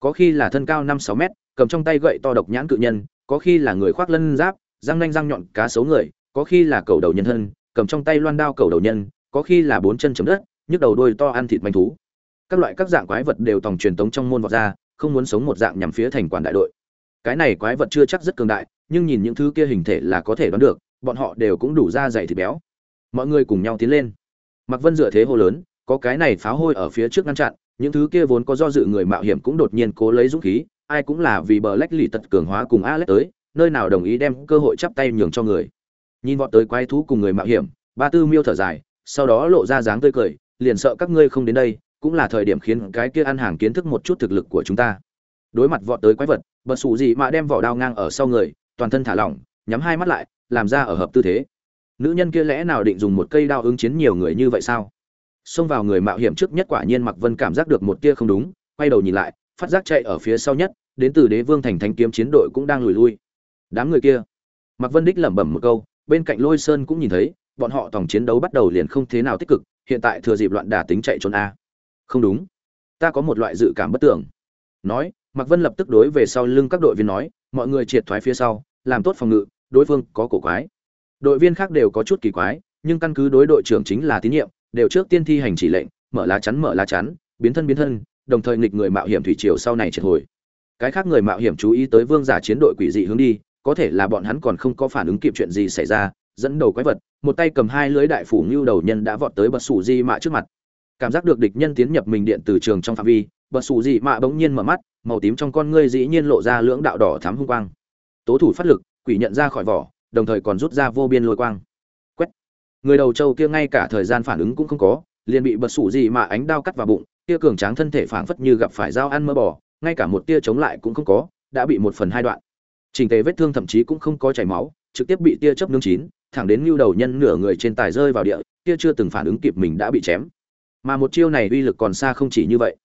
có khi là thân cao năm sáu mét, cầm trong tay gậy to độc nhãn cự nhân, có khi là người khoác lân giáp, răng nanh răng nhọn cá sấu người, có khi là cầu đầu nhân thân, cầm trong tay loan đao cầu đầu nhân, có khi là bốn chân chấm đất, nhức đầu đôi to ăn thịt manh thú. Các loại các dạng quái vật đều tòng truyền tống trong môn vọt ra, không muốn sống một dạng nhằm phía thành quản đại đội. Cái này quái vật chưa chắc rất cường đại, nhưng nhìn những thứ kia hình thể là có thể đoán được, bọn họ đều cũng đủ da dày thịt béo. Mọi người cùng nhau tiến lên. Mặc vân dựa thế hô lớn, có cái này phá hôi ở phía trước ngăn chặn những thứ kia vốn có do dự người mạo hiểm cũng đột nhiên cố lấy dũng khí, ai cũng là vì bờ lách lì tật cường hóa cùng alex tới, nơi nào đồng ý đem cơ hội chắp tay nhường cho người. Nhìn vọt tới quái thú cùng người mạo hiểm, ba tư miêu thở dài, sau đó lộ ra dáng tươi cười, liền sợ các ngươi không đến đây, cũng là thời điểm khiến cái kia ăn hàng kiến thức một chút thực lực của chúng ta. Đối mặt vọt tới quái vật bật sủ gì mà đem vỏ đao ngang ở sau người, toàn thân thả lỏng, nhắm hai mắt lại, làm ra ở hợp tư thế. Nữ nhân kia lẽ nào định dùng một cây đao ứng chiến nhiều người như vậy sao? Xông vào người mạo hiểm trước nhất quả nhiên mặc vân cảm giác được một tia không đúng, quay đầu nhìn lại, phát giác chạy ở phía sau nhất, đến từ đế vương thành thánh kiếm chiến đội cũng đang lùi lui. Đám người kia. Mặc vân đích lẩm bẩm một câu, bên cạnh lôi sơn cũng nhìn thấy, bọn họ tổng chiến đấu bắt đầu liền không thế nào tích cực, hiện tại thừa dịp loạn đả tính chạy trốn a. Không đúng. Ta có một loại dự cảm bất tưởng. Nói, mạc vân lập tức đối về sau lưng các đội viên nói, mọi người triệt thoái phía sau, làm tốt phòng ngự, đối phương có cổ quái. Đội viên khác đều có chút kỳ quái, nhưng căn cứ đối đội trưởng chính là tín nhiệm đều trước tiên thi hành chỉ lệnh, mở lá chắn, mở lá chắn, biến thân biến thân, đồng thời nghịch người mạo hiểm thủy triều sau này triệt hồi. Cái khác người mạo hiểm chú ý tới vương giả chiến đội quỷ dị hướng đi, có thể là bọn hắn còn không có phản ứng kịp chuyện gì xảy ra, dẫn đầu quái vật, một tay cầm hai lưới đại phủ lưu đầu nhân đã vọt tới bật sủ di mạ trước mặt. Cảm giác được địch nhân tiến nhập mình điện từ trường trong phạm vi bật sủ di mạ bỗng nhiên mở mắt, màu tím trong con ngươi dĩ nhiên lộ ra lưỡng đạo đỏ thắm hung quang. Tố thủ phát lực, quỷ nhận ra khỏi vỏ, đồng thời còn rút ra vô biên lôi quang người đầu trâu kia ngay cả thời gian phản ứng cũng không có, liền bị bật sủ gì mà ánh đao cắt vào bụng, kia cường tráng thân thể phảng phất như gặp phải dao ăn mỡ bò, ngay cả một tia chống lại cũng không có, đã bị một phần hai đoạn. Trình tề vết thương thậm chí cũng không có chảy máu, trực tiếp bị tia chớp nướng chín, thẳng đến lưu đầu nhân nửa người trên tài rơi vào địa, kia chưa từng phản ứng kịp mình đã bị chém. Mà một chiêu này uy lực còn xa không chỉ như vậy.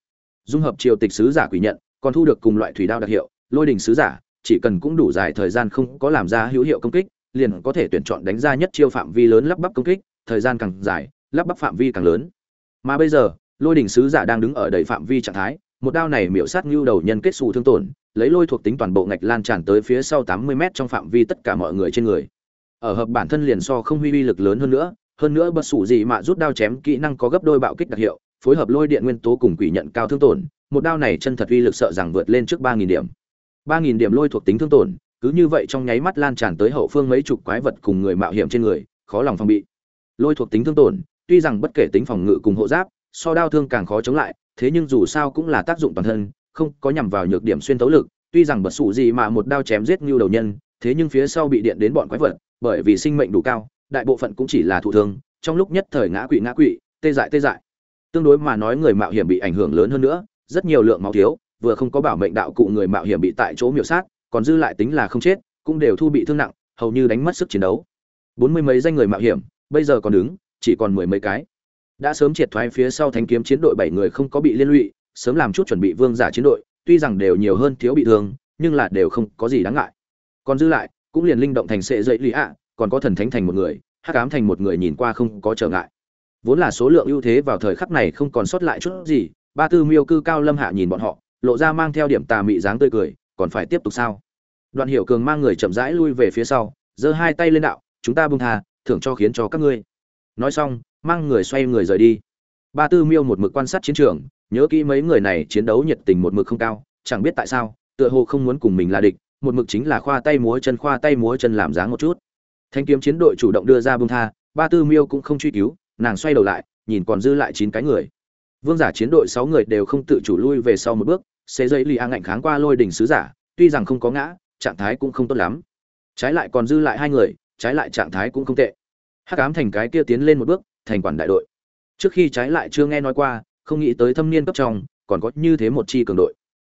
Dung hợp triều tịch sứ giả quỷ nhận, còn thu được cùng loại thủy đao đặc hiệu, lôi đình sứ giả, chỉ cần cũng đủ dài thời gian không có làm ra hữu hiệu công kích liền có thể tuyển chọn đánh ra nhất chiêu phạm vi lớn lắp bắp công kích, thời gian càng dài, lắp bắp phạm vi càng lớn. Mà bây giờ, lôi đỉnh sứ giả đang đứng ở đầy phạm vi trạng thái, một đao này miểu sát như đầu nhân kết xù thương tổn, lấy lôi thuộc tính toàn bộ ngạch lan tràn tới phía sau tám mươi m trong phạm vi tất cả mọi người trên người. Ở hợp bản thân liền so không huy uy lực lớn hơn nữa hơn nữa bất sủ gì mà rút đao chém, kỹ năng có gấp đôi bạo kích đặc hiệu, phối hợp lôi điện nguyên tố cùng quỷ nhận cao thương tổn, một đao này chân thật uy lực sợ rằng vượt lên trước ba nghìn điểm. ba nghìn điểm lôi thuộc tính thương tổn cứ như vậy trong nháy mắt lan tràn tới hậu phương mấy chục quái vật cùng người mạo hiểm trên người, khó lòng phòng bị. Lôi thuộc tính thương tổn, tuy rằng bất kể tính phòng ngự cùng hộ giáp, so đao thương càng khó chống lại, thế nhưng dù sao cũng là tác dụng toàn thân, không có nhằm vào nhược điểm xuyên tấu lực, tuy rằng bất sụ gì mà một đao chém giết như đầu nhân, thế nhưng phía sau bị điện đến bọn quái vật, bởi vì sinh mệnh đủ cao, đại bộ phận cũng chỉ là thụ thương, trong lúc nhất thời ngã quỵ ngã quỵ, tê dại tê dại. Tương đối mà nói người mạo hiểm bị ảnh hưởng lớn hơn nữa, rất nhiều lượng máu thiếu, vừa không có bảo mệnh đạo cụ người mạo hiểm bị tại chỗ miểu sát còn dư lại tính là không chết, cũng đều thu bị thương nặng, hầu như đánh mất sức chiến đấu. Bốn mươi mấy danh người mạo hiểm, bây giờ còn đứng, chỉ còn mười mấy cái. Đã sớm triệt thoái phía sau thánh kiếm chiến đội bảy người không có bị liên lụy, sớm làm chút chuẩn bị vương giả chiến đội, tuy rằng đều nhiều hơn thiếu bị thương, nhưng là đều không có gì đáng ngại. Còn dư lại, cũng liền linh động thành sệ dậy lì ạ, còn có thần thánh thành một người, hắc ám thành một người nhìn qua không có trở ngại. Vốn là số lượng ưu thế vào thời khắc này không còn sót lại chút gì, ba tư miêu cư cao lâm hạ nhìn bọn họ, lộ ra mang theo điểm tà mị dáng tươi cười còn phải tiếp tục sao? Đoạn hiểu cường mang người chậm rãi lui về phía sau, giơ hai tay lên đạo, chúng ta buông tha, thưởng cho khiến cho các ngươi. Nói xong, mang người xoay người rời đi. Ba tư miêu một mực quan sát chiến trường, nhớ kỹ mấy người này chiến đấu nhiệt tình một mực không cao, chẳng biết tại sao, tựa hồ không muốn cùng mình là địch, một mực chính là khoa tay múa chân, khoa tay múa chân làm dáng một chút. Thanh kiếm chiến đội chủ động đưa ra buông tha, ba tư miêu cũng không truy cứu, nàng xoay đầu lại, nhìn còn dư lại chín cái người. Vương giả chiến đội sáu người đều không tự chủ lui về sau một bước xế dây lì a ngạnh kháng qua lôi đỉnh sứ giả, tuy rằng không có ngã, trạng thái cũng không tốt lắm. Trái lại còn dư lại hai người, trái lại trạng thái cũng không tệ. Hắc ám thành cái kia tiến lên một bước, thành quản đại đội. Trước khi trái lại chưa nghe nói qua, không nghĩ tới thâm niên cấp trong, còn có như thế một chi cường đội.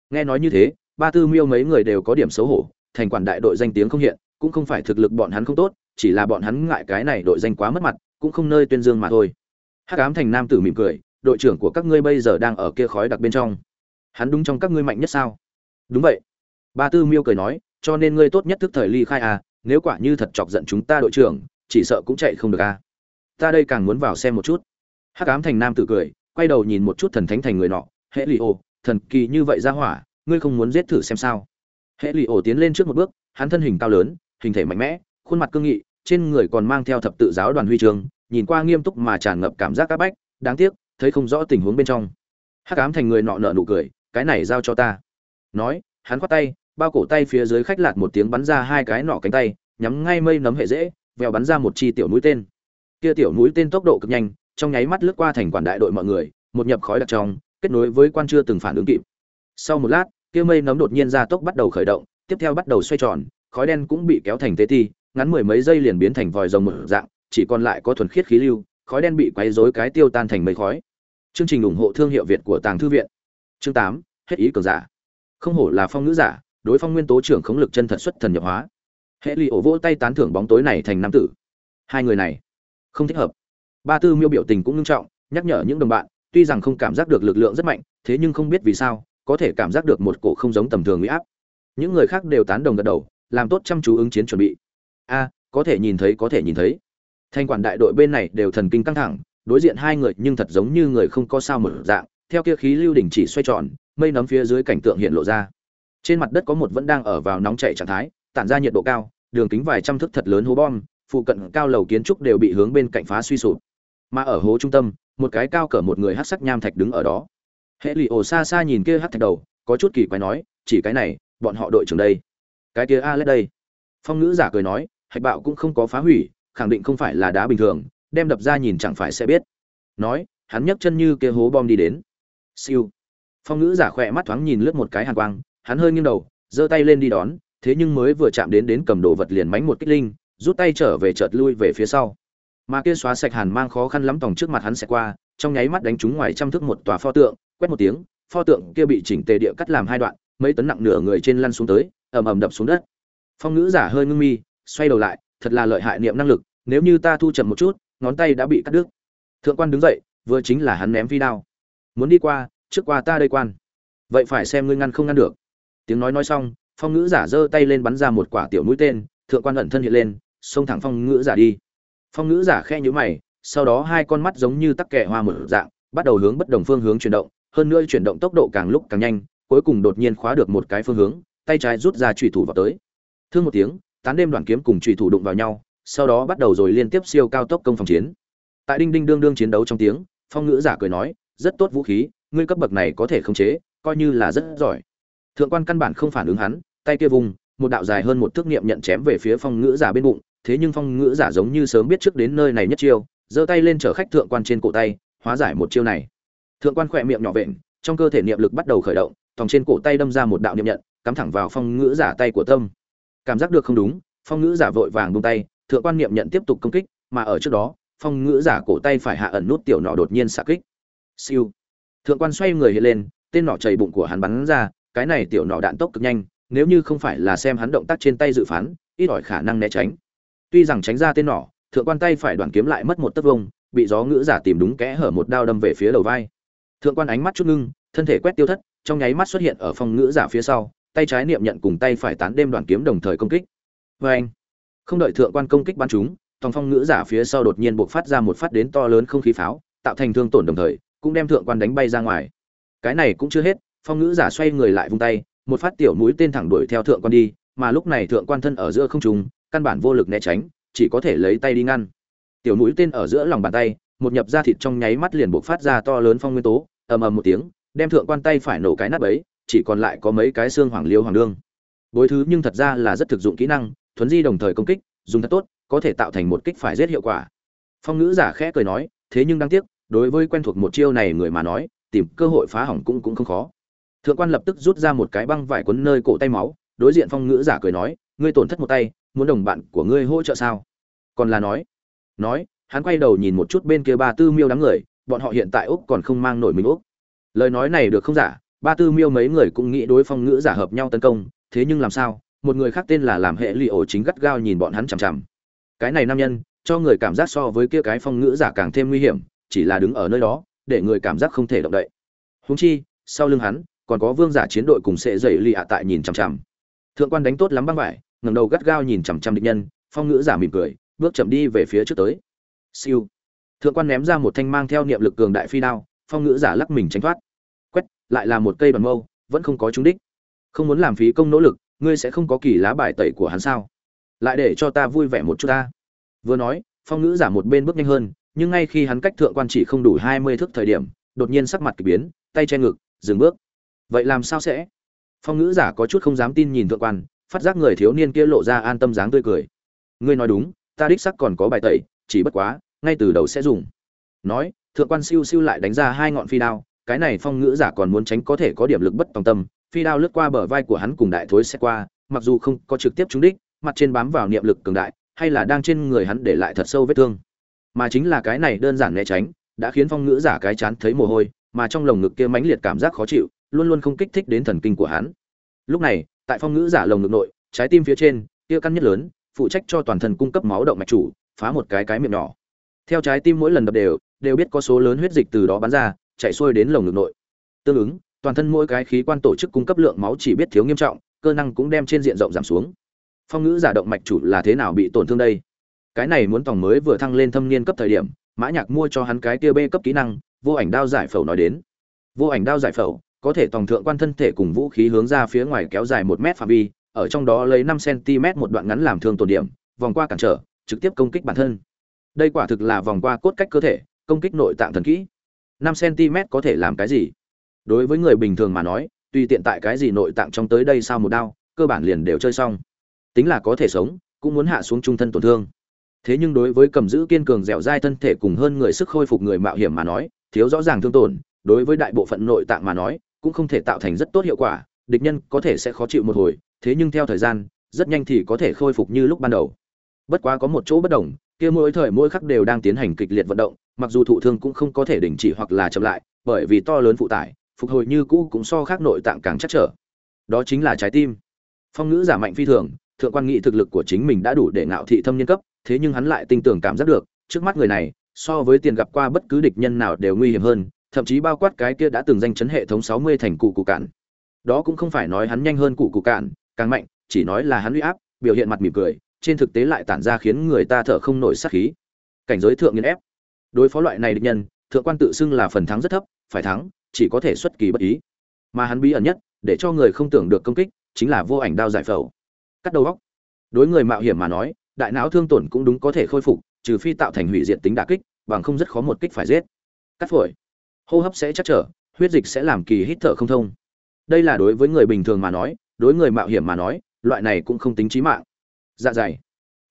Nghe nói như thế, ba tư miêu mấy người đều có điểm xấu hổ, thành quản đại đội danh tiếng không hiện, cũng không phải thực lực bọn hắn không tốt, chỉ là bọn hắn ngại cái này đội danh quá mất mặt, cũng không nơi tuyên dương mà thôi. Hắc ám thành nam tử mỉm cười, đội trưởng của các ngươi bây giờ đang ở kia khói đặc bên trong hắn đúng trong các ngươi mạnh nhất sao? Đúng vậy. Ba tư miêu cười nói, cho nên ngươi tốt nhất thức thời ly khai à nếu quả như thật chọc giận chúng ta đội trưởng, chỉ sợ cũng chạy không được à. Ta đây càng muốn vào xem một chút. Hắc ám thành nam tử cười, quay đầu nhìn một chút thần thánh thành người nọ. Hễ lì ô thần kỳ như vậy ra hỏa, ngươi không muốn giết thử xem sao? Hệ lụy ồ tiến lên trước một bước, hắn thân hình cao lớn, hình thể mạnh mẽ, khuôn mặt cương nghị, trên người còn mang theo thập tự giáo đoàn huy trường nhìn qua nghiêm túc mà tràn ngập cảm giác áp bách, đáng tiếc, thấy không rõ tình huống bên trong. Hắc ám thành người nọ nợ nụ cười cái này giao cho ta. Nói, hắn khoát tay, bao cổ tay phía dưới khách lạt một tiếng bắn ra hai cái nọ cánh tay, nhắm ngay mây nấm hệ dễ, vèo bắn ra một chi tiểu mũi tên. Kia tiểu mũi tên tốc độ cực nhanh, trong nháy mắt lướt qua thành quản đại đội mọi người, một nhập khói đặc trong, kết nối với quan chưa từng phản ứng kịp. Sau một lát, kia mây nấm đột nhiên ra tốc bắt đầu khởi động, tiếp theo bắt đầu xoay tròn, khói đen cũng bị kéo thành tế ti, ngắn mười mấy giây liền biến thành vòi rồng một dạng, chỉ còn lại có thuần khiết khí lưu, khói đen bị quấy rối cái tiêu tan thành mây khói. Chương trình ủng hộ thương hiệu việt của tàng thư viện chương tám, hết ý cường giả. Không hổ là phong ngữ giả, đối phong nguyên tố trưởng khống lực chân thật xuất thần nhập hóa. Hệ lì ổ vỗ tay tán thưởng bóng tối này thành nam tử. Hai người này, không thích hợp. Ba tư miêu biểu tình cũng nghiêm trọng, nhắc nhở những đồng bạn, tuy rằng không cảm giác được lực lượng rất mạnh, thế nhưng không biết vì sao, có thể cảm giác được một cổ không giống tầm thường uy áp. Những người khác đều tán đồng gật đầu, làm tốt chăm chú ứng chiến chuẩn bị. A, có thể nhìn thấy, có thể nhìn thấy. Thanh quản đại đội bên này đều thần kinh căng thẳng, đối diện hai người nhưng thật giống như người không có sao mở dạng theo kia khí lưu đỉnh chỉ xoay tròn, mây nấm phía dưới cảnh tượng hiện lộ ra. Trên mặt đất có một vẫn đang ở vào nóng chảy trạng thái, tản ra nhiệt độ cao, đường kính vài trăm thước thật lớn hố bom, phụ cận cao lầu kiến trúc đều bị hướng bên cạnh phá suy sụp. Mà ở hố trung tâm, một cái cao cỡ một người hắc sắc nham thạch đứng ở đó. Hệ lụy ổ xa xa nhìn kia hắc thạch đầu, có chút kỳ quái nói, chỉ cái này, bọn họ đội trưởng đây. Cái kia a lết đây. Phong nữ giả cười nói, hạch bạo cũng không có phá hủy, khẳng định không phải là đá bình thường, đem đập ra nhìn chẳng phải sẽ biết. Nói, hắn nhấc chân như kia hố bom đi đến siêu. Phong ngữ giả khỏe mắt thoáng nhìn lướt một cái hàn quang, hắn hơi nghiêng đầu, giơ tay lên đi đón, thế nhưng mới vừa chạm đến đến cầm đồ vật liền mánh một kích linh, rút tay trở về chợt lui về phía sau. Mà kia xóa sạch hàn mang khó khăn lắm tòng trước mặt hắn sẽ qua, trong nháy mắt đánh trúng ngoài trăm thước một tòa pho tượng, quét một tiếng, pho tượng kia bị chỉnh tề địa cắt làm hai đoạn, mấy tấn nặng nửa người trên lăn xuống tới, ầm ầm đập xuống đất. Phong ngữ giả hơi ngưng mi, xoay đầu lại, thật là lợi hại niệm năng lực, nếu như ta thu chậm một chút, ngón tay đã bị cắt đứt. Thượng quan đứng dậy, vừa chính là hắn ném phi đao muốn đi qua, trước qua ta đây quan. Vậy phải xem ngươi ngăn không ngăn được. Tiếng nói nói xong, phong ngữ giả giơ tay lên bắn ra một quả tiểu mũi tên, thượng quan ẩn thân hiện lên, xông thẳng phong ngữ giả đi. Phong ngữ giả khe nhíu mày, sau đó hai con mắt giống như tắc kẻ hoa một dạng, bắt đầu hướng bất đồng phương hướng chuyển động, hơn nữa chuyển động tốc độ càng lúc càng nhanh, cuối cùng đột nhiên khóa được một cái phương hướng, tay trái rút ra trùy thủ vào tới. Thương một tiếng, tán đêm đoàn kiếm cùng trùy thủ đụng vào nhau, sau đó bắt đầu rồi liên tiếp siêu cao tốc công phòng chiến. Tại đinh đinh đương đương chiến đấu trong tiếng, phong ngữ giả cười nói rất tốt vũ khí, ngươi cấp bậc này có thể khống chế, coi như là rất giỏi. Thượng quan căn bản không phản ứng hắn, tay kia vùng, một đạo dài hơn một thước niệm nhận chém về phía phong ngữ giả bên bụng, thế nhưng phong ngữ giả giống như sớm biết trước đến nơi này nhất chiêu, giơ tay lên chở khách thượng quan trên cổ tay, hóa giải một chiêu này. Thượng quan khỏe miệng nhỏ vện, trong cơ thể niệm lực bắt đầu khởi động, tòng trên cổ tay đâm ra một đạo niệm nhận, cắm thẳng vào phong ngữ giả tay của tâm. Cảm giác được không đúng, phong ngữ giả vội vàng buông tay, thượng quan niệm nhận tiếp tục công kích, mà ở trước đó, phong ngữ giả cổ tay phải hạ ẩn nút tiểu nọ đột nhiên xạ kích siêu. Thượng quan xoay người hiện lên tên nỏ chảy bụng của hắn bắn ra cái này tiểu nỏ đạn tốc cực nhanh nếu như không phải là xem hắn động tác trên tay dự phán ít ỏi khả năng né tránh. Tuy rằng tránh ra tên nỏ, thượng quan tay phải đoạn kiếm lại mất một tấc vông bị gió ngữ giả tìm đúng kẽ hở một đao đâm về phía đầu vai. Thượng quan ánh mắt chút ngưng thân thể quét tiêu thất trong nháy mắt xuất hiện ở phòng ngữ giả phía sau tay trái niệm nhận cùng tay phải tán đêm đoạn kiếm đồng thời công kích. Vê anh không đợi thượng quan công kích bắn chúng tòng phong ngữ giả phía sau đột nhiên buộc phát ra một phát đến to lớn không khí pháo tạo thành thương tổn đồng thời cũng đem thượng quan đánh bay ra ngoài. Cái này cũng chưa hết, phong ngữ giả xoay người lại vung tay, một phát tiểu mũi tên thẳng đuổi theo thượng quan đi, mà lúc này thượng quan thân ở giữa không trung, căn bản vô lực né tránh, chỉ có thể lấy tay đi ngăn. Tiểu mũi tên ở giữa lòng bàn tay, một nhập ra thịt trong nháy mắt liền buộc phát ra to lớn phong nguyên tố, ầm ầm một tiếng, đem thượng quan tay phải nổ cái nắp ấy chỉ còn lại có mấy cái xương hoàng liêu hoàng đương. Bối thứ nhưng thật ra là rất thực dụng kỹ năng, thuấn di đồng thời công kích, dùng thật tốt, có thể tạo thành một kích phải giết hiệu quả. Phong ngữ giả khẽ cười nói, thế nhưng đáng tiếc đối với quen thuộc một chiêu này người mà nói, tìm cơ hội phá hỏng cũng cũng không khó. Thượng quan lập tức rút ra một cái băng vải quấn nơi cổ tay máu, đối diện phong ngữ giả cười nói, ngươi tổn thất một tay, muốn đồng bạn của ngươi hỗ trợ sao? Còn là nói nói, hắn quay đầu nhìn một chút bên kia ba tư miêu đám người, bọn họ hiện tại úc còn không mang nổi mình úc. Lời nói này được không giả, ba tư miêu mấy người cũng nghĩ đối phong ngữ giả hợp nhau tấn công, thế nhưng làm sao, một người khác tên là làm hệ lụy ổ chính gắt gao nhìn bọn hắn chằm chằm. Cái này nam nhân, cho người cảm giác so với kia cái phong ngữ giả càng thêm nguy hiểm chỉ là đứng ở nơi đó, để người cảm giác không thể động đậy. Húng chi, sau lưng hắn, còn có vương giả chiến đội cùng sệ dậy lì ạ tại nhìn chằm chằm. Thượng quan đánh tốt lắm băng vải, ngẩng đầu gắt gao nhìn chằm chằm địch nhân, phong ngữ giả mỉm cười, bước chậm đi về phía trước tới. Siêu. Thượng quan ném ra một thanh mang theo niệm lực cường đại phi đao, phong ngữ giả lắc mình tránh thoát. Quét, lại là một cây đoàn mâu, vẫn không có trúng đích. Không muốn làm phí công nỗ lực, ngươi sẽ không có kỳ lá bài tẩy của hắn sao? Lại để cho ta vui vẻ một chút ta. Vừa nói, phong ngữ giả một bên bước nhanh hơn nhưng ngay khi hắn cách thượng quan chỉ không đủ hai mươi thước thời điểm, đột nhiên sắc mặt kỳ biến, tay che ngực, dừng bước. Vậy làm sao sẽ? Phong ngữ giả có chút không dám tin nhìn thượng quan, phát giác người thiếu niên kia lộ ra an tâm dáng tươi cười. Ngươi nói đúng, ta đích sắc còn có bài tẩy, chỉ bất quá, ngay từ đầu sẽ dùng. Nói, thượng quan siêu siêu lại đánh ra hai ngọn phi đao, cái này phong ngữ giả còn muốn tránh có thể có điểm lực bất tòng tâm, phi đao lướt qua bờ vai của hắn cùng đại thối sẽ qua, mặc dù không có trực tiếp trúng đích, mặt trên bám vào niệm lực cường đại, hay là đang trên người hắn để lại thật sâu vết thương mà chính là cái này đơn giản né tránh, đã khiến phong ngữ giả cái chán thấy mồ hôi, mà trong lồng ngực kia mãnh liệt cảm giác khó chịu, luôn luôn không kích thích đến thần kinh của hắn. Lúc này, tại phong ngữ giả lồng ngực nội, trái tim phía trên, kia căn nhất lớn, phụ trách cho toàn thân cung cấp máu động mạch chủ, phá một cái cái miệng nhỏ. Theo trái tim mỗi lần đập đều đều biết có số lớn huyết dịch từ đó bắn ra, chạy xuôi đến lồng ngực nội. Tương ứng, toàn thân mỗi cái khí quan tổ chức cung cấp lượng máu chỉ biết thiếu nghiêm trọng, cơ năng cũng đem trên diện rộng giảm xuống. Phong ngữ giả động mạch chủ là thế nào bị tổn thương đây? Cái này muốn tòng mới vừa thăng lên thâm niên cấp thời điểm, mã nhạc mua cho hắn cái kia b cấp kỹ năng, vô ảnh đao giải phẫu nói đến. Vô ảnh đao giải phẫu, có thể tòng thượng quan thân thể cùng vũ khí hướng ra phía ngoài kéo dài một mét phạm vi, ở trong đó lấy năm cm một đoạn ngắn làm thương tổn điểm, vòng qua cản trở, trực tiếp công kích bản thân. Đây quả thực là vòng qua cốt cách cơ thể, công kích nội tạng thần kỹ. Năm cm có thể làm cái gì? Đối với người bình thường mà nói, tùy tiện tại cái gì nội tạng trong tới đây sao một đao, cơ bản liền đều chơi xong. Tính là có thể sống, cũng muốn hạ xuống trung thân tổn thương thế nhưng đối với cầm giữ kiên cường dẻo dai thân thể cùng hơn người sức khôi phục người mạo hiểm mà nói, thiếu rõ ràng thương tổn, đối với đại bộ phận nội tạng mà nói, cũng không thể tạo thành rất tốt hiệu quả, địch nhân có thể sẽ khó chịu một hồi, thế nhưng theo thời gian, rất nhanh thì có thể khôi phục như lúc ban đầu. Bất quá có một chỗ bất đồng, kia mỗi thời mỗi khắc đều đang tiến hành kịch liệt vận động, mặc dù thụ thương cũng không có thể đình chỉ hoặc là chậm lại, bởi vì to lớn phụ tải, phục hồi như cũ cũng so khác nội tạng càng chắc trở. Đó chính là trái tim. Phong ngữ giả mạnh phi thường, thượng quan nghị thực lực của chính mình đã đủ để ngạo thị thâm nhân cấp thế nhưng hắn lại tinh tưởng cảm giác được, trước mắt người này, so với tiền gặp qua bất cứ địch nhân nào đều nguy hiểm hơn, thậm chí bao quát cái kia đã từng danh chấn hệ thống 60 thành cụ cụ cạn. Đó cũng không phải nói hắn nhanh hơn cụ cụ cạn, càng mạnh, chỉ nói là hắn uy áp, biểu hiện mặt mỉm cười, trên thực tế lại tản ra khiến người ta thở không nổi sát khí. Cảnh giới thượng nhân ép. Đối phó loại này địch nhân, thượng quan tự xưng là phần thắng rất thấp, phải thắng, chỉ có thể xuất kỳ bất ý. Mà hắn bí ẩn nhất, để cho người không tưởng được công kích, chính là vô ảnh đao giải phẫu. Cắt đầu góc đối người mạo hiểm mà nói đại não thương tổn cũng đúng có thể khôi phục, trừ phi tạo thành hủy diệt tính đả kích, bằng không rất khó một kích phải giết. Cắt phổi. Hô hấp sẽ chắc trở, huyết dịch sẽ làm kỳ hít thở không thông. Đây là đối với người bình thường mà nói, đối người mạo hiểm mà nói, loại này cũng không tính chí mạng. Dạ dày.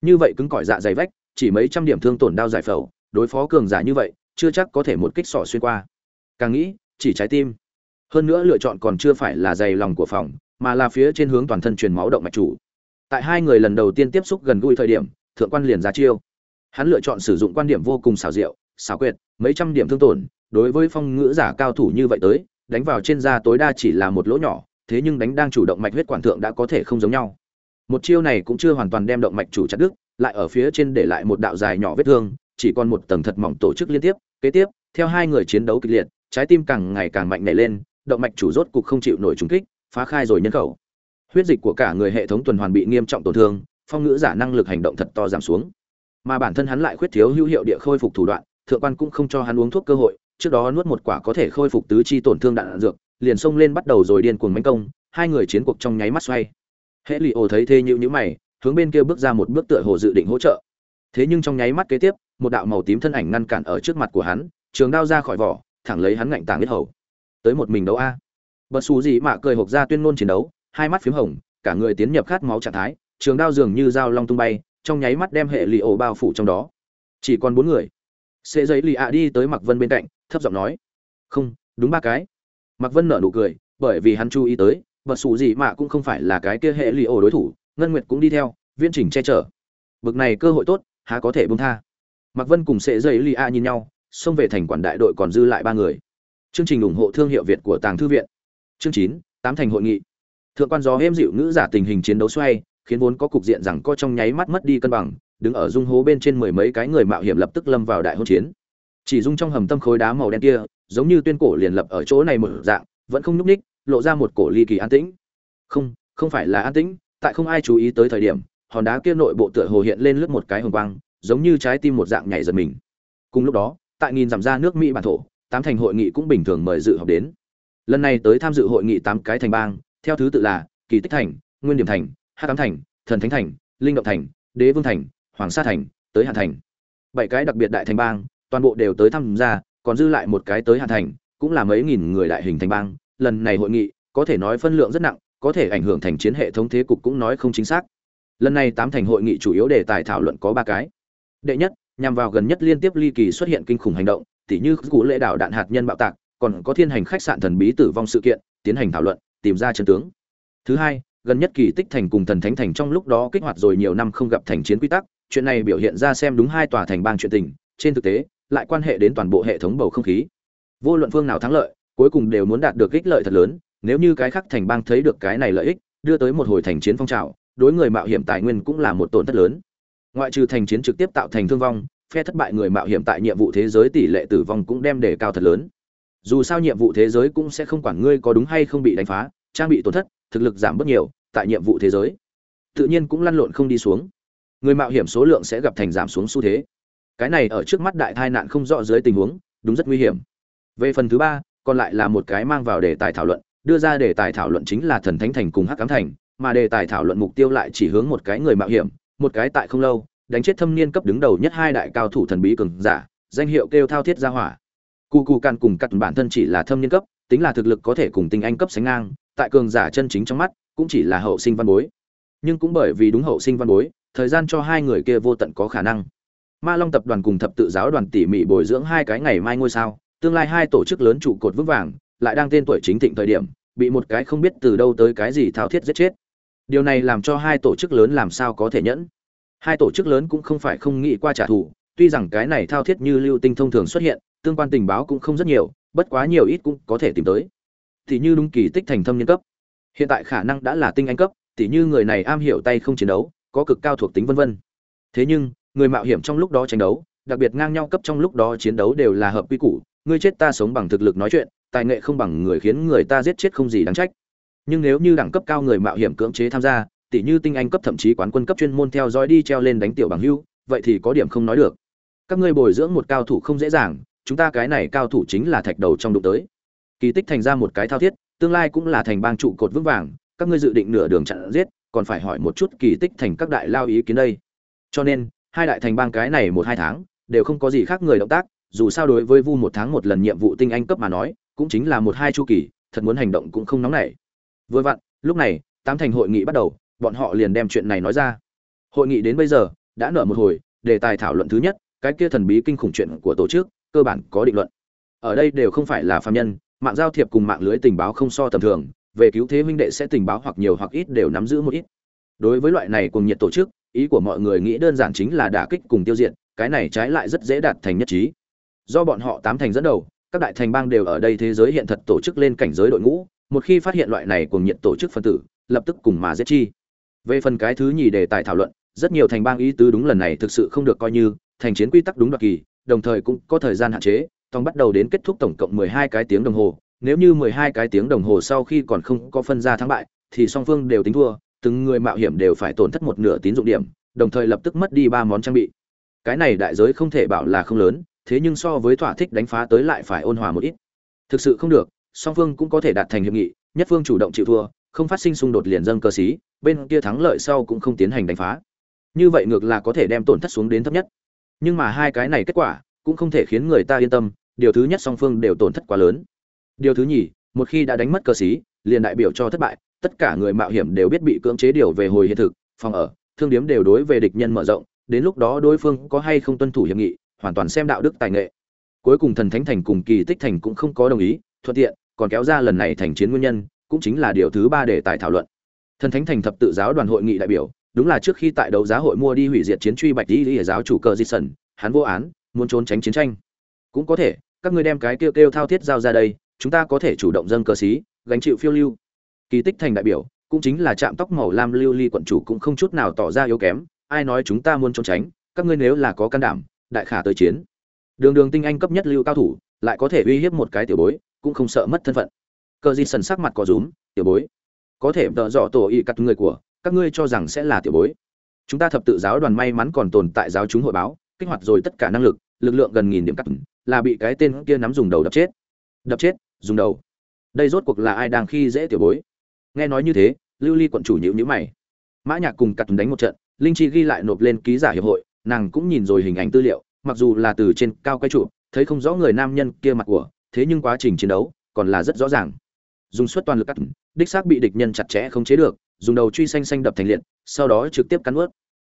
Như vậy cứng cỏi dạ dày vách, chỉ mấy trăm điểm thương tổn đao giải phẫu, đối phó cường giả như vậy, chưa chắc có thể một kích sỏ xuyên qua. Càng nghĩ, chỉ trái tim. Hơn nữa lựa chọn còn chưa phải là dày lòng của phòng, mà là phía trên hướng toàn thân truyền máu động mạch chủ tại hai người lần đầu tiên tiếp xúc gần gũi thời điểm, thượng quan liền ra chiêu. Hắn lựa chọn sử dụng quan điểm vô cùng xảo diệu, xảo quyệt, mấy trăm điểm thương tổn, đối với phong ngữ giả cao thủ như vậy tới, đánh vào trên da tối đa chỉ là một lỗ nhỏ, thế nhưng đánh đang chủ động mạch huyết quản thượng đã có thể không giống nhau. Một chiêu này cũng chưa hoàn toàn đem động mạch chủ chặt đứt, lại ở phía trên để lại một đạo dài nhỏ vết thương, chỉ còn một tầng thật mỏng tổ chức liên tiếp, kế tiếp, theo hai người chiến đấu kịch liệt, trái tim càng ngày càng mạnh nảy lên, động mạch chủ rốt cục không chịu nổi trúng kích, phá khai rồi nhân khẩu huyết dịch của cả người hệ thống tuần hoàn bị nghiêm trọng tổn thương, phong ngữ giả năng lực hành động thật to giảm xuống. Mà bản thân hắn lại khuyết thiếu hữu hiệu địa khôi phục thủ đoạn, thượng quan cũng không cho hắn uống thuốc cơ hội, trước đó nuốt một quả có thể khôi phục tứ chi tổn thương đạn dược, liền xông lên bắt đầu rồi điên cuồng mánh công, hai người chiến cuộc trong nháy mắt xoay. Hễ lì ồ thấy thê nhữ nhữ mày, hướng bên kia bước ra một bước tựa hồ dự định hỗ trợ. Thế nhưng trong nháy mắt kế tiếp, một đạo màu tím thân ảnh ngăn cản ở trước mặt của hắn, trường đao ra khỏi vỏ, thẳng lấy hắn ngạnh tàng biết hầu. Tới một mình đấu a. Bật xù gì mà cười hộp ra tuyên ngôn chiến đấu hai mắt p h í m hồng, cả người tiến nhập khát máu trạng thái, trường đao dường như dao long tung bay, trong nháy mắt đem hệ lì ổ bao phủ trong đó. Chỉ còn bốn người. Sẽ giấy lì ạ đi tới mặc vân bên cạnh, thấp giọng nói, không, đúng ba cái. Mặc vân nở nụ cười, bởi vì hắn chú ý tới bật xù gì mà cũng không phải là cái kia hệ lì ổ đối thủ, ngân nguyệt cũng đi theo viên chỉnh che chở. Bực này cơ hội tốt, há có thể bông tha. Mặc vân cùng sẽ giấy lì ạ nhìn nhau, xông về thành quản đại đội còn dư lại ba người. Chương trình ủng hộ thương hiệu việt của tàng thư viện. Chương chín, tám thành hội nghị thượng quan gió êm dịu ngữ giả tình hình chiến đấu xoay, khiến vốn có cục diện rằng co trong nháy mắt mất đi cân bằng, đứng ở dung hố bên trên mười mấy cái người mạo hiểm lập tức lâm vào đại hôn chiến. Chỉ dung trong hầm tâm khối đá màu đen kia, giống như tuyên cổ liền lập ở chỗ này một dạng, vẫn không nhúc ních lộ ra một cổ ly kỳ an tĩnh. Không không phải là an tĩnh, tại không ai chú ý tới thời điểm, hòn đá kia nội bộ tựa hồ hiện lên lướt một cái hồng quang, giống như trái tim một dạng nhảy giật mình. Cùng lúc đó, tại nghìn dặm ra nước mỹ bản thổ, tám thành hội nghị cũng bình thường mời dự họp đến. Lần này tới tham dự hội nghị tám cái thành bang theo thứ tự là kỳ tích thành, nguyên điểm thành hát cám thành, thần thánh thành, linh động thành, đế vương thành, hoàng sa thành, tới hà thành. Bảy cái đặc biệt đại thành bang, toàn bộ đều tới tham gia, còn dư lại một cái tới hà thành, cũng là mấy nghìn người đại hình thành bang. Lần này hội nghị, có thể nói phân lượng rất nặng, có thể ảnh hưởng thành chiến hệ thống thế cục cũng nói không chính xác. Lần này tám thành hội nghị chủ yếu đề tài thảo luận có ba cái. Đệ nhất, nhằm vào gần nhất liên tiếp ly kỳ xuất hiện kinh khủng hành động, tỉ như cụ lễ đảo đạn hạt nhân bạo tạc, còn có thiên hành khách sạn thần bí tử vong sự kiện, tiến hành thảo luận tìm ra chân tướng. Thứ hai, gần nhất kỳ tích thành cùng thần thánh thành trong lúc đó kích hoạt rồi nhiều năm không gặp thành chiến quy tắc, chuyện này biểu hiện ra xem đúng hai tòa thành bang chuyện tình, trên thực tế, lại quan hệ đến toàn bộ hệ thống bầu không khí. Vô luận phương nào thắng lợi, cuối cùng đều muốn đạt được ích lợi thật lớn, nếu như cái khác thành bang thấy được cái này lợi ích, đưa tới một hồi thành chiến phong trào, đối người mạo hiểm tài nguyên cũng là một tổn thất lớn. Ngoại trừ thành chiến trực tiếp tạo thành thương vong, phe thất bại người mạo hiểm tại nhiệm vụ thế giới tỷ lệ tử vong cũng đem đề cao thật lớn dù sao nhiệm vụ thế giới cũng sẽ không quản ngươi có đúng hay không bị đánh phá, trang bị tổn thất, thực lực giảm bớt nhiều, tại nhiệm vụ thế giới, tự nhiên cũng lăn lộn không đi xuống. Người mạo hiểm số lượng sẽ gặp thành giảm xuống xu thế. Cái này ở trước mắt đại tai nạn không rõ dưới tình huống, đúng rất nguy hiểm. Về phần thứ ba, còn lại là một cái mang vào đề tài thảo luận. Đưa ra đề tài thảo luận chính là thần thánh thành cùng hắc cám thành, mà đề tài thảo luận mục tiêu lại chỉ hướng một cái người mạo hiểm, một cái tại không lâu, đánh chết thâm niên cấp đứng đầu nhất hai đại cao thủ thần bí cường giả, danh hiệu kêu thao thiết gia hỏa cu cu can cùng cắt bản thân chỉ là thâm niên cấp, tính là thực lực có thể cùng tinh anh cấp sánh ngang, tại cường giả chân chính trong mắt, cũng chỉ là hậu sinh văn bối. Nhưng cũng bởi vì đúng hậu sinh văn bối, thời gian cho hai người kia vô tận có khả năng. Ma long tập đoàn cùng thập tự giáo đoàn tỉ mỉ bồi dưỡng hai cái ngày mai ngôi sao, tương lai hai tổ chức lớn trụ cột vững vàng, lại đang tên tuổi chính thịnh thời điểm, bị một cái không biết từ đâu tới cái gì thao thiết giết chết. Điều này làm cho hai tổ chức lớn làm sao có thể nhẫn? Hai tổ chức lớn cũng không phải không nghĩ qua trả thù, tuy rằng cái này thao thiết như lưu tinh thông thường xuất hiện tương quan tình báo cũng không rất nhiều, bất quá nhiều ít cũng có thể tìm tới. Thì như đúng kỳ tích thành thâm nhân cấp. Hiện tại khả năng đã là tinh anh cấp, tỉ như người này am hiểu tay không chiến đấu, có cực cao thuộc tính vân vân. Thế nhưng, người mạo hiểm trong lúc đó tranh đấu, đặc biệt ngang nhau cấp trong lúc đó chiến đấu đều là hợp quy củ, ngươi chết ta sống bằng thực lực nói chuyện, tài nghệ không bằng người khiến người ta giết chết không gì đáng trách. Nhưng nếu như đẳng cấp cao người mạo hiểm cưỡng chế tham gia, tỉ như tinh anh cấp thậm chí quán quân cấp chuyên môn theo dõi đi treo lên đánh tiểu bằng hưu, vậy thì có điểm không nói được. Các ngươi bồi dưỡng một cao thủ không dễ dàng chúng ta cái này cao thủ chính là thạch đầu trong đụng tới. Kỳ tích thành ra một cái thao thiết, tương lai cũng là thành bang trụ cột vững vàng, các ngươi dự định nửa đường chặn giết, còn phải hỏi một chút kỳ tích thành các đại lao ý kiến đây. Cho nên, hai đại thành bang cái này một hai tháng, đều không có gì khác người động tác, dù sao đối với vu một tháng một lần nhiệm vụ tinh anh cấp mà nói, cũng chính là một hai chu kỳ, thật muốn hành động cũng không nóng nảy. Vừa vặn, lúc này, tám thành hội nghị bắt đầu, bọn họ liền đem chuyện này nói ra. Hội nghị đến bây giờ, đã nở một hồi, đề tài thảo luận thứ nhất, cái kia thần bí kinh khủng chuyện của tổ chức cơ bản có định luận. Ở đây đều không phải là phạm nhân, mạng giao thiệp cùng mạng lưới tình báo không so tầm thường, về cứu thế huynh đệ sẽ tình báo hoặc nhiều hoặc ít đều nắm giữ một ít. Đối với loại này cùng nhiệt tổ chức, ý của mọi người nghĩ đơn giản chính là đả kích cùng tiêu diệt, cái này trái lại rất dễ đạt thành nhất trí. Do bọn họ tám thành dẫn đầu, các đại thành bang đều ở đây thế giới hiện thật tổ chức lên cảnh giới đội ngũ, một khi phát hiện loại này cùng nhiệt tổ chức phân tử, lập tức cùng mà giết chi. Về phần cái thứ nhì đề tài thảo luận, rất nhiều thành bang ý tứ đúng lần này thực sự không được coi như, thành chiến quy tắc đúng đoạt kỳ đồng thời cũng có thời gian hạn chế, tòng bắt đầu đến kết thúc tổng cộng 12 cái tiếng đồng hồ. Nếu như 12 cái tiếng đồng hồ sau khi còn không có phân ra thắng bại, thì song phương đều tính thua, từng người mạo hiểm đều phải tổn thất một nửa tín dụng điểm, đồng thời lập tức mất đi ba món trang bị. Cái này đại giới không thể bảo là không lớn, thế nhưng so với thỏa thích đánh phá tới lại phải ôn hòa một ít. Thực sự không được, song phương cũng có thể đạt thành hiệp nghị, nhất phương chủ động chịu thua, không phát sinh xung đột liền dâng cơ sĩ bên kia thắng lợi sau cũng không tiến hành đánh phá. Như vậy ngược là có thể đem tổn thất xuống đến thấp nhất nhưng mà hai cái này kết quả cũng không thể khiến người ta yên tâm, điều thứ nhất song phương đều tổn thất quá lớn. Điều thứ nhì, một khi đã đánh mất cơ xí liền đại biểu cho thất bại, tất cả người mạo hiểm đều biết bị cưỡng chế điều về hồi hiện thực, phòng ở, thương điếm đều đối về địch nhân mở rộng, đến lúc đó đối phương có hay không tuân thủ hiệp nghị, hoàn toàn xem đạo đức tài nghệ. Cuối cùng thần thánh thành cùng kỳ tích thành cũng không có đồng ý, thuận tiện, còn kéo ra lần này thành chiến nguyên nhân, cũng chính là điều thứ ba để tài thảo luận. Thần thánh thành thập tự giáo đoàn hội nghị đại biểu đúng là trước khi tại đấu giá hội mua đi hủy diệt chiến truy bạch đi lý giáo chủ cờ di sẩn hắn vô án, muốn trốn tránh chiến tranh. Cũng có thể, các ngươi đem cái kêu kêu thao thiết giao ra đây, chúng ta có thể chủ động dâng cơ sĩ gánh chịu phiêu lưu. Kỳ tích thành đại biểu, cũng chính là chạm tóc màu lam lưu ly quận chủ cũng không chút nào tỏ ra yếu kém, ai nói chúng ta muốn trốn tránh, các ngươi nếu là có can đảm, đại khả tới chiến. Đường đường tinh anh cấp nhất lưu cao thủ, lại có thể uy hiếp một cái tiểu bối, cũng không sợ mất thân phận. Cờ di sần sắc mặt có rúm, tiểu bối, có thể tợ dọ tổ y cắt người của các ngươi cho rằng sẽ là tiểu bối. Chúng ta thập tự giáo đoàn may mắn còn tồn tại giáo chúng hội báo, kích hoạt rồi tất cả năng lực lực lượng gần nghìn điểm cắt là bị cái tên kia nắm dùng đầu đập chết. Đập chết, dùng đầu. Đây rốt cuộc là ai đang khi dễ tiểu bối? Nghe nói như thế, lưu ly quận chủ nhịu nhữ mày. Mã nhạc cùng cắt đánh một trận, linh chi ghi lại nộp lên ký giả hiệp hội, nàng cũng nhìn rồi hình ảnh tư liệu, mặc dù là từ trên cao quay trụ, thấy không rõ người nam nhân kia mặt của, thế nhưng quá trình chiến đấu còn là rất rõ ràng. Dùng suất toàn lực cắt đích xác bị địch nhân chặt chẽ không chế được dùng đầu truy xanh xanh đập thành liệt, sau đó trực tiếp cắn nuốt.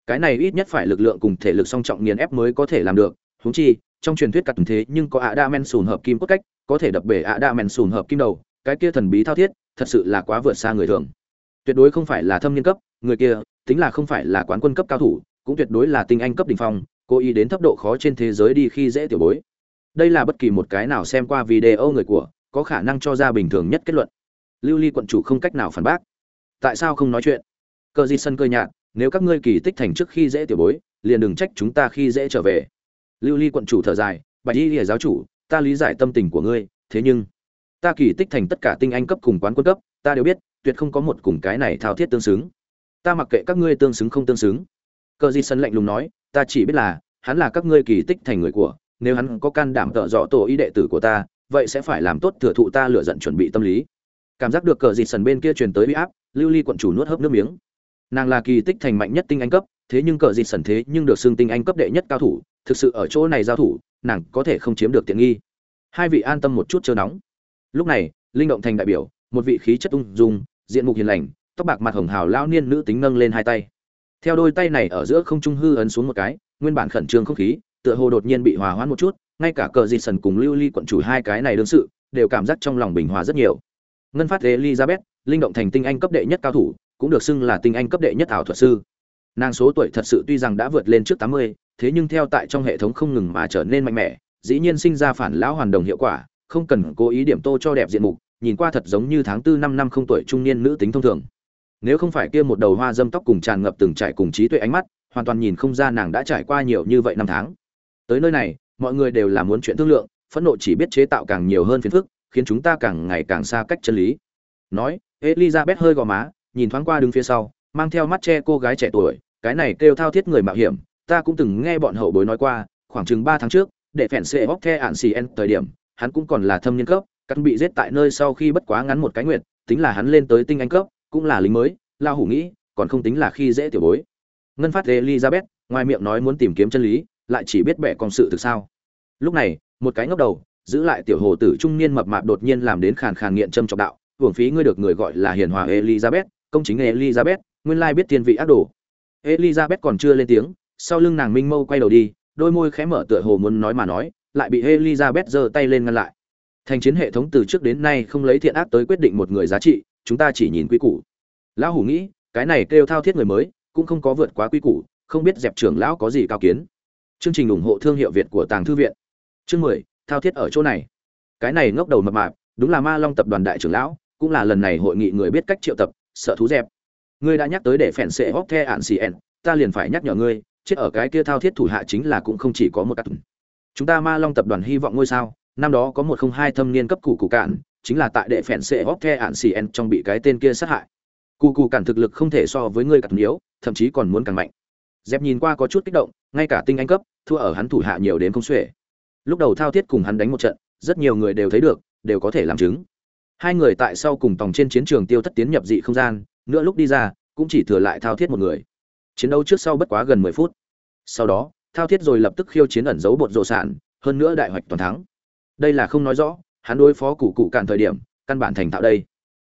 cái này ít nhất phải lực lượng cùng thể lực song trọng nghiền ép mới có thể làm được, huống chi, trong truyền thuyết cắt thế nhưng có Adamen men sùn hợp kim cốt cách, có thể đập bể Adamen men sùn hợp kim đầu, cái kia thần bí thao thiết, thật sự là quá vượt xa người thường. Tuyệt đối không phải là thâm niên cấp, người kia, tính là không phải là quán quân cấp cao thủ, cũng tuyệt đối là tinh anh cấp đỉnh phong, cố ý đến thấp độ khó trên thế giới đi khi dễ tiểu bối. Đây là bất kỳ một cái nào xem qua video người của, có khả năng cho ra bình thường nhất kết luận. Lưu ly quận chủ không cách nào phản bác tại sao không nói chuyện? Cờ di sân cơ nhạt, nếu các ngươi kỳ tích thành trước khi dễ tiểu bối, liền đừng trách chúng ta khi dễ trở về. Lưu ly quận chủ thở dài, bạch y lìa giáo chủ, ta lý giải tâm tình của ngươi, thế nhưng ta kỳ tích thành tất cả tinh anh cấp cùng quán quân cấp, ta đều biết, tuyệt không có một cùng cái này thao thiết tương xứng. Ta mặc kệ các ngươi tương xứng không tương xứng. Cờ di sân lạnh lùng nói, ta chỉ biết là, hắn là các ngươi kỳ tích thành người của, nếu hắn có can đảm tợ dọ tổ ý đệ tử của ta, vậy sẽ phải làm tốt thừa thụ ta lựa giận chuẩn bị tâm lý cảm giác được cờ dịt sần bên kia truyền tới uy áp, lưu ly quận chủ nuốt hớp nước miếng. Nàng là kỳ tích thành mạnh nhất tinh anh cấp, thế nhưng cờ dịt sần thế nhưng được xưng tinh anh cấp đệ nhất cao thủ, thực sự ở chỗ này giao thủ, nàng có thể không chiếm được tiện nghi. Hai vị an tâm một chút chờ nóng. Lúc này, linh động thành đại biểu, một vị khí chất ung dung, diện mục hiền lành, tóc bạc mặt hồng hào lao niên nữ tính nâng lên hai tay. Theo đôi tay này ở giữa không trung hư ấn xuống một cái, nguyên bản khẩn trương không khí, tựa hồ đột nhiên bị hòa hoãn một chút, ngay cả cờ dịt sần cùng lưu ly quận chủ hai cái này đương sự, đều cảm giác trong lòng bình hòa rất nhiều ngân phát elizabeth, linh động thành tinh anh cấp đệ nhất cao thủ, cũng được xưng là tinh anh cấp đệ nhất ảo thuật sư. Nàng số tuổi thật sự tuy rằng đã vượt lên trước tám mươi, thế nhưng theo tại trong hệ thống không ngừng mà trở nên mạnh mẽ, dĩ nhiên sinh ra phản lão hoàn đồng hiệu quả, không cần cố ý điểm tô cho đẹp diện mục, nhìn qua thật giống như tháng tư năm năm không tuổi trung niên nữ tính thông thường. Nếu không phải kia một đầu hoa dâm tóc cùng tràn ngập từng trải cùng trí tuệ ánh mắt, hoàn toàn nhìn không ra nàng đã trải qua nhiều như vậy năm tháng. Tới nơi này, mọi người đều là muốn chuyện thương lượng, phẫn nộ chỉ biết chế tạo càng nhiều hơn phiền phức khiến chúng ta càng ngày càng xa cách chân lý. Nói, elizabeth hơi gò má, nhìn thoáng qua đứng phía sau, mang theo mắt che cô gái trẻ tuổi, cái này kêu thao thiết người mạo hiểm, ta cũng từng nghe bọn hậu bối nói qua, khoảng chừng ba tháng trước, để phèn xệ bóc the ạn xì en thời điểm, hắn cũng còn là thâm niên cấp cắt bị giết tại nơi sau khi bất quá ngắn một cái nguyện tính là hắn lên tới tinh anh cấp, cũng là lính mới lao hủ nghĩ, còn không tính là khi dễ tiểu bối. Ngân phát elizabeth, ngoài miệng nói muốn tìm kiếm chân lý, lại chỉ biết bẻ con sự thực sao. Lúc này, một cái ngốc đầu giữ lại tiểu hồ tử trung niên mập mạp đột nhiên làm đến khàn khàn nghiện châm trọng đạo, hưởng phí ngươi được người gọi là hiền hòa elizabeth, công chính elizabeth, nguyên lai biết thiên vị ác đồ. Elizabeth còn chưa lên tiếng, sau lưng nàng minh mâu quay đầu đi, đôi môi khẽ mở tựa hồ muốn nói mà nói, lại bị elizabeth giơ tay lên ngăn lại. Thành chiến hệ thống từ trước đến nay không lấy thiện ác tới quyết định một người giá trị, chúng ta chỉ nhìn quy củ. Lão hủ nghĩ, cái này kêu thao thiết người mới, cũng không có vượt quá quy củ, không biết dẹp trưởng lão có gì cao kiến. Chương trình ủng hộ thương hiệu việt của tàng thư viện. Chương mười thao thiết ở chỗ này. Cái này ngốc đầu mập mạp, đúng là ma long tập đoàn đại trưởng lão, cũng là lần này hội nghị người biết cách triệu tập, sợ thú dẹp. Ngươi đã nhắc tới để phèn sệ hóc the ạn cn ta liền phải nhắc nhở ngươi, chết ở cái kia thao thiết thủ hạ chính là cũng không chỉ có một cắt chúng ta ma long tập đoàn hy vọng ngôi sao, năm đó có một không hai thâm niên cấp cụ cụ cạn, chính là tại đệ phèn sệ hóc the ạn cn trong bị cái tên kia sát hại. Cụ cụ cản thực lực không thể so với ngươi cắt yếu, thậm chí còn muốn càng mạnh. Dẹp nhìn qua có chút kích động, ngay cả tinh anh cấp, thua ở hắn thủ hạ nhiều đến không xuể lúc đầu thao thiết cùng hắn đánh một trận, rất nhiều người đều thấy được, đều có thể làm chứng. Hai người tại sau cùng tòng trên chiến trường tiêu thất tiến nhập dị không gian nữa lúc đi ra, cũng chỉ thừa lại thao thiết một người. Chiến đấu trước sau bất quá gần mười phút. Sau đó, thao thiết rồi lập tức khiêu chiến ẩn giấu bột rộ sản hơn nữa đại hoạch toàn thắng. Đây là không nói rõ, hắn đối phó cụ cụ cạn thời điểm, căn bản thành thạo đây.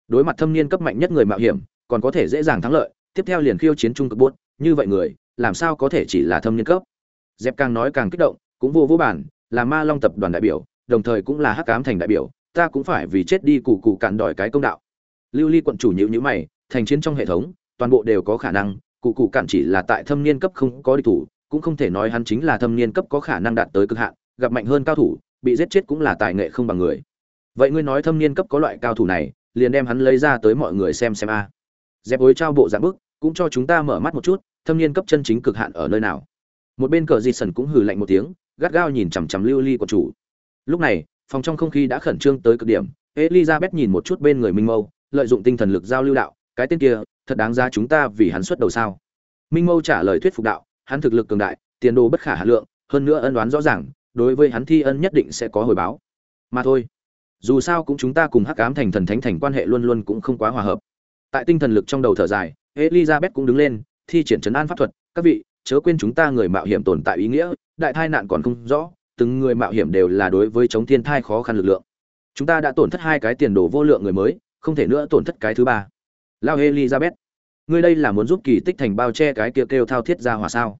Đối mặt thâm niên cấp mạnh nhất người mạo hiểm, còn có thể dễ dàng thắng lợi, tiếp theo liền khiêu chiến trung cực bốt như vậy người, làm sao có thể chỉ là thâm niên cấp? Dẹp càng nói càng kích động, cũng vô vô bản là ma long tập đoàn đại biểu, đồng thời cũng là hắc cám thành đại biểu, ta cũng phải vì chết đi cụ cụ cạn đòi cái công đạo. Lưu ly quận chủ nhữ nhữ mày, thành chiến trong hệ thống, toàn bộ đều có khả năng, cụ cụ cạn chỉ là tại thâm niên cấp không có địch thủ, cũng không thể nói hắn chính là thâm niên cấp có khả năng đạt tới cực hạn, gặp mạnh hơn cao thủ, bị giết chết cũng là tài nghệ không bằng người. Vậy ngươi nói thâm niên cấp có loại cao thủ này, liền đem hắn lấy ra tới mọi người xem xem a. Dẹp ối trao bộ dạng bức, cũng cho chúng ta mở mắt một chút, thâm niên cấp chân chính cực hạn ở nơi nào? Một bên cờ di sần cũng hừ lạnh một tiếng, gắt gao nhìn chằm chằm lưu ly của chủ. Lúc này, phòng trong không khí đã khẩn trương tới cực điểm. Elizabeth nhìn một chút bên người minh mâu, lợi dụng tinh thần lực giao lưu đạo, cái tên kia, thật đáng ra chúng ta vì hắn xuất đầu sao? Minh mâu trả lời thuyết phục đạo, hắn thực lực cường đại, tiền đồ bất khả hà lượng, hơn nữa ân đoán rõ ràng, đối với hắn thi ân nhất định sẽ có hồi báo. Mà thôi, dù sao cũng chúng ta cùng hắc ám thành thần thánh thành quan hệ luôn luôn cũng không quá hòa hợp. Tại tinh thần lực trong đầu thở dài, elizabeth cũng đứng lên, thi triển trấn an pháp thuật, các vị chớ quên chúng ta người mạo hiểm tồn tại ý nghĩa đại tai nạn còn không rõ từng người mạo hiểm đều là đối với chống thiên thai khó khăn lực lượng. Chúng ta đã tổn thất hai cái tiền đồ vô lượng người mới không thể nữa tổn thất cái thứ ba. Lao elizabeth ngươi đây là muốn giúp kỳ tích thành bao che cái kia kêu, kêu thao thiết ra hỏa sao?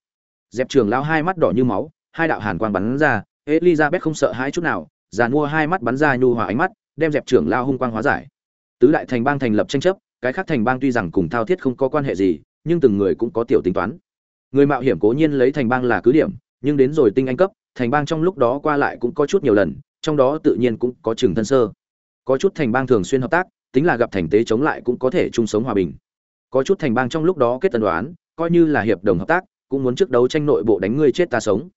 Dẹp trường lao hai mắt đỏ như máu hai đạo hàn quang bắn ra elizabeth không sợ hãi chút nào giàn mua hai mắt bắn ra nhu hòa ánh mắt đem dẹp trưởng lao hung quang hóa giải. Tứ đại thành bang thành lập tranh chấp cái khác thành bang tuy rằng cùng thao thiết không có quan hệ gì nhưng từng người cũng có tiểu tính toán người mạo hiểm cố nhiên lấy thành bang là cứ điểm, nhưng đến rồi tinh anh cấp, thành bang trong lúc đó qua lại cũng có chút nhiều lần, trong đó tự nhiên cũng có trường thân sơ. Có chút thành bang thường xuyên hợp tác, tính là gặp thành tế chống lại cũng có thể chung sống hòa bình. Có chút thành bang trong lúc đó kết tân đoán, coi như là hiệp đồng hợp tác, cũng muốn trước đấu tranh nội bộ đánh ngươi chết ta sống.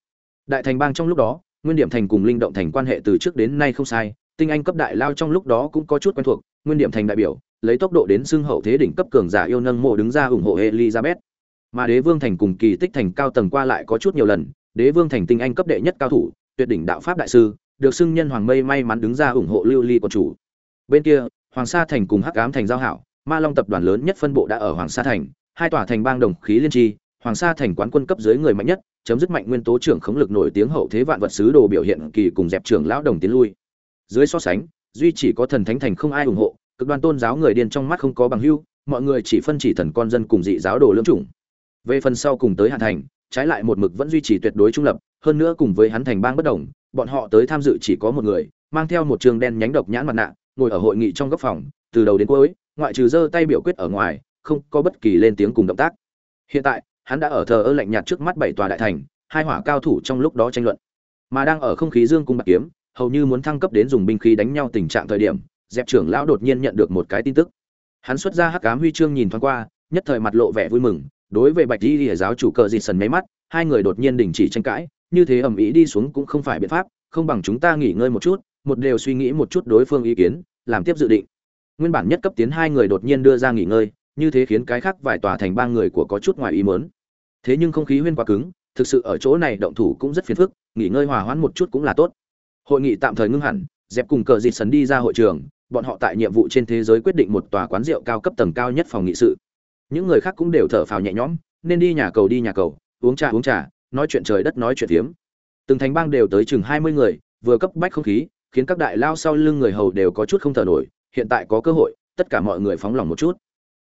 Đại thành bang trong lúc đó, nguyên điểm thành cùng linh động thành quan hệ từ trước đến nay không sai, tinh anh cấp đại lao trong lúc đó cũng có chút quen thuộc, nguyên điểm thành đại biểu, lấy tốc độ đến xưng hậu thế đỉnh cấp cường giả yêu nâng mộ đứng ra ủng hộ elizabeth mà đế vương thành cùng kỳ tích thành cao tầng qua lại có chút nhiều lần, đế vương thành tinh anh cấp đệ nhất cao thủ, tuyệt đỉnh đạo pháp đại sư, được xưng nhân hoàng mây may mắn đứng ra ủng hộ lưu ly của chủ. Bên kia, hoàng sa thành cùng hắc ám thành giao hảo, ma long tập đoàn lớn nhất phân bộ đã ở hoàng sa thành, hai tòa thành bang đồng khí liên tri, hoàng sa thành quán quân cấp dưới người mạnh nhất, chấm dứt mạnh nguyên tố trưởng khống lực nổi tiếng hậu thế vạn vật sứ đồ biểu hiện kỳ cùng dẹp trưởng lão đồng tiến lui. Dưới so sánh, duy chỉ có thần thánh thành không ai ủng hộ, cực đoan tôn giáo người điên trong mắt không có bằng hưu, mọi người chỉ phân chỉ thần con dân cùng dị giáo đồ lưỡng chủng về phần sau cùng tới hạ thành, trái lại một mực vẫn duy trì tuyệt đối trung lập, hơn nữa cùng với hắn thành bang bất đồng, bọn họ tới tham dự chỉ có một người, mang theo một trường đen nhánh độc nhãn mặt nạ, ngồi ở hội nghị trong góc phòng, từ đầu đến cuối, ngoại trừ giơ tay biểu quyết ở ngoài, không có bất kỳ lên tiếng cùng động tác. Hiện tại, hắn đã ở thờ ơ lạnh nhạt trước mắt bảy tòa đại thành, hai hỏa cao thủ trong lúc đó tranh luận. Mà đang ở không khí dương cung bạc kiếm, hầu như muốn thăng cấp đến dùng binh khí đánh nhau tình trạng thời điểm, dẹp trưởng lão đột nhiên nhận được một cái tin tức. Hắn xuất ra hắc ám huy chương nhìn thoáng qua, nhất thời mặt lộ vẻ vui mừng đối với bạch di lìa giáo chủ cờ dịt sần máy mắt, hai người đột nhiên đình chỉ tranh cãi, như thế ầm ĩ đi xuống cũng không phải biện pháp, không bằng chúng ta nghỉ ngơi một chút, một đều suy nghĩ một chút đối phương ý kiến, làm tiếp dự định. Nguyên bản nhất cấp tiến hai người đột nhiên đưa ra nghỉ ngơi, như thế khiến cái khác vài tòa thành ba người của có chút ngoài ý mớn thế nhưng không khí huyên quá cứng, thực sự ở chỗ này động thủ cũng rất phiền phức, nghỉ ngơi hòa hoãn một chút cũng là tốt. Hội nghị tạm thời ngưng hẳn, dẹp cùng cờ dịt sấn đi ra hội trường, bọn họ tại nhiệm vụ trên thế giới quyết định một tòa quán rượu cao cấp tầng cao nhất phòng nghị sự những người khác cũng đều thở phào nhẹ nhõm, nên đi nhà cầu đi nhà cầu, uống trà uống trà, nói chuyện trời đất, nói chuyện tiếm từng thành bang đều tới chừng hai mươi người, vừa cấp bách không khí, khiến các đại lao sau lưng người hầu đều có chút không thở nổi, hiện tại có cơ hội, tất cả mọi người phóng lòng một chút.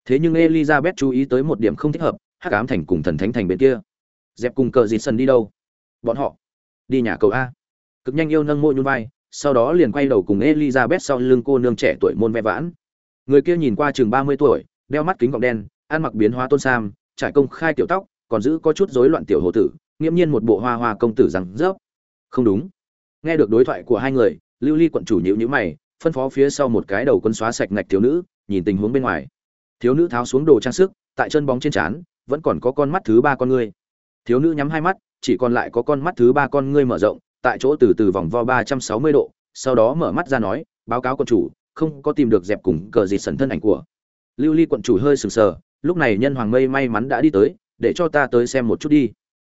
Thế nhưng elizabeth chú ý tới một điểm không thích hợp, hắc ám thành cùng thần thánh thành bên kia. Dẹp cùng cờ dịt sân đi đâu? Bọn họ đi nhà cầu a. Cực nhanh yêu nâng môi nhún vai, sau đó liền quay đầu cùng elizabeth sau lưng cô nương trẻ tuổi môn ve vãn. Người kia nhìn qua chừng ba mươi tuổi, đeo mắt kính gọng đen ăn mặc biến hóa tôn sam, trải công khai tiểu tóc, còn giữ có chút rối loạn tiểu hồ tử, nghiễm nhiên một bộ hoa hoa công tử rằng rớp. Không đúng. Nghe được đối thoại của hai người, lưu ly quận chủ nhíu nhữ mày, phân phó phía sau một cái đầu quân xóa sạch ngạch thiếu nữ, nhìn tình huống bên ngoài. Thiếu nữ tháo xuống đồ trang sức, tại chân bóng trên trán, vẫn còn có con mắt thứ ba con ngươi. Thiếu nữ nhắm hai mắt, chỉ còn lại có con mắt thứ ba con ngươi mở rộng, tại chỗ từ từ vòng vo ba trăm sáu mươi độ, sau đó mở mắt ra nói, báo cáo quận chủ, không có tìm được dẹp cùng cờ dịt sần thân ảnh của. Lưu ly quận chủ hơi sừng sờ lúc này nhân hoàng mây may mắn đã đi tới, để cho ta tới xem một chút đi.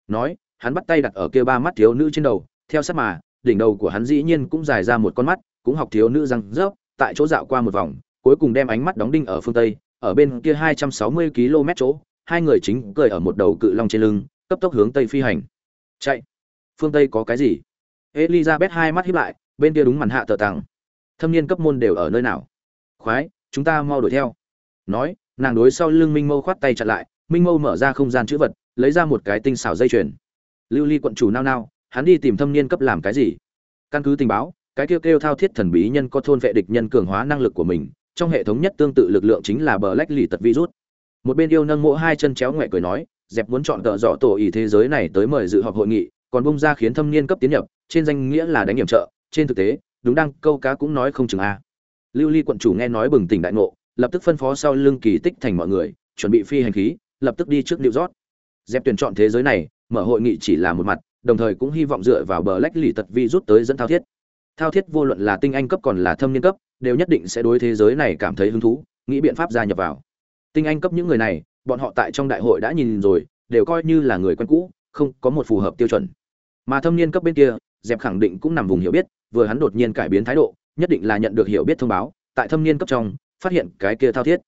Nói, hắn bắt tay đặt ở kia ba mắt thiếu nữ trên đầu, theo sát mà, đỉnh đầu của hắn dĩ nhiên cũng dài ra một con mắt, cũng học thiếu nữ răng rớp, tại chỗ dạo qua một vòng, cuối cùng đem ánh mắt đóng đinh ở phương tây, ở bên kia hai trăm sáu mươi km chỗ, hai người chính cười ở một đầu cự long trên lưng, cấp tốc hướng tây phi hành. Chạy. Phương tây có cái gì? Elizabeth hai mắt hiếp lại, bên kia đúng màn hạ tờ tàng. Thâm niên cấp môn đều ở nơi nào? Khoái, chúng ta mau đuổi theo. Nói nàng đối sau lưng minh mâu khoát tay chặn lại, minh mâu mở ra không gian chữ vật, lấy ra một cái tinh xảo dây chuyền. Lưu ly quận chủ nao nao, hắn đi tìm thâm niên cấp làm cái gì? Căn cứ tình báo, cái kêu kêu thao thiết thần bí nhân có thôn vệ địch nhân cường hóa năng lực của mình, trong hệ thống nhất tương tự lực lượng chính là bờ lách lì tật virus. Một bên yêu nâng mỗ hai chân chéo ngoẹ cười nói, dẹp muốn chọn tợ dọ tổ ý thế giới này tới mời dự họp hội nghị, còn bung ra khiến thâm niên cấp tiến nhập, trên danh nghĩa là đánh hiểm trợ, trên thực tế, đúng đăng câu cá cũng nói không chừng a. Lưu ly quận chủ nghe nói bừng tỉnh đại ngộ lập tức phân phó sau lưng kỳ tích thành mọi người chuẩn bị phi hành khí lập tức đi trước New York. Dẹp tuyển chọn thế giới này, mở hội nghị chỉ là một mặt, đồng thời cũng hy vọng dựa vào bờ lách lì tật vi rút tới dẫn thao thiết. Thao thiết vô luận là tinh anh cấp còn là thâm niên cấp, đều nhất định sẽ đối thế giới này cảm thấy hứng thú, nghĩ biện pháp gia nhập vào. Tinh anh cấp những người này, bọn họ tại trong đại hội đã nhìn rồi, đều coi như là người quen cũ, không có một phù hợp tiêu chuẩn. Mà thâm niên cấp bên kia, dẹp khẳng định cũng nằm vùng hiểu biết, vừa hắn đột nhiên cải biến thái độ, nhất định là nhận được hiểu biết thông báo, tại thâm niên cấp trong, phát hiện cái kia thao thiết.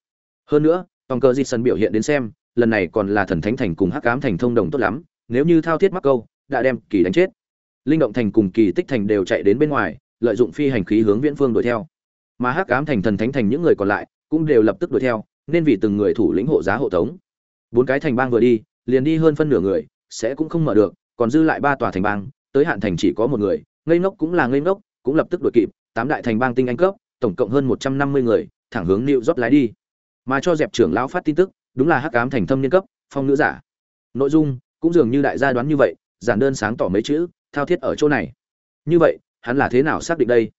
hơn nữa, tòng cờ di sân biểu hiện đến xem, lần này còn là thần thánh thành cùng hắc cám thành thông đồng tốt lắm, nếu như thao thiết mắc câu, đã đem kỳ đánh chết. Linh động thành cùng kỳ tích thành đều chạy đến bên ngoài, lợi dụng phi hành khí hướng viễn phương đuổi theo. Mà hắc cám thành thần thánh thành những người còn lại, cũng đều lập tức đuổi theo, nên vì từng người thủ lĩnh hộ giá hộ tống. Bốn cái thành bang vừa đi, liền đi hơn phân nửa người, sẽ cũng không mở được, còn dư lại ba tòa thành bang, tới hạn thành chỉ có một người, ngây ngốc cũng là ngây ngốc, cũng lập tức đuổi kịp, tám đại thành bang tinh anh cấp, tổng cộng hơn một trăm năm mươi người thẳng hướng nịu rót lái đi. Mà cho dẹp trưởng lão phát tin tức, đúng là hắc ám thành thâm niên cấp, phong nữ giả. Nội dung, cũng dường như đại gia đoán như vậy, giản đơn sáng tỏ mấy chữ, thao thiết ở chỗ này. Như vậy, hắn là thế nào xác định đây?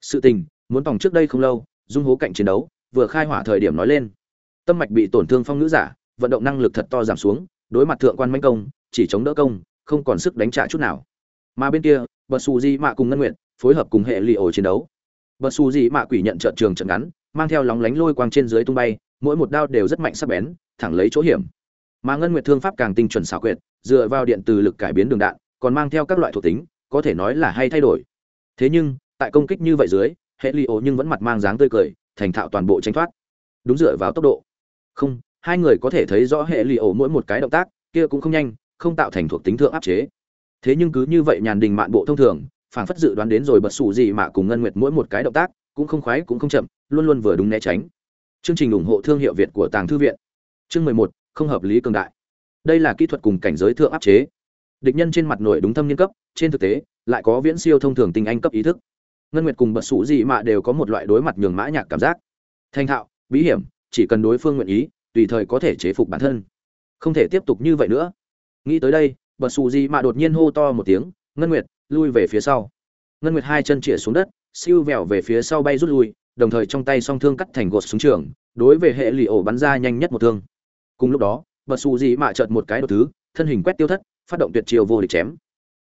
Sự tình, muốn tòng trước đây không lâu, dung hố cạnh chiến đấu, vừa khai hỏa thời điểm nói lên. Tâm mạch bị tổn thương phong nữ giả, vận động năng lực thật to giảm xuống, đối mặt thượng quan mãnh công, chỉ chống đỡ công, không còn sức đánh trả chút nào. Mà bên kia, bật xù di mạ cùng ngân nguyện phối hợp cùng hệ lì ổ chiến đấu. Bật xù di mạ quỷ nhận trận trường trận ngắn mang theo lóng lánh lôi quang trên dưới tung bay, mỗi một đao đều rất mạnh sắc bén, thẳng lấy chỗ hiểm. Mà ngân nguyệt thương pháp càng tinh chuẩn xảo quyệt, dựa vào điện từ lực cải biến đường đạn, còn mang theo các loại thuộc tính, có thể nói là hay thay đổi. Thế nhưng, tại công kích như vậy dưới, hệ li nhưng vẫn mặt mang dáng tươi cười, thành thạo toàn bộ tránh thoát. Đúng dựa vào tốc độ. Không, hai người có thể thấy rõ hệ li mỗi một cái động tác, kia cũng không nhanh, không tạo thành thuộc tính thượng áp chế. Thế nhưng cứ như vậy nhàn đình mạn bộ thông thường, phảng phất dự đoán đến rồi bật sủ gì mà cùng ngân nguyệt mỗi một cái động tác cũng không khoái cũng không chậm, luôn luôn vừa đúng né tránh. Chương trình ủng hộ thương hiệu việt của tàng thư viện. Chương mười một, không hợp lý cường đại. Đây là kỹ thuật cùng cảnh giới thượng áp chế. Địch nhân trên mặt nội đúng thâm niên cấp, trên thực tế, lại có viễn siêu thông thường tinh anh cấp ý thức. Ngân nguyệt cùng bật sủ gì mà đều có một loại đối mặt nhường mã nhạc cảm giác. Thanh thạo, bí hiểm, chỉ cần đối phương nguyện ý, tùy thời có thể chế phục bản thân. Không thể tiếp tục như vậy nữa. Nghĩ tới đây, bật sủ gì mà đột nhiên hô to một tiếng, ngân nguyệt, lui về phía sau. Ngân nguyệt hai chân chĩa xuống đất siêu vẹo về phía sau bay rút lui, đồng thời trong tay song thương cắt thành gột xuống trường, đối về hệ lì ổ bắn ra nhanh nhất một thương. Cùng lúc đó bật xù dị mạ chợt một cái đột thứ, thân hình quét tiêu thất, phát động tuyệt chiều vô địch chém.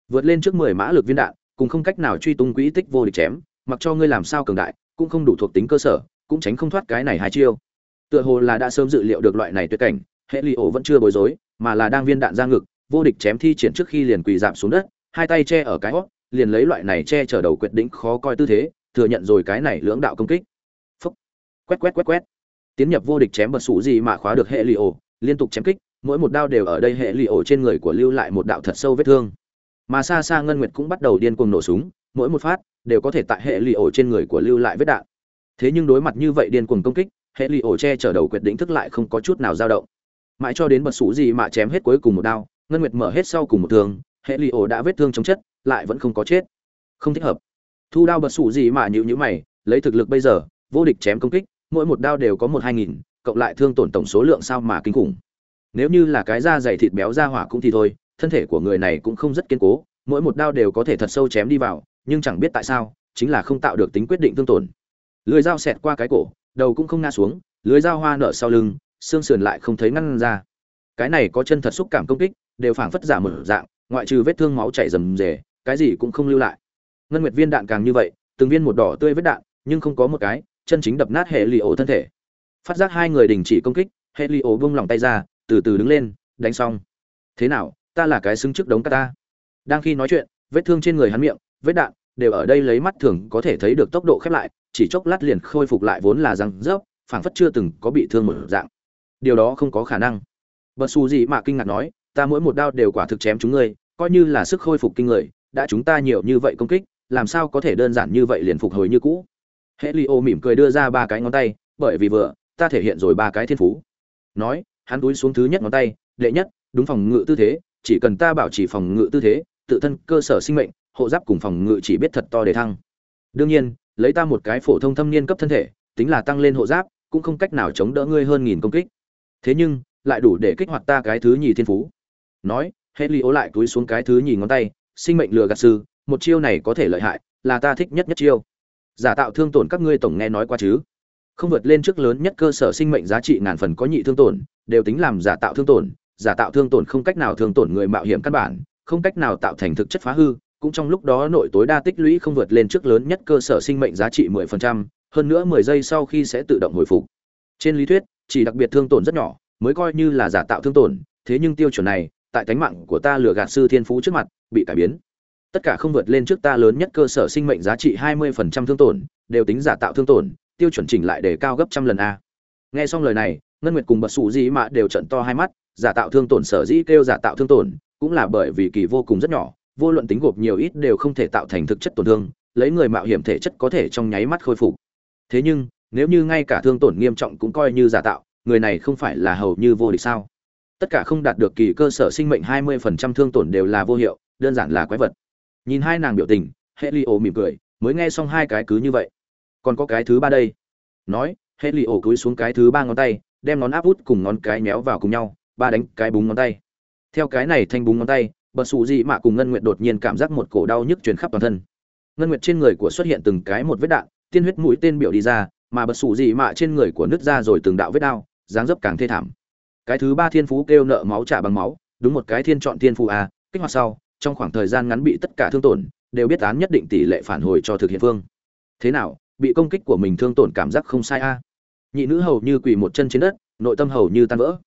Vượt lên trước mười mã lực viên đạn, cùng không cách nào truy tung quỹ tích vô địch chém, mặc cho ngươi làm sao cường đại, cũng không đủ thuộc tính cơ sở, cũng tránh không thoát cái này hai chiêu. Tựa hồ là đã sớm dự liệu được loại này tuyệt cảnh, hệ lì ổ vẫn chưa bối rối, mà là đang viên đạn ra ngực, vô địch chém thi triển trước khi liền quỳ giảm xuống đất, hai tay che ở cái hót liền lấy loại này che chở đầu quyết định khó coi tư thế thừa nhận rồi cái này lưỡng đạo công kích. Phúc. quét quét quét quét. Tiến nhập vô địch chém bật sủ gì mà khóa được hệ Helio, liên tục chém kích mỗi một đao đều ở đây hệ Helio trên người của lưu lại một đạo thật sâu vết thương. Mà xa xa ngân nguyệt cũng bắt đầu điên cuồng nổ súng mỗi một phát đều có thể tại hệ Helio trên người của lưu lại vết đạn. Thế nhưng đối mặt như vậy điên cuồng công kích hệ Helio che chở đầu quyết định thức lại không có chút nào dao động. Mãi cho đến bật sủ gì mà chém hết cuối cùng một đao ngân nguyệt mở hết sau cùng một thương hệ lụy ổ đã vết thương chống chất, lại vẫn không có chết. Không thích hợp. Thu đao bật sủ gì mà nhịu nhữ mày, lấy thực lực bây giờ, vô địch chém công kích, mỗi một đao đều có một hai nghìn, cộng lại thương tổn tổng số lượng sao mà kinh khủng. Nếu như là cái da dày thịt béo ra hỏa cũng thì thôi, thân thể của người này cũng không rất kiên cố, mỗi một đao đều có thể thật sâu chém đi vào, nhưng chẳng biết tại sao, chính là không tạo được tính quyết định thương tổn. Lưới dao xẹt qua cái cổ, đầu cũng không ngã xuống, lưới dao hoa nở sau lưng, xương sườn lại không thấy ngăn ra. Cái này có chân thật xúc cảm công kích, đều phảng phất giả một dạng ngoại trừ vết thương máu chảy rầm rề, cái gì cũng không lưu lại. Ngân nguyệt viên đạn càng như vậy, từng viên một đỏ tươi vết đạn, nhưng không có một cái, chân chính đập nát hệ lì ổ thân thể. Phát giác hai người đình chỉ công kích, hệ lì ổ vung lòng tay ra, từ từ đứng lên, đánh xong. Thế nào, ta là cái xứng trước đống ta. Đang khi nói chuyện, vết thương trên người hắn miệng, vết đạn đều ở đây lấy mắt thường có thể thấy được tốc độ khép lại, chỉ chốc lát liền khôi phục lại vốn là răng rớp, phảng phất chưa từng có bị thương một dạng. Điều đó không có khả năng. Bất su gì mà kinh ngạc nói ta mỗi một đao đều quả thực chém chúng ngươi, coi như là sức khôi phục kinh người, đã chúng ta nhiều như vậy công kích, làm sao có thể đơn giản như vậy liền phục hồi như cũ? Hệ li ô mỉm cười đưa ra ba cái ngón tay, bởi vì vừa, ta thể hiện rồi ba cái thiên phú. Nói, hắn túi xuống thứ nhất ngón tay, đệ nhất, đúng phòng ngự tư thế, chỉ cần ta bảo trì phòng ngự tư thế, tự thân cơ sở sinh mệnh, hộ giáp cùng phòng ngự chỉ biết thật to để thăng. Đương nhiên, lấy ta một cái phổ thông thâm niên cấp thân thể, tính là tăng lên hộ giáp, cũng không cách nào chống đỡ ngươi hơn nghìn công kích. Thế nhưng, lại đủ để kích hoạt ta cái thứ nhì thiên phú nói hệ ly ố lại túi xuống cái thứ nhìn ngón tay sinh mệnh lừa gạt sư một chiêu này có thể lợi hại là ta thích nhất nhất chiêu. Giả tạo thương tổn các ngươi tổng nghe nói qua chứ? Không vượt lên trước lớn nhất cơ sở sinh mệnh giá trị ngàn phần có nhị thương tổn đều tính làm giả tạo thương tổn. Giả tạo thương tổn không cách nào thương tổn người mạo hiểm căn bản không cách nào tạo thành thực chất phá hư cũng trong lúc đó nội tối đa tích lũy không vượt lên trước lớn nhất cơ sở sinh mệnh giá trị 10%, hơn nữa 10 giây sau khi sẽ tự động hồi phục. Trên lý thuyết, chỉ đặc biệt thương tổn rất nhỏ, mới coi như là giả tạo thương tổn, thế nhưng tiêu chuẩn này, tại tánh mạng của ta lừa gạt sư thiên phú trước mặt, bị cải biến. Tất cả không vượt lên trước ta lớn nhất cơ sở sinh mệnh giá trị 20% thương tổn, đều tính giả tạo thương tổn, tiêu chuẩn chỉnh lại để cao gấp trăm lần a. nghe xong lời này ngân nguyệt cùng bật sủ gì mà đều trận to hai mắt giả tạo thương tổn sở dĩ kêu giả tạo thương tổn cũng là bởi vì kỳ vô cùng rất nhỏ vô luận tính gộp nhiều ít đều không thể tạo thành thực chất tổn thương lấy người mạo hiểm thể chất có thể trong nháy mắt khôi phục. Thế nhưng nếu như ngay cả thương tổn nghiêm trọng cũng coi như giả tạo người này không phải là hầu như vô địch sao? Tất cả không đạt được kỳ cơ sở sinh mệnh 20% thương tổn đều là vô hiệu, đơn giản là quái vật. Nhìn hai nàng biểu tình hệ li ổ mỉm cười, mới nghe xong hai cái cứ như vậy. Còn có cái thứ ba đây. Nói hệ li ổ cúi xuống cái thứ ba ngón tay, đem ngón áp út cùng ngón cái méo vào cùng nhau, ba đánh cái búng ngón tay. Theo cái này thanh búng ngón tay bật sụ dị mạ cùng ngân nguyệt đột nhiên cảm giác một cổ đau nhức truyền khắp toàn thân. Ngân nguyệt trên người của xuất hiện từng cái một vết đạn, tiên huyết mũi tên biểu đi ra, mà bật sụ dị mạ trên người của nứt ra rồi từng đạo vết đau, dáng dấp càng thê thảm cái thứ ba thiên phú kêu nợ máu trả bằng máu, đúng một cái thiên chọn thiên phú a kích hoạt sau, trong khoảng thời gian ngắn bị tất cả thương tổn, đều biết án nhất định tỷ lệ phản hồi cho thực hiện phương. Thế nào, bị công kích của mình thương tổn cảm giác không sai a nhị nữ hầu như quỳ một chân trên đất, nội tâm hầu như tan vỡ.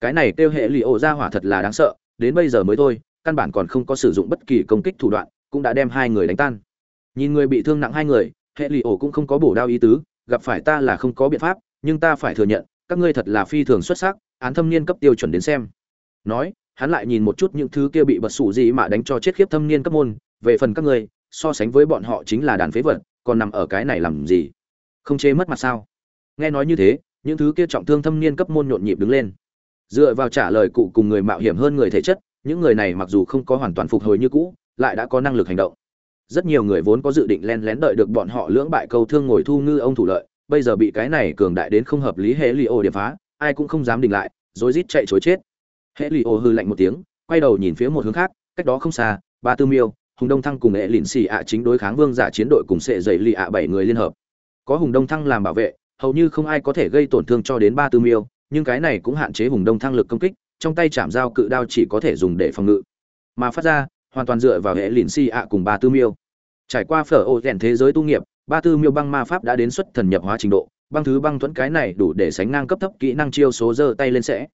Cái này kêu hệ lì ổ ra hỏa thật là đáng sợ, đến bây giờ mới thôi, căn bản còn không có sử dụng bất kỳ công kích thủ đoạn, cũng đã đem hai người đánh tan. Nhìn người bị thương nặng hai người, hệ lì ổ cũng không có bổ đao ý tứ, gặp phải ta là không có biện pháp, nhưng ta phải thừa nhận, các ngươi thật là phi thường xuất sắc án thâm niên cấp tiêu chuẩn đến xem. Nói, hắn lại nhìn một chút những thứ kia bị bật sủ gì mà đánh cho chết khiếp thâm niên cấp môn, về phần các ngươi so sánh với bọn họ chính là đàn phế vật, còn nằm ở cái này làm gì? Không chế mất mặt sao? Nghe nói như thế, những thứ kia trọng thương thâm niên cấp môn nhộn nhịp đứng lên. Dựa vào trả lời cụ cùng người mạo hiểm hơn người thể chất, những người này mặc dù không có hoàn toàn phục hồi như cũ, lại đã có năng lực hành động. Rất nhiều người vốn có dự định len lén đợi được bọn họ lưỡng bại câu thương ngồi thu ngư ông thủ lợi, bây giờ bị cái này cường đại đến không hợp lý hệ li ô điệp phá ai cũng không dám đình lại, rối rít chạy chối chết. Hệ lì ô hư lạnh một tiếng, quay đầu nhìn phía một hướng khác, cách đó không xa, ba tư miêu, hùng đông thăng cùng hệ lịn xì ạ chính đối kháng vương giả chiến đội cùng sệ dậy lì ạ bảy người liên hợp. Có hùng đông thăng làm bảo vệ, hầu như không ai có thể gây tổn thương cho đến ba tư miêu, nhưng cái này cũng hạn chế hùng đông thăng lực công kích, trong tay chạm dao cự đao chỉ có thể dùng để phòng ngự. Mà phát ra, hoàn toàn dựa vào hệ lìn xì ạ cùng ba tư miêu. Trải qua phở ô rèn thế giới tu nghiệp, ba tư miêu băng ma pháp đã đến xuất thần nhập hóa trình độ băng thứ băng thuẫn cái này đủ để sánh ngang cấp thấp kỹ năng chiêu số giơ tay lên sẽ.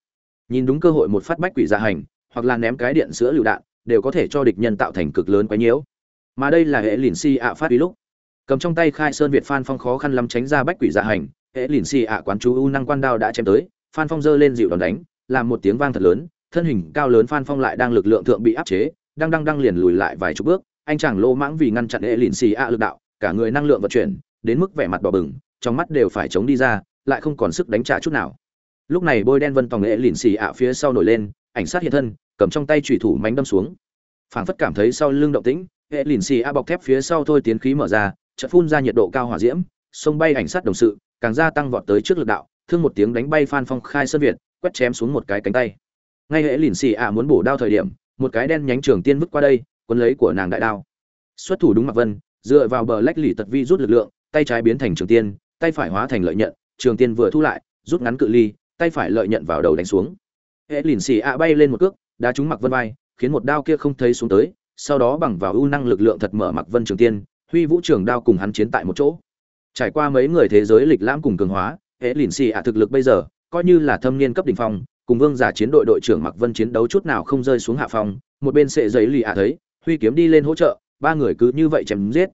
Nhìn đúng cơ hội một phát bách quỷ dạ hành, hoặc là ném cái điện sữa lựu đạn, đều có thể cho địch nhân tạo thành cực lớn quấy nhiễu. Mà đây là hệ lìn si ạ phát ý lúc. Cầm trong tay khai sơn việt phan phong khó khăn lắm tránh ra bách quỷ dạ hành, hệ lìn si ạ quán chú u năng quan đao đã chém tới, phan phong giơ lên dịu đòn đánh, làm một tiếng vang thật lớn, thân hình cao lớn phan phong lại đang lực lượng thượng bị áp chế, đang đang đang liền lùi lại vài chục bước, anh chàng lô mãng vì ngăn chặn hệ lìn xì ạ lực đạo, cả người năng lượng vận chuyển, đến mức vẻ mặt bỏ bừng trong mắt đều phải chống đi ra, lại không còn sức đánh trả chút nào. Lúc này bôi đen vân tòng nghệ lìn xì ạ phía sau nổi lên, ảnh sát hiện thân, cầm trong tay chủy thủ mánh đâm xuống. Phảng phất cảm thấy sau lưng động tĩnh hệ lìn xì ạ bọc thép phía sau thôi tiến khí mở ra, chợt phun ra nhiệt độ cao hỏa diễm, sông bay ảnh sát đồng sự, càng gia tăng vọt tới trước lực đạo, thương một tiếng đánh bay phan phong khai sơn việt, quét chém xuống một cái cánh tay. Ngay hệ lìn xì ạ muốn bổ đao thời điểm, một cái đen nhánh trường tiên vứt qua đây quân lấy của nàng đại đao. Xuất thủ đúng mặc vân, dựa vào bờ lách lì tật vi rút lực lượng, tay trái biến thành trường tiên tay phải hóa thành lợi nhận trường tiên vừa thu lại rút ngắn cự ly tay phải lợi nhận vào đầu đánh xuống hễ lìn xì ạ bay lên một cước đá trúng mặc vân vai khiến một đao kia không thấy xuống tới sau đó bằng vào ưu năng lực lượng thật mở mặc vân trường tiên huy vũ trường đao cùng hắn chiến tại một chỗ trải qua mấy người thế giới lịch lãm cùng cường hóa hễ lìn xì ạ thực lực bây giờ coi như là thâm niên cấp đỉnh phong, cùng Vương giả chiến đội đội trưởng Mặc Vân chiến đấu chút nào không rơi xuống hạ phong, một bên sệ giấy lì ạ thấy, huy kiếm đi lên hỗ trợ, ba người cứ như vậy chém giết.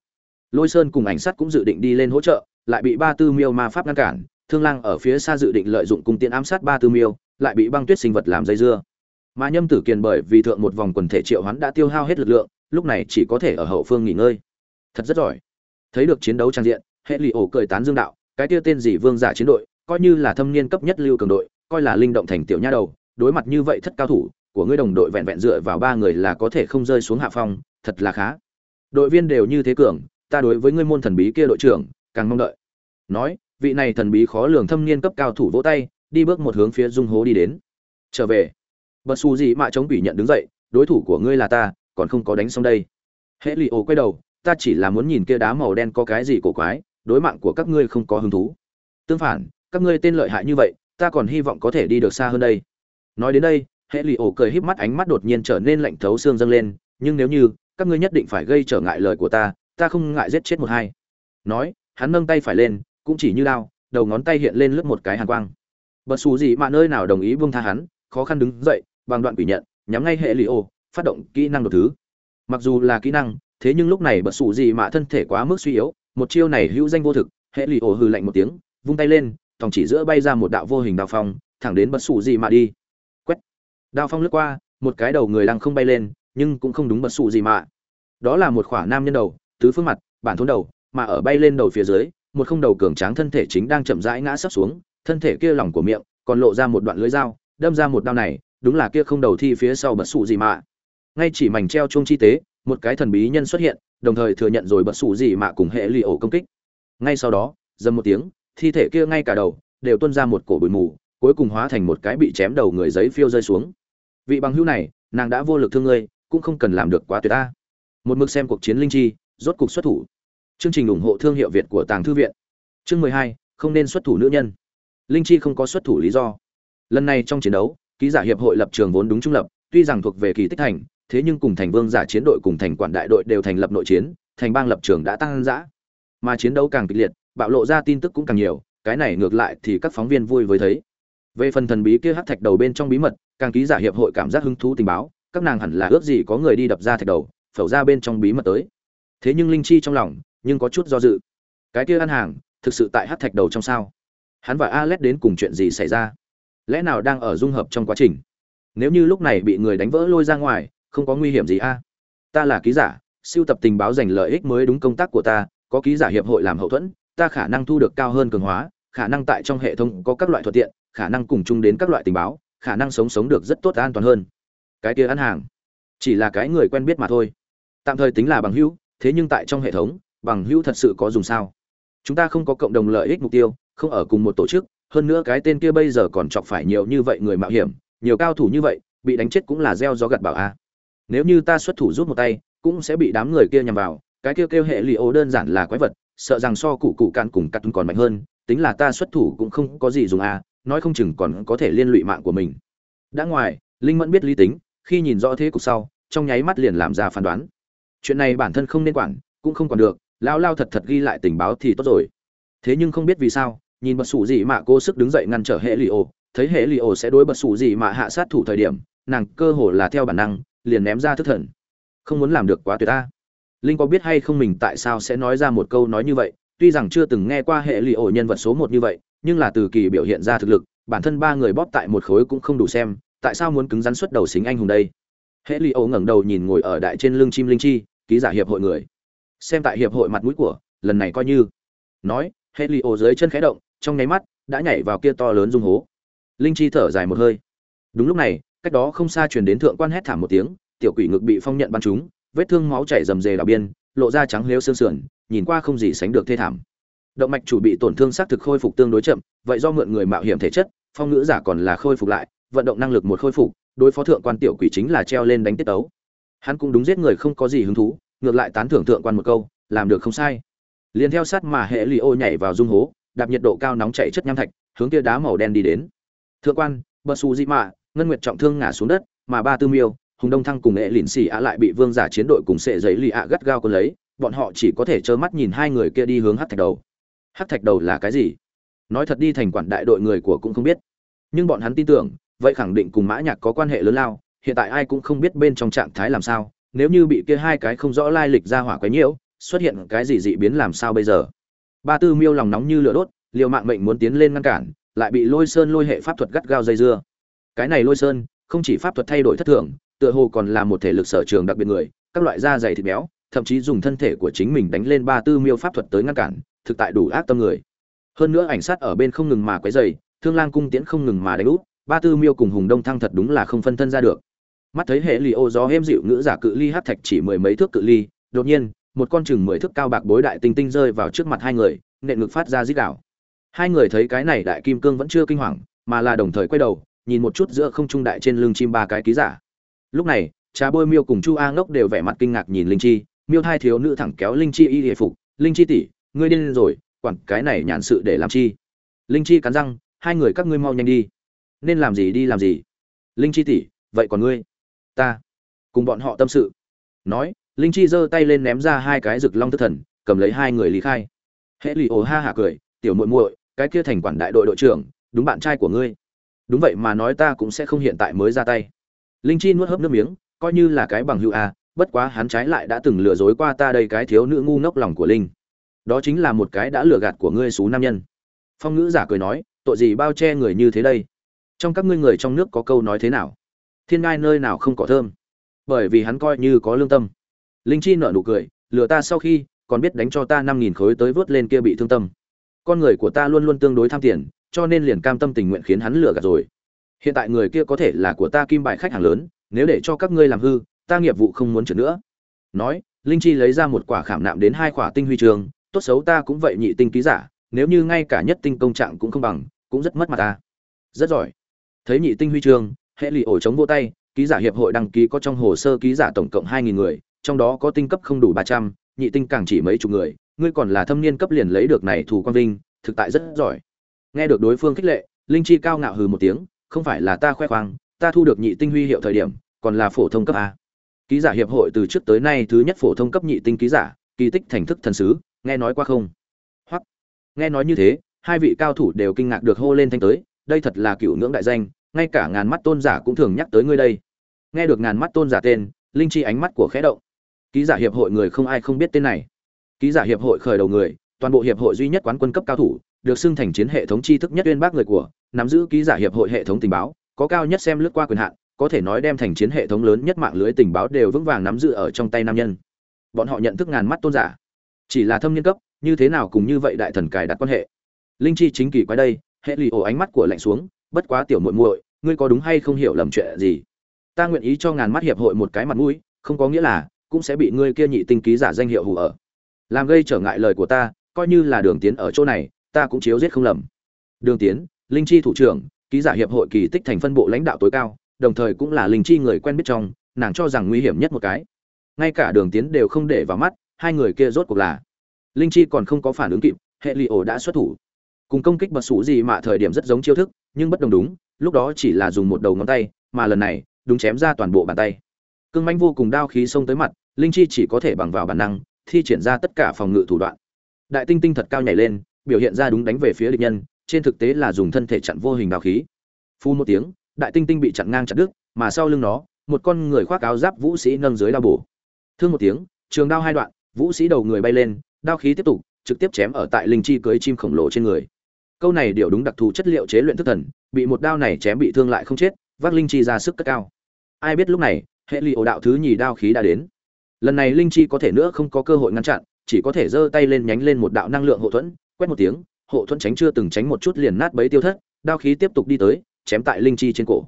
Lôi Sơn cùng ảnh Sắt cũng dự định đi lên hỗ trợ, lại bị Ba Tư Miêu ma pháp ngăn cản, Thương Lang ở phía xa dự định lợi dụng cung tiễn ám sát Ba Tư Miêu, lại bị băng tuyết sinh vật làm dây dưa. Mà Nhâm Tử Kiền bởi vì thượng một vòng quần thể triệu hắn đã tiêu hao hết lực lượng, lúc này chỉ có thể ở hậu phương nghỉ ngơi. Thật rất giỏi. Thấy được chiến đấu trang diện, Hệ lụy ổ cười tán dương đạo, cái tia tên gì Vương giả chiến đội, coi như là thâm niên cấp nhất lưu cường đội, coi là linh động thành tiểu nha đầu, đối mặt như vậy thất cao thủ, của ngươi đồng đội vẹn vẹn dựa vào ba người là có thể không rơi xuống hạ phong, thật là khá. Đội viên đều như thế cường, ta đối với ngươi môn thần bí kia đội trưởng, càng mong đợi. Nói, vị này thần bí khó lường thâm niên cấp cao thủ vỗ tay, đi bước một hướng phía dung hố đi đến. Trở về. Bất su gì mà chống quỷ nhận đứng dậy, đối thủ của ngươi là ta, còn không có đánh xong đây. Hễ lì ổ quay đầu, ta chỉ là muốn nhìn kia đá màu đen có cái gì cổ quái, đối mạng của các ngươi không có hứng thú. Tương phản, các ngươi tên lợi hại như vậy ta còn hy vọng có thể đi được xa hơn đây nói đến đây hệ lì ổ cười híp mắt ánh mắt đột nhiên trở nên lạnh thấu xương dâng lên nhưng nếu như các ngươi nhất định phải gây trở ngại lời của ta ta không ngại giết chết một hai nói hắn nâng tay phải lên, cũng chỉ như lao đầu ngón tay hiện lên lướt một cái hàn quang. Bật xù gì mà nơi nào đồng ý buông tha hắn, khó khăn đứng dậy, bằng đoạn quỷ nhận, nhắm ngay hệ lì ô, phát động kỹ năng đột thứ. Mặc dù là kỹ năng, thế nhưng lúc này bật xù gì mà thân thể quá mức suy yếu, một chiêu này hữu danh vô thực, hệ lì ô hừ lạnh một tiếng, vung tay lên thòng chỉ giữa bay ra một đạo vô hình đao phong, thẳng đến bất xù gì mà đi. Quét. Đao phong lướt qua, một cái đầu người lăng không bay lên, nhưng cũng không đúng bất xù gì mà. Đó là một khỏa nam nhân đầu, tứ phương mặt, bản thốn đầu mà ở bay lên đầu phía dưới, một không đầu cường tráng thân thể chính đang chậm rãi ngã sắp xuống, thân thể kia lỏng của miệng còn lộ ra một đoạn lưới dao, đâm ra một đao này, đúng là kia không đầu thi phía sau bật sụ gì mà. Ngay chỉ mảnh treo chung chi tế, một cái thần bí nhân xuất hiện, đồng thời thừa nhận rồi bật sụ gì mà cùng hệ lì ổ công kích. Ngay sau đó, dầm một tiếng, thi thể kia ngay cả đầu đều tuôn ra một cổ bụi mù, cuối cùng hóa thành một cái bị chém đầu người giấy phiêu rơi xuống. Vị bằng hữu này, nàng đã vô lực thương ngươi, cũng không cần làm được quá tuyệt ta. Một mực xem cuộc chiến linh chi, rốt cục xuất thủ chương trình ủng hộ thương hiệu việt của tàng thư viện. Chương mười hai, không nên xuất thủ nữ nhân. Linh chi không có xuất thủ lý do. Lần này trong chiến đấu, ký giả hiệp hội lập trường vốn đúng trung lập, tuy rằng thuộc về kỳ tích thành, thế nhưng cùng thành vương giả chiến đội cùng thành quản đại đội đều thành lập nội chiến, thành bang lập trường đã tăng dã. Mà chiến đấu càng kịch liệt, bạo lộ ra tin tức cũng càng nhiều, cái này ngược lại thì các phóng viên vui với thấy. Về phần thần bí kia hắc thạch đầu bên trong bí mật, càng ký giả hiệp hội cảm giác hứng thú tình báo, các nàng hẳn là ước gì có người đi đập ra thạch đầu, phẩu ra bên trong bí mật tới. Thế nhưng linh chi trong lòng nhưng có chút do dự. Cái kia ăn hàng, thực sự tại hắc thạch đầu trong sao? Hắn và alex đến cùng chuyện gì xảy ra? Lẽ nào đang ở dung hợp trong quá trình? Nếu như lúc này bị người đánh vỡ lôi ra ngoài, không có nguy hiểm gì a? Ta là ký giả, siêu tập tình báo giành lợi ích mới đúng công tác của ta, có ký giả hiệp hội làm hậu thuẫn, ta khả năng thu được cao hơn cường hóa, khả năng tại trong hệ thống có các loại thuận tiện, khả năng cùng chung đến các loại tình báo, khả năng sống sống được rất tốt an toàn hơn. Cái kia ăn hàng, chỉ là cái người quen biết mà thôi. Tạm thời tính là bằng hữu, thế nhưng tại trong hệ thống bằng hữu thật sự có dùng sao? Chúng ta không có cộng đồng lợi ích mục tiêu, không ở cùng một tổ chức, hơn nữa cái tên kia bây giờ còn chọc phải nhiều như vậy người mạo hiểm, nhiều cao thủ như vậy, bị đánh chết cũng là gieo gió gặt bảo a. Nếu như ta xuất thủ rút một tay, cũng sẽ bị đám người kia nhằm vào, cái kia kêu hệ lì ô đơn giản là quái vật, sợ rằng so cụ cụ cạn cùng cắt còn mạnh hơn, tính là ta xuất thủ cũng không có gì dùng a, nói không chừng còn có thể liên lụy mạng của mình. Đã ngoài, linh mẫn biết lý tính, khi nhìn rõ thế cục sau, trong nháy mắt liền làm ra phán đoán. Chuyện này bản thân không nên quản, cũng không còn được lao lao thật thật ghi lại tình báo thì tốt rồi. Thế nhưng không biết vì sao, nhìn bật sủ gì mà cô sức đứng dậy ngăn trở hệ lì ô, thấy hệ lì ô sẽ đối bật sủ gì mà hạ sát thủ thời điểm, nàng cơ hồ là theo bản năng, liền ném ra thức thần. Không muốn làm được quá tuyệt ta. Linh có biết hay không mình tại sao sẽ nói ra một câu nói như vậy? Tuy rằng chưa từng nghe qua hệ lì ổ nhân vật số một như vậy, nhưng là từ kỳ biểu hiện ra thực lực, bản thân ba người bóp tại một khối cũng không đủ xem, tại sao muốn cứng rắn xuất đầu xính anh hùng đây? Hệ lì ổ ngẩng đầu nhìn ngồi ở đại trên lưng chim linh chi, ký giả hiệp hội người xem tại hiệp hội mặt mũi của, lần này coi như. Nói hệ lì ổ dưới chân khẽ động, trong nháy mắt, đã nhảy vào kia to lớn dung hố. Linh chi thở dài một hơi. Đúng lúc này, cách đó không xa truyền đến thượng quan hét thảm một tiếng, tiểu quỷ ngực bị phong nhận bắn trúng, vết thương máu chảy rầm rề đào biên, lộ ra trắng lếu xương sườn, nhìn qua không gì sánh được thê thảm. Động mạch chủ bị tổn thương xác thực khôi phục tương đối chậm, vậy do mượn người mạo hiểm thể chất, phong ngữ giả còn là khôi phục lại, vận động năng lực một khôi phục, đối phó thượng quan tiểu quỷ chính là treo lên đánh tiết tấu. Hắn cũng đúng giết người không có gì hứng thú ngược lại tán thưởng thượng quan một câu, làm được không sai. Liền theo sát mà hệ lì ô nhảy vào dung hố, đạp nhiệt độ cao nóng chảy chất nham thạch, hướng kia đá màu đen đi đến. Thượng quan, bờ su di mạ, ngân nguyệt trọng thương ngã xuống đất, mà ba tư miêu, hùng đông thăng cùng nghệ lìn xì ạ lại bị vương giả chiến đội cùng sệ giấy lì ạ gắt gao quân lấy, bọn họ chỉ có thể trơ mắt nhìn hai người kia đi hướng hát thạch đầu. Hát thạch đầu là cái gì? Nói thật đi thành quản đại đội người của cũng không biết. Nhưng bọn hắn tin tưởng, vậy khẳng định cùng mã nhạc có quan hệ lớn lao, hiện tại ai cũng không biết bên trong trạng thái làm sao nếu như bị kia hai cái không rõ lai lịch ra hỏa quấy nhiễu xuất hiện cái gì dị biến làm sao bây giờ? Ba tư miêu lòng nóng như lửa đốt liều mạng mệnh muốn tiến lên ngăn cản lại bị lôi sơn lôi hệ pháp thuật gắt gao dây dưa. Cái này lôi sơn không chỉ pháp thuật thay đổi thất thường tựa hồ còn là một thể lực sở trường đặc biệt người các loại da dày thịt béo thậm chí dùng thân thể của chính mình đánh lên ba tư miêu pháp thuật tới ngăn cản thực tại đủ ác tâm người. Hơn nữa ảnh sát ở bên không ngừng mà quấy rầy, thương lang cung tiễn không ngừng mà đánh úp ba tư miêu cùng hùng đông thăng thật đúng là không phân thân ra được mắt thấy hệ lì ô gió êm dịu ngữ giả cự ly hát thạch chỉ mười mấy thước cự ly, đột nhiên, một con chừng mười thước cao bạc bối đại tinh tinh rơi vào trước mặt hai người, nện ngực phát ra dít đảo hai người thấy cái này đại kim cương vẫn chưa kinh hoàng, mà là đồng thời quay đầu, nhìn một chút giữa không trung đại trên lưng chim ba cái ký giả. Lúc này, trà bôi miêu cùng chu a ngốc đều vẻ mặt kinh ngạc nhìn linh chi, miêu hai thiếu nữ thẳng kéo linh chi y hệ phục, linh chi tỷ, ngươi điên rồi, quản cái này nhàn sự để làm chi? Linh chi cắn răng, hai người các ngươi mau nhanh đi. Nên làm gì đi làm gì? Linh chi tỷ, vậy còn ngươi? Ta, cùng bọn họ tâm sự. Nói, linh chi giơ tay lên ném ra hai cái rực long thất thần, cầm lấy hai người lý khai. Hệ lì ồ ha hả cười, tiểu muội muội, cái kia thành quản đại đội đội trưởng, đúng bạn trai của ngươi. Đúng vậy mà nói ta cũng sẽ không hiện tại mới ra tay. Linh chi nuốt hớp nước miếng, coi như là cái bằng hữu a bất quá hắn trái lại đã từng lừa dối qua ta đây cái thiếu nữ ngu ngốc lòng của linh. Đó chính là một cái đã lừa gạt của ngươi xú nam nhân. Phong ngữ giả cười nói, tội gì bao che người như thế đây? Trong các ngươi người trong nước có câu nói thế nào? Thiên ngai nơi nào không có thơm? Bởi vì hắn coi như có lương tâm. Linh chi nở nụ cười, lừa ta sau khi, còn biết đánh cho ta năm nghìn khối tới vớt lên kia bị thương tâm. Con người của ta luôn luôn tương đối tham tiền, cho nên liền cam tâm tình nguyện khiến hắn lừa gạt rồi. Hiện tại người kia có thể là của ta kim bài khách hàng lớn, nếu để cho các ngươi làm hư, ta nghiệp vụ không muốn trượt nữa. Nói, linh chi lấy ra một quả khảm nạm đến hai quả tinh huy trường, tốt xấu ta cũng vậy nhị tinh ký giả, nếu như ngay cả nhất tinh công trạng cũng không bằng, cũng rất mất mặt ta. Rất giỏi. Thấy nhị tinh huy chương hệ lụy ổ chống vô tay, ký giả hiệp hội đăng ký có trong hồ sơ ký giả tổng cộng hai nghìn người, trong đó có tinh cấp không đủ ba trăm, nhị tinh càng chỉ mấy chục người, ngươi còn là thâm niên cấp liền lấy được này thủ quang vinh, thực tại rất giỏi. Nghe được đối phương khích lệ, linh chi cao ngạo hừ một tiếng, không phải là ta khoe khoang, ta thu được nhị tinh huy hiệu thời điểm, còn là phổ thông cấp a. Ký giả hiệp hội từ trước tới nay thứ nhất phổ thông cấp nhị tinh ký giả, kỳ tích thành thức thần sứ, nghe nói qua không? Hoặc, nghe nói như thế, hai vị cao thủ đều kinh ngạc được hô lên thanh tới, đây thật là cựu ngưỡng đại danh ngay cả ngàn mắt tôn giả cũng thường nhắc tới ngươi đây. Nghe được ngàn mắt tôn giả tên, linh chi ánh mắt của khẽ động. Ký giả hiệp hội người không ai không biết tên này. Ký giả hiệp hội khởi đầu người, toàn bộ hiệp hội duy nhất quán quân cấp cao thủ, được xưng thành chiến hệ thống tri thức nhất uyên bác người của, nắm giữ ký giả hiệp hội hệ thống tình báo, có cao nhất xem lướt qua quyền hạn, có thể nói đem thành chiến hệ thống lớn nhất mạng lưới tình báo đều vững vàng nắm giữ ở trong tay nam nhân. Bọn họ nhận thức ngàn mắt tôn giả. Chỉ là thâm niên cấp, như thế nào cùng như vậy đại thần cài đặt quan hệ. Linh chi chính kỳ quái đây, hệ lì ổ ánh mắt của lạnh xuống bất quá tiểu muội muội, ngươi có đúng hay không hiểu lầm chuyện gì? Ta nguyện ý cho ngàn mắt hiệp hội một cái mặt mũi, không có nghĩa là cũng sẽ bị ngươi kia nhị tinh ký giả danh hiệu hù ở. Làm gây trở ngại lời của ta, coi như là đường tiến ở chỗ này, ta cũng chiếu giết không lầm. Đường tiến, linh chi thủ trưởng, ký giả hiệp hội kỳ tích thành phân bộ lãnh đạo tối cao, đồng thời cũng là linh chi người quen biết trong, nàng cho rằng nguy hiểm nhất một cái. Ngay cả đường tiến đều không để vào mắt, hai người kia rốt cuộc là. Linh chi còn không có phản ứng kịp, hệ lì ổ đã xuất thủ cùng công kích bật sủ gì mà thời điểm rất giống chiêu thức, nhưng bất đồng đúng, lúc đó chỉ là dùng một đầu ngón tay, mà lần này, đúng chém ra toàn bộ bàn tay. Cương manh vô cùng đao khí xông tới mặt, linh chi chỉ có thể bằng vào bản năng, thi triển ra tất cả phòng ngự thủ đoạn. Đại tinh tinh thật cao nhảy lên, biểu hiện ra đúng đánh về phía địch nhân, trên thực tế là dùng thân thể chặn vô hình đao khí. Phu một tiếng, đại tinh tinh bị chặn ngang chặt đứt, mà sau lưng nó, một con người khoác áo giáp vũ sĩ nâng dưới đao bổ. Thương một tiếng, trường đao hai đoạn, vũ sĩ đầu người bay lên, đao khí tiếp tục, trực tiếp chém ở tại linh chi cưới chim khổng lồ trên người câu này điều đúng đặc thù chất liệu chế luyện thức thần, bị một đao này chém bị thương lại không chết, vác linh chi ra sức cất cao. Ai biết lúc này, hệ lụy ổ đạo thứ nhì đao khí đã đến. Lần này linh chi có thể nữa không có cơ hội ngăn chặn, chỉ có thể giơ tay lên nhánh lên một đạo năng lượng hộ thuẫn, quét một tiếng, hộ thuẫn tránh chưa từng tránh một chút liền nát bấy tiêu thất, đao khí tiếp tục đi tới, chém tại linh chi trên cổ.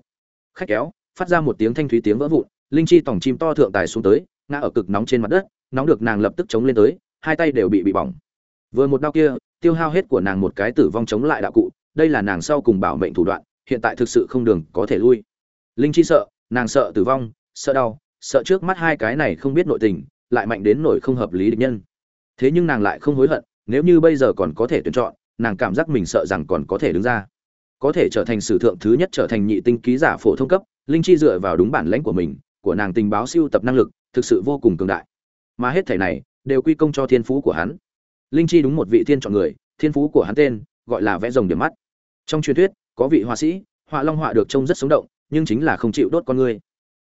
Khách kéo, phát ra một tiếng thanh thúy tiếng vỡ vụn, linh chi tòng chim to thượng tài xuống tới, ngã ở cực nóng trên mặt đất, nóng được nàng lập tức chống lên tới, hai tay đều bị bị bỏng. Vừa một đao kia tiêu hao hết của nàng một cái tử vong chống lại đạo cụ, đây là nàng sau cùng bảo mệnh thủ đoạn, hiện tại thực sự không đường có thể lui. Linh chi sợ, nàng sợ tử vong, sợ đau, sợ trước mắt hai cái này không biết nội tình, lại mạnh đến nổi không hợp lý địch nhân. Thế nhưng nàng lại không hối hận, nếu như bây giờ còn có thể tuyển chọn, nàng cảm giác mình sợ rằng còn có thể đứng ra. Có thể trở thành sử thượng thứ nhất trở thành nhị tinh ký giả phổ thông cấp, linh chi dựa vào đúng bản lãnh của mình, của nàng tình báo siêu tập năng lực, thực sự vô cùng cường đại. Mà hết thể này, đều quy công cho thiên phú của hắn linh chi đúng một vị thiên chọn người, thiên phú của hắn tên gọi là vẽ rồng điểm mắt. Trong truyền thuyết, có vị họa sĩ, họa long họa được trông rất sống động, nhưng chính là không chịu đốt con người.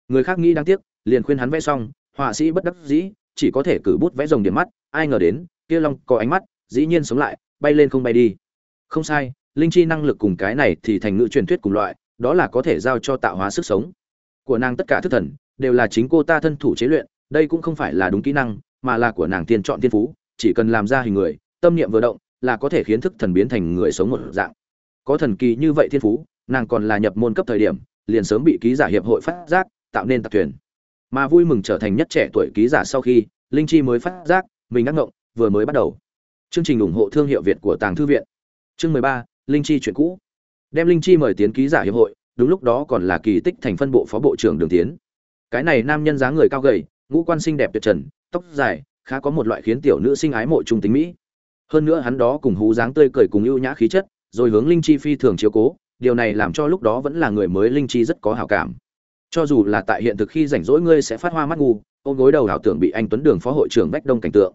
Người khác nghĩ đáng tiếc, liền khuyên hắn vẽ xong, họa sĩ bất đắc dĩ, chỉ có thể cử bút vẽ rồng điểm mắt, ai ngờ đến, kia long có ánh mắt, dĩ nhiên sống lại, bay lên không bay đi. Không sai, linh chi năng lực cùng cái này thì thành ngữ truyền thuyết cùng loại, đó là có thể giao cho tạo hóa sức sống. Của nàng tất cả thức thần, đều là chính cô ta thân thủ chế luyện, đây cũng không phải là đúng kỹ năng, mà là của nàng tiên chọn tiên phú chỉ cần làm ra hình người, tâm niệm vừa động, là có thể khiến thức thần biến thành người sống một dạng. Có thần kỳ như vậy thiên phú, nàng còn là nhập môn cấp thời điểm, liền sớm bị ký giả hiệp hội phát giác, tạo nên tạc thuyền. Mà vui mừng trở thành nhất trẻ tuổi ký giả sau khi, linh chi mới phát giác, mình ác ngộng, vừa mới bắt đầu. Chương trình ủng hộ thương hiệu việt của tàng thư viện. Chương mười ba, linh chi chuyện cũ. Đem linh chi mời tiến ký giả hiệp hội, đúng lúc đó còn là kỳ tích thành phân bộ phó bộ trưởng đường tiến. Cái này nam nhân dáng người cao gầy, ngũ quan xinh đẹp tuyệt trần, tóc dài khá có một loại khiến tiểu nữ sinh ái mộ trung tính mỹ. Hơn nữa hắn đó cùng hú dáng tươi cười cùng ưu nhã khí chất, rồi hướng linh chi phi thường chiếu cố, điều này làm cho lúc đó vẫn là người mới linh chi rất có hảo cảm. Cho dù là tại hiện thực khi rảnh rỗi ngươi sẽ phát hoa mắt ngu, ôm gối đầu ảo tưởng bị anh tuấn đường phó hội trưởng bách đông cảnh tượng.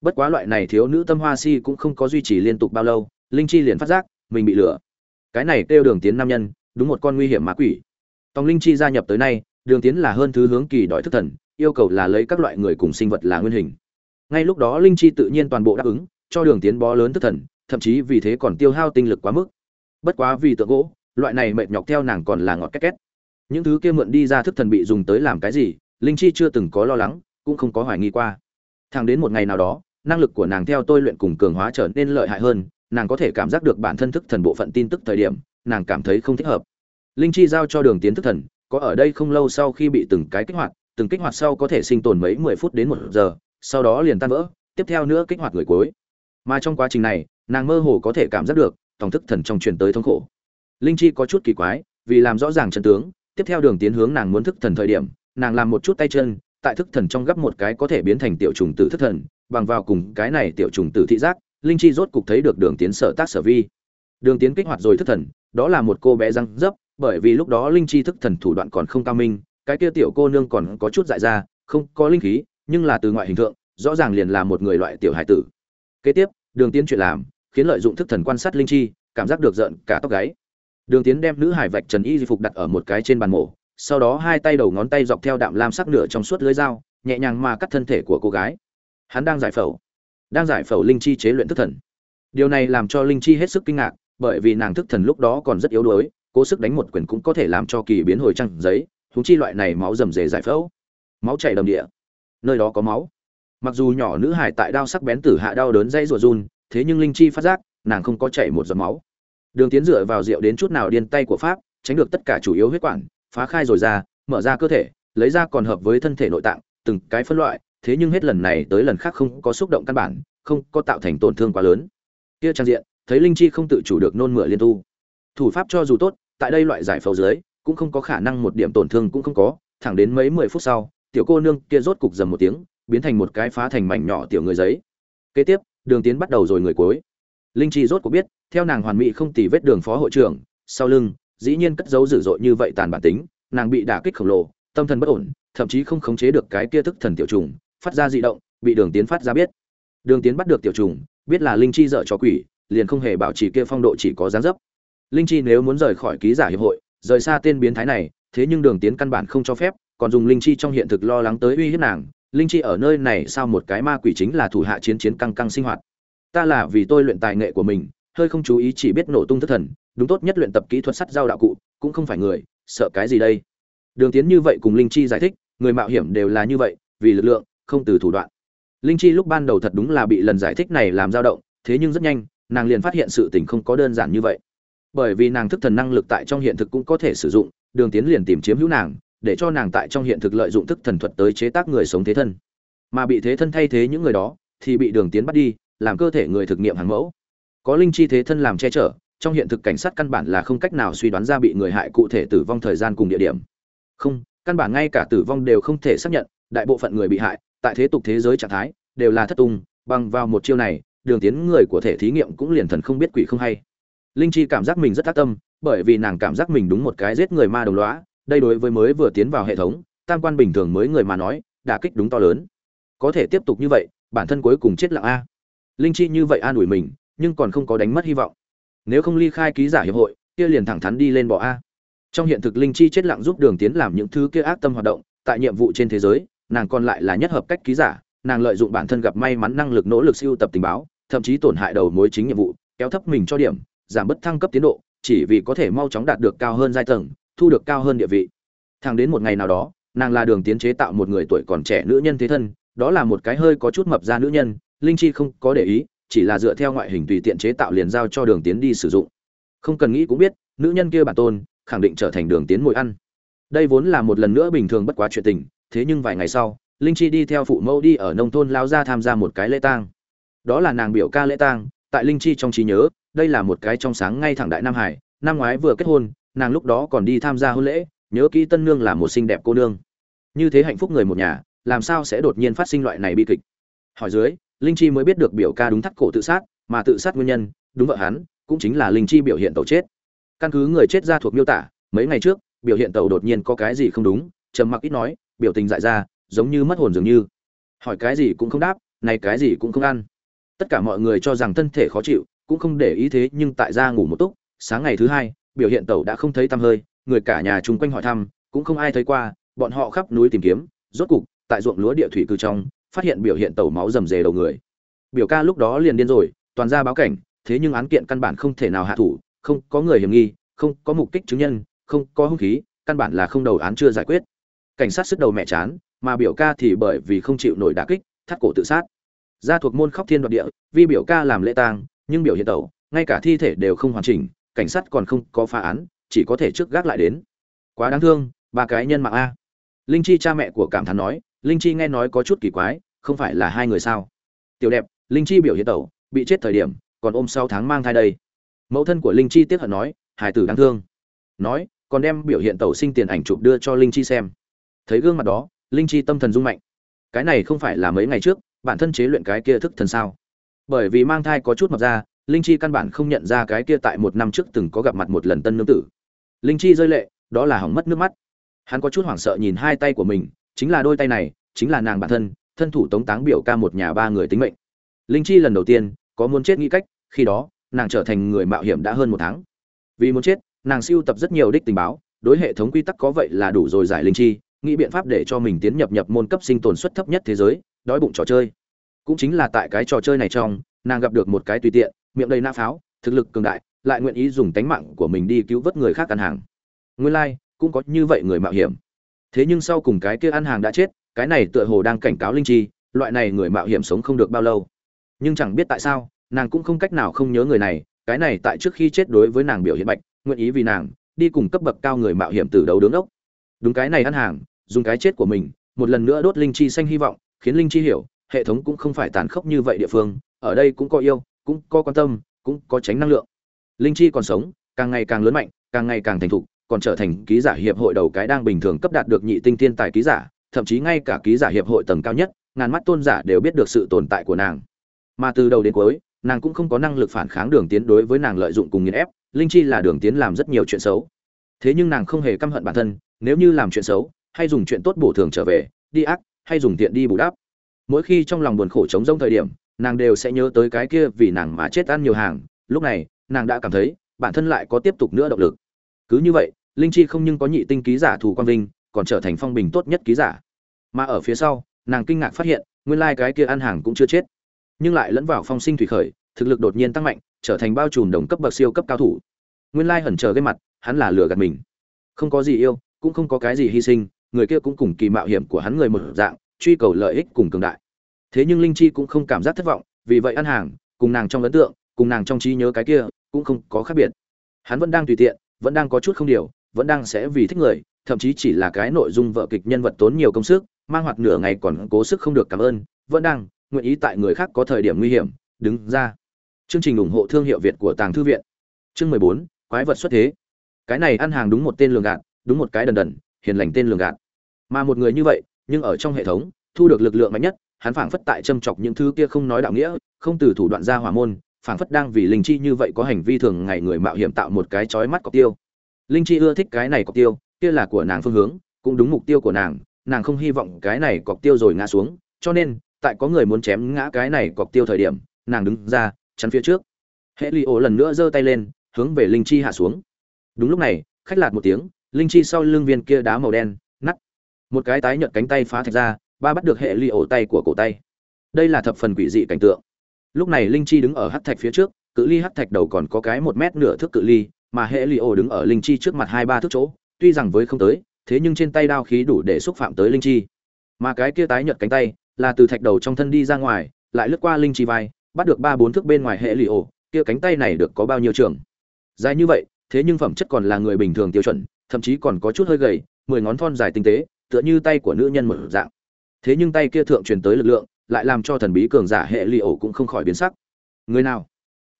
Bất quá loại này thiếu nữ tâm hoa si cũng không có duy trì liên tục bao lâu, linh chi liền phát giác, mình bị lừa. Cái này kêu đường tiến nam nhân, đúng một con nguy hiểm ma quỷ. Tòng linh chi gia nhập tới nay, đường tiến là hơn thứ hướng kỳ đòi thức thần, yêu cầu là lấy các loại người cùng sinh vật là nguyên hình ngay lúc đó linh chi tự nhiên toàn bộ đáp ứng, cho đường tiến bó lớn thức thần, thậm chí vì thế còn tiêu hao tinh lực quá mức. Bất quá vì tượng gỗ, loại này mệt nhọc theo nàng còn là ngọt két két. Những thứ kia mượn đi ra thức thần bị dùng tới làm cái gì, linh chi chưa từng có lo lắng, cũng không có hoài nghi qua. Thang đến một ngày nào đó, năng lực của nàng theo tôi luyện cùng cường hóa trở nên lợi hại hơn, nàng có thể cảm giác được bản thân thức thần bộ phận tin tức thời điểm, nàng cảm thấy không thích hợp. Linh chi giao cho đường tiến thức thần, có ở đây không lâu sau khi bị từng cái kích hoạt, từng kích hoạt sau có thể sinh tồn mấy mười phút đến một giờ sau đó liền tan vỡ, tiếp theo nữa kích hoạt người cuối. Mà trong quá trình này, nàng mơ hồ có thể cảm giác được, tổng thức thần trong truyền tới thống khổ. Linh chi có chút kỳ quái, vì làm rõ ràng chân tướng, tiếp theo đường tiến hướng nàng muốn thức thần thời điểm, nàng làm một chút tay chân, tại thức thần trong gấp một cái có thể biến thành tiểu trùng tử thức thần, bằng vào cùng cái này tiểu trùng tử thị giác, linh chi rốt cục thấy được đường tiến sở tác sở vi. Đường tiến kích hoạt rồi thức thần, đó là một cô bé răng dấp, bởi vì lúc đó linh chi thức thần thủ đoạn còn không cao minh, cái kia tiểu cô nương còn có chút dại ra, không có linh khí nhưng là từ ngoại hình tượng rõ ràng liền là một người loại tiểu hải tử. Kế tiếp, đường tiến chuyện làm, khiến lợi dụng thức thần quan sát linh chi, cảm giác được giận cả tóc gáy. Đường tiến đem nữ hải vạch trần y di phục đặt ở một cái trên bàn mổ, sau đó hai tay đầu ngón tay dọc theo đạm lam sắc nửa trong suốt lưới dao, nhẹ nhàng mà cắt thân thể của cô gái. Hắn đang giải phẫu, đang giải phẫu linh chi chế luyện thức thần. Điều này làm cho linh chi hết sức kinh ngạc, bởi vì nàng thức thần lúc đó còn rất yếu đuối, cố sức đánh một quyền cũng có thể làm cho kỳ biến hồi trăng giấy húng chi loại này máu rầm rề giải phẫu. Máu chảy đầm địa nơi đó có máu. Mặc dù nhỏ nữ hải tại đao sắc bén tử hạ đau đớn dây ruột run, thế nhưng linh chi phát giác, nàng không có chảy một giọt máu. Đường tiến dựa vào rượu đến chút nào điên tay của pháp, tránh được tất cả chủ yếu huyết quản, phá khai rồi ra, mở ra cơ thể, lấy ra còn hợp với thân thể nội tạng, từng cái phân loại, thế nhưng hết lần này tới lần khác không có xúc động căn bản, không có tạo thành tổn thương quá lớn. Kia trang diện, thấy linh chi không tự chủ được nôn mửa liên tu. Thủ pháp cho dù tốt, tại đây loại giải phẫu dưới, cũng không có khả năng một điểm tổn thương cũng không có, thẳng đến mấy mười phút sau tiểu cô nương kia rốt cục dầm một tiếng, biến thành một cái phá thành mảnh nhỏ tiểu người giấy. Kế tiếp, đường tiến bắt đầu rồi người cuối. Linh chi rốt cuộc biết, theo nàng hoàn mỹ không tì vết đường phó hội trưởng, sau lưng, dĩ nhiên cất giấu dữ dội như vậy tàn bản tính, nàng bị đả kích khổng lồ, tâm thần bất ổn, thậm chí không khống chế được cái kia thức thần tiểu trùng, phát ra dị động, bị đường tiến phát ra biết. Đường tiến bắt được tiểu trùng, biết là linh chi dợ cho quỷ, liền không hề bảo trì kia phong độ chỉ có dáng dấp. Linh chi nếu muốn rời khỏi ký giả hiệp hội, rời xa tên biến thái này, thế nhưng đường tiến căn bản không cho phép còn dùng linh chi trong hiện thực lo lắng tới uy hiếp nàng, linh chi ở nơi này sao một cái ma quỷ chính là thủ hạ chiến chiến căng căng sinh hoạt. Ta là vì tôi luyện tài nghệ của mình, hơi không chú ý chỉ biết nổ tung thất thần, đúng tốt nhất luyện tập kỹ thuật sắt dao đạo cụ, cũng không phải người, sợ cái gì đây? Đường tiến như vậy cùng linh chi giải thích, người mạo hiểm đều là như vậy, vì lực lượng, không từ thủ đoạn. Linh chi lúc ban đầu thật đúng là bị lần giải thích này làm dao động, thế nhưng rất nhanh, nàng liền phát hiện sự tình không có đơn giản như vậy. Bởi vì nàng thức thần năng lực tại trong hiện thực cũng có thể sử dụng, đường tiến liền tìm chiếm hữu nàng để cho nàng tại trong hiện thực lợi dụng thức thần thuật tới chế tác người sống thế thân. Mà bị thế thân thay thế những người đó, thì bị đường tiến bắt đi, làm cơ thể người thực nghiệm hàng mẫu. Có linh chi thế thân làm che chở, trong hiện thực cảnh sát căn bản là không cách nào suy đoán ra bị người hại cụ thể tử vong thời gian cùng địa điểm. Không, căn bản ngay cả tử vong đều không thể xác nhận, đại bộ phận người bị hại, tại thế tục thế giới trạng thái, đều là thất tung, bằng vào một chiêu này, đường tiến người của thể thí nghiệm cũng liền thần không biết quỷ không hay. Linh chi cảm giác mình rất tác tâm, bởi vì nàng cảm giác mình đúng một cái giết người ma đồng loá đây đối với mới vừa tiến vào hệ thống, tam quan bình thường mới người mà nói, đả kích đúng to lớn. Có thể tiếp tục như vậy, bản thân cuối cùng chết lặng a. Linh chi như vậy an ủi mình, nhưng còn không có đánh mất hy vọng. Nếu không ly khai ký giả hiệp hội, kia liền thẳng thắn đi lên bỏ a. Trong hiện thực linh chi chết lặng giúp đường tiến làm những thứ kia ác tâm hoạt động, tại nhiệm vụ trên thế giới, nàng còn lại là nhất hợp cách ký giả, nàng lợi dụng bản thân gặp may mắn năng lực nỗ lực siêu tập tình báo, thậm chí tổn hại đầu mối chính nhiệm vụ, kéo thấp mình cho điểm, giảm bớt thăng cấp tiến độ, chỉ vì có thể mau chóng đạt được cao hơn giai tầng thu được cao hơn địa vị. Thẳng đến một ngày nào đó, nàng là đường tiến chế tạo một người tuổi còn trẻ nữ nhân thế thân, đó là một cái hơi có chút mập ra nữ nhân, linh chi không có để ý, chỉ là dựa theo ngoại hình tùy tiện chế tạo liền giao cho đường tiến đi sử dụng. Không cần nghĩ cũng biết, nữ nhân kia bản tôn, khẳng định trở thành đường tiến mồi ăn. Đây vốn là một lần nữa bình thường bất quá chuyện tình, thế nhưng vài ngày sau, linh chi đi theo phụ mẫu đi ở nông thôn lao ra tham gia một cái lễ tang. Đó là nàng biểu ca lễ tang, tại linh chi trong trí nhớ, đây là một cái trong sáng ngay thẳng đại nam hải, năm ngoái vừa kết hôn nàng lúc đó còn đi tham gia hôn lễ, nhớ kỹ tân nương là một xinh đẹp cô nương. Như thế hạnh phúc người một nhà, làm sao sẽ đột nhiên phát sinh loại này bi kịch? Hỏi dưới, linh chi mới biết được biểu ca đúng thắt cổ tự sát, mà tự sát nguyên nhân, đúng vợ hắn, cũng chính là linh chi biểu hiện tàu chết. Căn cứ người chết ra thuộc miêu tả, mấy ngày trước, biểu hiện tàu đột nhiên có cái gì không đúng, trầm mặc ít nói, biểu tình dại ra, giống như mất hồn dường như. Hỏi cái gì cũng không đáp, này cái gì cũng không ăn. Tất cả mọi người cho rằng thân thể khó chịu, cũng không để ý thế nhưng tại ra ngủ một túc, sáng ngày thứ hai biểu hiện tẩu đã không thấy tăm hơi, người cả nhà chung quanh hỏi thăm, cũng không ai thấy qua, bọn họ khắp núi tìm kiếm, rốt cục, tại ruộng lúa địa thủy cư trong, phát hiện biểu hiện tẩu máu rầm rề đầu người. Biểu ca lúc đó liền điên rồi, toàn ra báo cảnh, thế nhưng án kiện căn bản không thể nào hạ thủ, không có người hiểm nghi, không có mục đích chứng nhân, không có hung khí, căn bản là không đầu án chưa giải quyết. Cảnh sát sức đầu mẹ chán, mà biểu ca thì bởi vì không chịu nổi đả kích, thắt cổ tự sát. Gia thuộc môn khóc thiên đoạt địa, vì biểu ca làm lễ tang, nhưng biểu hiện tẩu, ngay cả thi thể đều không hoàn chỉnh cảnh sát còn không có phá án, chỉ có thể trước gác lại đến. Quá đáng thương, ba cái nhân mạng a. Linh chi cha mẹ của cảm thán nói, linh chi nghe nói có chút kỳ quái, không phải là hai người sao? Tiểu đẹp, linh chi biểu hiện tẩu, bị chết thời điểm, còn ôm sau tháng mang thai đây. Mẫu thân của linh chi tiếc hận nói hải tử đáng thương. Nói, còn đem biểu hiện tẩu sinh tiền ảnh chụp đưa cho linh chi xem. Thấy gương mặt đó, linh chi tâm thần rung mạnh. Cái này không phải là mấy ngày trước, bản thân chế luyện cái kia thức thần sao? Bởi vì mang thai có chút mập ra linh chi căn bản không nhận ra cái kia tại một năm trước từng có gặp mặt một lần tân nương tử. Linh chi rơi lệ, đó là hỏng mất nước mắt. Hắn có chút hoảng sợ nhìn hai tay của mình, chính là đôi tay này, chính là nàng bản thân thân thủ tống táng biểu ca một nhà ba người tính mệnh. Linh chi lần đầu tiên, có muốn chết nghĩ cách, khi đó, nàng trở thành người mạo hiểm đã hơn một tháng. Vì muốn chết, nàng siêu tập rất nhiều đích tình báo, đối hệ thống quy tắc có vậy là đủ rồi giải linh chi, nghĩ biện pháp để cho mình tiến nhập nhập môn cấp sinh tồn suất thấp nhất thế giới, đói bụng trò chơi. Cũng chính là tại cái trò chơi này trong nàng gặp được một cái tùy tiện, miệng đầy na pháo, thực lực cường đại, lại nguyện ý dùng tánh mạng của mình đi cứu vớt người khác ăn hàng. Nguyên lai, cũng có như vậy người mạo hiểm. Thế nhưng sau cùng cái kia ăn hàng đã chết, cái này tựa hồ đang cảnh cáo linh chi, loại này người mạo hiểm sống không được bao lâu. Nhưng chẳng biết tại sao, nàng cũng không cách nào không nhớ người này, cái này tại trước khi chết đối với nàng biểu hiện bạch, nguyện ý vì nàng, đi cùng cấp bậc cao người mạo hiểm từ đấu đứng ốc. Đúng cái này ăn hàng, dùng cái chết của mình, một lần nữa đốt linh chi xanh hy vọng, khiến linh chi hiểu, hệ thống cũng không phải tàn khốc như vậy địa phương ở đây cũng có yêu, cũng có quan tâm, cũng có tránh năng lượng. Linh chi còn sống, càng ngày càng lớn mạnh, càng ngày càng thành thục, còn trở thành ký giả hiệp hội đầu cái đang bình thường cấp đạt được nhị tinh thiên tài ký giả, thậm chí ngay cả ký giả hiệp hội tầng cao nhất, ngàn mắt tôn giả đều biết được sự tồn tại của nàng. Mà từ đầu đến cuối, nàng cũng không có năng lực phản kháng đường tiến đối với nàng lợi dụng cùng nghiền ép, linh chi là đường tiến làm rất nhiều chuyện xấu. Thế nhưng nàng không hề căm hận bản thân, nếu như làm chuyện xấu, hay dùng chuyện tốt bổ thường trở về, đi ác, hay dùng tiện đi bù đắp. Mỗi khi trong lòng buồn khổ chống rông thời điểm nàng đều sẽ nhớ tới cái kia vì nàng mà chết ăn nhiều hàng. Lúc này, nàng đã cảm thấy, bản thân lại có tiếp tục nữa động lực. Cứ như vậy, linh chi không nhưng có nhị tinh ký giả thủ quang vinh, còn trở thành phong bình tốt nhất ký giả. Mà ở phía sau, nàng kinh ngạc phát hiện, nguyên lai cái kia ăn hàng cũng chưa chết. Nhưng lại lẫn vào phong sinh thủy khởi, thực lực đột nhiên tăng mạnh, trở thành bao trùm đồng cấp bậc siêu cấp cao thủ. Nguyên lai hẩn chờ cái mặt, hắn là lừa gạt mình. Không có gì yêu, cũng không có cái gì hy sinh, người kia cũng cùng kỳ mạo hiểm của hắn người một dạng, truy cầu lợi ích cùng cường đại thế nhưng linh chi cũng không cảm giác thất vọng, vì vậy ăn hàng, cùng nàng trong ấn tượng, cùng nàng trong trí nhớ cái kia, cũng không có khác biệt. Hắn vẫn đang tùy tiện, vẫn đang có chút không điều, vẫn đang sẽ vì thích người, thậm chí chỉ là cái nội dung vợ kịch nhân vật tốn nhiều công sức, mang hoạt nửa ngày còn cố sức không được cảm ơn, vẫn đang nguyện ý tại người khác có thời điểm nguy hiểm, đứng ra. Chương trình ủng hộ thương hiệu việt của tàng thư viện. Chương mười bốn, quái vật xuất thế. Cái này ăn hàng đúng một tên lường gạt, đúng một cái đần đần, hiền lành tên lường gạt. Mà một người như vậy, nhưng ở trong hệ thống, thu được lực lượng mạnh nhất hắn phảng phất tại châm chọc những thứ kia không nói đạo nghĩa, không từ thủ đoạn ra hỏa môn, phảng phất đang vì linh chi như vậy có hành vi thường ngày người mạo hiểm tạo một cái chói mắt cọc tiêu. Linh chi ưa thích cái này cọc tiêu, kia là của nàng phương hướng, cũng đúng mục tiêu của nàng nàng không hy vọng cái này cọc tiêu rồi ngã xuống, cho nên, tại có người muốn chém ngã cái này cọc tiêu thời điểm, nàng đứng ra, chắn phía trước. Helio li lần nữa giơ tay lên, hướng về linh chi hạ xuống. Đúng lúc này, khách lạt một tiếng, linh chi sau lưng viên kia đá màu đen nắt một cái tái nhợt cánh tay phá thạch ra ba bắt được hệ ly ổ tay của cổ tay. Đây là thập phần quỷ dị cảnh tượng. Lúc này linh chi đứng ở hắc thạch phía trước, cự ly hắc thạch đầu còn có cái một mét nửa thước cự ly, mà hệ ly ổ đứng ở linh chi trước mặt hai ba thước chỗ, tuy rằng với không tới, thế nhưng trên tay đao khí đủ để xúc phạm tới linh chi. Mà cái kia tái nhợt cánh tay, là từ thạch đầu trong thân đi ra ngoài, lại lướt qua linh chi vai, bắt được ba bốn thước bên ngoài hệ ly ổ, kia cánh tay này được có bao nhiêu trường? Dài như vậy, thế nhưng phẩm chất còn là người bình thường tiêu chuẩn, thậm chí còn có chút hơi gầy, mười ngón thon dài tinh tế, tựa như tay của nữ nhân một dạng thế nhưng tay kia thượng truyền tới lực lượng, lại làm cho thần bí cường giả hệ li ổ cũng không khỏi biến sắc. Người nào?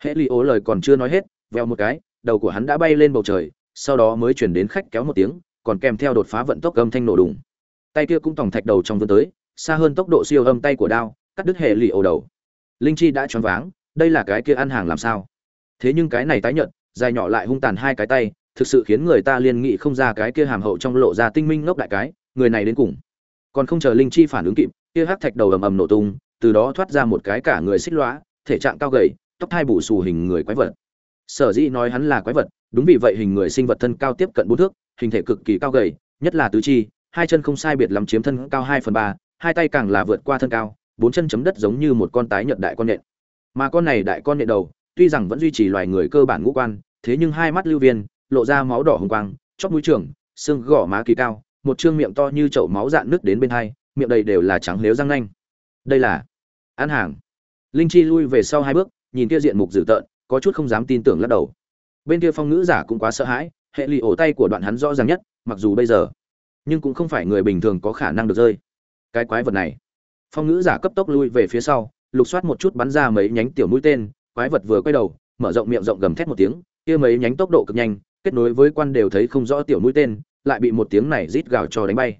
Hệ li ổ lời còn chưa nói hết, veo một cái, đầu của hắn đã bay lên bầu trời, sau đó mới chuyển đến khách kéo một tiếng, còn kèm theo đột phá vận tốc âm thanh nổ đùng. Tay kia cũng tòng thạch đầu trong vươn tới, xa hơn tốc độ siêu âm tay của đao, cắt đứt hệ li ổ đầu. Linh chi đã choáng váng, đây là cái kia ăn hàng làm sao? Thế nhưng cái này tái nhợt, dài nhỏ lại hung tàn hai cái tay, thực sự khiến người ta liên nghị không ra cái kia hàm hậu trong lộ ra tinh minh ngốc đại cái, người này đến cùng còn không chờ linh chi phản ứng kịp, kia hắc thạch đầu ầm ầm nổ tung, từ đó thoát ra một cái cả người xích lõa, thể trạng cao gầy, tóc thai bù xù hình người quái vật. Sở dĩ nói hắn là quái vật, đúng vì vậy hình người sinh vật thân cao tiếp cận bốn thước, hình thể cực kỳ cao gầy, nhất là tứ chi, hai chân không sai biệt lắm chiếm thân cao hai phần ba, hai tay càng là vượt qua thân cao, bốn chân chấm đất giống như một con tái nhợt đại con nện mà con này đại con nện đầu, tuy rằng vẫn duy trì loài người cơ bản ngũ quan, thế nhưng hai mắt lưu viên, lộ ra máu đỏ hồng quang, chóp mũi trường xương gò má kỳ cao một trương miệng to như chậu máu dạn nước đến bên hai, miệng đầy đều là trắng nếu răng nanh. Đây là ăn hàng. Linh chi lui về sau hai bước, nhìn kia diện mục dữ tợn, có chút không dám tin tưởng lắc đầu. Bên kia phong ngữ giả cũng quá sợ hãi, hệ lụy ổ tay của đoạn hắn rõ ràng nhất, mặc dù bây giờ, nhưng cũng không phải người bình thường có khả năng được rơi. Cái quái vật này. Phong ngữ giả cấp tốc lui về phía sau, lục soát một chút bắn ra mấy nhánh tiểu mũi tên, quái vật vừa quay đầu, mở rộng miệng rộng gầm thét một tiếng, kia mấy nhánh tốc độ cực nhanh, kết nối với quan đều thấy không rõ tiểu mũi tên lại bị một tiếng này rít gào cho đánh bay.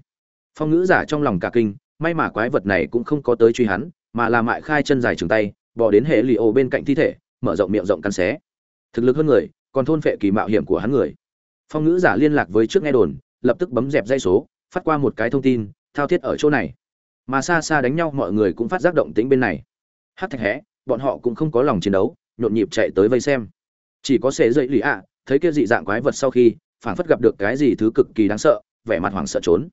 Phong ngữ giả trong lòng cả kinh, may mà quái vật này cũng không có tới truy hắn, mà là mại khai chân dài trường tay, bỏ đến hệ lì ô bên cạnh thi thể, mở rộng miệng rộng cắn xé. Thực lực hơn người, còn thôn phệ kỳ mạo hiểm của hắn người. Phong ngữ giả liên lạc với trước nghe đồn, lập tức bấm dẹp dây số, phát qua một cái thông tin, thao thiết ở chỗ này. Mà xa xa đánh nhau mọi người cũng phát giác động tĩnh bên này. Hát thạch hẽ bọn họ cũng không có lòng chiến đấu, nhộn nhịp chạy tới vây xem. Chỉ có xế dậy lì ạ, thấy kia dị dạng quái vật sau khi phảng phất gặp được cái gì thứ cực kỳ đáng sợ, vẻ mặt hoảng sợ trốn.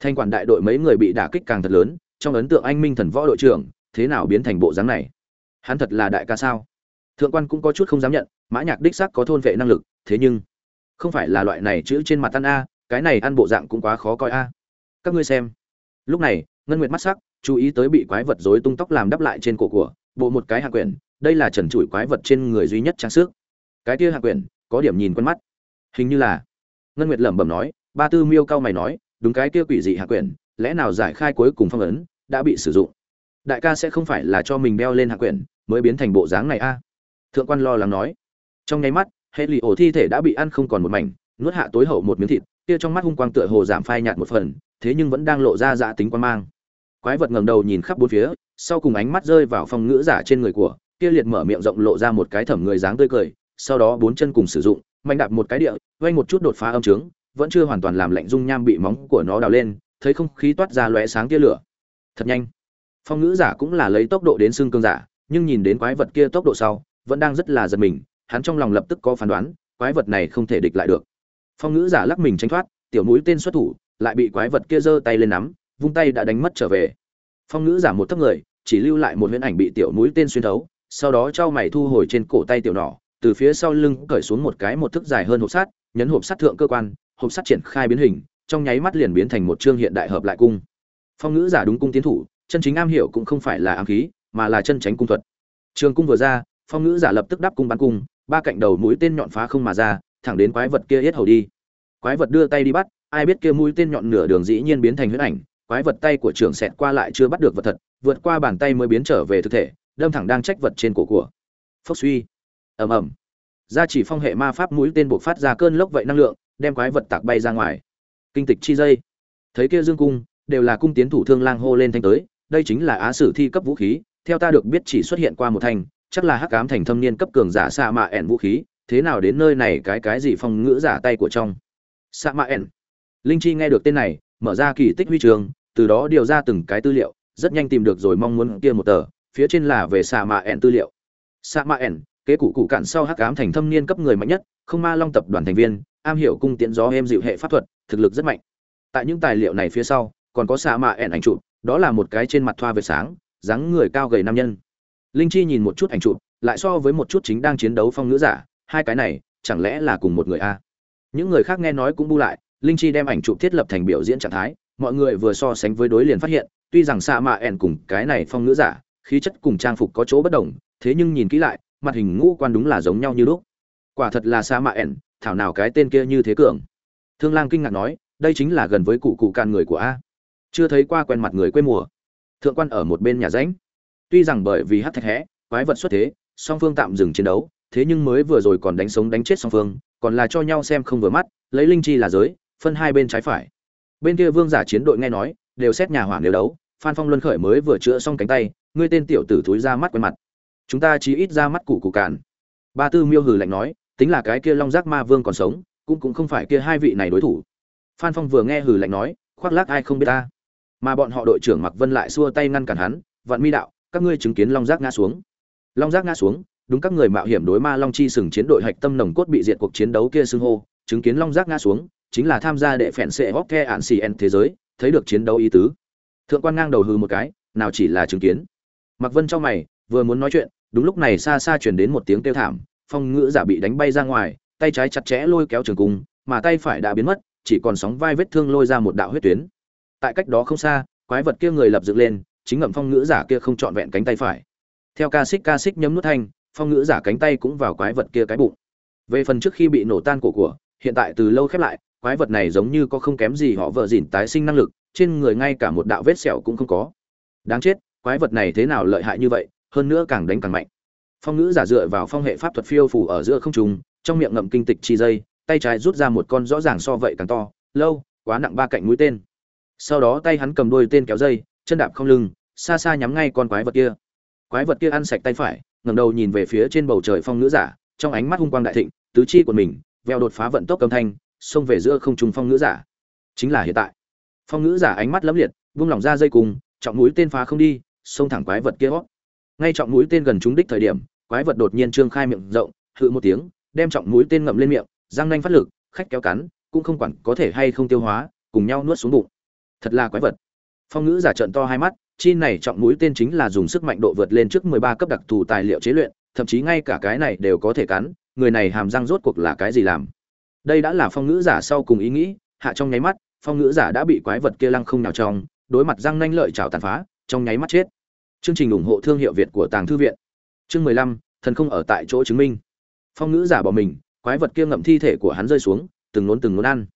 Thanh quản đại đội mấy người bị đả kích càng thật lớn, trong ấn tượng anh minh thần võ đội trưởng, thế nào biến thành bộ dáng này? Hắn thật là đại ca sao? Thượng quan cũng có chút không dám nhận, mã nhạc đích xác có thôn vệ năng lực, thế nhưng, không phải là loại này chữ trên mặt ăn a, cái này ăn bộ dạng cũng quá khó coi a. Các ngươi xem. Lúc này, ngân nguyệt mắt sắc, chú ý tới bị quái vật rối tung tóc làm đắp lại trên cổ của, bộ một cái hạ quyển, đây là trần trụi quái vật trên người duy nhất trang sức. Cái kia hạ quyển, có điểm nhìn quen mắt hình như là. Ngân nguyệt lẩm bẩm nói, ba tư miêu cao mày nói, đúng cái kia quỷ dị hạ quyển, lẽ nào giải khai cuối cùng phong ấn, đã bị sử dụng? Đại ca sẽ không phải là cho mình đeo lên hạ quyển, mới biến thành bộ dáng này a. Thượng quan lo lắng nói. Trong nháy mắt hệ lụy ổ thi thể đã bị ăn không còn một mảnh, nuốt hạ tối hậu một miếng thịt, kia trong mắt hung quang tựa hồ giảm phai nhạt một phần, thế nhưng vẫn đang lộ ra dạ tính quan mang. Quái vật ngẩng đầu nhìn khắp bốn phía, sau cùng ánh mắt rơi vào phong ngữ giả trên người của, kia liệt mở miệng rộng lộ ra một cái thẩm người dáng tươi cười, sau đó bốn chân cùng sử dụng mạnh đạp một cái địa vay một chút đột phá âm trướng, vẫn chưa hoàn toàn làm lạnh dung nham bị móng của nó đào lên, thấy không khí toát ra lóe sáng tia lửa. Thật nhanh. Phong ngữ giả cũng là lấy tốc độ đến xương cương giả, nhưng nhìn đến quái vật kia tốc độ sau, vẫn đang rất là giật mình, hắn trong lòng lập tức có phán đoán, quái vật này không thể địch lại được. Phong ngữ giả lắc mình tránh thoát, tiểu mũi tên xuất thủ, lại bị quái vật kia giơ tay lên nắm, vung tay đã đánh mất trở về. Phong ngữ giả một thấp người, chỉ lưu lại một huyễn ảnh bị tiểu mũi tên xuyên thấu, sau đó trao mày thu hồi trên cổ tay tiểu nỏ từ phía sau lưng cởi xuống một cái một thức dài hơn hộp sắt, nhấn hộp sắt thượng cơ quan, hộp sắt triển khai biến hình, trong nháy mắt liền biến thành một chương hiện đại hợp lại cung. Phong ngữ giả đúng cung tiến thủ, chân chính am hiểu cũng không phải là ám khí, mà là chân tránh cung thuật. Trường cung vừa ra, phong ngữ giả lập tức đắp cung bắn cung, ba cạnh đầu mũi tên nhọn phá không mà ra, thẳng đến quái vật kia yết hầu đi. Quái vật đưa tay đi bắt, ai biết kia mũi tên nhọn nửa đường dĩ nhiên biến thành huyết ảnh, quái vật tay của trưởng xẹt qua lại chưa bắt được vật thật, vượt qua bàn tay mới biến trở về thực thể, đâm thẳng đang trách vật trên cổ của. Phốc suy ầm ầm. Ra chỉ phong hệ ma pháp mũi tên buộc phát ra cơn lốc vậy năng lượng đem quái vật tạc bay ra ngoài. Kinh tịch chi dây. Thấy kia dương cung đều là cung tiến thủ thương lang hô lên thanh tới đây chính là á sử thi cấp vũ khí theo ta được biết chỉ xuất hiện qua một thành, chắc là hắc ám thành thâm niên cấp cường giả xạ mạ ẻn vũ khí thế nào đến nơi này cái cái gì phong ngữ giả tay của trong. Xạ mạ ẻn linh chi nghe được tên này mở ra kỳ tích huy trường từ đó điều ra từng cái tư liệu rất nhanh tìm được rồi mong muốn kia một tờ phía trên là về xạ mạ ẻn tư liệu. Xạ mạ ẻn kế cụ cụ cạn sau hắc ám thành thâm niên cấp người mạnh nhất, không ma long tập đoàn thành viên, am hiểu cung tiễn gió em dịu hệ pháp thuật, thực lực rất mạnh. Tại những tài liệu này phía sau, còn có xạ mạ ẻn ảnh chụp, đó là một cái trên mặt thoa về sáng, dáng người cao gầy nam nhân. Linh chi nhìn một chút ảnh chụp, lại so với một chút chính đang chiến đấu phong nữ giả, hai cái này, chẳng lẽ là cùng một người a? Những người khác nghe nói cũng bu lại, linh chi đem ảnh chụp thiết lập thành biểu diễn trạng thái, mọi người vừa so sánh với đối liền phát hiện, tuy rằng xạ mạ ẻn cùng cái này phong nữ giả, khí chất cùng trang phục có chỗ bất đồng, thế nhưng nhìn kỹ lại mặt hình ngũ quan đúng là giống nhau như lúc. Quả thật là sa mạ ẻn, thảo nào cái tên kia như thế cường. Thương lang kinh ngạc nói, đây chính là gần với cụ cụ can người của a. Chưa thấy qua quen mặt người quê mùa. Thượng quan ở một bên nhà ránh tuy rằng bởi vì hát thạch hẽ, quái vật xuất thế, song phương tạm dừng chiến đấu, thế nhưng mới vừa rồi còn đánh sống đánh chết song phương, còn là cho nhau xem không vừa mắt, lấy linh chi là giới, phân hai bên trái phải. Bên kia vương giả chiến đội nghe nói, đều xét nhà hỏa nếu đấu, phan phong luân khởi mới vừa chữa xong cánh tay, ngươi tên tiểu tử thúi ra mắt quen mặt chúng ta chỉ ít ra mắt cụ cụ cản ba tư miêu hừ lạnh nói, tính là cái kia long giác ma vương còn sống, cũng cũng không phải kia hai vị này đối thủ. Phan phong vừa nghe hừ lạnh nói, khoác lác ai không biết ta. Mà bọn họ đội trưởng mặc vân lại xua tay ngăn cản hắn, vạn mi đạo, các ngươi chứng kiến long giác ngã xuống. Long giác ngã xuống, đúng các người mạo hiểm đối ma long chi sừng chiến đội hạch tâm nồng cốt bị diệt cuộc chiến đấu kia xưng hô, chứng kiến long giác ngã xuống, chính là tham gia đệ phèn sệ hóc the ạn xì thế giới, thấy được chiến đấu ý tứ. Thượng quan ngang đầu hư một cái, nào chỉ là chứng kiến? Mặc vân trong mày, vừa muốn nói chuyện đúng lúc này xa xa chuyển đến một tiếng kêu thảm, phong ngữ giả bị đánh bay ra ngoài, tay trái chặt chẽ lôi kéo trường cung, mà tay phải đã biến mất, chỉ còn sóng vai vết thương lôi ra một đạo huyết tuyến. Tại cách đó không xa, quái vật kia người lập dựng lên, chính ngậm phong ngữ giả kia không trọn vẹn cánh tay phải. Theo ca xích ca xích nhấm nút thanh, phong ngữ giả cánh tay cũng vào quái vật kia cái bụng. Về phần trước khi bị nổ tan cổ của, hiện tại từ lâu khép lại, quái vật này giống như có không kém gì họ vợ dỉn tái sinh năng lực, trên người ngay cả một đạo vết sẹo cũng không có. Đáng chết, quái vật này thế nào lợi hại như vậy hơn nữa càng đánh càng mạnh. Phong ngữ giả dựa vào phong hệ pháp thuật phiêu phủ ở giữa không trung, trong miệng ngậm kinh tịch chi dây, tay trái rút ra một con rõ ràng so vậy càng to, lâu, quá nặng ba cạnh mũi tên. Sau đó tay hắn cầm đôi tên kéo dây, chân đạp không lưng, xa xa nhắm ngay con quái vật kia. Quái vật kia ăn sạch tay phải, ngẩng đầu nhìn về phía trên bầu trời phong nữ giả, trong ánh mắt hung quang đại thịnh, tứ chi của mình, veo đột phá vận tốc âm thanh, xông về giữa không trung phong nữ giả. Chính là hiện tại. Phong nữ giả ánh mắt lấm liệt vung lòng ra dây cùng, trọng mũi tên phá không đi, xông thẳng quái vật kia hót ngay trọng mũi tên gần trúng đích thời điểm, quái vật đột nhiên trương khai miệng rộng, hự một tiếng, đem trọng mũi tên ngậm lên miệng, răng nanh phát lực, khách kéo cắn, cũng không quản có thể hay không tiêu hóa, cùng nhau nuốt xuống bụng. Thật là quái vật. Phong ngữ giả trận to hai mắt, chi này trọng mũi tên chính là dùng sức mạnh độ vượt lên trước mười ba cấp đặc thù tài liệu chế luyện, thậm chí ngay cả cái này đều có thể cắn, người này hàm răng rốt cuộc là cái gì làm? Đây đã là phong ngữ giả sau cùng ý nghĩ, hạ trong nháy mắt, phong ngữ giả đã bị quái vật kia lăng không nào trong, đối mặt răng nanh lợi chảo tàn phá, trong nháy mắt chết chương trình ủng hộ thương hiệu việt của tàng thư viện. Chương mười lăm, thần không ở tại chỗ chứng minh. Phong ngữ giả bỏ mình, quái vật kia ngậm thi thể của hắn rơi xuống, từng nốn từng nốn ăn.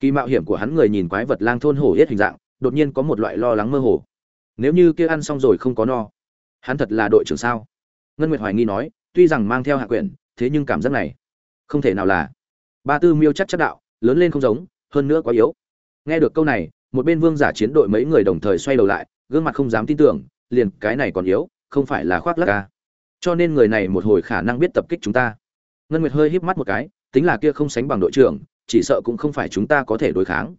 Kỳ mạo hiểm của hắn người nhìn quái vật lang thôn hổ yết hình dạng, đột nhiên có một loại lo lắng mơ hồ. Nếu như kia ăn xong rồi không có no, hắn thật là đội trưởng sao? Ngân nguyệt hoài nghi nói, tuy rằng mang theo hạ quyển, thế nhưng cảm giác này không thể nào là. Ba tư miêu chắc chắc đạo, lớn lên không giống, hơn nữa quá yếu. Nghe được câu này, một bên vương giả chiến đội mấy người đồng thời xoay đầu lại, gương mặt không dám tin tưởng liền cái này còn yếu, không phải là khoác lắc ca à. cho nên người này một hồi khả năng biết tập kích chúng ta. Ngân nguyệt hơi híp mắt một cái, tính là kia không sánh bằng đội trưởng, chỉ sợ cũng không phải chúng ta có thể đối kháng.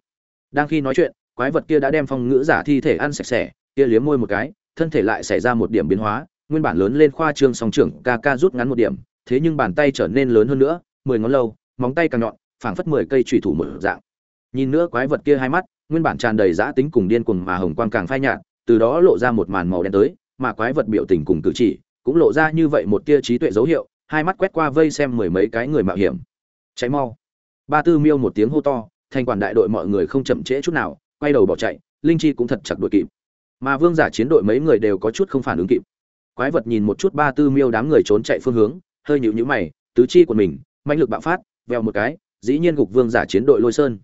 Đang khi nói chuyện, quái vật kia đã đem phong ngữ giả thi thể ăn sạch sẽ, kia liếm môi một cái, thân thể lại xảy ra một điểm biến hóa, nguyên bản lớn lên khoa trương song trưởng ca ca rút ngắn một điểm, thế nhưng bàn tay trở nên lớn hơn nữa, mười ngón lâu, móng tay càng nhọn, phảng phất mười cây trùy thủ một dạng. Nhìn nữa quái vật kia hai mắt, nguyên bản tràn đầy dã tính cùng điên cuồng mà hồng quang càng phai nhạt từ đó lộ ra một màn màu đen tới, mà quái vật biểu tình cùng cử chỉ cũng lộ ra như vậy một tia trí tuệ dấu hiệu, hai mắt quét qua vây xem mười mấy cái người mạo hiểm. Cháy mau. Ba tư miêu một tiếng hô to, thành quản đại đội mọi người không chậm trễ chút nào, quay đầu bỏ chạy, linh chi cũng thật chặt đuổi kịp. Mà vương giả chiến đội mấy người đều có chút không phản ứng kịp. Quái vật nhìn một chút ba tư miêu đám người trốn chạy phương hướng, hơi nhíu nhíu mày, tứ chi của mình mạnh lực bạo phát, vèo một cái, dĩ nhiên gục vương giả chiến đội lôi sơn.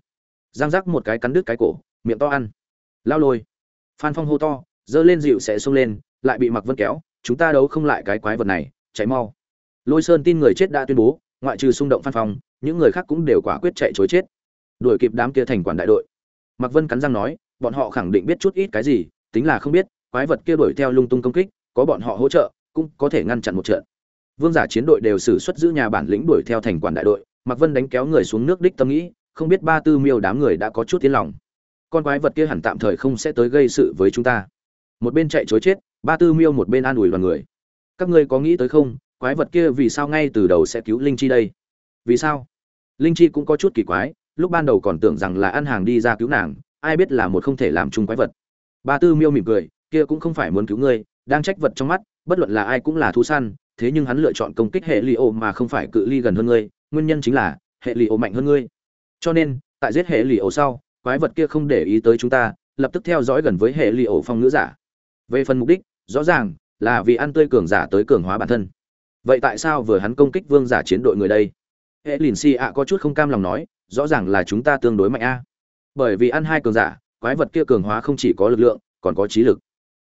Giang rắc một cái cắn đứt cái cổ, miệng to ăn. Lao lôi phan phong hô to, dơ lên dịu sẽ xông lên, lại bị mặc vân kéo, chúng ta đấu không lại cái quái vật này cháy mau. Lôi sơn tin người chết đã tuyên bố, ngoại trừ xung động phan phong, những người khác cũng đều quả quyết chạy chối chết. Đuổi kịp đám kia thành quản đại đội. Mặc vân cắn răng nói, bọn họ khẳng định biết chút ít cái gì, tính là không biết, quái vật kia đuổi theo lung tung công kích, có bọn họ hỗ trợ, cũng có thể ngăn chặn một trận. Vương giả chiến đội đều xử xuất giữ nhà bản lĩnh đuổi theo thành quản đại đội mặc vân đánh kéo người xuống nước đích tâm nghĩ, không biết ba tư miêu đám người đã có chút tiến lòng con quái vật kia hẳn tạm thời không sẽ tới gây sự với chúng ta. Một bên chạy chối chết, ba tư miêu một bên an ủi đoàn người. Các ngươi có nghĩ tới không? Quái vật kia vì sao ngay từ đầu sẽ cứu linh chi đây? Vì sao? Linh chi cũng có chút kỳ quái, lúc ban đầu còn tưởng rằng là ăn hàng đi ra cứu nàng, ai biết là một không thể làm chung quái vật. Ba tư miêu mỉm cười, kia cũng không phải muốn cứu ngươi, đang trách vật trong mắt, bất luận là ai cũng là thú săn, thế nhưng hắn lựa chọn công kích hệ li ô mà không phải cự ly gần hơn ngươi, nguyên nhân chính là hệ li ô mạnh hơn ngươi. Cho nên, tại giết hệ li ô sau quái vật kia không để ý tới chúng ta, lập tức theo dõi gần với hệ li ổ phong ngữ giả. Về phần mục đích, rõ ràng là vì ăn tươi cường giả tới cường hóa bản thân. Vậy tại sao vừa hắn công kích vương giả chiến đội người đây? Hệ lìn si ạ có chút không cam lòng nói, rõ ràng là chúng ta tương đối mạnh a. Bởi vì ăn hai cường giả, quái vật kia cường hóa không chỉ có lực lượng, còn có trí lực.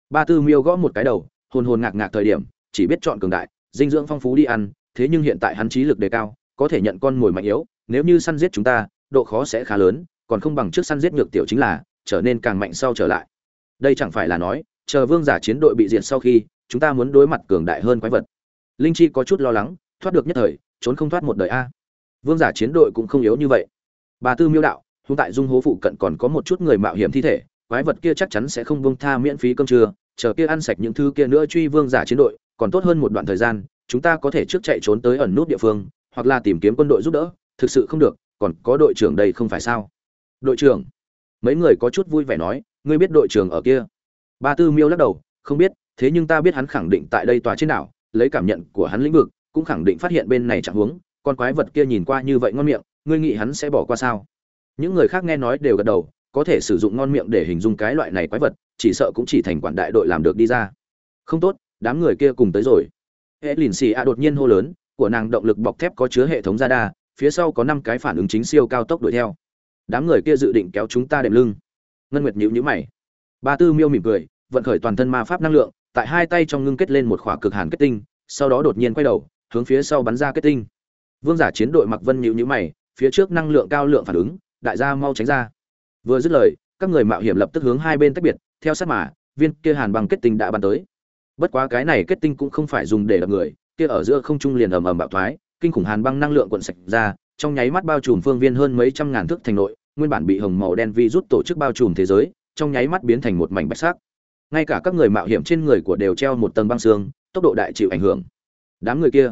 Ba tư miêu gõ một cái đầu, hồn hồn ngạc ngạc thời điểm, chỉ biết chọn cường đại, dinh dưỡng phong phú đi ăn, thế nhưng hiện tại hắn trí lực đề cao, có thể nhận con mồi mạnh yếu, nếu như săn giết chúng ta, độ khó sẽ khá lớn còn không bằng trước săn giết ngược tiểu chính là, trở nên càng mạnh sau trở lại. Đây chẳng phải là nói, chờ vương giả chiến đội bị diệt sau khi, chúng ta muốn đối mặt cường đại hơn quái vật. Linh chi có chút lo lắng, thoát được nhất thời, trốn không thoát một đời a. Vương giả chiến đội cũng không yếu như vậy. Bà tư miêu đạo hiện tại dung hố phụ cận còn có một chút người mạo hiểm thi thể, quái vật kia chắc chắn sẽ không vương tha miễn phí cơm trưa, chờ kia ăn sạch những thứ kia nữa truy vương giả chiến đội, còn tốt hơn một đoạn thời gian, chúng ta có thể trước chạy trốn tới ẩn nút địa phương, hoặc là tìm kiếm quân đội giúp đỡ, thực sự không được, còn có đội trưởng đây không phải sao? Đội trưởng. Mấy người có chút vui vẻ nói, ngươi biết đội trưởng ở kia? Ba tư miêu lắc đầu, không biết, thế nhưng ta biết hắn khẳng định tại đây tòa trên đảo, lấy cảm nhận của hắn lĩnh vực, cũng khẳng định phát hiện bên này chẳng huống con quái vật kia nhìn qua như vậy ngon miệng, ngươi nghĩ hắn sẽ bỏ qua sao? Những người khác nghe nói đều gật đầu, có thể sử dụng ngon miệng để hình dung cái loại này quái vật, chỉ sợ cũng chỉ thành quản đại đội làm được đi ra. Không tốt, đám người kia cùng tới rồi. Hệ lìn xì a đột nhiên hô lớn, của nàng động lực bọc thép có chứa hệ thống radar, phía sau có năm cái phản ứng chính siêu cao tốc đuổi theo đám người kia dự định kéo chúng ta đệm lưng. Ngân nguyệt nhíu nhíu mày. Ba tư miêu mỉm cười, vận khởi toàn thân ma pháp năng lượng, tại hai tay trong ngưng kết lên một khỏa cực hàn kết tinh, sau đó đột nhiên quay đầu, hướng phía sau bắn ra kết tinh. Vương giả chiến đội mặc vân nhíu nhíu mày, phía trước năng lượng cao lượng phản ứng, đại gia mau tránh ra. Vừa dứt lời, các người mạo hiểm lập tức hướng hai bên tách biệt, theo sát mà, viên kia hàn bằng kết tinh đã bắn tới. Bất quá cái này kết tinh cũng không phải dùng để đập người, kia ở giữa không trung liền ầm ầm bạo thoái, kinh khủng hàn băng năng lượng cuộn sạch ra, trong nháy mắt bao trùm phương viên hơn mấy trăm ngàn thước thành nội nguyên bản bị hồng màu đen vi rút tổ chức bao trùm thế giới, trong nháy mắt biến thành một mảnh bạch sắc. Ngay cả các người mạo hiểm trên người của đều treo một tầng băng xương, tốc độ đại chịu ảnh hưởng. Đám người kia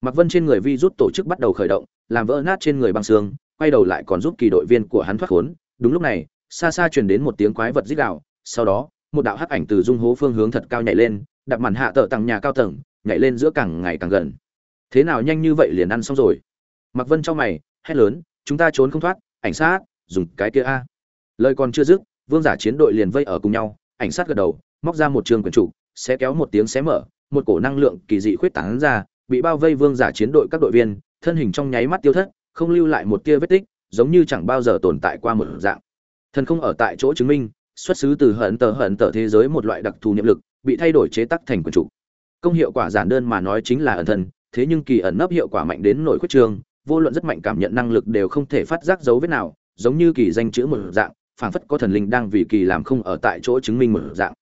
mặc vân trên người vi rút tổ chức bắt đầu khởi động, làm vỡ nát trên người băng xương, quay đầu lại còn giúp kỳ đội viên của hắn thoát khốn. Đúng lúc này, xa xa truyền đến một tiếng quái vật rít gào, sau đó, một đạo hắc ảnh từ dung hố phương hướng thật cao nhảy lên đặt màn hạ tợ tầng nhà cao tầng, nhảy lên giữa càng ngày càng gần. Thế nào nhanh như vậy liền ăn xong rồi? Mặc vân cho mày, hét lớn, chúng ta trốn không thoát, ảnh sát! Dùng cái kia a. Lời còn chưa dứt, vương giả chiến đội liền vây ở cùng nhau, ảnh sát gật đầu, móc ra một trường quyển trụ, sẽ kéo một tiếng xé mở, một cổ năng lượng kỳ dị khuyết tán ra, bị bao vây vương giả chiến đội các đội viên, thân hình trong nháy mắt tiêu thất, không lưu lại một tia vết tích, giống như chẳng bao giờ tồn tại qua một dạng. Thần không ở tại chỗ chứng minh, xuất xứ từ hận tờ hận tờ thế giới một loại đặc thù niệm lực, bị thay đổi chế tác thành quyển trụ. Công hiệu quả giản đơn mà nói chính là ẩn thần thế nhưng kỳ ẩn nấp hiệu quả mạnh đến nổi khuyết trường, vô luận rất mạnh cảm nhận năng lực đều không thể phát giác dấu vết nào giống như kỳ danh chữ một dạng, phảng phất có thần linh đang vì kỳ làm không ở tại chỗ chứng minh một dạng.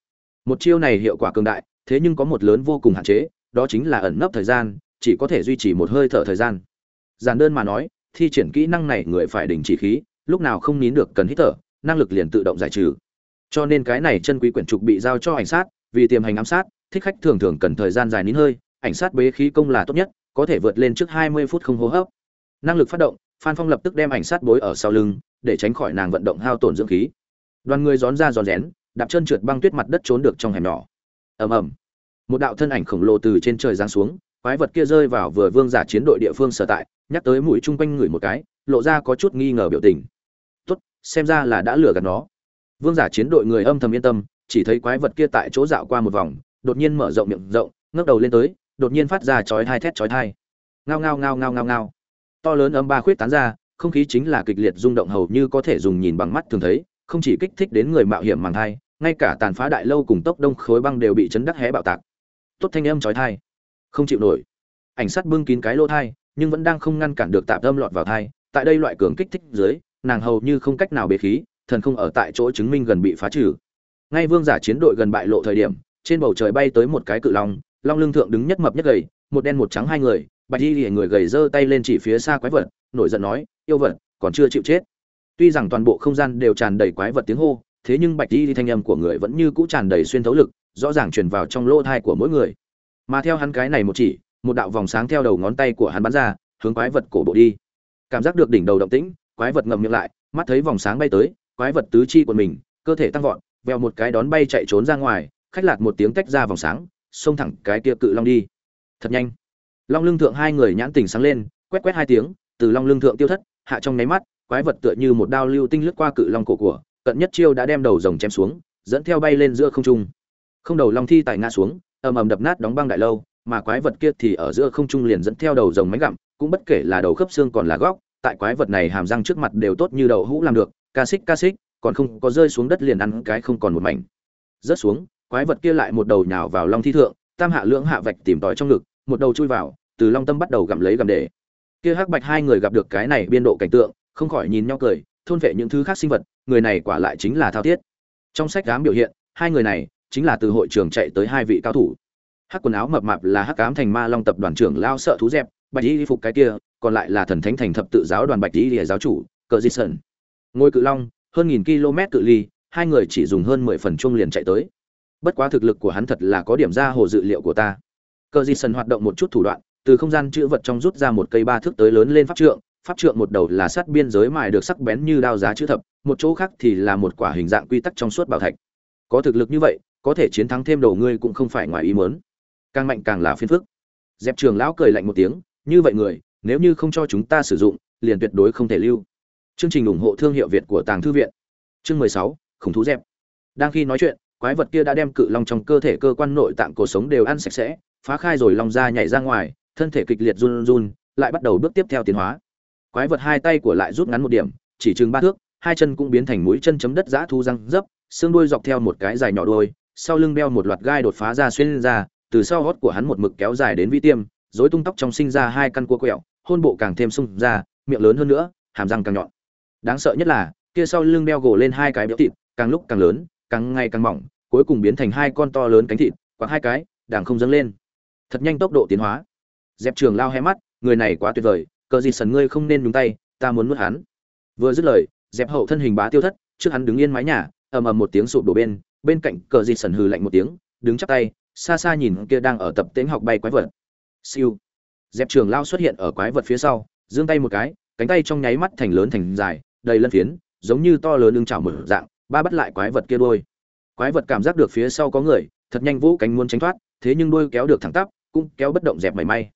Một chiêu này hiệu quả cường đại, thế nhưng có một lớn vô cùng hạn chế, đó chính là ẩn nấp thời gian, chỉ có thể duy trì một hơi thở thời gian. Giản đơn mà nói, thi triển kỹ năng này người phải đình chỉ khí, lúc nào không nín được cần hít thở, năng lực liền tự động giải trừ. Cho nên cái này chân quý quyển trục bị giao cho ảnh sát, vì tiềm hành ám sát, thích khách thường thường cần thời gian dài nín hơi, ảnh sát bế khí công là tốt nhất, có thể vượt lên trước 20 phút không hô hấp. Năng lực phát động phan phong lập tức đem ảnh sát bối ở sau lưng, để tránh khỏi nàng vận động hao tổn dưỡng khí. Đoàn người gión ra giòn rén, đạp chân trượt băng tuyết mặt đất trốn được trong hẻm nhỏ. Ầm ầm. Một đạo thân ảnh khổng lồ từ trên trời giáng xuống, quái vật kia rơi vào vừa vương giả chiến đội địa phương sở tại, nhắc tới mũi chung quanh người một cái, lộ ra có chút nghi ngờ biểu tình. Tốt, xem ra là đã lừa gạt nó. Vương giả chiến đội người âm thầm yên tâm, chỉ thấy quái vật kia tại chỗ dạo qua một vòng, đột nhiên mở rộng miệng rộng, ngước đầu lên tới, đột nhiên phát ra chói hai thét chói thai ngao ngao ngao ngao ngao ngao to lớn âm ba khuyết tán ra, không khí chính là kịch liệt rung động hầu như có thể dùng nhìn bằng mắt thường thấy, không chỉ kích thích đến người mạo hiểm màng thai, ngay cả tàn phá đại lâu cùng tốc đông khối băng đều bị chấn đắc hé bạo tạc. Tốt thanh âm chói thai không chịu nổi. Ảnh sắt bưng kín cái lỗ thai nhưng vẫn đang không ngăn cản được tạp âm lọt vào thai tại đây loại cường kích thích dưới, nàng hầu như không cách nào bế khí, thần không ở tại chỗ chứng minh gần bị phá trừ. Ngay vương giả chiến đội gần bại lộ thời điểm, trên bầu trời bay tới một cái cự long long lưng thượng đứng nhất mập nhất gầy, một đen một trắng hai người bạch y lìa người gầy giơ tay lên chỉ phía xa quái vật, nổi giận nói, yêu vật, còn chưa chịu chết. Tuy rằng toàn bộ không gian đều tràn đầy quái vật tiếng hô, thế nhưng bạch y thanh âm của người vẫn như cũ tràn đầy xuyên thấu lực, rõ ràng truyền vào trong lỗ thai của mỗi người. Mà theo hắn cái này một chỉ, một đạo vòng sáng theo đầu ngón tay của hắn bắn ra, hướng quái vật cổ bộ đi. Cảm giác được đỉnh đầu động tĩnh, quái vật ngậm miệng lại, mắt thấy vòng sáng bay tới, quái vật tứ chi của mình, cơ thể tăng vọt, vèo một cái đón bay chạy trốn ra ngoài, khách lạc một tiếng tách ra vòng sáng, xông thẳng cái kia cự long đi. Thật nhanh long lưng thượng hai người nhãn tình sáng lên, quét quét hai tiếng, từ long lưng thượng tiêu thất, hạ trong nháy mắt, quái vật tựa như một đao lưu tinh lướt qua cự long cổ của, cận nhất chiêu đã đem đầu rồng chém xuống, dẫn theo bay lên giữa không trung. Không đầu long thi tại ngã xuống, ầm ầm đập nát đóng băng đại lâu, mà quái vật kia thì ở giữa không trung liền dẫn theo đầu rồng máy gặm, cũng bất kể là đầu khớp xương còn là góc, tại quái vật này hàm răng trước mặt đều tốt như đầu hũ làm được, ca xích ca xích, còn không có rơi xuống đất liền ăn cái không còn một mảnh. Rớt xuống, quái vật kia lại một đầu nhào vào long thi thượng, tam hạ lưỡng hạ vạch tìm tòi trong ngực một đầu chui vào, từ long tâm bắt đầu gặm lấy gặm để. Kia hắc bạch hai người gặp được cái này biên độ cảnh tượng, không khỏi nhìn nhau cười, thôn vệ những thứ khác sinh vật, người này quả lại chính là thao thiết trong sách cám biểu hiện, hai người này chính là từ hội trường chạy tới hai vị cao thủ. Hắc quần áo mập mạp là hắc cám thành ma long tập đoàn trưởng lao sợ thú dẹp, bạch y phục cái kia, còn lại là thần thánh thành thập tự giáo đoàn bạch y lìa giáo chủ, cờ di sơn ngôi cự long, hơn nghìn km cự ly, hai người chỉ dùng hơn mười phần chung liền chạy tới. Bất quá thực lực của hắn thật là có điểm ra hồ dự liệu của ta cờ di sần hoạt động một chút thủ đoạn, từ không gian chữ vật trong rút ra một cây ba thước tới lớn lên pháp trượng pháp trượng một đầu là sắt biên giới mài được sắc bén như đao giá chữ thập, một chỗ khác thì là một quả hình dạng quy tắc trong suốt bảo thạch. Có thực lực như vậy, có thể chiến thắng thêm đầu ngươi cũng không phải ngoài ý muốn. Càng mạnh càng là phiền phức. Dẹp trường lão cười lạnh một tiếng, như vậy người, nếu như không cho chúng ta sử dụng, liền tuyệt đối không thể lưu. Chương trình ủng hộ thương hiệu việt của tàng thư viện. Chương mười sáu, khủng thú dẹp. Đang khi nói chuyện quái vật kia đã đem cự long trong cơ thể cơ quan nội tạng cổ sống đều ăn sạch sẽ, phá khai rồi long ra nhảy ra ngoài, thân thể kịch liệt run run, lại bắt đầu bước tiếp theo tiến hóa. Quái vật hai tay của lại rút ngắn một điểm, chỉ chừng ba thước, hai chân cũng biến thành mũi chân chấm đất giã thu răng dấp, xương đuôi dọc theo một cái dài nhỏ đuôi, sau lưng đeo một loạt gai đột phá ra xuyên ra, từ sau hót của hắn một mực kéo dài đến vi tiêm, rối tung tóc trong sinh ra hai căn cua quẹo, hôn bộ càng thêm sung ra, miệng lớn hơn nữa, hàm răng càng nhọn. Đáng sợ nhất là, kia sau lưng đeo gồ lên hai cái béo thịt, càng lúc càng lớn, càng ngày càng mỏng cuối cùng biến thành hai con to lớn cánh thịt hoặc hai cái, đàng không dâng lên. Thật nhanh tốc độ tiến hóa. Dẹp trường lao hé mắt, người này quá tuyệt vời, cờ gì sần ngươi không nên nhúng tay, ta muốn nuốt hắn. Vừa dứt lời, dẹp hậu thân hình bá tiêu thất, trước hắn đứng yên mái nhà, ầm ầm một tiếng sụp đổ bên bên cạnh cờ gì sần hừ lạnh một tiếng, đứng chắp tay, xa xa nhìn kia đang ở tập tễnh học bay quái vật. Siêu. Dẹp trường lao xuất hiện ở quái vật phía sau, giương tay một cái, cánh tay trong nháy mắt thành lớn thành dài, đầy lân phiến, giống như to lớn ưng chảo mở dạng, ba bắt lại quái vật kia đôi quái vật cảm giác được phía sau có người, thật nhanh vũ cánh muốn tránh thoát, thế nhưng đuôi kéo được thẳng tắp, cũng kéo bất động dẹp mảy may.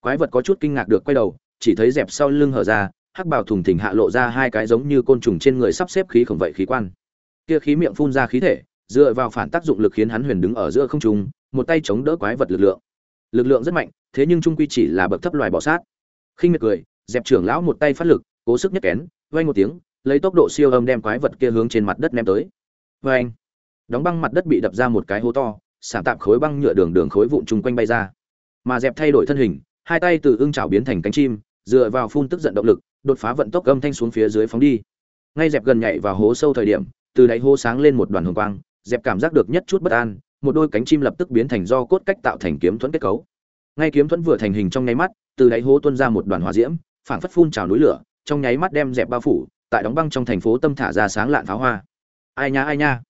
Quái vật có chút kinh ngạc được quay đầu, chỉ thấy dẹp sau lưng hở ra, hắc bào thùng thình hạ lộ ra hai cái giống như côn trùng trên người sắp xếp khí khổng vậy khí quan. Kia khí miệng phun ra khí thể, dựa vào phản tác dụng lực khiến hắn huyền đứng ở giữa không trung, một tay chống đỡ quái vật lực lượng. Lực lượng rất mạnh, thế nhưng trung quy chỉ là bậc thấp loài bọ sát. Khinh miệt cười, dẹp trưởng lão một tay phát lực, cố sức nhất kén vay một tiếng, lấy tốc độ siêu âm đem quái vật kia hướng trên mặt đất ném tới. Vê anh đóng băng mặt đất bị đập ra một cái hố to xả tạm khối băng nhựa đường đường khối vụn chung quanh bay ra. Mà dẹp thay đổi thân hình, hai tay từ ưng chảo biến thành cánh chim, dựa vào phun tức giận động lực, đột phá vận tốc âm thanh xuống phía dưới phóng đi. Ngay dẹp gần nhảy vào hố sâu thời điểm, từ đáy hố sáng lên một đoàn hồng quang, dẹp cảm giác được nhất chút bất an, một đôi cánh chim lập tức biến thành do cốt cách tạo thành kiếm thuẫn kết cấu. Ngay kiếm thuẫn vừa thành hình trong nháy mắt, từ đáy hố tuôn ra một đoàn hỏa diễm, phảng phất phun trào núi lửa, trong nháy mắt đem dẹp bao phủ, tại đóng băng trong thành phố tâm thả ra sáng lạn pháo hoa. Ai nha ai nha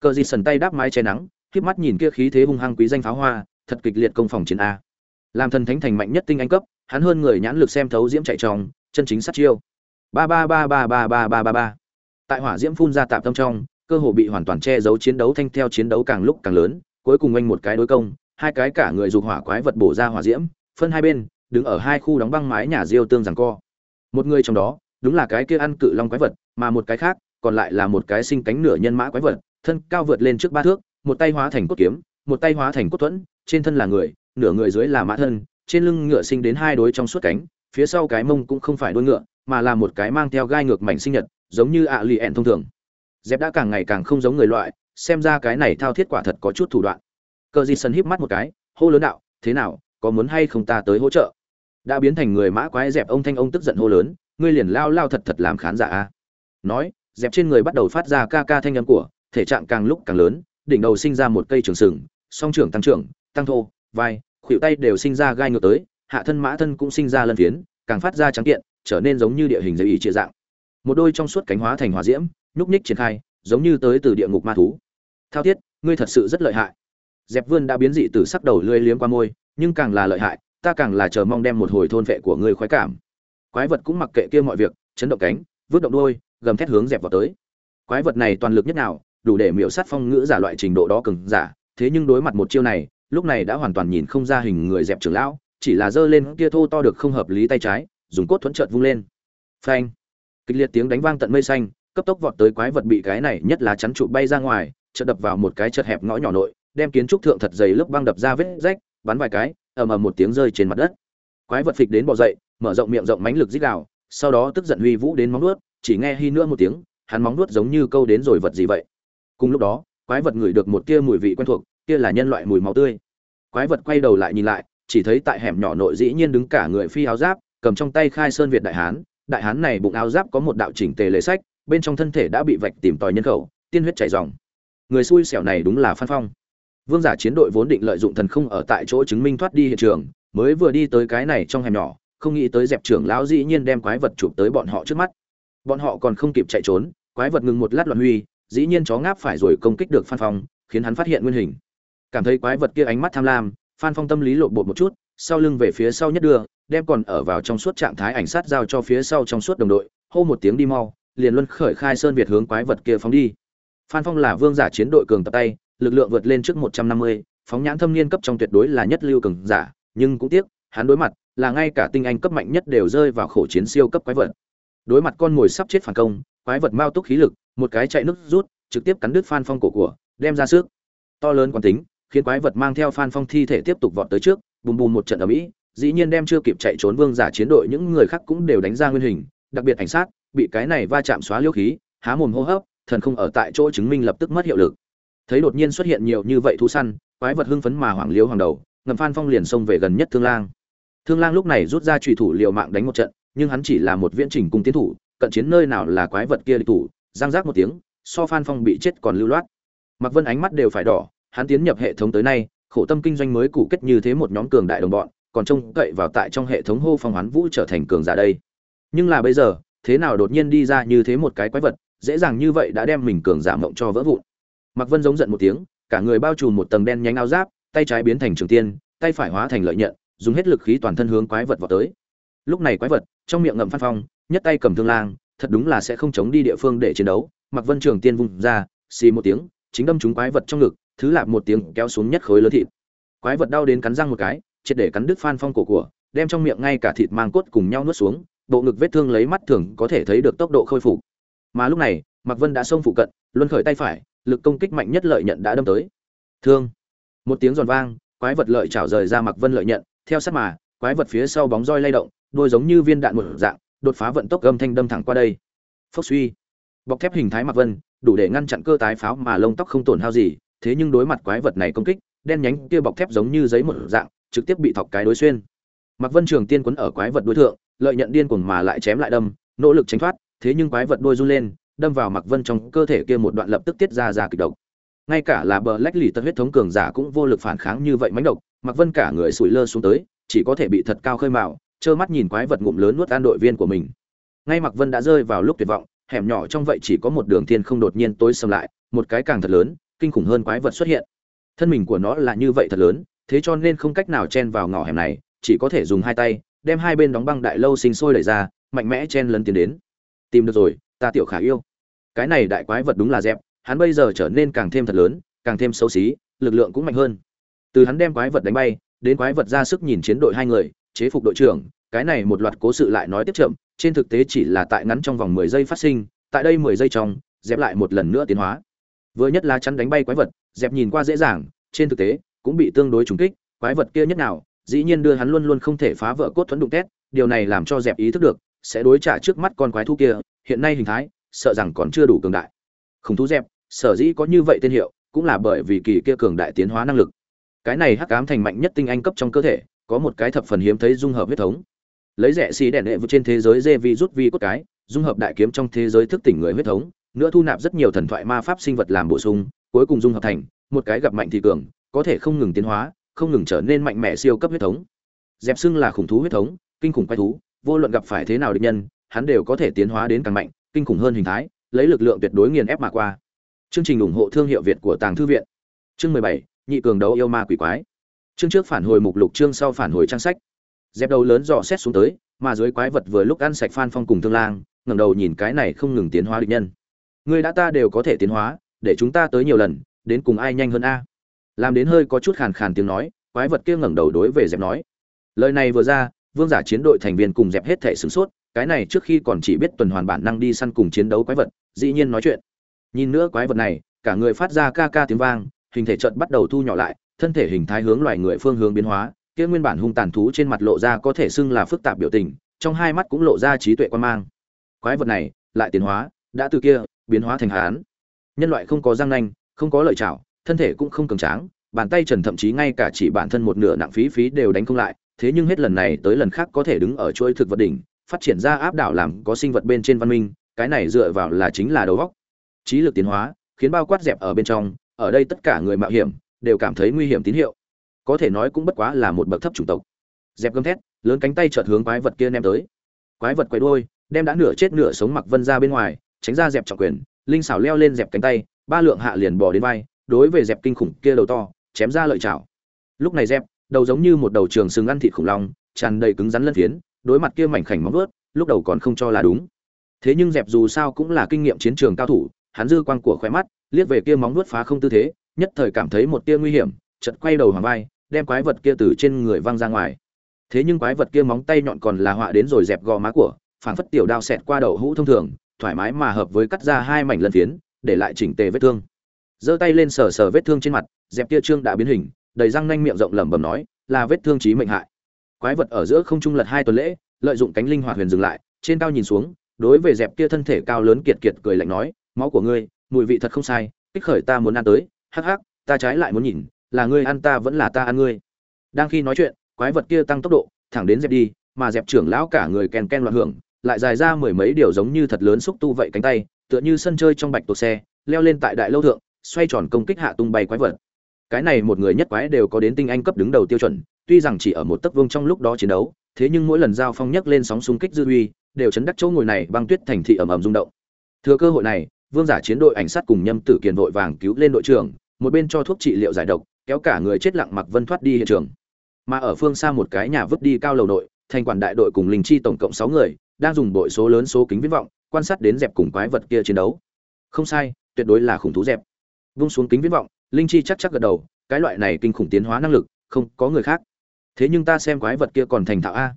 cờ gì sần tay đáp mái che nắng khiếp mắt nhìn kia khí thế hung hăng quý danh pháo hoa, thật kịch liệt công phòng chiến a. Làm thần thánh thành mạnh nhất tinh anh cấp, hắn hơn người nhãn lực xem thấu diễm chạy tròng, chân chính sát chiêu. Ba ba ba ba ba ba ba ba ba. Tại hỏa diễm phun ra tạm tâm trong, cơ hồ bị hoàn toàn che giấu chiến đấu thanh theo chiến đấu càng lúc càng lớn, cuối cùng anh một cái đối công, hai cái cả người dục hỏa quái vật bổ ra hỏa diễm, phân hai bên, đứng ở hai khu đóng băng mái nhà diêu tương rằng co. Một người trong đó, đúng là cái kia ăn cự long quái vật, mà một cái khác, còn lại là một cái sinh cánh nửa nhân mã quái vật thân cao vượt lên trước ba thước, một tay hóa thành cốt kiếm, một tay hóa thành cốt thuẫn, trên thân là người, nửa người dưới là mã thân, trên lưng ngựa sinh đến hai đối trong suốt cánh, phía sau cái mông cũng không phải đuôi ngựa, mà là một cái mang theo gai ngược mảnh sinh nhật, giống như ạ lì ẹn thông thường. Dẹp đã càng ngày càng không giống người loại, xem ra cái này thao thiết quả thật có chút thủ đoạn. Cờ di sân híp mắt một cái, hô lớn đạo, thế nào, có muốn hay không ta tới hỗ trợ? Đã biến thành người mã quái dẹp ông thanh ông tức giận hô lớn, ngươi liền lao lao thật thật làm khán giả a nói, dẹp trên người bắt đầu phát ra ca ca thanh âm của thể trạng càng lúc càng lớn, đỉnh đầu sinh ra một cây trường sừng, song trưởng tăng trưởng, tăng thô, vai, khuỷu tay đều sinh ra gai ngược tới, hạ thân mã thân cũng sinh ra lân phiến, càng phát ra trắng kiện, trở nên giống như địa hình dây ý chia dạng. Một đôi trong suốt cánh hóa thành hỏa diễm, nhúc nhích triển khai, giống như tới từ địa ngục ma thú. Thao thiết, ngươi thật sự rất lợi hại. Dẹp vươn đã biến dị từ sắc đầu lưỡi liếm qua môi, nhưng càng là lợi hại, ta càng là chờ mong đem một hồi thôn vệ của ngươi khoái cảm. Quái vật cũng mặc kệ kia mọi việc, chấn động cánh, vứt động đuôi, gầm thét hướng dẹp vào tới. Quái vật này toàn lực nhất nào đủ để miểu sát phong ngữ giả loại trình độ đó cường giả, thế nhưng đối mặt một chiêu này, lúc này đã hoàn toàn nhìn không ra hình người dẹp trưởng lão, chỉ là giơ lên kia thô to được không hợp lý tay trái, dùng cốt thuẫn trợt vung lên. Phanh! Kịch liệt tiếng đánh vang tận mây xanh, cấp tốc vọt tới quái vật bị cái này nhất là chắn trụ bay ra ngoài, chợt đập vào một cái chật hẹp ngõ nhỏ nội, đem kiến trúc thượng thật dày lớp băng đập ra vết rách, bắn vài cái, ầm ầm một tiếng rơi trên mặt đất. Quái vật phịch đến bò dậy, mở rộng miệng rộng mánh lực dích đạo sau đó tức giận huy vũ đến móng nuốt, chỉ nghe hi nữa một tiếng, hắn móng nuốt giống như câu đến rồi vật gì vậy? Cùng lúc đó, quái vật ngửi được một tia mùi vị quen thuộc, kia là nhân loại mùi máu tươi. Quái vật quay đầu lại nhìn lại, chỉ thấy tại hẻm nhỏ nội dĩ nhiên đứng cả người phi áo giáp, cầm trong tay khai sơn việt đại hán. Đại hán này bụng áo giáp có một đạo chỉnh tề lệ sách, bên trong thân thể đã bị vạch tìm tòi nhân khẩu, tiên huyết chảy ròng người xui xẻo này đúng là phan phong. Vương giả chiến đội vốn định lợi dụng thần không ở tại chỗ chứng minh thoát đi hiện trường, mới vừa đi tới cái này trong hẻm nhỏ, không nghĩ tới dẹp trưởng lão dĩ nhiên đem quái vật chụp tới bọn họ trước mắt. Bọn họ còn không kịp chạy trốn, quái vật ngừng một lát loạn huy dĩ nhiên chó ngáp phải rồi công kích được phan phong, khiến hắn phát hiện nguyên hình. Cảm thấy quái vật kia ánh mắt tham lam, phan phong tâm lý lộn bột một chút, sau lưng về phía sau nhất đưa, đem còn ở vào trong suốt trạng thái ảnh sát giao cho phía sau trong suốt đồng đội, hô một tiếng đi mau, liền luân khởi khai sơn việt hướng quái vật kia phóng đi. Phan phong là vương giả chiến đội cường tập tay, lực lượng vượt lên trước một trăm năm mươi, phóng nhãn thâm niên cấp trong tuyệt đối là nhất lưu cường giả, nhưng cũng tiếc, hắn đối mặt là ngay cả tinh anh cấp mạnh nhất đều rơi vào khổ chiến siêu cấp quái vật. Đối mặt con ngồi sắp chết phản công, quái vật mao túc khí lực một cái chạy nước rút, trực tiếp cắn đứt phan phong cổ của, đem ra sức to lớn quán tính, khiến quái vật mang theo phan phong thi thể tiếp tục vọt tới trước, bùm bùm một trận ở mỹ dĩ nhiên đem chưa kịp chạy trốn vương giả chiến đội những người khác cũng đều đánh ra nguyên hình, đặc biệt ảnh sát, bị cái này va chạm xóa liêu khí, há mồm hô hấp, thần không ở tại chỗ chứng minh lập tức mất hiệu lực. Thấy đột nhiên xuất hiện nhiều như vậy thú săn, quái vật hưng phấn mà hoảng liêu hoàng đầu, ngầm phan phong liền xông về gần nhất thương lang. Thương lang lúc này rút ra trùy thủ liệu mạng đánh một trận, nhưng hắn chỉ là một viễn trình cung tiến thủ, cận chiến nơi nào là quái vật kia địch thủ giang giác một tiếng, so phan phong bị chết còn lưu loát. Mặc vân ánh mắt đều phải đỏ, hắn tiến nhập hệ thống tới nay, khổ tâm kinh doanh mới cụ kết như thế một nhóm cường đại đồng bọn, còn trông cậy vào tại trong hệ thống hô phong hoán vũ trở thành cường giả đây. Nhưng là bây giờ, thế nào đột nhiên đi ra như thế một cái quái vật, dễ dàng như vậy đã đem mình cường giả mộng cho vỡ vụn. Mặc vân giống giận một tiếng, cả người bao trùm một tầng đen nhánh áo giáp, tay trái biến thành trường tiên, tay phải hóa thành lợi nhận, dùng hết lực khí toàn thân hướng quái vật vào tới. Lúc này quái vật, trong miệng ngậm phan phong, nhất tay cầm thương lang thật đúng là sẽ không chống đi địa phương để chiến đấu. Mặc vân trường tiên vung ra, xì một tiếng, chính đâm trúng quái vật trong ngực, thứ lạp một tiếng kéo xuống nhất khối lớn thịt. Quái vật đau đến cắn răng một cái, triệt để cắn đứt phan phong cổ của, đem trong miệng ngay cả thịt mang cốt cùng nhau nuốt xuống, bộ ngực vết thương lấy mắt thường có thể thấy được tốc độ khôi phục. Mà lúc này Mặc vân đã xông phụ cận, luân khởi tay phải, lực công kích mạnh nhất lợi nhận đã đâm tới. Thương. Một tiếng giòn vang, quái vật lợi chảo rời ra Mặc vân lợi nhận, theo sát mà, quái vật phía sau bóng roi lay động đuôi giống như viên đạn một dạng đột phá vận tốc gầm thanh đâm thẳng qua đây. Phốc suy. Bọc thép hình thái mạc vân đủ để ngăn chặn cơ tái pháo mà lông tóc không tổn hao gì thế nhưng đối mặt quái vật này công kích đen nhánh kia bọc thép giống như giấy một dạng trực tiếp bị thọc cái đối xuyên. Mạc vân trường tiên quấn ở quái vật đối thượng lợi nhận điên cuồng mà lại chém lại đâm nỗ lực tránh thoát thế nhưng quái vật đuôi run lên đâm vào Mạc Vân trong cơ thể kia một đoạn lập tức tiết ra ra kịch độc. Ngay cả là bờ lách lì tật huyết thống cường giả cũng vô lực phản kháng như vậy mãnh độc, Mạc Vân cả người sủi lơ xuống tới, chỉ có thể bị thật cao khơi mào, trơ mắt nhìn quái vật ngụm lớn nuốt an đội viên của mình. Ngay Mặc Vân đã rơi vào lúc tuyệt vọng, hẻm nhỏ trong vậy chỉ có một đường thiên không đột nhiên tối sầm lại, một cái càng thật lớn, kinh khủng hơn quái vật xuất hiện. Thân mình của nó là như vậy thật lớn, thế cho nên không cách nào chen vào ngõ hẻm này, chỉ có thể dùng hai tay, đem hai bên đóng băng đại lâu sinh sôi đẩy ra, mạnh mẽ chen lấn tiến đến. Tìm được rồi, ta tiểu khả yêu cái này đại quái vật đúng là dẹp hắn bây giờ trở nên càng thêm thật lớn càng thêm xấu xí lực lượng cũng mạnh hơn từ hắn đem quái vật đánh bay đến quái vật ra sức nhìn chiến đội hai người chế phục đội trưởng, cái này một loạt cố sự lại nói tiếp chậm, trên thực tế chỉ là tại ngắn trong vòng mười giây phát sinh, tại đây mười giây trong, dẹp lại một lần nữa tiến hóa. Vừa nhất là chắn đánh bay quái vật, dẹp nhìn qua dễ dàng, trên thực tế, cũng bị tương đối trùng kích, quái vật kia nhất nào, dĩ nhiên đưa hắn luôn luôn không thể phá vỡ cốt thuẫn đụng tét, điều này làm cho dẹp ý thức được, sẽ đối trả trước mắt con quái thú kia, hiện nay hình thái, sợ rằng còn chưa đủ cường đại. Khủng thú dẹp, sở dĩ có như vậy tên hiệu, cũng là bởi vì kỳ kia cường đại tiến hóa năng lực. Cái này hắc ám thành mạnh nhất tinh anh cấp trong cơ thể có một cái thập phần hiếm thấy dung hợp huyết thống. Lấy rẻ xì đèn hệ vượt trên thế giới dê vi rút vi cốt cái, dung hợp đại kiếm trong thế giới thức tỉnh người huyết thống, nữa thu nạp rất nhiều thần thoại ma pháp sinh vật làm bổ sung, cuối cùng dung hợp thành một cái gặp mạnh thì cường, có thể không ngừng tiến hóa, không ngừng trở nên mạnh mẽ siêu cấp huyết thống. Dẹp xưng là khủng thú huyết thống, kinh khủng quái thú, vô luận gặp phải thế nào địch nhân, hắn đều có thể tiến hóa đến càng mạnh, kinh khủng hơn hình thái, lấy lực lượng tuyệt đối nghiền ép mà qua. Chương trình ủng hộ thương hiệu việt của tàng thư viện. Chương mười bảy, nhị cường đấu yêu ma quỷ quái chương trước phản hồi mục lục, chương sau phản hồi trang sách. Dẹp đầu lớn dò xét xuống tới, mà dưới quái vật vừa lúc ăn sạch phan phong cùng thương lang, ngẩng đầu nhìn cái này không ngừng tiến hóa địch nhân. Người đã ta đều có thể tiến hóa, để chúng ta tới nhiều lần, đến cùng ai nhanh hơn a? Làm đến hơi có chút khàn khàn tiếng nói, quái vật kia ngẩng đầu đối về dẹp nói. Lời này vừa ra, vương giả chiến đội thành viên cùng dẹp hết thể sửng sốt, cái này trước khi còn chỉ biết tuần hoàn bản năng đi săn cùng chiến đấu quái vật, dĩ nhiên nói chuyện. Nhìn nữa quái vật này, cả người phát ra ca ca tiếng vang, hình thể trận bắt đầu thu nhỏ lại thân thể hình thái hướng loài người phương hướng biến hóa, kia nguyên bản hung tàn thú trên mặt lộ ra có thể xưng là phức tạp biểu tình, trong hai mắt cũng lộ ra trí tuệ quan mang. Quái vật này, lại tiến hóa, đã từ kia, biến hóa thành hán. Nhân loại không có răng nanh, không có lợi chảo thân thể cũng không cường tráng, bàn tay trần thậm chí ngay cả chỉ bản thân một nửa nặng phí phí đều đánh không lại, thế nhưng hết lần này tới lần khác có thể đứng ở chuỗi thực vật đỉnh, phát triển ra áp đảo làm có sinh vật bên trên văn minh, cái này dựa vào là chính là đầu góc trí lực tiến hóa, khiến bao quát dẹp ở bên trong, ở đây tất cả người mạo hiểm đều cảm thấy nguy hiểm tín hiệu. Có thể nói cũng bất quá là một bậc thấp chủng tộc. Dẹp gầm thét lớn cánh tay chợt hướng quái vật kia ném tới. Quái vật quay đôi, đem đã nửa chết nửa sống mặc vân ra bên ngoài tránh ra dẹp trọng quyền linh xảo leo lên dẹp cánh tay ba lượng hạ liền bò đến vai đối về dẹp kinh khủng kia đầu to chém ra lợi chảo. Lúc này dẹp đầu giống như một đầu trường sừng ăn thịt khủng long tràn đầy cứng rắn lân phiến đối mặt kia mảnh khảnh móng vuốt, lúc đầu còn không cho là đúng. Thế nhưng dẹp dù sao cũng là kinh nghiệm chiến trường cao thủ, hắn dư quang của khóe mắt, liếc về kia móng vuốt phá không tư thế, nhất thời cảm thấy một tia nguy hiểm, chợt quay đầu hoàng vai, đem quái vật kia từ trên người văng ra ngoài. thế nhưng quái vật kia móng tay nhọn còn là họa đến rồi dẹp gò má của phảng phất tiểu đao xẹt qua đầu hũ thông thường thoải mái mà hợp với cắt ra hai mảnh lân phiến để lại chỉnh tề vết thương. Giơ tay lên sờ sờ vết thương trên mặt dẹp kia trương đã biến hình đầy răng nanh miệng rộng lẩm bẩm nói là vết thương chí mệnh hại. Quái vật ở giữa không trung lật hai tuần lễ lợi dụng cánh linh hoạt huyền dừng lại trên cao nhìn xuống đối với dẹp kia thân thể cao lớn kiệt kiệt cười lạnh nói máu của ngươi mùi vị thật không sai kích khởi ta muốn ăn tới hắc hắc, ta trái lại muốn nhìn, là ngươi ăn ta vẫn là ta ăn ngươi. Đang khi nói chuyện, quái vật kia tăng tốc độ, thẳng đến dẹp đi, mà dẹp trưởng lão cả người kèn ken loạn hưởng, lại dài ra mười mấy điều giống như thật lớn xúc tu vậy cánh tay, tựa như sân chơi trong bạch tuộc xe, leo lên tại đại lâu thượng, xoay tròn công kích hạ tung bay quái vật. Cái này một người nhất quái đều có đến tinh anh cấp đứng đầu tiêu chuẩn, tuy rằng chỉ ở một tấc vương trong lúc đó chiến đấu, thế nhưng mỗi lần giao phong nhấc lên sóng xung kích dư uy, đều chấn đắc chỗ ngồi này băng tuyết thành thị ầm ầm rung động. Thừa cơ hội này, vương giả chiến đội ảnh sát cùng nhâm tử kiền vội vàng cứu lên đội trưởng một bên cho thuốc trị liệu giải độc, kéo cả người chết lặng mặc vân thoát đi hiện trường. Mà ở phương xa một cái nhà vứt đi cao lầu nội, thành quản đại đội cùng linh chi tổng cộng sáu người, đang dùng bội số lớn số kính viễn vọng, quan sát đến dẹp cùng quái vật kia chiến đấu. Không sai, tuyệt đối là khủng thú dẹp. Vung xuống kính viễn vọng, linh chi chắc chắc gật đầu, cái loại này kinh khủng tiến hóa năng lực, không có người khác. Thế nhưng ta xem quái vật kia còn thành thạo a.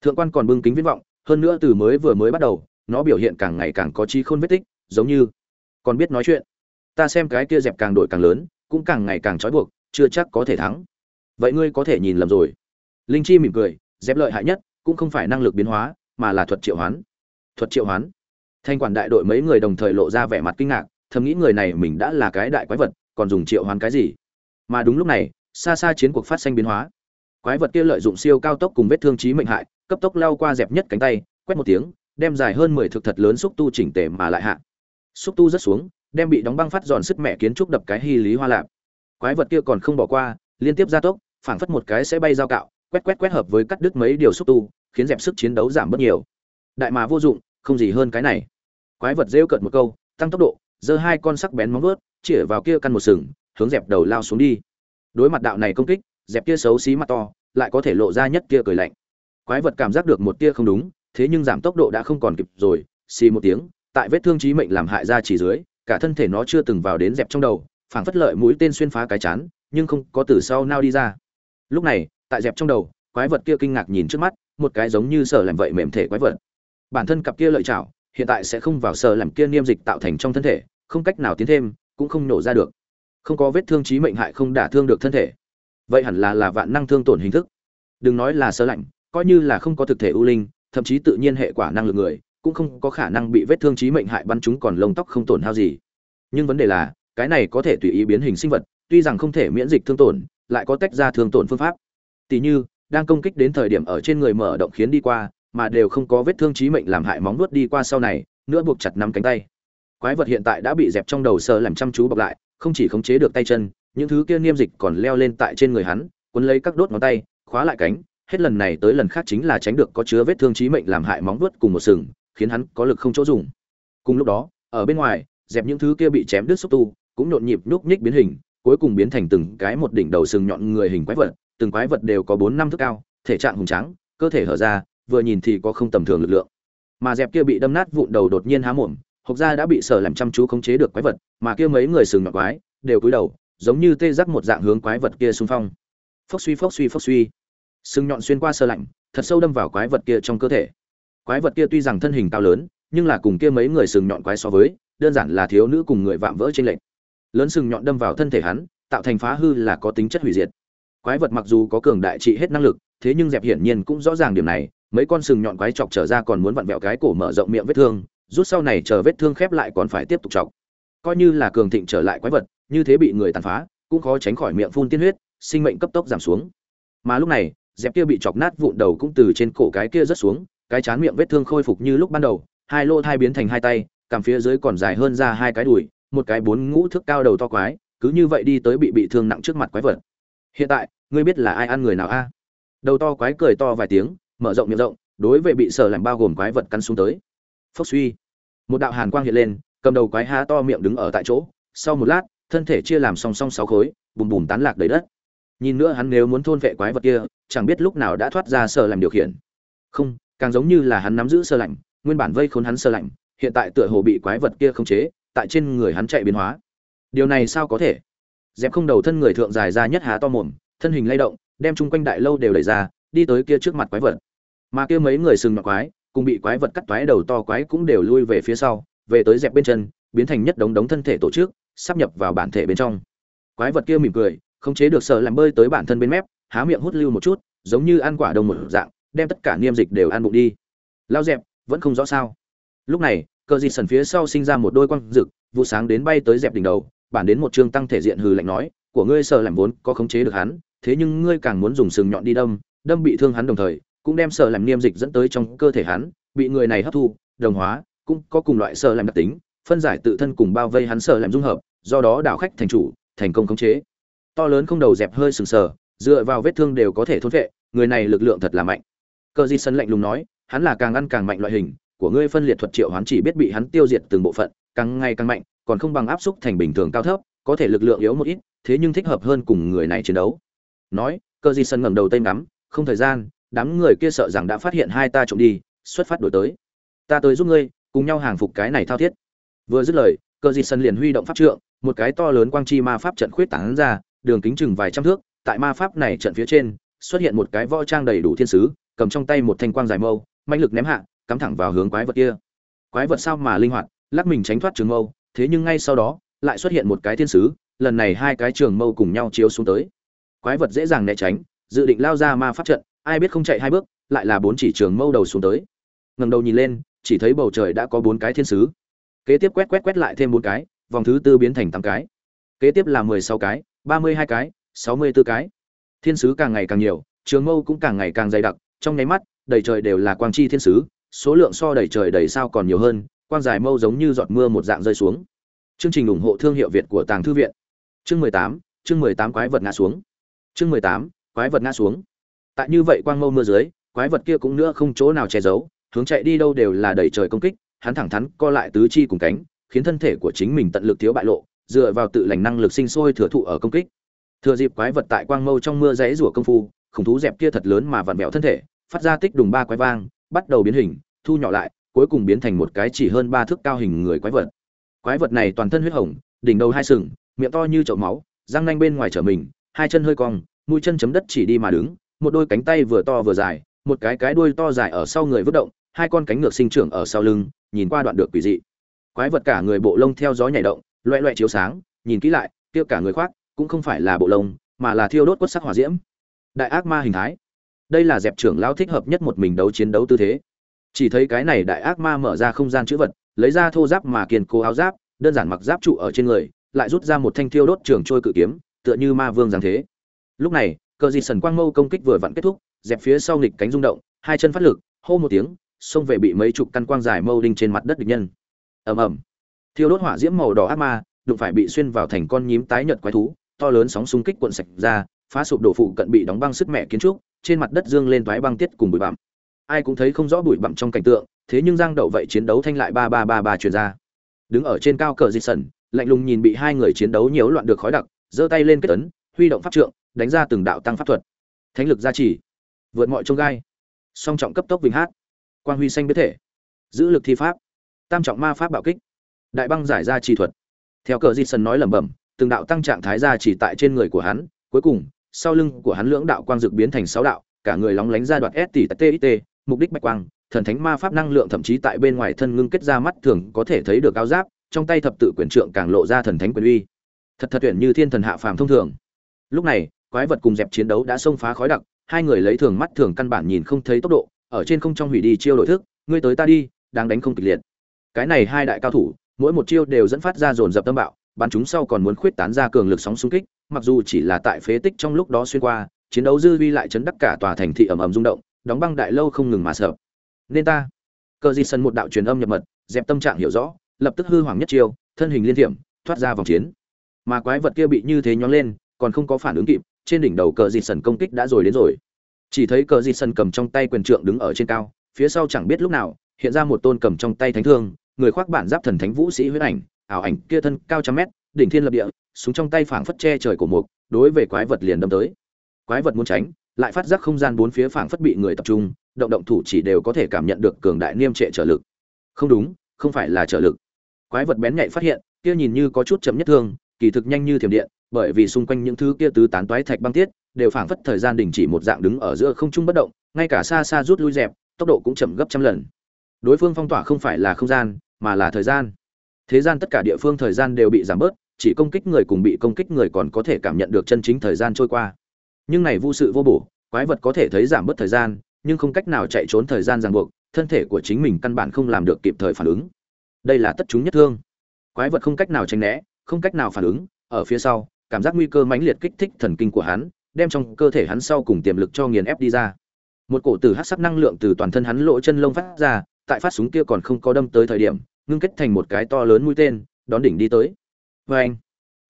Thượng quan còn bưng kính viễn vọng, hơn nữa từ mới vừa mới bắt đầu, nó biểu hiện càng ngày càng có trí khôn vết tích, giống như còn biết nói chuyện ta xem cái kia dẹp càng đổi càng lớn, cũng càng ngày càng trói buộc, chưa chắc có thể thắng. Vậy ngươi có thể nhìn lầm rồi. Linh chi mỉm cười, dẹp lợi hại nhất, cũng không phải năng lực biến hóa, mà là thuật triệu hoán. Thuật triệu hoán. Thanh quản đại đội mấy người đồng thời lộ ra vẻ mặt kinh ngạc, thầm nghĩ người này mình đã là cái đại quái vật, còn dùng triệu hoán cái gì? Mà đúng lúc này, xa xa chiến cuộc phát sinh biến hóa. Quái vật kia lợi dụng siêu cao tốc cùng vết thương trí mệnh hại, cấp tốc lao qua dẹp nhất cánh tay, quét một tiếng, đem dài hơn mười thực thật lớn xúc tu chỉnh tề mà lại hạ. Xúc tu rất xuống đem bị đóng băng phát giòn sức mẹ kiến trúc đập cái hy lý hoa lạp. Quái vật kia còn không bỏ qua, liên tiếp gia tốc, phảng phất một cái sẽ bay dao cạo, quét quét quét hợp với cắt đứt mấy điều xúc tu, khiến dẹp sức chiến đấu giảm bớt nhiều. Đại mà vô dụng, không gì hơn cái này. Quái vật rêu cợt một câu, tăng tốc độ, giơ hai con sắc bén móng vuốt, chĩa vào kia căn một sừng, hướng dẹp đầu lao xuống đi. Đối mặt đạo này công kích, dẹp kia xấu xí mặt to, lại có thể lộ ra nhất kia cười lạnh. Quái vật cảm giác được một tia không đúng, thế nhưng giảm tốc độ đã không còn kịp rồi, xì một tiếng, tại vết thương chí mệnh làm hại ra chỉ dưới cả thân thể nó chưa từng vào đến dẹp trong đầu, phảng phất lợi mũi tên xuyên phá cái chán, nhưng không có từ sau nao đi ra. Lúc này, tại dẹp trong đầu, quái vật kia kinh ngạc nhìn trước mắt, một cái giống như sở làm vậy mềm thể quái vật. Bản thân cặp kia lợi chảo, hiện tại sẽ không vào sở làm kia niêm dịch tạo thành trong thân thể, không cách nào tiến thêm, cũng không nổ ra được. Không có vết thương chí mệnh hại không đả thương được thân thể. Vậy hẳn là là vạn năng thương tổn hình thức. Đừng nói là sơ lạnh, coi như là không có thực thể ưu linh, thậm chí tự nhiên hệ quả năng lực người cũng không có khả năng bị vết thương chí mệnh hại bắn chúng còn lông tóc không tổn hao gì. Nhưng vấn đề là, cái này có thể tùy ý biến hình sinh vật, tuy rằng không thể miễn dịch thương tổn, lại có tách ra thương tổn phương pháp. Tỷ như, đang công kích đến thời điểm ở trên người mở động khiến đi qua, mà đều không có vết thương chí mệnh làm hại móng vuốt đi qua sau này, nữa buộc chặt nắm cánh tay. Quái vật hiện tại đã bị dẹp trong đầu sờ làm chăm chú bọc lại, không chỉ khống chế được tay chân, những thứ kia niêm dịch còn leo lên tại trên người hắn, cuốn lấy các đốt ngón tay, khóa lại cánh. Hết lần này tới lần khác chính là tránh được có chứa vết thương chí mệnh làm hại móng vuốt cùng một sừng khiến hắn có lực không chỗ dùng. Cùng lúc đó, ở bên ngoài, dẹp những thứ kia bị chém đứt xúc tu, cũng nhộn nhịp nhúc nhích biến hình, cuối cùng biến thành từng cái một đỉnh đầu sừng nhọn người hình quái vật, từng quái vật đều có bốn năm thước cao, thể trạng hùng trắng cơ thể hở ra, vừa nhìn thì có không tầm thường lực lượng. Mà dẹp kia bị đâm nát vụn đầu đột nhiên há mồm, hộc ra đã bị sở làm chăm chú khống chế được quái vật, mà kia mấy người sừng nhọn quái đều cúi đầu, giống như tê giác một dạng hướng quái vật kia xung phong. Phốc suy phốc suy phốc suy. Sừng nhọn xuyên qua sơ lạnh, thật sâu đâm vào quái vật kia trong cơ thể quái vật kia tuy rằng thân hình cao lớn, nhưng là cùng kia mấy người sừng nhọn quái so với, đơn giản là thiếu nữ cùng người vạm vỡ trên lệnh lớn sừng nhọn đâm vào thân thể hắn, tạo thành phá hư là có tính chất hủy diệt. Quái vật mặc dù có cường đại trị hết năng lực, thế nhưng dẹp hiển nhiên cũng rõ ràng điểm này, mấy con sừng nhọn quái chọc trở ra còn muốn vặn vẹo cái cổ mở rộng miệng vết thương, rút sau này chờ vết thương khép lại còn phải tiếp tục chọc. Coi như là cường thịnh trở lại quái vật, như thế bị người tàn phá, cũng khó tránh khỏi miệng phun tiên huyết, sinh mệnh cấp tốc giảm xuống. Mà lúc này, dẹp kia bị chọc nát vụn đầu cũng từ trên cổ cái kia rất xuống cái chán miệng vết thương khôi phục như lúc ban đầu, hai lô thai biến thành hai tay, cằm phía dưới còn dài hơn ra hai cái đùi, một cái bốn ngũ thước cao đầu to quái, cứ như vậy đi tới bị bị thương nặng trước mặt quái vật. Hiện tại, ngươi biết là ai ăn người nào a? Đầu to quái cười to vài tiếng, mở rộng miệng rộng, đối với bị sở làm bao gồm quái vật cắn xuống tới. Phốc suy. Một đạo hàn quang hiện lên, cầm đầu quái há to miệng đứng ở tại chỗ, sau một lát, thân thể chia làm song song sáu khối, bùm bùm tán lạc đầy đất. Nhìn nữa hắn nếu muốn thôn vệ quái vật kia, chẳng biết lúc nào đã thoát ra sở làm điều khiển. Không càng giống như là hắn nắm giữ sơ lạnh, nguyên bản vây khốn hắn sơ lạnh, hiện tại tựa hồ bị quái vật kia khống chế, tại trên người hắn chạy biến hóa. Điều này sao có thể? Dẹp không đầu thân người thượng dài ra nhất há to mồm, thân hình lay động, đem chung quanh đại lâu đều đẩy ra, đi tới kia trước mặt quái vật. Mà kia mấy người sừng mặt quái, cùng bị quái vật cắt toái đầu to quái cũng đều lui về phía sau, về tới dẹp bên chân, biến thành nhất đống đống thân thể tổ chức, sắp nhập vào bản thể bên trong. Quái vật kia mỉm cười, khống chế được sợ làm bơi tới bản thân bên mép, há miệng hút lưu một chút, giống như ăn quả đông một dạng đem tất cả niêm dịch đều ăn bụng đi. Lao dẹp, vẫn không rõ sao. Lúc này, cờ dịt sần phía sau sinh ra một đôi quang rực, vụ sáng đến bay tới dẹp đỉnh đầu, bản đến một chương tăng thể diện hừ lạnh nói, của ngươi sợ làm vốn có khống chế được hắn, thế nhưng ngươi càng muốn dùng sừng nhọn đi đâm đâm bị thương hắn đồng thời, cũng đem sợ làm niêm dịch dẫn tới trong cơ thể hắn, bị người này hấp thu, đồng hóa, cũng có cùng loại sợ làm đặc tính, phân giải tự thân cùng bao vây hắn sợ làm dung hợp, do đó đảo khách thành chủ, thành công khống chế. To lớn không đầu dẹp hơi sừng sờ, dựa vào vết thương đều có thể thốt vệ người này lực lượng thật là mạnh cờ di sân lạnh lùng nói, hắn là càng ăn càng mạnh loại hình của ngươi phân liệt thuật triệu hoán chỉ biết bị hắn tiêu diệt từng bộ phận, càng ngày càng mạnh, còn không bằng áp xúc thành bình thường cao thấp, có thể lực lượng yếu một ít, thế nhưng thích hợp hơn cùng người này chiến đấu. Nói, cờ di sân ngẩng đầu tay ngắm, không thời gian, đám người kia sợ rằng đã phát hiện hai ta trộm đi, xuất phát đổi tới. Ta tới giúp ngươi, cùng nhau hàng phục cái này thao thiết. Vừa dứt lời, cờ di sân liền huy động pháp trượng, một cái to lớn quang chi ma pháp trận khuyết tán ra, đường kính chừng vài trăm thước, tại ma pháp này trận phía trên, xuất hiện một cái võ trang đầy đủ thiên sứ cầm trong tay một thanh quang dài mâu mạnh lực ném hạ, cắm thẳng vào hướng quái vật kia. Quái vật sao mà linh hoạt, lắc mình tránh thoát trường mâu, thế nhưng ngay sau đó, lại xuất hiện một cái thiên sứ, lần này hai cái trường mâu cùng nhau chiếu xuống tới. Quái vật dễ dàng né tránh, dự định lao ra ma pháp trận, ai biết không chạy hai bước, lại là bốn chỉ trường mâu đầu xuống tới. Ngẩng đầu nhìn lên, chỉ thấy bầu trời đã có bốn cái thiên sứ. Kế tiếp quét quét quét lại thêm bốn cái, vòng thứ tư biến thành tám cái. Kế tiếp là mười sáu cái, ba mươi hai cái, sáu mươi 64 cái. Thiên sứ càng ngày càng nhiều, trường mâu cũng càng ngày càng dày đặc trong nháy mắt, đầy trời đều là quang chi thiên sứ, số lượng so đầy trời đầy sao còn nhiều hơn, quang dài mâu giống như giọt mưa một dạng rơi xuống. Chương trình ủng hộ thương hiệu việt của tàng thư viện. Chương mười tám, chương mười tám quái vật ngã xuống. Chương mười tám, quái vật ngã xuống. Tại như vậy quang mâu mưa dưới, quái vật kia cũng nữa không chỗ nào che giấu, hướng chạy đi đâu đều là đầy trời công kích, hắn thẳng thắn co lại tứ chi cùng cánh, khiến thân thể của chính mình tận lực thiếu bại lộ, dựa vào tự lành năng lực sinh sôi thừa thụ ở công kích. Thừa dịp quái vật tại quang mâu trong mưa rẽ rủa công phu khủng thú dẹp kia thật lớn mà vặn vẹo thân thể, phát ra tích đùng ba quái vang, bắt đầu biến hình, thu nhỏ lại, cuối cùng biến thành một cái chỉ hơn ba thước cao hình người quái vật. Quái vật này toàn thân huyết hồng, đỉnh đầu hai sừng, miệng to như chậu máu, răng nanh bên ngoài trở mình, hai chân hơi cong, mũi chân chấm đất chỉ đi mà đứng, một đôi cánh tay vừa to vừa dài, một cái cái đuôi to dài ở sau người vút động, hai con cánh ngược sinh trưởng ở sau lưng, nhìn qua đoạn được quỷ dị. Quái vật cả người bộ lông theo gió nhảy động, loẹ loẹ chiếu sáng, nhìn kỹ lại tiêu cả người khoác, cũng không phải là bộ lông, mà là thiêu đốt quất sắc hỏa diễm đại ác ma hình thái. Đây là dẹp trưởng lao thích hợp nhất một mình đấu chiến đấu tư thế. Chỉ thấy cái này đại ác ma mở ra không gian chữ vật, lấy ra thô giáp mà kiên cố áo giáp, đơn giản mặc giáp trụ ở trên người, lại rút ra một thanh thiêu đốt trường trôi cự kiếm, tựa như ma vương giáng thế. Lúc này, cờ dị sần quang mâu công kích vừa vặn kết thúc, dẹp phía sau nghịch cánh rung động, hai chân phát lực, hô một tiếng, xông về bị mấy chục căn quang dài mâu đinh trên mặt đất địch nhân. Ầm ầm. Thiêu đốt hỏa diễm màu đỏ ác ma, đụng phải bị xuyên vào thành con nhím tái nhợt quái thú, to lớn sóng xung kích cuộn sạch ra phá sụp đổ phụ cận bị đóng băng sức mẹ kiến trúc, trên mặt đất dương lên toái băng tiết cùng bụi bặm. Ai cũng thấy không rõ bụi bặm trong cảnh tượng, thế nhưng giang đậu vậy chiến đấu thanh lại ba ba ba ba truyền ra. Đứng ở trên cao cờ di sần lạnh lùng nhìn bị hai người chiến đấu nhiễu loạn được khói đặc, giơ tay lên kết tấn huy động pháp trượng, đánh ra từng đạo tăng pháp thuật. Thánh lực gia trì, vượt mọi trông gai. Song trọng cấp tốc vinh hát, quang huy xanh biết thể, giữ lực thi pháp, tam trọng ma pháp bạo kích, đại băng giải ra trì thuật. Theo cờ di sân nói lẩm bẩm, từng đạo tăng trạng thái ra chỉ tại trên người của hắn, cuối cùng sau lưng của hắn lưỡng đạo quang dược biến thành sáu đạo, cả người lóng lánh ra đoạt s tỷ tit mục đích bạch quang, thần thánh ma pháp năng lượng thậm chí tại bên ngoài thân ngưng kết ra mắt thường có thể thấy được áo giáp, trong tay thập tự quyền trượng càng lộ ra thần thánh quyền uy. Thật thật tuyển như thiên thần hạ phàm thông thường. Lúc này, quái vật cùng dẹp chiến đấu đã xông phá khói đặc, hai người lấy thường mắt thường căn bản nhìn không thấy tốc độ, ở trên không trong hủy đi chiêu đổi thức, ngươi tới ta đi, đang đánh không kịch liệt. Cái này hai đại cao thủ, mỗi một chiêu đều dẫn phát ra dồn dập tâm bạo, bắn chúng sau còn muốn khuyết tán ra cường lực sóng xung kích mặc dù chỉ là tại phế tích trong lúc đó xuyên qua, chiến đấu dư vi lại chấn đắc cả tòa thành thị ầm ầm rung động, đóng băng đại lâu không ngừng mà sợ. Nên ta, cờ di sân một đạo truyền âm nhập mật, dẹp tâm trạng hiểu rõ, lập tức hư hoàng nhất chiêu, thân hình liên thiểm, thoát ra vòng chiến. Mà quái vật kia bị như thế nhón lên, còn không có phản ứng kịp, trên đỉnh đầu cờ di sân công kích đã rồi đến rồi. Chỉ thấy cờ di sân cầm trong tay quyền trượng đứng ở trên cao, phía sau chẳng biết lúc nào, hiện ra một tôn cầm trong tay thánh thương, người khoác bản giáp thần thánh vũ sĩ huyết ảnh, ảo ảnh kia thân cao trăm mét, đỉnh thiên lập địa súng trong tay phảng phất che trời của mục, đối về quái vật liền đâm tới. Quái vật muốn tránh, lại phát giác không gian bốn phía phảng phất bị người tập trung, động động thủ chỉ đều có thể cảm nhận được cường đại niêm trệ trở lực. Không đúng, không phải là trở lực. Quái vật bén nhạy phát hiện, kia nhìn như có chút chậm nhất thương, kỳ thực nhanh như thiểm điện, bởi vì xung quanh những thứ kia tứ tán toái thạch băng tiết, đều phảng phất thời gian đình chỉ một dạng đứng ở giữa không trung bất động, ngay cả xa xa rút lui dẹp, tốc độ cũng chậm gấp trăm lần. Đối phương phong tỏa không phải là không gian, mà là thời gian. Thế gian tất cả địa phương thời gian đều bị giảm bớt chỉ công kích người cùng bị công kích người còn có thể cảm nhận được chân chính thời gian trôi qua. Nhưng này vô sự vô bổ, quái vật có thể thấy giảm bớt thời gian, nhưng không cách nào chạy trốn thời gian ràng buộc, thân thể của chính mình căn bản không làm được kịp thời phản ứng. Đây là tất chúng nhất thương. Quái vật không cách nào tránh né, không cách nào phản ứng, ở phía sau, cảm giác nguy cơ mãnh liệt kích thích thần kinh của hắn, đem trong cơ thể hắn sau cùng tiềm lực cho nghiền ép đi ra. Một cổ tử hát sắc năng lượng từ toàn thân hắn lỗ chân lông phát ra, tại phát súng kia còn không có đâm tới thời điểm, ngưng kết thành một cái to lớn mũi tên, đón đỉnh đi tới vê anh,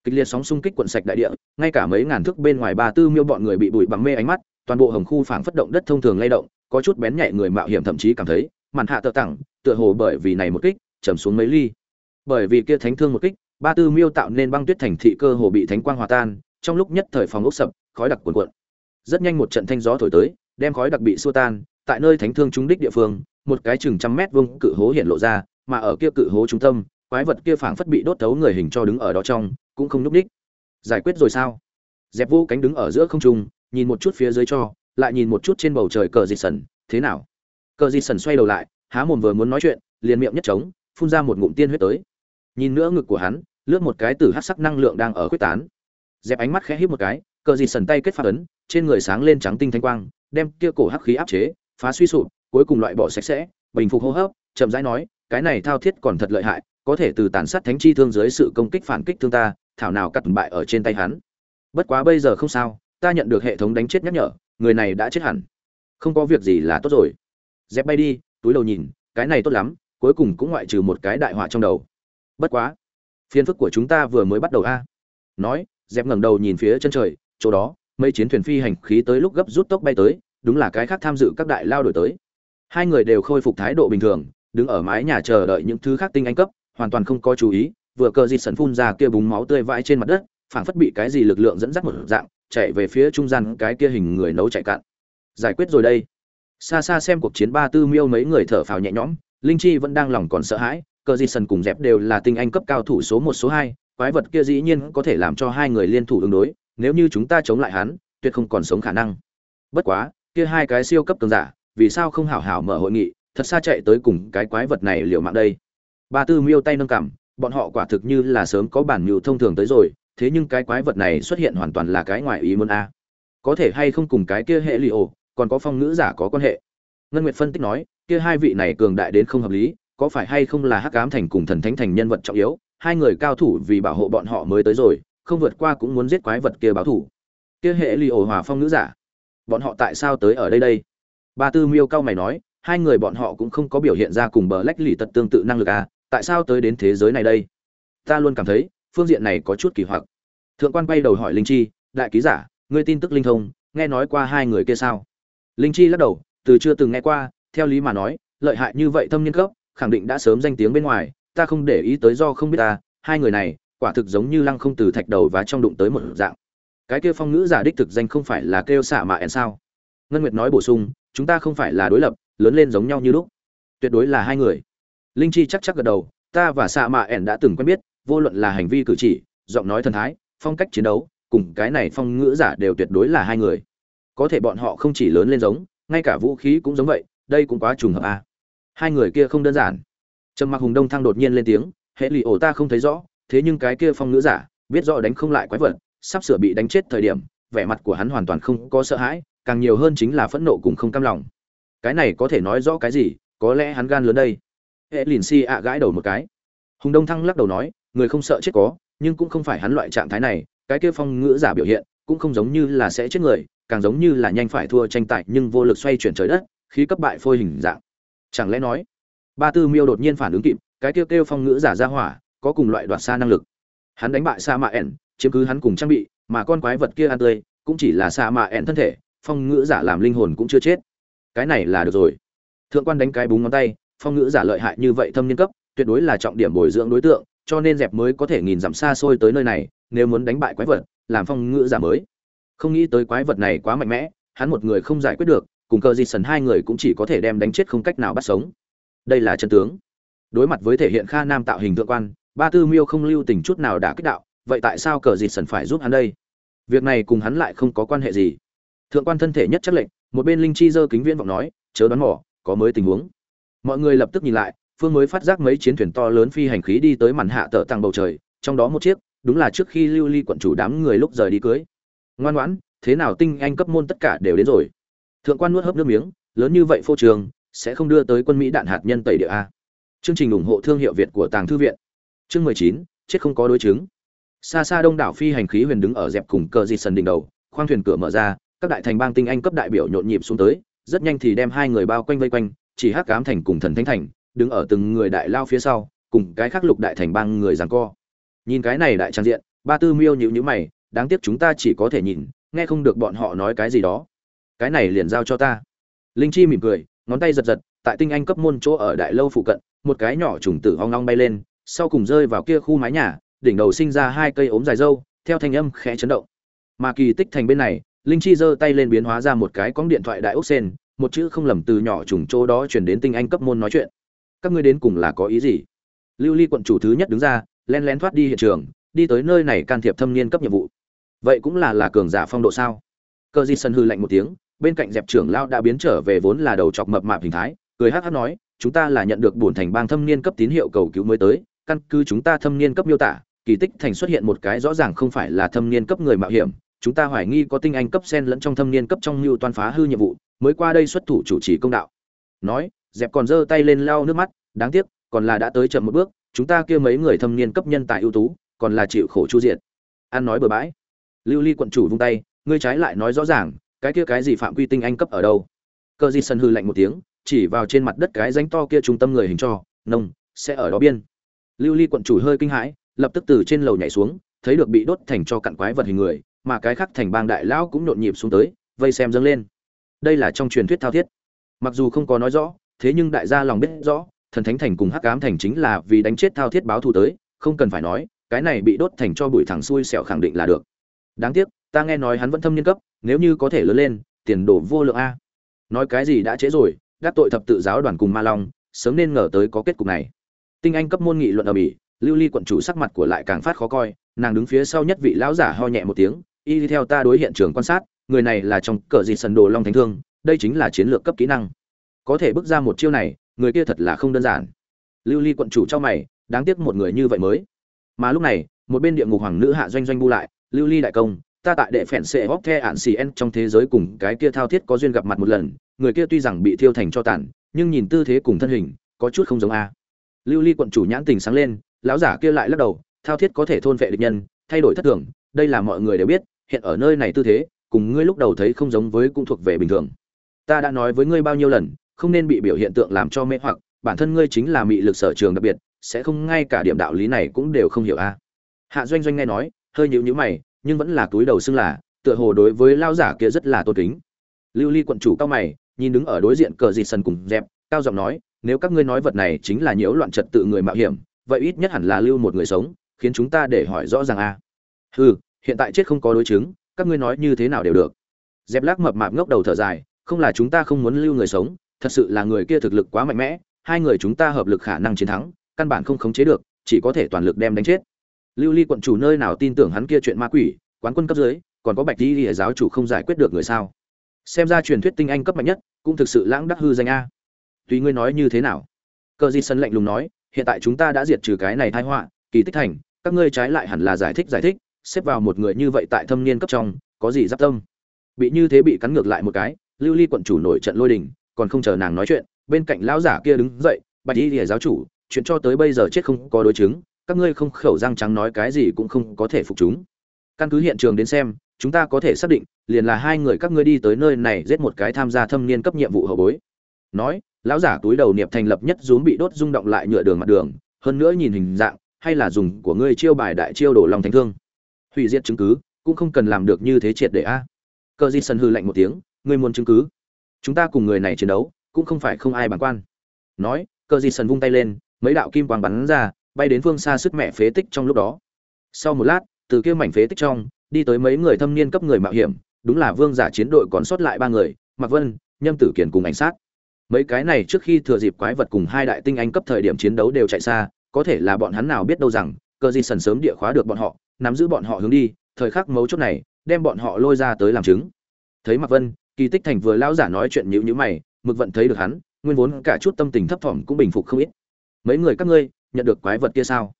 kịch liệt sóng xung kích quận sạch đại địa, ngay cả mấy ngàn thước bên ngoài ba tư miêu bọn người bị bụi bằng mê ánh mắt, toàn bộ hầm khu phảng phất động đất thông thường lay động, có chút bén nhạy người mạo hiểm thậm chí cảm thấy, màn hạ tợ tặng tựa hồ bởi vì này một kích trầm xuống mấy ly. Bởi vì kia thánh thương một kích, ba tư miêu tạo nên băng tuyết thành thị cơ hồ bị thánh quang hòa tan, trong lúc nhất thời phòng ốc sập, khói đặc cuồn cuộn. Rất nhanh một trận thanh gió thổi tới, đem khói đặc bị xua tan, tại nơi thánh thương trúng đích địa phương, một cái chừng trăm mét vuông cự hố hiện lộ ra, mà ở kia cự hố trung tâm quái vật kia phảng phất bị đốt thấu người hình cho đứng ở đó trong, cũng không núp đích. Giải quyết rồi sao? Dẹp vô cánh đứng ở giữa không trung, nhìn một chút phía dưới cho, lại nhìn một chút trên bầu trời cờ dịt sần, thế nào? Cờ dịt sần xoay đầu lại, há mồm vừa muốn nói chuyện, liền miệng nhất trống, phun ra một ngụm tiên huyết tới. Nhìn nữa ngực của hắn, lướt một cái từ hắc sắc năng lượng đang ở quyết tán. Dẹp ánh mắt khẽ híp một cái, cờ dịt sần tay kết phát ấn, trên người sáng lên trắng tinh thanh quang, đem kia cổ hắc khí áp chế, phá suy sụp, cuối cùng loại bỏ sạch sẽ, bình phục hô hấp, chậm rãi nói, cái này thao thiết còn thật lợi hại có thể từ tàn sát thánh chi thương dưới sự công kích phản kích thương ta, thảo nào cắt bại ở trên tay hắn. Bất quá bây giờ không sao, ta nhận được hệ thống đánh chết nhắc nhở, người này đã chết hẳn. Không có việc gì là tốt rồi. Dép bay đi, túi đầu nhìn, cái này tốt lắm, cuối cùng cũng ngoại trừ một cái đại họa trong đầu. Bất quá phiên phức của chúng ta vừa mới bắt đầu a. Nói dép ngẩng đầu nhìn phía chân trời, chỗ đó, mấy chiến thuyền phi hành khí tới lúc gấp rút tốc bay tới, đúng là cái khác tham dự các đại lao đổi tới. Hai người đều khôi phục thái độ bình thường, đứng ở mái nhà chờ đợi những thứ khác tinh anh cấp hoàn toàn không có chú ý, vừa cờ dịt sần phun ra kia búng máu tươi vãi trên mặt đất, phảng phất bị cái gì lực lượng dẫn dắt một dạng, chạy về phía trung gian cái kia hình người nấu chạy cạn. Giải quyết rồi đây. Xa xa xem cuộc chiến ba tư miêu mấy người thở phào nhẹ nhõm, linh chi vẫn đang lòng còn sợ hãi, cờ dịt sần cùng dẹp đều là tinh anh cấp cao thủ số một số hai, quái vật kia dĩ nhiên có thể làm cho hai người liên thủ ứng đối, nếu như chúng ta chống lại hắn, tuyệt không còn sống khả năng. Bất quá, kia hai cái siêu cấp cường giả, vì sao không hảo hảo mở hội nghị, thật xa chạy tới cùng cái quái vật này liệu mạng đây? Ba tư miêu tay nâng cằm, bọn họ quả thực như là sớm có bản mưu thông thường tới rồi, thế nhưng cái quái vật này xuất hiện hoàn toàn là cái ngoài ý muốn a. Có thể hay không cùng cái kia hệ li ổ, còn có phong ngữ giả có quan hệ. Ngân nguyệt phân tích nói, kia hai vị này cường đại đến không hợp lý, có phải hay không là hắc ám thành cùng thần thánh thành nhân vật trọng yếu, hai người cao thủ vì bảo hộ bọn họ mới tới rồi, không vượt qua cũng muốn giết quái vật kia báo thủ. Kia hệ li ổ hòa phong ngữ giả, bọn họ tại sao tới ở đây đây? Ba tư miêu cao mày nói, hai người bọn họ cũng không có biểu hiện ra cùng bờ lách lì tật tương tự năng lực à tại sao tới đến thế giới này đây? Ta luôn cảm thấy, phương diện này có chút kỳ hoặc. Thượng quan quay đầu hỏi linh chi, đại ký giả, ngươi tin tức linh thông, nghe nói qua hai người kia sao? Linh chi lắc đầu, từ chưa từng nghe qua, theo lý mà nói, lợi hại như vậy thâm niên cấp, khẳng định đã sớm danh tiếng bên ngoài, ta không để ý tới do không biết ta, hai người này, quả thực giống như lăng không từ thạch đầu và trong đụng tới một dạng. Cái kia phong ngữ giả đích thực danh không phải là kêu xạ mà ẻn sao? Ngân nguyệt nói bổ sung, chúng ta không phải là đối lập, lớn lên giống nhau như lúc. Tuyệt đối là hai người linh chi chắc chắc gật đầu, ta và xạ mạ ẻn đã từng quen biết, vô luận là hành vi cử chỉ, giọng nói thần thái, phong cách chiến đấu, cùng cái này phong ngữ giả đều tuyệt đối là hai người. Có thể bọn họ không chỉ lớn lên giống, ngay cả vũ khí cũng giống vậy, đây cũng quá trùng hợp à. hai người kia không đơn giản. Trầm mặc hùng đông thăng đột nhiên lên tiếng, hệ lụy ổ ta không thấy rõ, thế nhưng cái kia phong ngữ giả, biết rõ đánh không lại quái vật, sắp sửa bị đánh chết thời điểm, vẻ mặt của hắn hoàn toàn không có sợ hãi, càng nhiều hơn chính là phẫn nộ cùng không cam lòng. Cái này có thể nói rõ cái gì, có lẽ hắn gan lớn đây hệ lìn si ạ gãi đầu một cái. Hùng đông thăng lắc đầu nói, người không sợ chết có, nhưng cũng không phải hắn loại trạng thái này, cái kia phong ngữ giả biểu hiện, cũng không giống như là sẽ chết người, càng giống như là nhanh phải thua tranh tài nhưng vô lực xoay chuyển trời đất, khí cấp bại phôi hình dạng. Chẳng lẽ nói, ba tư miêu đột nhiên phản ứng kịp, cái kêu kêu phong ngữ giả ra hỏa, có cùng loại đoạt xa năng lực. Hắn đánh bại sa mạ ẻn, chiếm cứ hắn cùng trang bị, mà con quái vật kia ăn tươi, cũng chỉ là sa mạ ẻn thân thể, phong ngữ giả làm linh hồn cũng chưa chết. Cái này là được rồi. Thượng quan đánh cái búng ngón tay phong ngữ giả lợi hại như vậy thâm niên cấp, tuyệt đối là trọng điểm bồi dưỡng đối tượng, cho nên dẹp mới có thể nghìn dặm xa xôi tới nơi này, nếu muốn đánh bại quái vật, làm phong ngữ giả mới. Không nghĩ tới quái vật này quá mạnh mẽ, hắn một người không giải quyết được, cùng cờ di sần hai người cũng chỉ có thể đem đánh chết không cách nào bắt sống. Đây là chân tướng. Đối mặt với thể hiện kha nam tạo hình thượng quan, ba tư miêu không lưu tình chút nào đã kích đạo, vậy tại sao cờ Di sần phải giúp hắn đây? Việc này cùng hắn lại không có quan hệ gì. Thượng quan thân thể nhất chắc lệnh, một bên linh chi Dơ kính viễn vọng nói, chớ đoán mỏ có mới tình huống mọi người lập tức nhìn lại, phương mới phát giác mấy chiến thuyền to lớn phi hành khí đi tới màn hạ tờ tăng bầu trời, trong đó một chiếc, đúng là trước khi lưu ly quận chủ đám người lúc rời đi cưới. Ngoan ngoãn, thế nào tinh anh cấp môn tất cả đều đến rồi. Thượng quan nuốt hớp nước miếng, lớn như vậy phô trường, sẽ không đưa tới quân mỹ đạn hạt nhân tẩy địa a. Chương trình ủng hộ thương hiệu việt của tàng thư viện. Chương mười chín, chết không có đối chứng. Xa xa đông đảo phi hành khí huyền đứng ở dẹp cùng cờ di sân đỉnh đầu, khoang thuyền cửa mở ra, các đại thành bang tinh anh cấp đại biểu nhộn nhịp xuống tới, rất nhanh thì đem hai người bao quanh vây quanh chỉ hắc cám thành cùng thần thánh thành, đứng ở từng người đại lao phía sau, cùng cái khắc lục đại thành bang người giằng co. Nhìn cái này đại trang diện, ba tư miêu nhữ nhữ mày, đáng tiếc chúng ta chỉ có thể nhìn, nghe không được bọn họ nói cái gì đó. Cái này liền giao cho ta. Linh chi mỉm cười, ngón tay giật giật, tại tinh anh cấp môn chỗ ở đại lâu phụ cận, một cái nhỏ trùng tử hoang long bay lên, sau cùng rơi vào kia khu mái nhà, đỉnh đầu sinh ra hai cây ốm dài dâu theo thanh âm khẽ chấn động. Mà kỳ tích thành bên này, linh chi giơ tay lên biến hóa ra một cái cóng điện thoại đại ốc sen một chữ không lầm từ nhỏ trùng chỗ đó chuyển đến tinh anh cấp môn nói chuyện. Các ngươi đến cùng là có ý gì? Lưu ly quận chủ thứ nhất đứng ra len lén thoát đi hiện trường, đi tới nơi này can thiệp thâm niên cấp nhiệm vụ. Vậy cũng là là cường giả phong độ sao? Cơ di sân hư lạnh một tiếng, bên cạnh dẹp trưởng lao đã biến trở về vốn là đầu chọc mập mạp hình thái, cười hắc hắc nói, chúng ta là nhận được bổn thành bang thâm niên cấp tín hiệu cầu cứu mới tới, căn cứ chúng ta thâm niên cấp miêu tả, kỳ tích thành xuất hiện một cái rõ ràng không phải là thâm niên cấp người mạo hiểm chúng ta hoài nghi có tinh anh cấp sen lẫn trong thâm niên cấp trong mưu toàn phá hư nhiệm vụ, mới qua đây xuất thủ chủ trì công đạo. Nói, dẹp còn giơ tay lên lau nước mắt, đáng tiếc, còn là đã tới chậm một bước, chúng ta kia mấy người thâm niên cấp nhân tài ưu tú, còn là chịu khổ chu diệt. An nói bừa bãi. Lưu ly quận chủ vung tay, ngươi trái lại nói rõ ràng, cái kia cái gì phạm quy tinh anh cấp ở đâu? Cơ di sân hư lạnh một tiếng, chỉ vào trên mặt đất cái ránh to kia trung tâm người hình cho, nông, sẽ ở đó biên. Lưu ly quận chủ hơi kinh hãi, lập tức từ trên lầu nhảy xuống, thấy được bị đốt thành cho cặn quái vật hình người mà cái khác thành bang đại lão cũng nhộn nhịp xuống tới, vây xem dâng lên. Đây là trong truyền thuyết thao thiết. Mặc dù không có nói rõ, thế nhưng đại gia lòng biết rõ, thần thánh thành cùng hắc ám thành chính là vì đánh chết thao thiết báo thù tới, không cần phải nói, cái này bị đốt thành cho bụi thẳng xuôi sẹo khẳng định là được. Đáng tiếc, ta nghe nói hắn vẫn thâm niên cấp, nếu như có thể lớn lên, tiền đồ vô lượng a. Nói cái gì đã trễ rồi, gác tội thập tự giáo đoàn cùng ma long, sớm nên ngờ tới có kết cục này. Tinh anh cấp môn nghị luận ở mỹ lưu ly quận chủ sắc mặt của lại càng phát khó coi, nàng đứng phía sau nhất vị lão giả ho nhẹ một tiếng y đi theo ta đối hiện trường quan sát, người này là trong cờ gì sần đồ long thánh thương, đây chính là chiến lược cấp kỹ năng. Có thể bước ra một chiêu này, người kia thật là không đơn giản. Lưu ly quận chủ cho mày, đáng tiếc một người như vậy mới. Mà lúc này, một bên địa ngục hoàng nữ hạ doanh doanh bu lại, lưu ly đại công, ta tại đệ phèn xệ góp the ạn xì en trong thế giới cùng cái kia thao thiết có duyên gặp mặt một lần, người kia tuy rằng bị thiêu thành cho tàn, nhưng nhìn tư thế cùng thân hình, có chút không giống a. Lưu ly quận chủ nhãn tình sáng lên, lão giả kia lại lắc đầu, thao thiết có thể thôn vệ địch nhân, thay đổi thất thường, đây là mọi người đều biết hiện ở nơi này tư thế, cùng ngươi lúc đầu thấy không giống với cũng thuộc về bình thường. Ta đã nói với ngươi bao nhiêu lần, không nên bị biểu hiện tượng làm cho mê hoặc, bản thân ngươi chính là mị lực sở trường đặc biệt, sẽ không ngay cả điểm đạo lý này cũng đều không hiểu a. Hạ doanh doanh nghe nói, hơi nhíu nhíu mày, nhưng vẫn là túi đầu xưng là, tựa hồ đối với lao giả kia rất là tôn kính. Lưu ly quận chủ cao mày, nhìn đứng ở đối diện cờ dịt sân cùng dẹp, cao giọng nói, nếu các ngươi nói vật này chính là nhiễu loạn trật tự người mạo hiểm, vậy ít nhất hẳn là lưu một người sống, khiến chúng ta để hỏi rõ ràng a. Hừ hiện tại chết không có đối chứng, các ngươi nói như thế nào đều được. Dẹp lắc mập mạp ngốc đầu thở dài, không là chúng ta không muốn lưu người sống, thật sự là người kia thực lực quá mạnh mẽ, hai người chúng ta hợp lực khả năng chiến thắng, căn bản không khống chế được, chỉ có thể toàn lực đem đánh chết. Lưu ly quận chủ nơi nào tin tưởng hắn kia chuyện ma quỷ, quán quân cấp dưới, còn có bạch di lìa giáo chủ không giải quyết được người sao? Xem ra truyền thuyết tinh anh cấp mạnh nhất, cũng thực sự lãng đắc hư danh a. Tùy ngươi nói như thế nào? Cờ di sân lạnh lùng nói, hiện tại chúng ta đã diệt trừ cái này thai họa, kỳ tích thành, các ngươi trái lại hẳn là giải thích giải thích xếp vào một người như vậy tại thâm niên cấp trong, có gì giáp tâm? Bị như thế bị cắn ngược lại một cái, lưu ly quận chủ nổi trận lôi đình, còn không chờ nàng nói chuyện, bên cạnh lão giả kia đứng dậy, bạch y lìa giáo chủ, chuyện cho tới bây giờ chết không có đối chứng, các ngươi không khẩu răng trắng nói cái gì cũng không có thể phục chúng. Căn cứ hiện trường đến xem, chúng ta có thể xác định, liền là hai người các ngươi đi tới nơi này giết một cái tham gia thâm niên cấp nhiệm vụ hậu bối. Nói, lão giả túi đầu niệm thành lập nhất rúm bị đốt rung động lại nhựa đường mặt đường, hơn nữa nhìn hình dạng, hay là dùng của ngươi chiêu bài đại chiêu đổ lòng thánh thương hủy diệt chứng cứ, cũng không cần làm được như thế triệt để a. À. cờ di sân hư lạnh một tiếng, ngươi muốn chứng cứ? Chúng ta cùng người này chiến đấu, cũng không phải không ai bằng quan. Nói, cờ di sân vung tay lên, mấy đạo kim quang bắn ra, bay đến phương xa sức mẹ phế tích trong lúc đó. Sau một lát, từ kia mảnh phế tích trong, đi tới mấy người thâm niên cấp người mạo hiểm, đúng là vương giả chiến đội còn sót lại ba người mặc vân, nhâm tử kiển cùng ảnh sát. Mấy cái này trước khi thừa dịp quái vật cùng hai đại tinh anh cấp thời điểm chiến đấu đều chạy xa, có thể là bọn hắn nào biết đâu rằng cơ di sần sớm địa khóa được bọn họ nắm giữ bọn họ hướng đi, thời khắc mấu chốt này, đem bọn họ lôi ra tới làm chứng. Thấy mạc vân, kỳ tích thành vừa lão giả nói chuyện nhữ nhữ mày, mực vận thấy được hắn, nguyên vốn cả chút tâm tình thấp thỏm cũng bình phục không ít. Mấy người các ngươi, nhận được quái vật kia sao?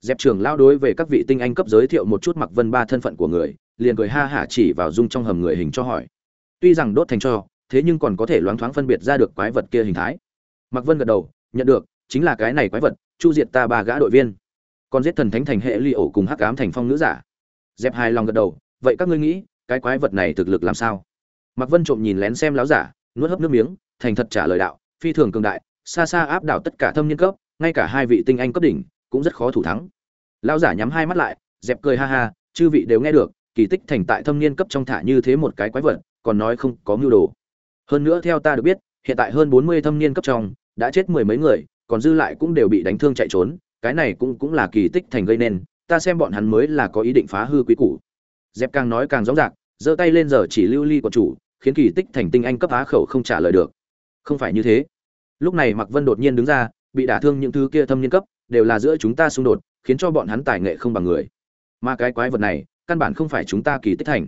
Dẹp trường lao đối về các vị tinh anh cấp giới thiệu một chút mặc vân ba thân phận của người, liền cười ha hả chỉ vào dung trong hầm người hình cho hỏi. Tuy rằng đốt thành cho, thế nhưng còn có thể loáng thoáng phân biệt ra được quái vật kia hình thái. Mặc vân gật đầu, nhận được, chính là cái này quái vật, chu diệt ta ba gã đội viên còn giết thần thánh thành hệ ly ổ cùng hắc ám thành phong nữ giả. Dẹp hài lòng gật đầu, vậy các ngươi nghĩ, cái quái vật này thực lực làm sao? Mặc vân trộm nhìn lén xem láo giả, nuốt hấp nước miếng, thành thật trả lời đạo, phi thường cường đại, xa xa áp đảo tất cả thâm niên cấp, ngay cả hai vị tinh anh cấp đỉnh, cũng rất khó thủ thắng. Lão giả nhắm hai mắt lại, dẹp cười ha ha, chư vị đều nghe được, kỳ tích thành tại thâm niên cấp trong thả như thế một cái quái vật, còn nói không có mưu đồ. Hơn nữa theo ta được biết, hiện tại hơn bốn mươi thâm niên cấp trong, đã chết mười mấy người, còn dư lại cũng đều bị đánh thương chạy trốn cái này cũng cũng là kỳ tích thành gây nên, ta xem bọn hắn mới là có ý định phá hư quý củ. Dẹp càng nói càng rõ rạc, giơ tay lên giờ chỉ lưu ly của chủ, khiến kỳ tích thành tinh anh cấp á khẩu không trả lời được. Không phải như thế. Lúc này mạc vân đột nhiên đứng ra, bị đả thương những thứ kia thâm niên cấp, đều là giữa chúng ta xung đột, khiến cho bọn hắn tài nghệ không bằng người. Mà cái quái vật này, căn bản không phải chúng ta kỳ tích thành.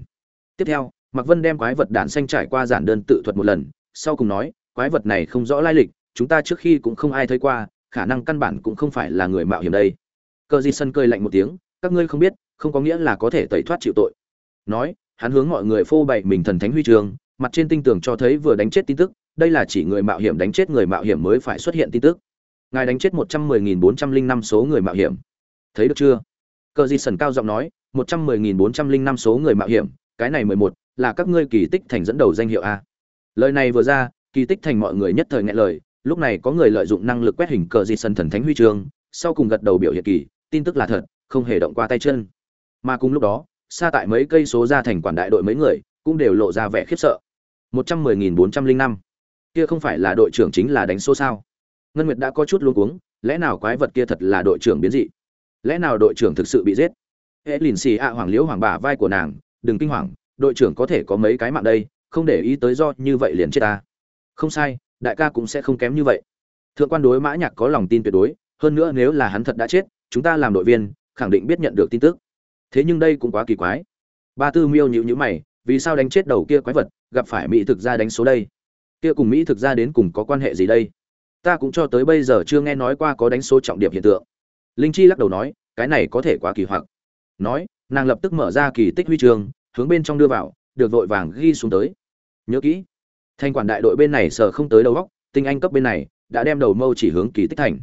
Tiếp theo, mạc vân đem quái vật đạn xanh trải qua giản đơn tự thuật một lần, sau cùng nói, quái vật này không rõ lai lịch, chúng ta trước khi cũng không ai thấy qua khả năng căn bản cũng không phải là người mạo hiểm đây. Cờ di sân cười lạnh một tiếng, các ngươi không biết, không có nghĩa là có thể tẩy thoát chịu tội. Nói, hắn hướng mọi người phô bày mình thần thánh huy trường, mặt trên tinh tường cho thấy vừa đánh chết tin tức, đây là chỉ người mạo hiểm đánh chết người mạo hiểm mới phải xuất hiện tin tức. Ngài đánh chết một trăm mười nghìn bốn trăm linh năm số người mạo hiểm. Thấy được chưa? Cờ di sần cao giọng nói, một trăm mười nghìn bốn trăm linh năm số người mạo hiểm, cái này mười một, là các ngươi kỳ tích thành dẫn đầu danh hiệu a. Lời này vừa ra, kỳ tích thành mọi người nhất thời nghe lời lúc này có người lợi dụng năng lực quét hình cờ di sân thần thánh huy chương, sau cùng gật đầu biểu hiện kỳ, tin tức là thật, không hề động qua tay chân. Mà cùng lúc đó, xa tại mấy cây số ra thành quản đại đội mấy người, cũng đều lộ ra vẻ khiếp sợ. Một trăm mười nghìn bốn trăm linh năm. Kia không phải là đội trưởng chính là đánh số sao? Ngân nguyệt đã có chút luống cuống, lẽ nào quái vật kia thật là đội trưởng biến dị? Lẽ nào đội trưởng thực sự bị giết? Hễ lìn xì ạ hoàng liễu hoàng bà vai của nàng, đừng kinh hoàng, đội trưởng có thể có mấy cái mạng đây, không để ý tới do như vậy liền chết ta. Không sai đại ca cũng sẽ không kém như vậy. Thượng quan đối mã nhạc có lòng tin tuyệt đối hơn nữa nếu là hắn thật đã chết chúng ta làm đội viên khẳng định biết nhận được tin tức. Thế nhưng đây cũng quá kỳ quái. Ba tư miêu nhíu nhíu mày vì sao đánh chết đầu kia quái vật gặp phải mỹ thực gia đánh số đây? Kia cùng mỹ thực gia đến cùng có quan hệ gì đây? Ta cũng cho tới bây giờ chưa nghe nói qua có đánh số trọng điểm hiện tượng. Linh chi lắc đầu nói cái này có thể quá kỳ hoặc. Nói nàng lập tức mở ra kỳ tích huy trường, hướng bên trong đưa vào được vội vàng ghi xuống tới. Nhớ kỹ thanh quản đại đội bên này sợ không tới đầu góc tinh anh cấp bên này đã đem đầu mâu chỉ hướng kỳ tích thành.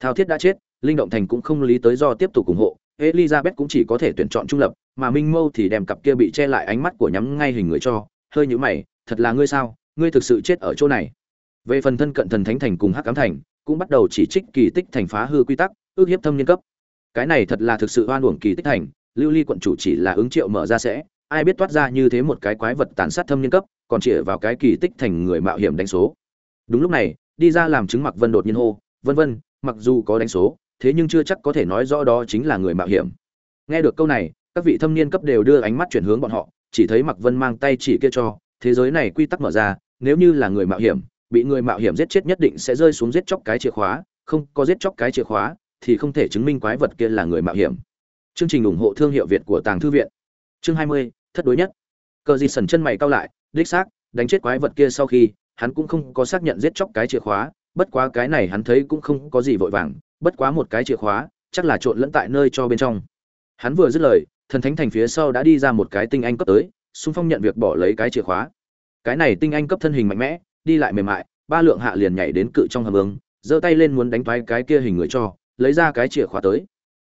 Thao thiết đã chết, linh động thành cũng không lý tới do tiếp tục ủng hộ, elizabeth cũng chỉ có thể tuyển chọn trung lập, mà minh mâu thì đem cặp kia bị che lại ánh mắt của nhắm ngay hình người cho, hơi nhữ mày, thật là ngươi sao? Ngươi thực sự chết ở chỗ này? Về phần thân cận thần thánh thành cùng hắc cám thành, cũng bắt đầu chỉ trích kỳ tích thành phá hư quy tắc, ước hiếp thâm niên cấp. Cái này thật là thực sự oan uổng kỳ tích thành, lưu ly quận chủ chỉ là ứng triệu mở ra sẽ ai biết toát ra như thế một cái quái vật tàn sát thâm niên cấp còn chĩa vào cái kỳ tích thành người mạo hiểm đánh số. Đúng lúc này đi ra làm chứng mặc vân đột nhiên hô vân vân mặc dù có đánh số thế nhưng chưa chắc có thể nói rõ đó chính là người mạo hiểm. Nghe được câu này các vị thâm niên cấp đều đưa ánh mắt chuyển hướng bọn họ chỉ thấy mặc vân mang tay chỉ kia cho thế giới này quy tắc mở ra nếu như là người mạo hiểm bị người mạo hiểm giết chết nhất định sẽ rơi xuống giết chóc cái chìa khóa không có giết chóc cái chìa khóa thì không thể chứng minh quái vật kia là người mạo hiểm. Chương trình ủng hộ thương hiệu việt của tàng thư viện. Chương 20, thất đối nhất. Cờ di sần chân mày cao lại, đích xác, đánh chết quái vật kia sau khi, hắn cũng không có xác nhận giết chóc cái chìa khóa, bất quá cái này hắn thấy cũng không có gì vội vàng, bất quá một cái chìa khóa, chắc là trộn lẫn tại nơi cho bên trong. Hắn vừa dứt lời, thần thánh thành phía sau đã đi ra một cái tinh anh cấp tới, xung phong nhận việc bỏ lấy cái chìa khóa. Cái này tinh anh cấp thân hình mạnh mẽ, đi lại mềm mại, ba lượng hạ liền nhảy đến cự trong hầm ứng giơ tay lên muốn đánh thoái cái kia hình người cho, lấy ra cái chìa khóa tới.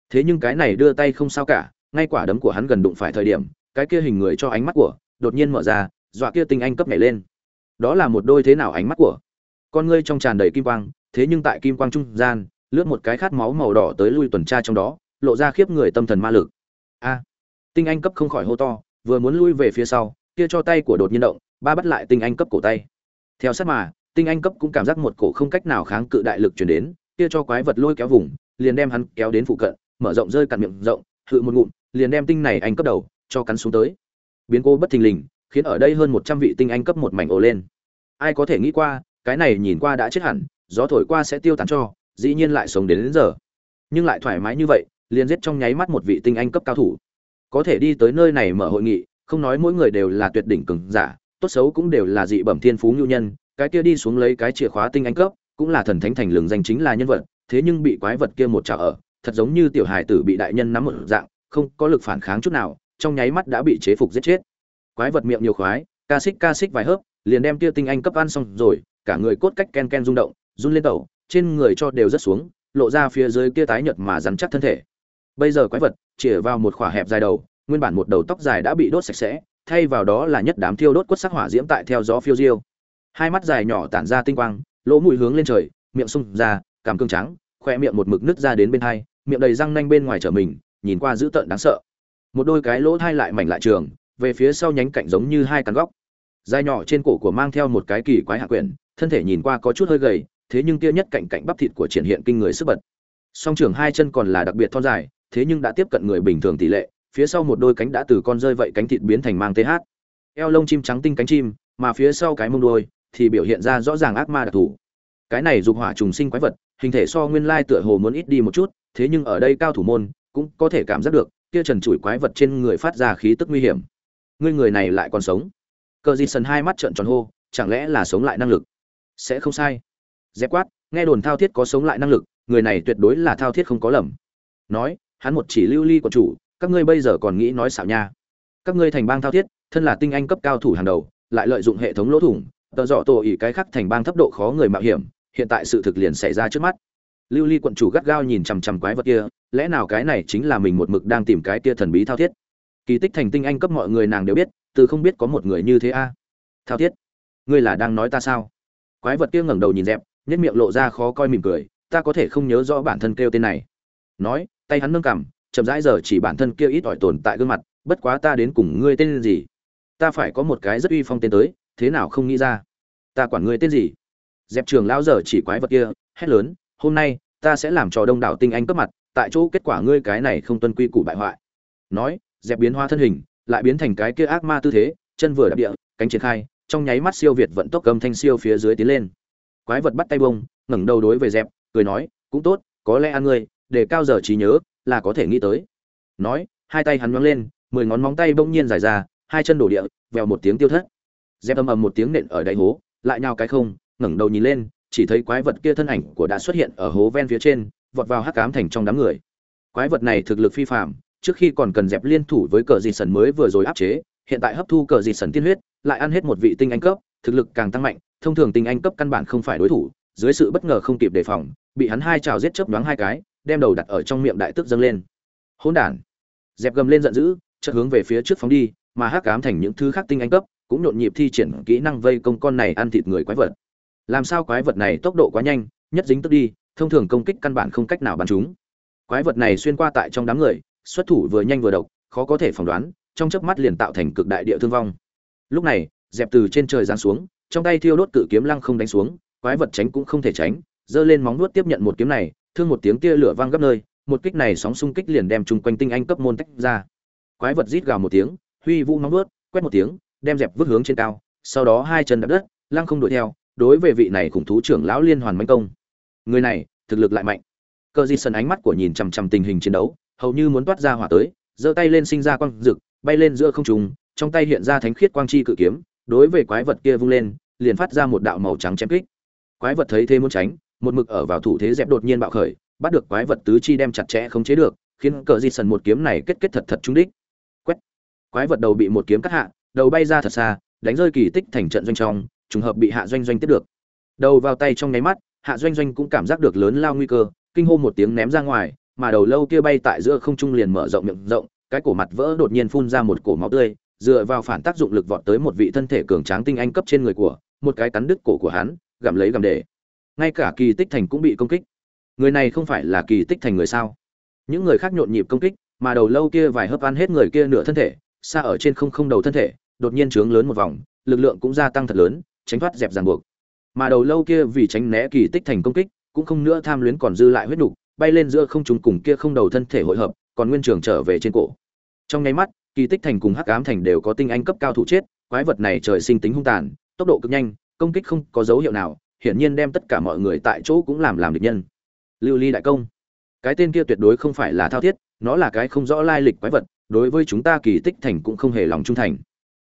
Thế nhưng cái này đưa tay không sao cả, ngay quả đấm của hắn gần đụng phải thời điểm cái kia hình người cho ánh mắt của, đột nhiên mở ra, dọa kia tinh anh cấp nhảy lên. Đó là một đôi thế nào ánh mắt của? Con ngươi trong tràn đầy kim quang, thế nhưng tại kim quang trung gian, lướt một cái khát máu màu đỏ tới lui tuần tra trong đó, lộ ra khiếp người tâm thần ma lực. A! Tinh anh cấp không khỏi hô to, vừa muốn lui về phía sau, kia cho tay của đột nhiên động, ba bắt lại tinh anh cấp cổ tay. Theo sát mà, tinh anh cấp cũng cảm giác một cổ không cách nào kháng cự đại lực chuyển đến, kia cho quái vật lôi kéo vùng, liền đem hắn kéo đến phụ cận, mở rộng rơi cạn miệng rộng, hự một ngụm, liền đem tinh này anh cấp đầu cho cắn xuống tới. Biến cô bất thình lình khiến ở đây hơn một trăm vị tinh anh cấp một mảnh ồ lên. Ai có thể nghĩ qua cái này nhìn qua đã chết hẳn gió thổi qua sẽ tiêu tán cho dĩ nhiên lại sống đến, đến giờ. Nhưng lại thoải mái như vậy liền giết trong nháy mắt một vị tinh anh cấp cao thủ. Có thể đi tới nơi này mở hội nghị không nói mỗi người đều là tuyệt đỉnh cường giả tốt xấu cũng đều là dị bẩm thiên phú nhu nhân cái kia đi xuống lấy cái chìa khóa tinh anh cấp cũng là thần thánh thành lường danh chính là nhân vật thế nhưng bị quái vật kia một trào ở thật giống như tiểu hài tử bị đại nhân nắm một dạng không có lực phản kháng chút nào trong nháy mắt đã bị chế phục giết chết. Quái vật miệng nhiều khoái, ca xích ca xích vài hớp, liền đem kia tinh anh cấp ăn xong rồi, cả người cốt cách ken ken rung động, run lên tẩu, trên người cho đều rất xuống, lộ ra phía dưới kia tái nhợt mà rắn chắc thân thể. Bây giờ quái vật chĩa vào một khỏa hẹp dài đầu, nguyên bản một đầu tóc dài đã bị đốt sạch sẽ, thay vào đó là nhất đám thiêu đốt quất sắc hỏa diễm tại theo gió phiêu diêu. Hai mắt dài nhỏ tản ra tinh quang, lỗ mũi hướng lên trời, miệng sung ra, cảm cương trắng, khoe miệng một mực nứt ra đến bên hai, miệng đầy răng nanh bên ngoài trở mình, nhìn qua dữ tợn đáng sợ một đôi cái lỗ thai lại mảnh lại trường, về phía sau nhánh cạnh giống như hai cắn góc. Dài nhỏ trên cổ của mang theo một cái kỳ quái hạ quyển, thân thể nhìn qua có chút hơi gầy, thế nhưng kia nhất cạnh cạnh bắp thịt của triển hiện kinh người sức bật. Song trường hai chân còn là đặc biệt thon dài, thế nhưng đã tiếp cận người bình thường tỷ lệ, phía sau một đôi cánh đã từ con rơi vậy cánh thịt biến thành mang th eo lông chim trắng tinh cánh chim, mà phía sau cái mông đuôi, thì biểu hiện ra rõ ràng ác ma đặc thù. Cái này dục hỏa trùng sinh quái vật, hình thể so nguyên lai tựa hồ muốn ít đi một chút, thế nhưng ở đây cao thủ môn, cũng có thể cảm giác được kia trần trụi quái vật trên người phát ra khí tức nguy hiểm. Ngươi người này lại còn sống. Cờ di sần hai mắt trợn tròn hô, chẳng lẽ là sống lại năng lực? Sẽ không sai. Dẹp quát, nghe đồn thao thiết có sống lại năng lực, người này tuyệt đối là thao thiết không có lầm. Nói, hắn một chỉ lưu ly của chủ, các ngươi bây giờ còn nghĩ nói xạo nha. Các ngươi thành bang thao thiết, thân là tinh anh cấp cao thủ hàng đầu, lại lợi dụng hệ thống lỗ thủng tờ dọ tổ ỉ cái khắc thành bang thấp độ khó người mạo hiểm, hiện tại sự thực liền xảy ra trước mắt lưu ly quận chủ gắt gao nhìn chằm chằm quái vật kia, lẽ nào cái này chính là mình một mực đang tìm cái kia thần bí thao thiết? Kỳ tích thành tinh anh cấp mọi người nàng đều biết, từ không biết có một người như thế a. Thao thiết, ngươi là đang nói ta sao? Quái vật kia ngẩng đầu nhìn dẹp nhất miệng lộ ra khó coi mỉm cười, ta có thể không nhớ rõ bản thân kêu tên này. Nói, tay hắn nâng cằm, chậm rãi giờ chỉ bản thân kia ít ỏi tồn tại gương mặt, bất quá ta đến cùng ngươi tên gì? Ta phải có một cái rất uy phong tên tới, thế nào không nghĩ ra? Ta quản ngươi tên gì? Dẹp trường lão giờ chỉ quái vật kia, hét lớn hôm nay, ta sẽ làm cho đông đảo tinh anh cấp mặt, tại chỗ kết quả ngươi cái này không tuân quy củ bại hoại. Nói, dẹp biến hoa thân hình, lại biến thành cái kia ác ma tư thế, chân vừa đạp địa, cánh triển khai, trong nháy mắt siêu việt vận tốc cầm thanh siêu phía dưới tiến lên. Quái vật bắt tay bông, ngẩng đầu đối về dẹp, cười nói, cũng tốt, có lẽ ăn ngươi, để cao giờ trí nhớ, là có thể nghĩ tới. Nói, hai tay hắn nhoáng lên, mười ngón móng tay bỗng nhiên dài ra, hai chân đổ địa, vèo một tiếng tiêu thất. Dẹp ầm ầm một tiếng nện ở đáy hố, lại nhào cái không, ngẩng đầu nhìn lên chỉ thấy quái vật kia thân ảnh của đã xuất hiện ở hố ven phía trên vọt vào hắc ám thành trong đám người. Quái vật này thực lực phi phàm, trước khi còn cần dẹp liên thủ với cờ dị sần mới vừa rồi áp chế hiện tại hấp thu cờ dị sần tiên huyết lại ăn hết một vị tinh anh cấp thực lực càng tăng mạnh thông thường tinh anh cấp căn bản không phải đối thủ dưới sự bất ngờ không kịp đề phòng bị hắn hai trào giết chớp nhoáng hai cái đem đầu đặt ở trong miệng đại tức dâng lên. Hỗn đản. Dẹp gầm lên giận dữ chợt hướng về phía trước phóng đi mà hắc ám thành những thứ khác tinh anh cấp cũng nhộn nhịp thi triển kỹ năng vây công con này ăn thịt người quái vật làm sao quái vật này tốc độ quá nhanh, nhất dính tức đi, thông thường công kích căn bản không cách nào bắn chúng. Quái vật này xuyên qua tại trong đám người, xuất thủ vừa nhanh vừa độc, khó có thể phỏng đoán, trong chớp mắt liền tạo thành cực đại địa thương vong. Lúc này, dẹp từ trên trời giáng xuống, trong tay thiêu đốt cự kiếm lăng không đánh xuống, quái vật tránh cũng không thể tránh, giơ lên móng nuốt tiếp nhận một kiếm này, thương một tiếng tia lửa vang gấp nơi, một kích này sóng xung kích liền đem chung quanh tinh anh cấp môn tách ra. Quái vật rít gào một tiếng, huy vũ móng nuốt quét một tiếng, đem dẹp vứt hướng trên cao, sau đó hai chân đập đất, lăng không đuổi theo đối về vị này khủng thú trưởng lão liên hoàn manh công. Người này, thực lực lại mạnh. Cơ di sân ánh mắt của nhìn chằm chằm tình hình chiến đấu, hầu như muốn toát ra hỏa tới, giơ tay lên sinh ra quang rực bay lên giữa không trung, trong tay hiện ra thánh khiết quang chi cự kiếm, đối với quái vật kia vung lên, liền phát ra một đạo màu trắng chém kích. Quái vật thấy thế muốn tránh, một mực ở vào thủ thế dẹp đột nhiên bạo khởi, bắt được quái vật tứ chi đem chặt chẽ không chế được, khiến cờ di sần một kiếm này kết kết thật thật trúng đích. Quét. Quái vật đầu bị một kiếm cắt hạ, đầu bay ra thật xa đánh rơi kỳ tích thành trận doanh trong, trùng hợp bị hạ doanh doanh tiếp được. Đầu vào tay trong nháy mắt, hạ doanh doanh cũng cảm giác được lớn lao nguy cơ, kinh hô một tiếng ném ra ngoài, mà đầu lâu kia bay tại giữa không trung liền mở rộng miệng rộng, cái cổ mặt vỡ đột nhiên phun ra một cổ máu tươi, dựa vào phản tác dụng lực vọt tới một vị thân thể cường tráng tinh anh cấp trên người của, một cái cắn đứt cổ của hắn, gặm lấy gặm để. Ngay cả kỳ tích thành cũng bị công kích. Người này không phải là kỳ tích thành người sao? Những người khác nhộn nhịp công kích, mà đầu lâu kia vài hớp ăn hết người kia nửa thân thể, xa ở trên không không đầu thân thể đột nhiên trướng lớn một vòng, lực lượng cũng gia tăng thật lớn, tránh thoát dẹp ràng buộc. Mà đầu lâu kia vì tránh né kỳ tích thành công kích, cũng không nữa tham luyến còn dư lại huyết nục, bay lên giữa không trung cùng kia không đầu thân thể hội hợp, còn nguyên trường trở về trên cổ. Trong nháy mắt, kỳ tích thành cùng hắc ám thành đều có tinh anh cấp cao thủ chết, quái vật này trời sinh tính hung tàn, tốc độ cực nhanh, công kích không có dấu hiệu nào, hiển nhiên đem tất cả mọi người tại chỗ cũng làm làm địch nhân. Lưu ly đại công. Cái tên kia tuyệt đối không phải là thao thiết, nó là cái không rõ lai lịch quái vật, đối với chúng ta kỳ tích thành cũng không hề lòng trung thành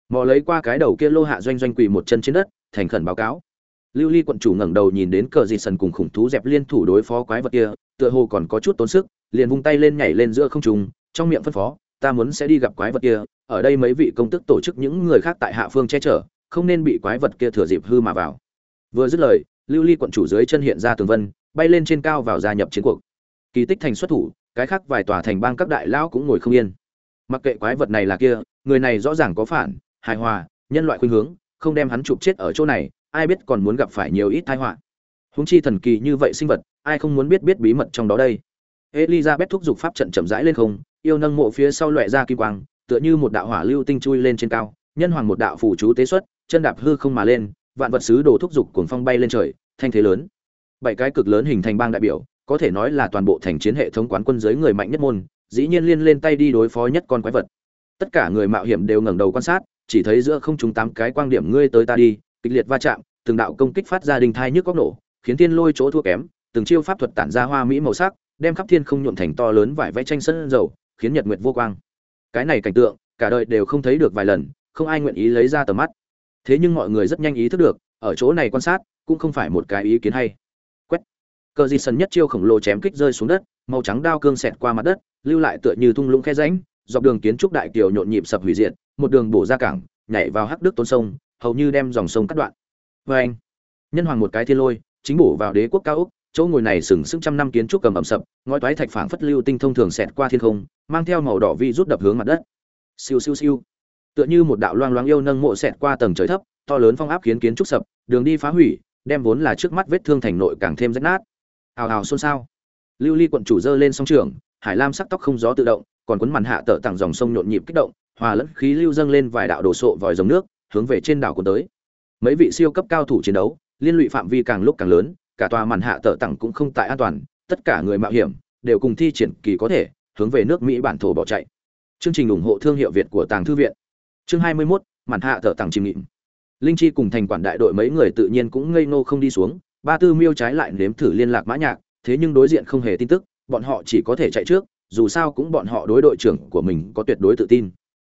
mò lấy qua cái đầu kia lô hạ doanh doanh quỳ một chân trên đất, thành khẩn báo cáo. Lưu ly quận chủ ngẩng đầu nhìn đến cờ dị sần cùng khủng thú dẹp liên thủ đối phó quái vật kia, tựa hồ còn có chút tốn sức, liền vung tay lên nhảy lên giữa không trung, trong miệng phân phó, ta muốn sẽ đi gặp quái vật kia, ở đây mấy vị công tức tổ chức những người khác tại hạ phương che chở, không nên bị quái vật kia thừa dịp hư mà vào. Vừa dứt lời, lưu ly quận chủ dưới chân hiện ra tường vân, bay lên trên cao vào gia nhập chiến cuộc. Kỳ tích thành xuất thủ, cái khác vài tòa thành bang các đại lão cũng ngồi không yên. Mặc kệ quái vật này là kia, người này rõ ràng có phản hài hòa, nhân loại khuynh hướng, không đem hắn chụp chết ở chỗ này, ai biết còn muốn gặp phải nhiều ít tai họa. Húng chi thần kỳ như vậy sinh vật, ai không muốn biết biết bí mật trong đó đây? Elizabeth thúc giục pháp trận chậm rãi lên không, yêu nâng mộ phía sau loẹ ra kim quang, tựa như một đạo hỏa lưu tinh chui lên trên cao, nhân hoàng một đạo phủ chú tế xuất, chân đạp hư không mà lên, vạn vật sứ đồ thúc giục cuồng phong bay lên trời, thanh thế lớn. Bảy cái cực lớn hình thành bang đại biểu, có thể nói là toàn bộ thành chiến hệ thống quán quân giới người mạnh nhất môn, dĩ nhiên liên lên tay đi đối phó nhất con quái vật. Tất cả người mạo hiểm đều ngẩng đầu quan sát chỉ thấy giữa không trung tám cái quang điểm ngươi tới ta đi, kịch liệt va chạm, từng đạo công kích phát ra đình thai nhức góc nổ, khiến thiên lôi chỗ thua kém, từng chiêu pháp thuật tản ra hoa mỹ màu sắc, đem khắp thiên không nhuộm thành to lớn vải vẽ tranh sân dầu, khiến nhật nguyệt vô quang. Cái này cảnh tượng, cả đời đều không thấy được vài lần, không ai nguyện ý lấy ra tầm mắt. Thế nhưng mọi người rất nhanh ý thức được, ở chỗ này quan sát, cũng không phải một cái ý kiến hay. Quét. Cờ di sân nhất chiêu khổng lồ chém kích rơi xuống đất, màu trắng đao cương xẹt qua mặt đất, lưu lại tựa như thung lũng khe rãnh, dọc đường kiến trúc đại kiều nhộn nhịp sập hủy diệt một đường bổ ra cảng, nhảy vào hắc đức tôn sông, hầu như đem dòng sông cắt đoạn. Vê anh, nhân hoàng một cái thiên lôi, chính bổ vào đế quốc cao úc chỗ ngồi này sừng sững trăm năm kiến trúc cầm ẩm sập, ngói toái thạch phảng phất lưu tinh thông thường xẹt qua thiên không, mang theo màu đỏ vi rút đập hướng mặt đất. Siêu siêu siêu. Tựa như một đạo loang loáng yêu nâng mộ xẹt qua tầng trời thấp, to lớn phong áp khiến kiến trúc sập, đường đi phá hủy, đem vốn là trước mắt vết thương thành nội càng thêm rách nát. Hào hào xôn xao. Lưu ly quận chủ dơ lên song trường, hải lam sắc tóc không gió tự động, còn cuốn màn hạ tở tặng dòng sông nhộn nhịp kích động hòa lẫn khí lưu dâng lên vài đạo đồ sộ vòi dòng nước hướng về trên đảo của tới. Mấy vị siêu cấp cao thủ chiến đấu liên lụy phạm vi càng lúc càng lớn cả tòa màn hạ tợ tặng cũng không tại an toàn tất cả người mạo hiểm đều cùng thi triển kỳ có thể hướng về nước mỹ bản thổ bỏ chạy. Chương trình ủng hộ thương hiệu việt của tàng thư viện. Chương 21, màn hạ tợ tặng chìm nghịm. Linh chi cùng thành quản đại đội mấy người tự nhiên cũng ngây ngô không đi xuống ba tư miêu trái lại nếm thử liên lạc mã nhạc thế nhưng đối diện không hề tin tức bọn họ chỉ có thể chạy trước dù sao cũng bọn họ đối đội trưởng của mình có tuyệt đối tự tin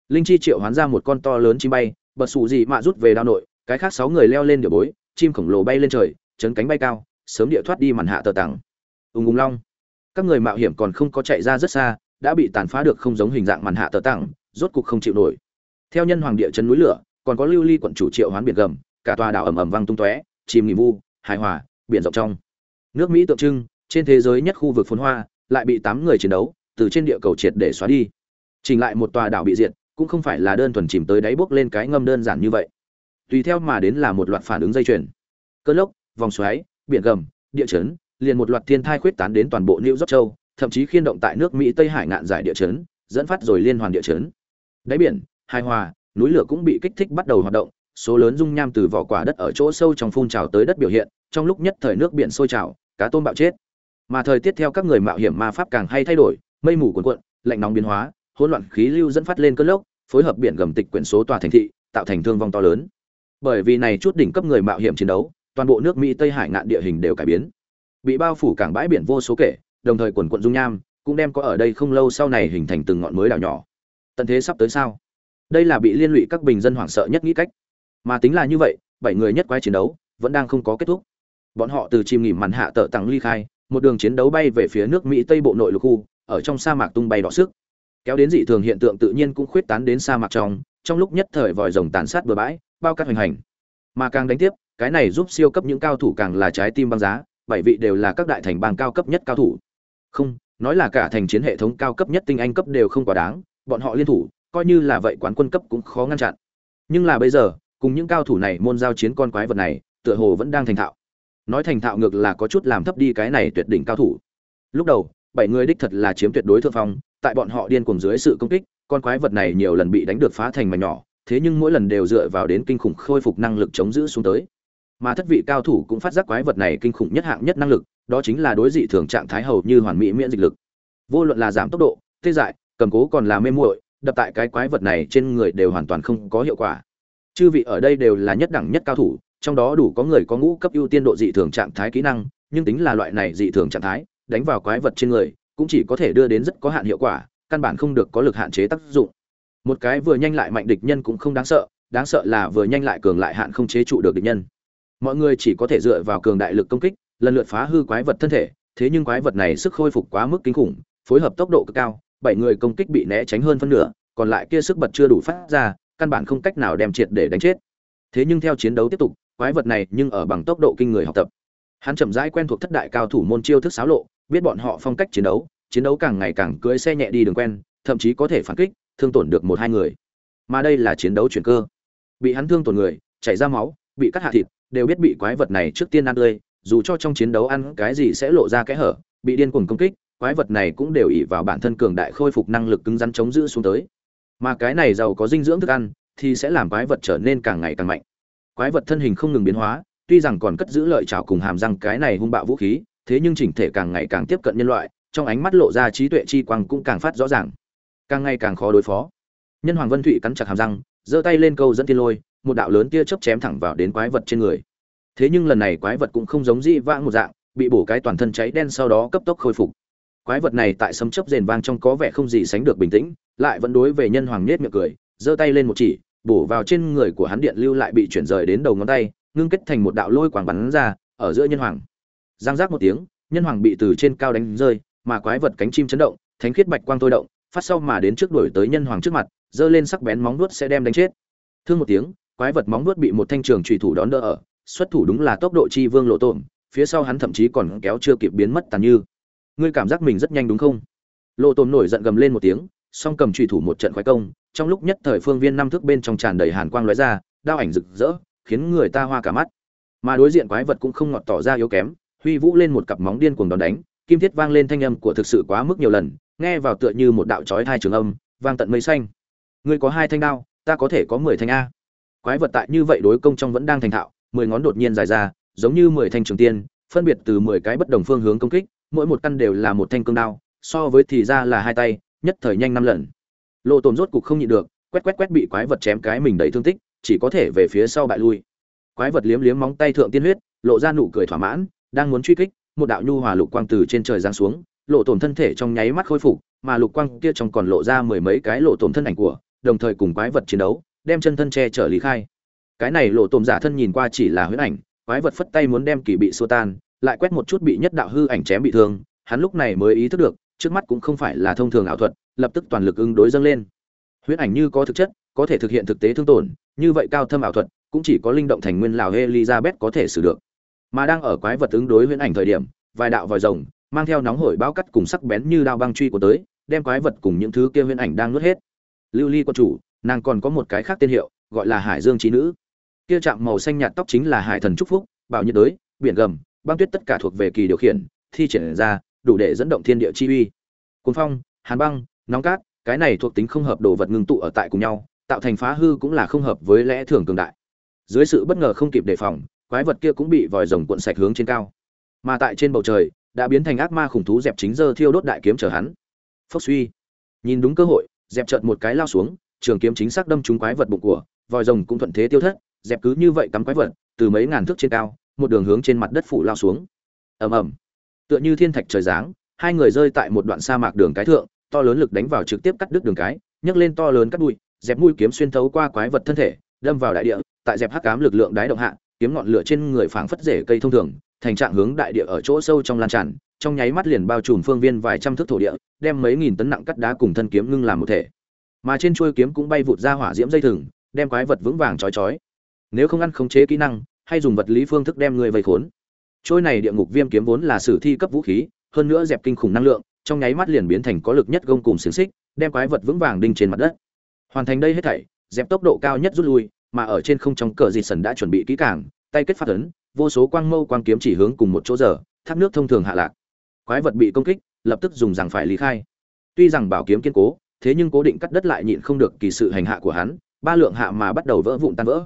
linh chi triệu hoán ra một con to lớn chim bay, bật xù gì mà rút về đao nội, cái khác sáu người leo lên địa bối, chim khổng lồ bay lên trời, chấn cánh bay cao, sớm địa thoát đi màn hạ tờ tặng. Ùng ùng long. Các người mạo hiểm còn không có chạy ra rất xa, đã bị tàn phá được không giống hình dạng màn hạ tờ tặng, rốt cục không chịu nổi. Theo nhân hoàng địa chấn núi lửa, còn có lưu ly quận chủ triệu hoán biển gầm, cả tòa đảo ầm ầm vang tung tóe chìm nghỉ vu, hài hòa, biển rộng trong. Nước mỹ tượng trưng, trên thế giới nhất khu vực phồn hoa, lại bị tám người chiến đấu, từ trên địa cầu triệt để xóa đi. Chỉnh lại một tòa đảo bị diệt cũng không phải là đơn thuần chìm tới đáy bốc lên cái ngâm đơn giản như vậy. Tùy theo mà đến là một loạt phản ứng dây chuyền. Cơn lốc, vòng xoáy, biển gầm, địa chấn, liền một loạt thiên thai khuyết tán đến toàn bộ new york châu, thậm chí khiên động tại nước mỹ tây hải ngạn giải địa chấn, dẫn phát rồi liên hoàn địa chấn. Đáy biển, hài hòa, núi lửa cũng bị kích thích bắt đầu hoạt động, số lớn dung nham từ vỏ quả đất ở chỗ sâu trong phun trào tới đất biểu hiện, trong lúc nhất thời nước biển sôi trào, cá tôm bạo chết. Mà thời tiết theo các người mạo hiểm ma pháp càng hay thay đổi, mây mù cuồn cuộn, lạnh nóng biến hóa hỗn loạn khí lưu dẫn phát lên cơn lốc, phối hợp biển gầm tịch quyển số tòa thành thị, tạo thành thương vong to lớn. Bởi vì này chút đỉnh cấp người mạo hiểm chiến đấu, toàn bộ nước mỹ, tây hải ngạn địa hình đều cải biến. Bị bao phủ cảng bãi biển vô số kể, đồng thời quần quận dung nham, cũng đem có ở đây không lâu sau này hình thành từng ngọn mới đảo nhỏ. Tận thế sắp tới sao? Đây là bị liên lụy các bình dân hoảng sợ nhất nghĩ cách. Mà tính là như vậy, bảy người nhất quái chiến đấu, vẫn đang không có kết thúc. Bọn họ từ chim nghỉ màn hạ tợ tặng ly khai, một đường chiến đấu bay về phía nước mỹ tây bộ nội lục khu, ở trong sa mạc tung bay đỏ sức kéo đến dị thường hiện tượng tự nhiên cũng khuyết tán đến sa mạc trong trong lúc nhất thời vòi rồng tàn sát bừa bãi, bao cát hoành hành. Mà càng đánh tiếp, cái này giúp siêu cấp những cao thủ càng là trái tim băng giá, bảy vị đều là các đại thành bang cao cấp nhất cao thủ. Không, nói là cả thành chiến hệ thống cao cấp nhất tinh anh cấp đều không quá đáng, bọn họ liên thủ, coi như là vậy quán quân cấp cũng khó ngăn chặn. Nhưng là bây giờ, cùng những cao thủ này môn giao chiến con quái vật này, tựa hồ vẫn đang thành thạo. Nói thành thạo ngược là có chút làm thấp đi cái này tuyệt đỉnh cao thủ. Lúc đầu, bảy người đích thật là chiếm tuyệt đối thượng phong tại bọn họ điên cuồng dưới sự công kích, con quái vật này nhiều lần bị đánh được phá thành mảnh nhỏ, thế nhưng mỗi lần đều dựa vào đến kinh khủng khôi phục năng lực chống giữ xuống tới. Mà thất vị cao thủ cũng phát giác quái vật này kinh khủng nhất hạng nhất năng lực, đó chính là đối dị thường trạng thái hầu như hoàn mỹ miễn dịch lực. Vô luận là giảm tốc độ, tê dại, cầm cố còn là mê muội, đập tại cái quái vật này trên người đều hoàn toàn không có hiệu quả. Chư vị ở đây đều là nhất đẳng nhất cao thủ, trong đó đủ có người có ngũ cấp ưu tiên độ dị thường trạng thái kỹ năng, nhưng tính là loại này dị thường trạng thái, đánh vào quái vật trên người cũng chỉ có thể đưa đến rất có hạn hiệu quả, căn bản không được có lực hạn chế tác dụng. Một cái vừa nhanh lại mạnh địch nhân cũng không đáng sợ đáng sợ là vừa nhanh lại cường lại hạn không chế trụ được địch nhân. Mọi người chỉ có thể dựa vào cường đại lực công kích, lần lượt phá hư quái vật thân thể, thế nhưng quái vật này sức khôi phục quá mức kinh khủng, phối hợp tốc độ cực cao, bảy người công kích bị né tránh hơn phân nửa, còn lại kia sức bật chưa đủ phát ra, căn bản không cách nào đem triệt để đánh chết. Thế nhưng theo chiến đấu tiếp tục, quái vật này nhưng ở bằng tốc độ kinh người học tập. Hắn chậm rãi quen thuộc thất đại cao thủ môn chiêu thức xáo lộ biết bọn họ phong cách chiến đấu chiến đấu càng ngày càng cưỡi xe nhẹ đi đường quen, thậm chí có thể phản kích, thương tổn được một hai người. Mà đây là chiến đấu chuyển cơ. Bị hắn thương tổn người, chảy ra máu, bị cắt hạ thịt, đều biết bị quái vật này trước tiên ăn tươi, dù cho trong chiến đấu ăn cái gì sẽ lộ ra kẽ hở, bị điên cuồng công kích, quái vật này cũng đều ỉ vào bản thân cường đại khôi phục năng lực cứng rắn chống giữ xuống tới. Mà cái này giàu có dinh dưỡng thức ăn, thì sẽ làm quái vật trở nên càng ngày càng mạnh. Quái vật thân hình không ngừng biến hóa, tuy rằng còn cất giữ lợi trào cùng hàm răng cái này hung bạo vũ khí thế nhưng chỉnh thể càng ngày càng tiếp cận nhân loại, trong ánh mắt lộ ra trí tuệ chi quang cũng càng phát rõ ràng. Càng ngày càng khó đối phó. Nhân hoàng vân thụy cắn chặt hàm răng, giơ tay lên câu dẫn tiên lôi, một đạo lớn tia chớp chém thẳng vào đến quái vật trên người. Thế nhưng lần này quái vật cũng không giống dị vãng một dạng, bị bổ cái toàn thân cháy đen sau đó cấp tốc khôi phục. Quái vật này tại sấm chớp rền vang trong có vẻ không gì sánh được bình tĩnh, lại vẫn đối về nhân hoàng nết miệng cười, giơ tay lên một chỉ, bổ vào trên người của hắn điện lưu lại bị chuyển rời đến đầu ngón tay, ngưng kết thành một đạo lôi quảng bắn ra, ở giữa nhân hoàng giang giác một tiếng, nhân hoàng bị từ trên cao đánh rơi, mà quái vật cánh chim chấn động, thánh khiết bạch quang tôi động, phát sau mà đến trước đuổi tới nhân hoàng trước mặt, giơ lên sắc bén móng vuốt sẽ đem đánh chết. Thương một tiếng, quái vật móng vuốt bị một thanh trường trùy thủ đón đỡ ở, xuất thủ đúng là tốc độ chi vương lộ tổn, phía sau hắn thậm chí còn kéo chưa kịp biến mất tàn như. Ngươi cảm giác mình rất nhanh đúng không? Lộ tổn nổi giận gầm lên một tiếng, song cầm trùy thủ một trận khoái công, trong lúc nhất thời phương viên năm thước bên trong tràn đầy hàn quang lóe ra, đao ảnh rực rỡ, khiến người ta hoa cả mắt. Mà đối diện quái vật cũng không ngọt tỏ ra yếu kém huy vũ lên một cặp móng điên cuồng đòn đánh, kim thiết vang lên thanh âm của thực sự quá mức nhiều lần, nghe vào tựa như một đạo chói thai trường âm, vang tận mây xanh. Ngươi có hai thanh đao, ta có thể có mười thanh a. Quái vật tại như vậy đối công trong vẫn đang thành thạo, mười ngón đột nhiên dài ra, giống như mười thanh trường tiên, phân biệt từ mười cái bất đồng phương hướng công kích, mỗi một căn đều là một thanh cương đao, so với thì ra là hai tay, nhất thời nhanh năm lần. Lộ tồn rốt cục không nhịn được, quét quét quét bị quái vật chém cái mình đầy thương tích, chỉ có thể về phía sau bại lui. Quái vật liếm liếm móng tay thượng tiên huyết, lộ ra nụ cười thỏa mãn đang muốn truy kích, một đạo nhu hòa lục quang từ trên trời giáng xuống, lộ tổn thân thể trong nháy mắt khôi phục, mà lục quang kia trong còn lộ ra mười mấy cái lộ tổn thân ảnh của, đồng thời cùng quái vật chiến đấu, đem chân thân che chở lý khai. Cái này lộ tổn giả thân nhìn qua chỉ là huyễn ảnh, quái vật phất tay muốn đem kỳ bị xua tan, lại quét một chút bị nhất đạo hư ảnh chém bị thương, hắn lúc này mới ý thức được, trước mắt cũng không phải là thông thường ảo thuật, lập tức toàn lực ứng đối dâng lên. Huyễn ảnh như có thực chất, có thể thực hiện thực tế thương tổn, như vậy cao thâm ảo thuật, cũng chỉ có linh động thành nguyên lào elizabeth có thể xử được mà đang ở quái vật ứng đối huyễn ảnh thời điểm, vài đạo vòi rồng mang theo nóng hổi bao cắt cùng sắc bén như đao băng truy của tới, đem quái vật cùng những thứ kia huyễn ảnh đang nuốt hết. Lưu ly quân chủ, nàng còn có một cái khác tên hiệu, gọi là hải dương trí nữ. Kia chạm màu xanh nhạt tóc chính là hải thần trúc phúc, bảo nhiệt đới, biển gầm, băng tuyết tất cả thuộc về kỳ điều khiển, thi triển ra, đủ để dẫn động thiên địa chi uy. Cuốn phong, hàn băng, nóng cát, cái này thuộc tính không hợp đồ vật ngưng tụ ở tại cùng nhau, tạo thành phá hư cũng là không hợp với lẽ thường cường đại. Dưới sự bất ngờ không kịp đề phòng quái vật kia cũng bị vòi rồng cuộn sạch hướng trên cao. Mà tại trên bầu trời, đã biến thành ác ma khủng thú dẹp chính giờ thiêu đốt đại kiếm chở hắn. Phốc suy. Nhìn đúng cơ hội, dẹp chợt một cái lao xuống, trường kiếm chính xác đâm trúng quái vật bụng của, vòi rồng cũng thuận thế tiêu thất, dẹp cứ như vậy cắm quái vật, từ mấy ngàn thước trên cao, một đường hướng trên mặt đất phủ lao xuống. Ầm ầm. Tựa như thiên thạch trời giáng, hai người rơi tại một đoạn sa mạc đường cái thượng, to lớn lực đánh vào trực tiếp cắt đứt đường cái, nhấc lên to lớn cắt đuôi dẹp mũi kiếm xuyên thấu qua quái vật thân thể, đâm vào đại địa, tại dẹp hắc cám lực lượng đái động hạ kiếm ngọn lửa trên người phảng phất rễ cây thông thường, thành trạng hướng đại địa ở chỗ sâu trong lan tràn, trong nháy mắt liền bao trùm phương viên vài trăm thước thổ địa, đem mấy nghìn tấn nặng cắt đá cùng thân kiếm ngưng làm một thể. Mà trên chuôi kiếm cũng bay vụt ra hỏa diễm dây thừng, đem quái vật vững vàng chói chói nếu không ăn khống chế kỹ năng, hay dùng vật lý phương thức đem người vây khốn. Trôi này địa ngục viêm kiếm vốn là sử thi cấp vũ khí, hơn nữa dẹp kinh khủng năng lượng, trong nháy mắt liền biến thành có lực nhất gông cùng xiềng xích, đem quái vật vững vàng đinh trên mặt đất. Hoàn thành đây hết thảy, dẹp tốc độ cao nhất rút lui mà ở trên không trong cờ dịt sần đã chuẩn bị kỹ càng, tay kết phát ấn, vô số quang mâu quang kiếm chỉ hướng cùng một chỗ giờ, thác nước thông thường hạ lạc. Quái vật bị công kích, lập tức dùng rằng phải lý khai. Tuy rằng bảo kiếm kiên cố, thế nhưng cố định cắt đất lại nhịn không được kỳ sự hành hạ của hắn, ba lượng hạ mà bắt đầu vỡ vụn tan vỡ.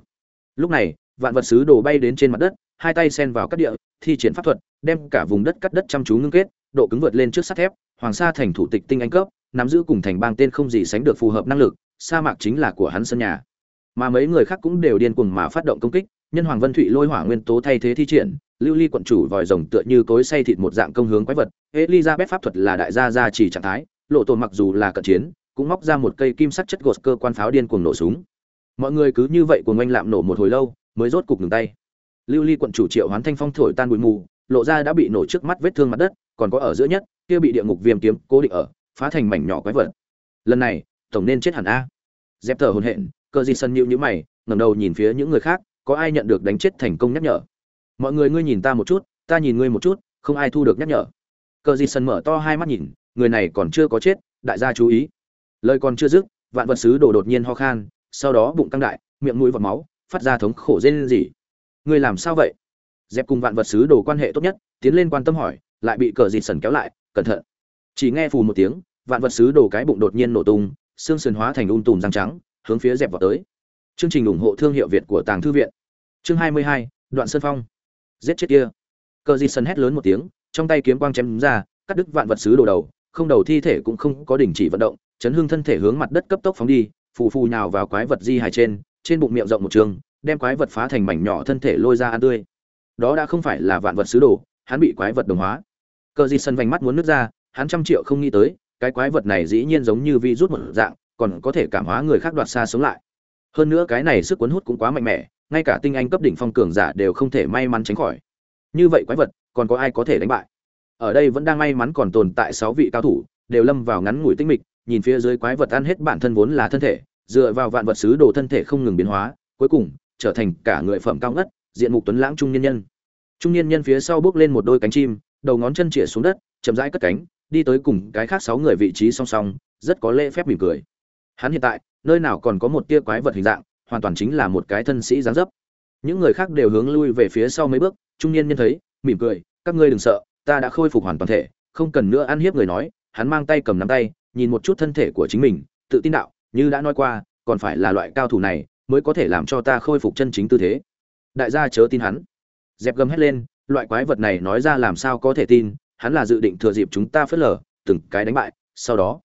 Lúc này, vạn vật sứ đồ bay đến trên mặt đất, hai tay sen vào các địa, thi triển pháp thuật, đem cả vùng đất cắt đất chăm chú ngưng kết, độ cứng vượt lên trước sắt thép, hoàng sa thành thủ tịch tinh anh cấp, nắm giữ cùng thành bang tên không gì sánh được phù hợp năng lực, sa mạc chính là của hắn sân nhà mà mấy người khác cũng đều điên cuồng mà phát động công kích, nhân hoàng vân thụy lôi hỏa nguyên tố thay thế thi triển, lưu ly quận chủ vòi rồng tựa như cối say thịt một dạng công hướng quái vật, elizabeth pháp thuật là đại gia gia chỉ trạng thái, lộ tồn mặc dù là cận chiến, cũng móc ra một cây kim sắt chất gột cơ quan pháo điên cuồng nổ súng. Mọi người cứ như vậy cuồng oanh lạm nổ một hồi lâu, mới rốt cục ngừng tay. Lưu ly quận chủ triệu hoán thanh phong thổi tan bụi mù, lộ ra đã bị nổ trước mắt vết thương mặt đất, còn có ở giữa nhất, kia bị địa ngục viêm kiếm cố định ở, phá thành mảnh nhỏ quái vật. Lần này, tổng nên chết hẳn a. Dẹp thở hồn hện cờ gì sân nhịu nhữ mày, ngẩng đầu nhìn phía những người khác, có ai nhận được đánh chết thành công nhắc nhở? Mọi người ngươi nhìn ta một chút, ta nhìn ngươi một chút, không ai thu được nhắc nhở. Cờ gì sân mở to hai mắt nhìn, người này còn chưa có chết, đại gia chú ý. Lời còn chưa dứt, vạn vật sứ đổ đột nhiên ho khan, sau đó bụng tăng đại, miệng mũi vọt máu, phát ra thống khổ dê gì? ngươi làm sao vậy? Dẹp cùng vạn vật sứ đồ quan hệ tốt nhất, tiến lên quan tâm hỏi, lại bị cờ dịt sần kéo lại, cẩn thận. Chỉ nghe phù một tiếng, vạn vật sứ đồ cái bụng đột nhiên nổ tung, xương sườn hóa thành un tùm răng trắng hướng phía dẹp vào tới. Chương trình ủng hộ thương hiệu việt của tàng thư viện. Chương 22, đoạn sơn phong. Giết chết kia. Cờ Di Sơn hét lớn một tiếng trong tay kiếm quang chém ra cắt đứt vạn vật sứ đồ đầu không đầu thi thể cũng không có đình chỉ vận động chấn hương thân thể hướng mặt đất cấp tốc phóng đi phù phù nhào vào quái vật di hài trên trên bụng miệng rộng một trường đem quái vật phá thành mảnh nhỏ thân thể lôi ra ăn tươi. Đó đã không phải là vạn vật sứ đồ hắn bị quái vật đồng hóa. Cờ di sân vành mắt muốn nứt ra hắn trăm triệu không nghĩ tới cái quái vật này dĩ nhiên giống như vi rút một dạng còn có thể cảm hóa người khác đoạt xa sống lại. Hơn nữa cái này sức cuốn hút cũng quá mạnh mẽ, ngay cả tinh anh cấp đỉnh phong cường giả đều không thể may mắn tránh khỏi. Như vậy quái vật, còn có ai có thể đánh bại? Ở đây vẫn đang may mắn còn tồn tại sáu vị cao thủ, đều lâm vào ngắn ngủi tinh mịch, nhìn phía dưới quái vật ăn hết bản thân vốn là thân thể, dựa vào vạn vật sứ đồ thân thể không ngừng biến hóa, cuối cùng, trở thành cả người phẩm cao ngất, diện mục tuấn lãng trung nhân nhân. Trung niên nhân phía sau bước lên một đôi cánh chim, đầu ngón chân chĩa xuống đất, chậm rãi cất cánh, đi tới cùng cái khác sáu người vị trí song song, rất có lễ phép mỉm cười hắn hiện tại, nơi nào còn có một tia quái vật hình dạng, hoàn toàn chính là một cái thân sĩ dáng dấp. Những người khác đều hướng lui về phía sau mấy bước, trung niên nhân thấy, mỉm cười, các ngươi đừng sợ, ta đã khôi phục hoàn toàn thể, không cần nữa ăn hiếp người nói, hắn mang tay cầm nắm tay, nhìn một chút thân thể của chính mình, tự tin đạo, như đã nói qua, còn phải là loại cao thủ này, mới có thể làm cho ta khôi phục chân chính tư thế. Đại gia chớ tin hắn. Dẹp gầm hét lên, loại quái vật này nói ra làm sao có thể tin, hắn là dự định thừa dịp chúng ta phớt lờ, từng cái đánh bại, sau đó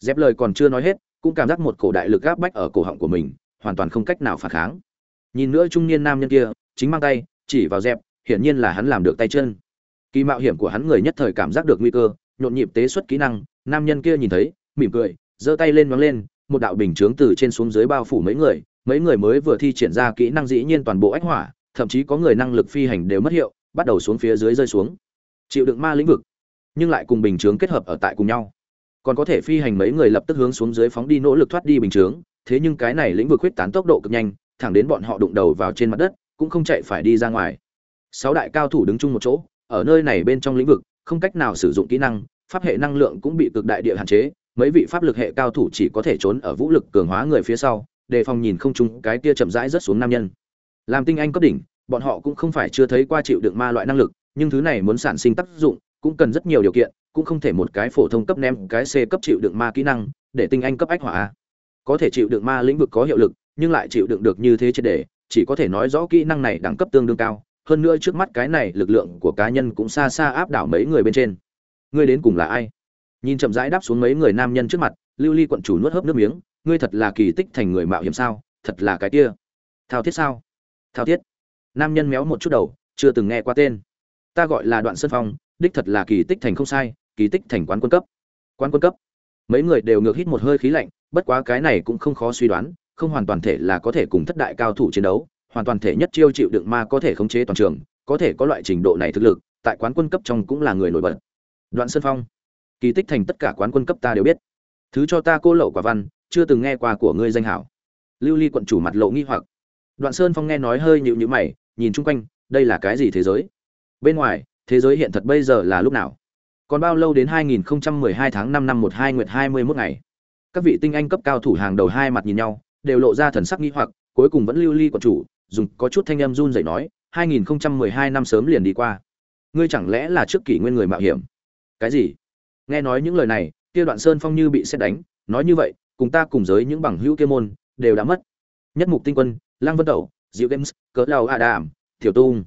dẹp lời còn chưa nói hết, cũng cảm giác một cổ đại lực gáp bách ở cổ họng của mình, hoàn toàn không cách nào phản kháng. Nhìn nữa trung niên nam nhân kia, chính mang tay, chỉ vào dẹp hiển nhiên là hắn làm được tay chân. Kỳ mạo hiểm của hắn người nhất thời cảm giác được nguy cơ, nhộn nhịp tế xuất kỹ năng, nam nhân kia nhìn thấy, mỉm cười, giơ tay lên nhoáng lên, một đạo bình chướng từ trên xuống dưới bao phủ mấy người mấy người mới vừa thi triển ra kỹ năng dĩ nhiên toàn bộ ách hỏa, thậm chí có người năng lực phi hành đều mất hiệu, bắt đầu xuống phía dưới rơi xuống. Chịu đựng ma lĩnh vực, nhưng lại cùng bình chướng kết hợp ở tại cùng nhau còn có thể phi hành mấy người lập tức hướng xuống dưới phóng đi nỗ lực thoát đi bình chướng, thế nhưng cái này lĩnh vực huyết tán tốc độ cực nhanh, thẳng đến bọn họ đụng đầu vào trên mặt đất, cũng không chạy phải đi ra ngoài. Sáu đại cao thủ đứng chung một chỗ, ở nơi này bên trong lĩnh vực, không cách nào sử dụng kỹ năng, pháp hệ năng lượng cũng bị cực đại địa hạn chế, mấy vị pháp lực hệ cao thủ chỉ có thể trốn ở vũ lực cường hóa người phía sau, đề phòng nhìn không chung cái kia chậm rãi rất xuống nam nhân. Làm tinh anh cấp đỉnh, bọn họ cũng không phải chưa thấy qua chịu đựng ma loại năng lực, nhưng thứ này muốn sản sinh tác dụng cũng cần rất nhiều điều kiện, cũng không thể một cái phổ thông cấp ném cái c cấp chịu đựng ma kỹ năng, để tinh anh cấp ách hỏa. Có thể chịu đựng ma lĩnh vực có hiệu lực, nhưng lại chịu đựng được như thế triệt để, chỉ có thể nói rõ kỹ năng này đẳng cấp tương đương cao. Hơn nữa trước mắt cái này, lực lượng của cá nhân cũng xa xa áp đảo mấy người bên trên. Ngươi đến cùng là ai? Nhìn chậm rãi đáp xuống mấy người nam nhân trước mặt, lưu ly quận chủ nuốt hớp nước miếng, ngươi thật là kỳ tích thành người mạo hiểm sao? Thật là cái kia. Thao thiết sao? Thao thiết. Nam nhân méo một chút đầu, chưa từng nghe qua tên. Ta gọi là đoạn sơn phong đích thật là kỳ tích thành không sai, kỳ tích thành quán quân cấp. Quán quân cấp. Mấy người đều ngược hít một hơi khí lạnh, bất quá cái này cũng không khó suy đoán, không hoàn toàn thể là có thể cùng thất đại cao thủ chiến đấu, hoàn toàn thể nhất chiêu chịu đựng ma có thể khống chế toàn trường, có thể có loại trình độ này thực lực, tại quán quân cấp trong cũng là người nổi bật. Đoạn sơn phong. Kỳ tích thành tất cả quán quân cấp ta đều biết. Thứ cho ta cô lậu quả văn, chưa từng nghe qua của ngươi danh hảo. Lưu ly quận chủ mặt lộ nghi hoặc. Đoạn sơn phong nghe nói hơi nhịu nhữ mày, nhìn chung quanh, đây là cái gì thế giới? Bên ngoài thế giới hiện thật bây giờ là lúc nào? Còn bao lâu đến 2012 tháng 5 năm 12 nguyệt 21 ngày? Các vị tinh anh cấp cao thủ hàng đầu hai mặt nhìn nhau, đều lộ ra thần sắc nghi hoặc, cuối cùng vẫn lưu ly của chủ, dùng có chút thanh âm run rẩy nói 2012 năm sớm liền đi qua. Ngươi chẳng lẽ là trước kỷ nguyên người mạo hiểm? Cái gì? Nghe nói những lời này, kia đoạn sơn phong như bị xét đánh, nói như vậy, cùng ta cùng giới những bằng hữu kia môn, đều đã mất. Nhất mục tinh quân Lang vân tẩu, diệu games, cỡ đầu adam tiểu tung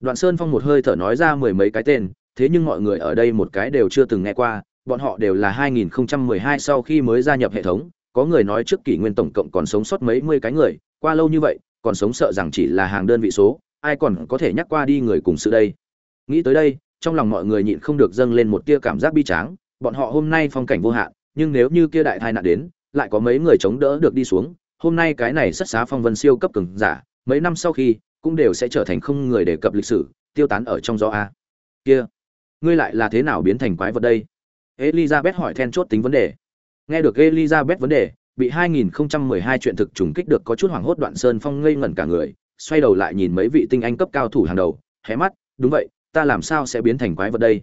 đoạn sơn phong một hơi thở nói ra mười mấy cái tên, thế nhưng mọi người ở đây một cái đều chưa từng nghe qua, bọn họ đều là 2012 sau khi mới gia nhập hệ thống, có người nói trước kỷ nguyên tổng cộng còn sống sót mấy mươi cái người, qua lâu như vậy, còn sống sợ rằng chỉ là hàng đơn vị số, ai còn có thể nhắc qua đi người cùng sự đây. Nghĩ tới đây, trong lòng mọi người nhịn không được dâng lên một tia cảm giác bi tráng, bọn họ hôm nay phong cảnh vô hạn, nhưng nếu như kia đại tai nạn đến, lại có mấy người chống đỡ được đi xuống, hôm nay cái này rất xá phong vân siêu cấp cường giả, mấy năm sau khi cũng đều sẽ trở thành không người đề cập lịch sử, tiêu tán ở trong gió a. Kia, ngươi lại là thế nào biến thành quái vật đây? Elizabeth hỏi then chốt tính vấn đề. Nghe được elizabeth vấn đề, bị 2012 chuyện thực trùng kích được có chút hoảng hốt đoạn sơn phong ngây ngẩn cả người, xoay đầu lại nhìn mấy vị tinh anh cấp cao thủ hàng đầu, hé mắt, đúng vậy, ta làm sao sẽ biến thành quái vật đây?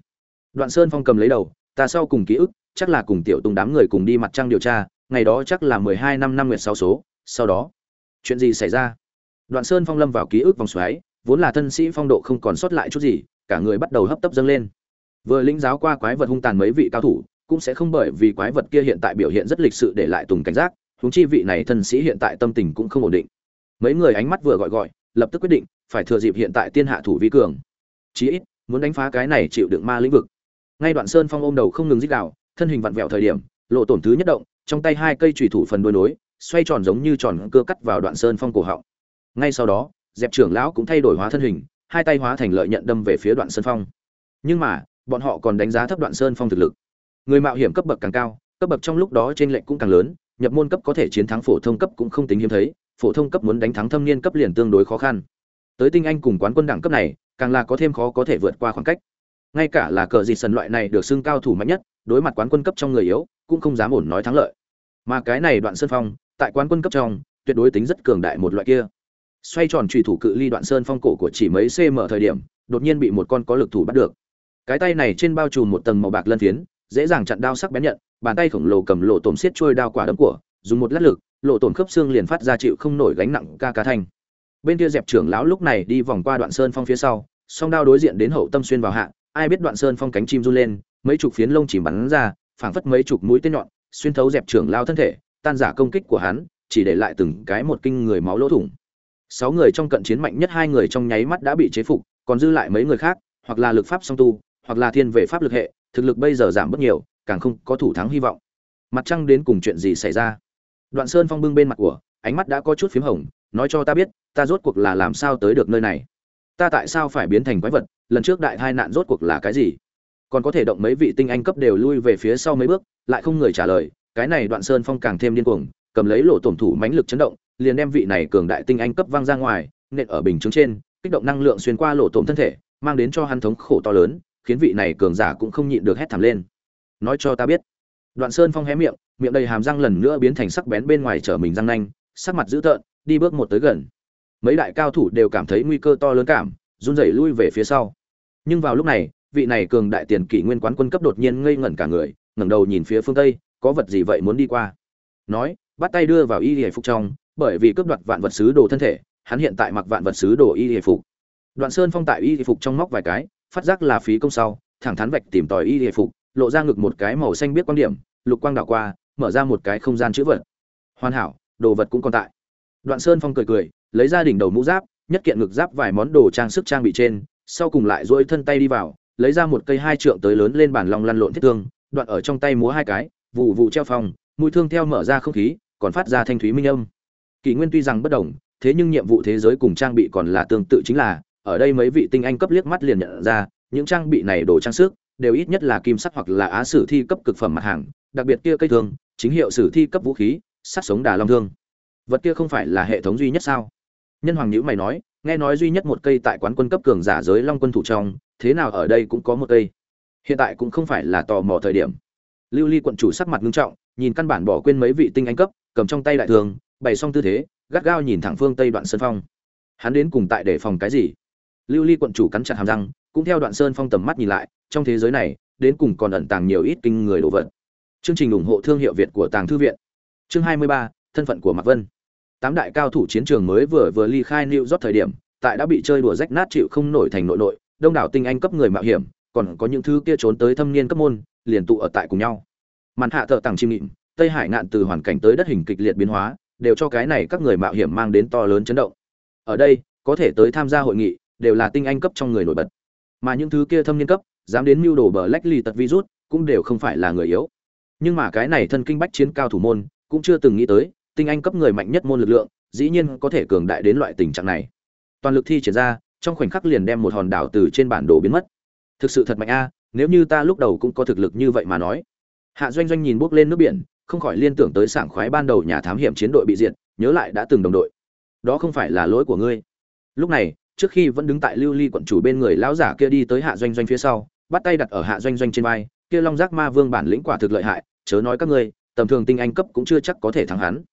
Đoạn sơn phong cầm lấy đầu, ta sau cùng ký ức, chắc là cùng tiểu tùng đám người cùng đi mặt trăng điều tra, ngày đó chắc là 12 năm năm nguyệt sáu số, sau đó, chuyện gì xảy ra? Đoạn sơn phong lâm vào ký ức vòng xoáy vốn là thân sĩ phong độ không còn sót lại chút gì cả người bắt đầu hấp tấp dâng lên. Vừa lĩnh giáo qua quái vật hung tàn mấy vị cao thủ cũng sẽ không bởi vì quái vật kia hiện tại biểu hiện rất lịch sự để lại tùng cảnh giác huống chi vị này thân sĩ hiện tại tâm tình cũng không ổn định. Mấy người ánh mắt vừa gọi gọi lập tức quyết định phải thừa dịp hiện tại tiên hạ thủ vi cường. Chí ít muốn đánh phá cái này chịu đựng ma lĩnh vực. Ngay đoạn sơn phong ôm đầu không ngừng rít gào, thân hình vặn vẹo thời điểm lộ tổn thứ nhất động trong tay hai cây chủy thủ phần đuôi nối xoay tròn giống như tròn cưa cắt vào đoạn sơn phong cổ họng ngay sau đó, dẹp trưởng lão cũng thay đổi hóa thân hình, hai tay hóa thành lợi nhận đâm về phía đoạn sơn phong. Nhưng mà, bọn họ còn đánh giá thấp đoạn sơn phong thực lực. Người mạo hiểm cấp bậc càng cao, cấp bậc trong lúc đó trên lệnh cũng càng lớn, nhập môn cấp có thể chiến thắng phổ thông cấp cũng không tính hiếm thấy, phổ thông cấp muốn đánh thắng thâm niên cấp liền tương đối khó khăn. Tới tinh anh cùng quán quân đẳng cấp này, càng là có thêm khó có thể vượt qua khoảng cách. Ngay cả là cờ dịt sần loại này được xưng cao thủ mạnh nhất, đối mặt quán quân cấp trong người yếu, cũng không dám ổn nói thắng lợi. Mà cái này đoạn sơn phong, tại quán quân cấp trong, tuyệt đối tính rất cường đại một loại kia xoay tròn trùy thủ cự ly đoạn sơn phong cổ của chỉ mấy cm thời điểm, đột nhiên bị một con có lực thủ bắt được. Cái tay này trên bao trùm một tầng màu bạc lân phiến, dễ dàng chặn đao sắc bén nhận, bàn tay khổng lồ cầm lộ tổm xiết trôi đao quả đấm của, dùng một lát lực, lộ tổn khớp xương liền phát ra chịu không nổi gánh nặng ca ca thanh. Bên kia dẹp trưởng lão lúc này đi vòng qua đoạn sơn phong phía sau, song đao đối diện đến hậu tâm xuyên vào hạ, ai biết đoạn sơn phong cánh chim run lên, mấy chục phiến lông chỉ bắn ra, phảng phất mấy chục mũi tên nhọn, xuyên thấu dẹp trưởng lao thân thể, tan giả công kích của hắn, chỉ để lại từng cái một kinh người máu lỗ thủng sáu người trong cận chiến mạnh nhất hai người trong nháy mắt đã bị chế phục, còn dư lại mấy người khác, hoặc là lực pháp song tu, hoặc là thiên về pháp lực hệ, thực lực bây giờ giảm bớt nhiều, càng không có thủ thắng hy vọng. Mặt trăng đến cùng chuyện gì xảy ra? Đoạn sơn phong bưng bên mặt của, ánh mắt đã có chút p h í m hồng, nói cho ta biết, ta rốt cuộc là làm sao tới được nơi này? Ta tại sao phải biến thành quái vật? Lần trước đại tai nạn rốt cuộc là cái gì? Còn có thể động mấy vị tinh anh cấp đều lui về phía sau mấy bước, lại không người trả lời, cái này đoạn sơn phong càng thêm điên cuồng, cầm lấy lỗ tổn thủ mãnh lực chấn động liền đem vị này cường đại tinh anh cấp vang ra ngoài, nện ở bình chứng trên, kích động năng lượng xuyên qua lỗ tổn thân thể, mang đến cho hắn thống khổ to lớn, khiến vị này cường giả cũng không nhịn được hét thảm lên. Nói cho ta biết. Đoạn sơn phong hé miệng miệng đầy hàm răng lần nữa biến thành sắc bén bên ngoài trở mình răng nanh, sắc mặt dữ tợn, đi bước một tới gần. Mấy đại cao thủ đều cảm thấy nguy cơ to lớn cảm, run rẩy lui về phía sau. Nhưng vào lúc này, vị này cường đại tiền kỷ nguyên quán quân cấp đột nhiên ngây ngẩn cả người, ngẩng đầu nhìn phía phương tây, có vật gì vậy muốn đi qua? Nói bắt tay đưa vào y hề phục trong, bởi vì cướp đoạt vạn vật sứ đồ thân thể, hắn hiện tại mặc vạn vật sứ đồ y hề phục. Đoạn sơn phong tại y hề phục trong móc vài cái, phát giác là phí công sau, thẳng thắn vạch tìm tòi y hề phục, lộ ra ngực một cái màu xanh biết quan điểm, lục quang đảo qua, mở ra một cái không gian chữ vật. Hoàn hảo, đồ vật cũng còn tại. Đoạn sơn phong cười cười, lấy ra đỉnh đầu mũ giáp, nhất kiện ngực giáp vài món đồ trang sức trang bị trên, sau cùng lại dỗi thân tay đi vào, lấy ra một cây hai trượng tới lớn lên bản lòng lăn lộn thiết thương, đoạn ở trong tay múa hai cái vụ vụ treo phòng mùi thương theo mở ra không khí còn phát ra thanh thúy minh âm. Kỷ nguyên tuy rằng bất đồng, thế nhưng nhiệm vụ thế giới cùng trang bị còn là tương tự chính là, ở đây mấy vị tinh anh cấp liếc mắt liền nhận ra, những trang bị này đồ trang sức, đều ít nhất là kim sắc hoặc là á sử thi cấp cực phẩm mặt hàng, đặc biệt kia cây thương, chính hiệu sử thi cấp vũ khí sát sống đà long thương. Vật kia không phải là hệ thống duy nhất sao? Nhân hoàng nhữ mày nói, nghe nói duy nhất một cây tại quán quân cấp cường giả giới long quân thủ trong, thế nào ở đây cũng có một cây. Hiện tại cũng không phải là tò mò thời điểm. Lưu ly quận chủ sắc mặt nghiêm trọng, nhìn căn bản bỏ quên mấy vị tinh anh cấp cầm trong tay đại thường bày xong tư thế gắt gao nhìn thẳng phương tây đoạn sơn phong. Hắn đến cùng tại để phòng cái gì? Lưu ly quận chủ cắn chặt hàm răng cũng theo đoạn sơn phong tầm mắt nhìn lại trong thế giới này đến cùng còn ẩn tàng nhiều ít kinh người đồ vật. Chương trình ủng hộ thương hiệu việt của tàng thư viện. Chương 23, thân phận của mạc vân. Tám đại cao thủ chiến trường mới vừa vừa ly khai new york thời điểm tại đã bị chơi đùa rách nát chịu không nổi thành nội nội đông đảo tinh anh cấp người mạo hiểm còn có những thứ kia trốn tới thâm niên cấp môn liền tụ ở tại cùng nhau. Màn hạ thợ tàng chim nghịm tây hải ngạn từ hoàn cảnh tới đất hình kịch liệt biến hóa, đều cho cái này các người mạo hiểm mang đến to lớn chấn động. Ở đây, có thể tới tham gia hội nghị, đều là tinh anh cấp trong người nổi bật. Mà những thứ kia thâm niên cấp, dám đến mưu đồ bờ lách ly tật virus, cũng đều không phải là người yếu. Nhưng mà cái này thân kinh bách chiến cao thủ môn, cũng chưa từng nghĩ tới, tinh anh cấp người mạnh nhất môn lực lượng, dĩ nhiên có thể cường đại đến loại tình trạng này. Toàn lực thi triển ra, trong khoảnh khắc liền đem một hòn đảo từ trên bản đồ biến mất. Thực sự thật mạnh a, nếu như ta lúc đầu cũng có thực lực như vậy mà nói. Hạ doanh doanh nhìn bước lên nước biển không khỏi liên tưởng tới sảng khoái ban đầu nhà thám hiểm chiến đội bị diệt, nhớ lại đã từng đồng đội. Đó không phải là lỗi của ngươi. Lúc này, trước khi vẫn đứng tại lưu ly quận chủ bên người lão giả kia đi tới hạ doanh doanh phía sau, bắt tay đặt ở hạ doanh doanh trên vai, kia long giác ma vương bản lĩnh quả thực lợi hại, chớ nói các ngươi, tầm thường tinh anh cấp cũng chưa chắc có thể thắng hắn.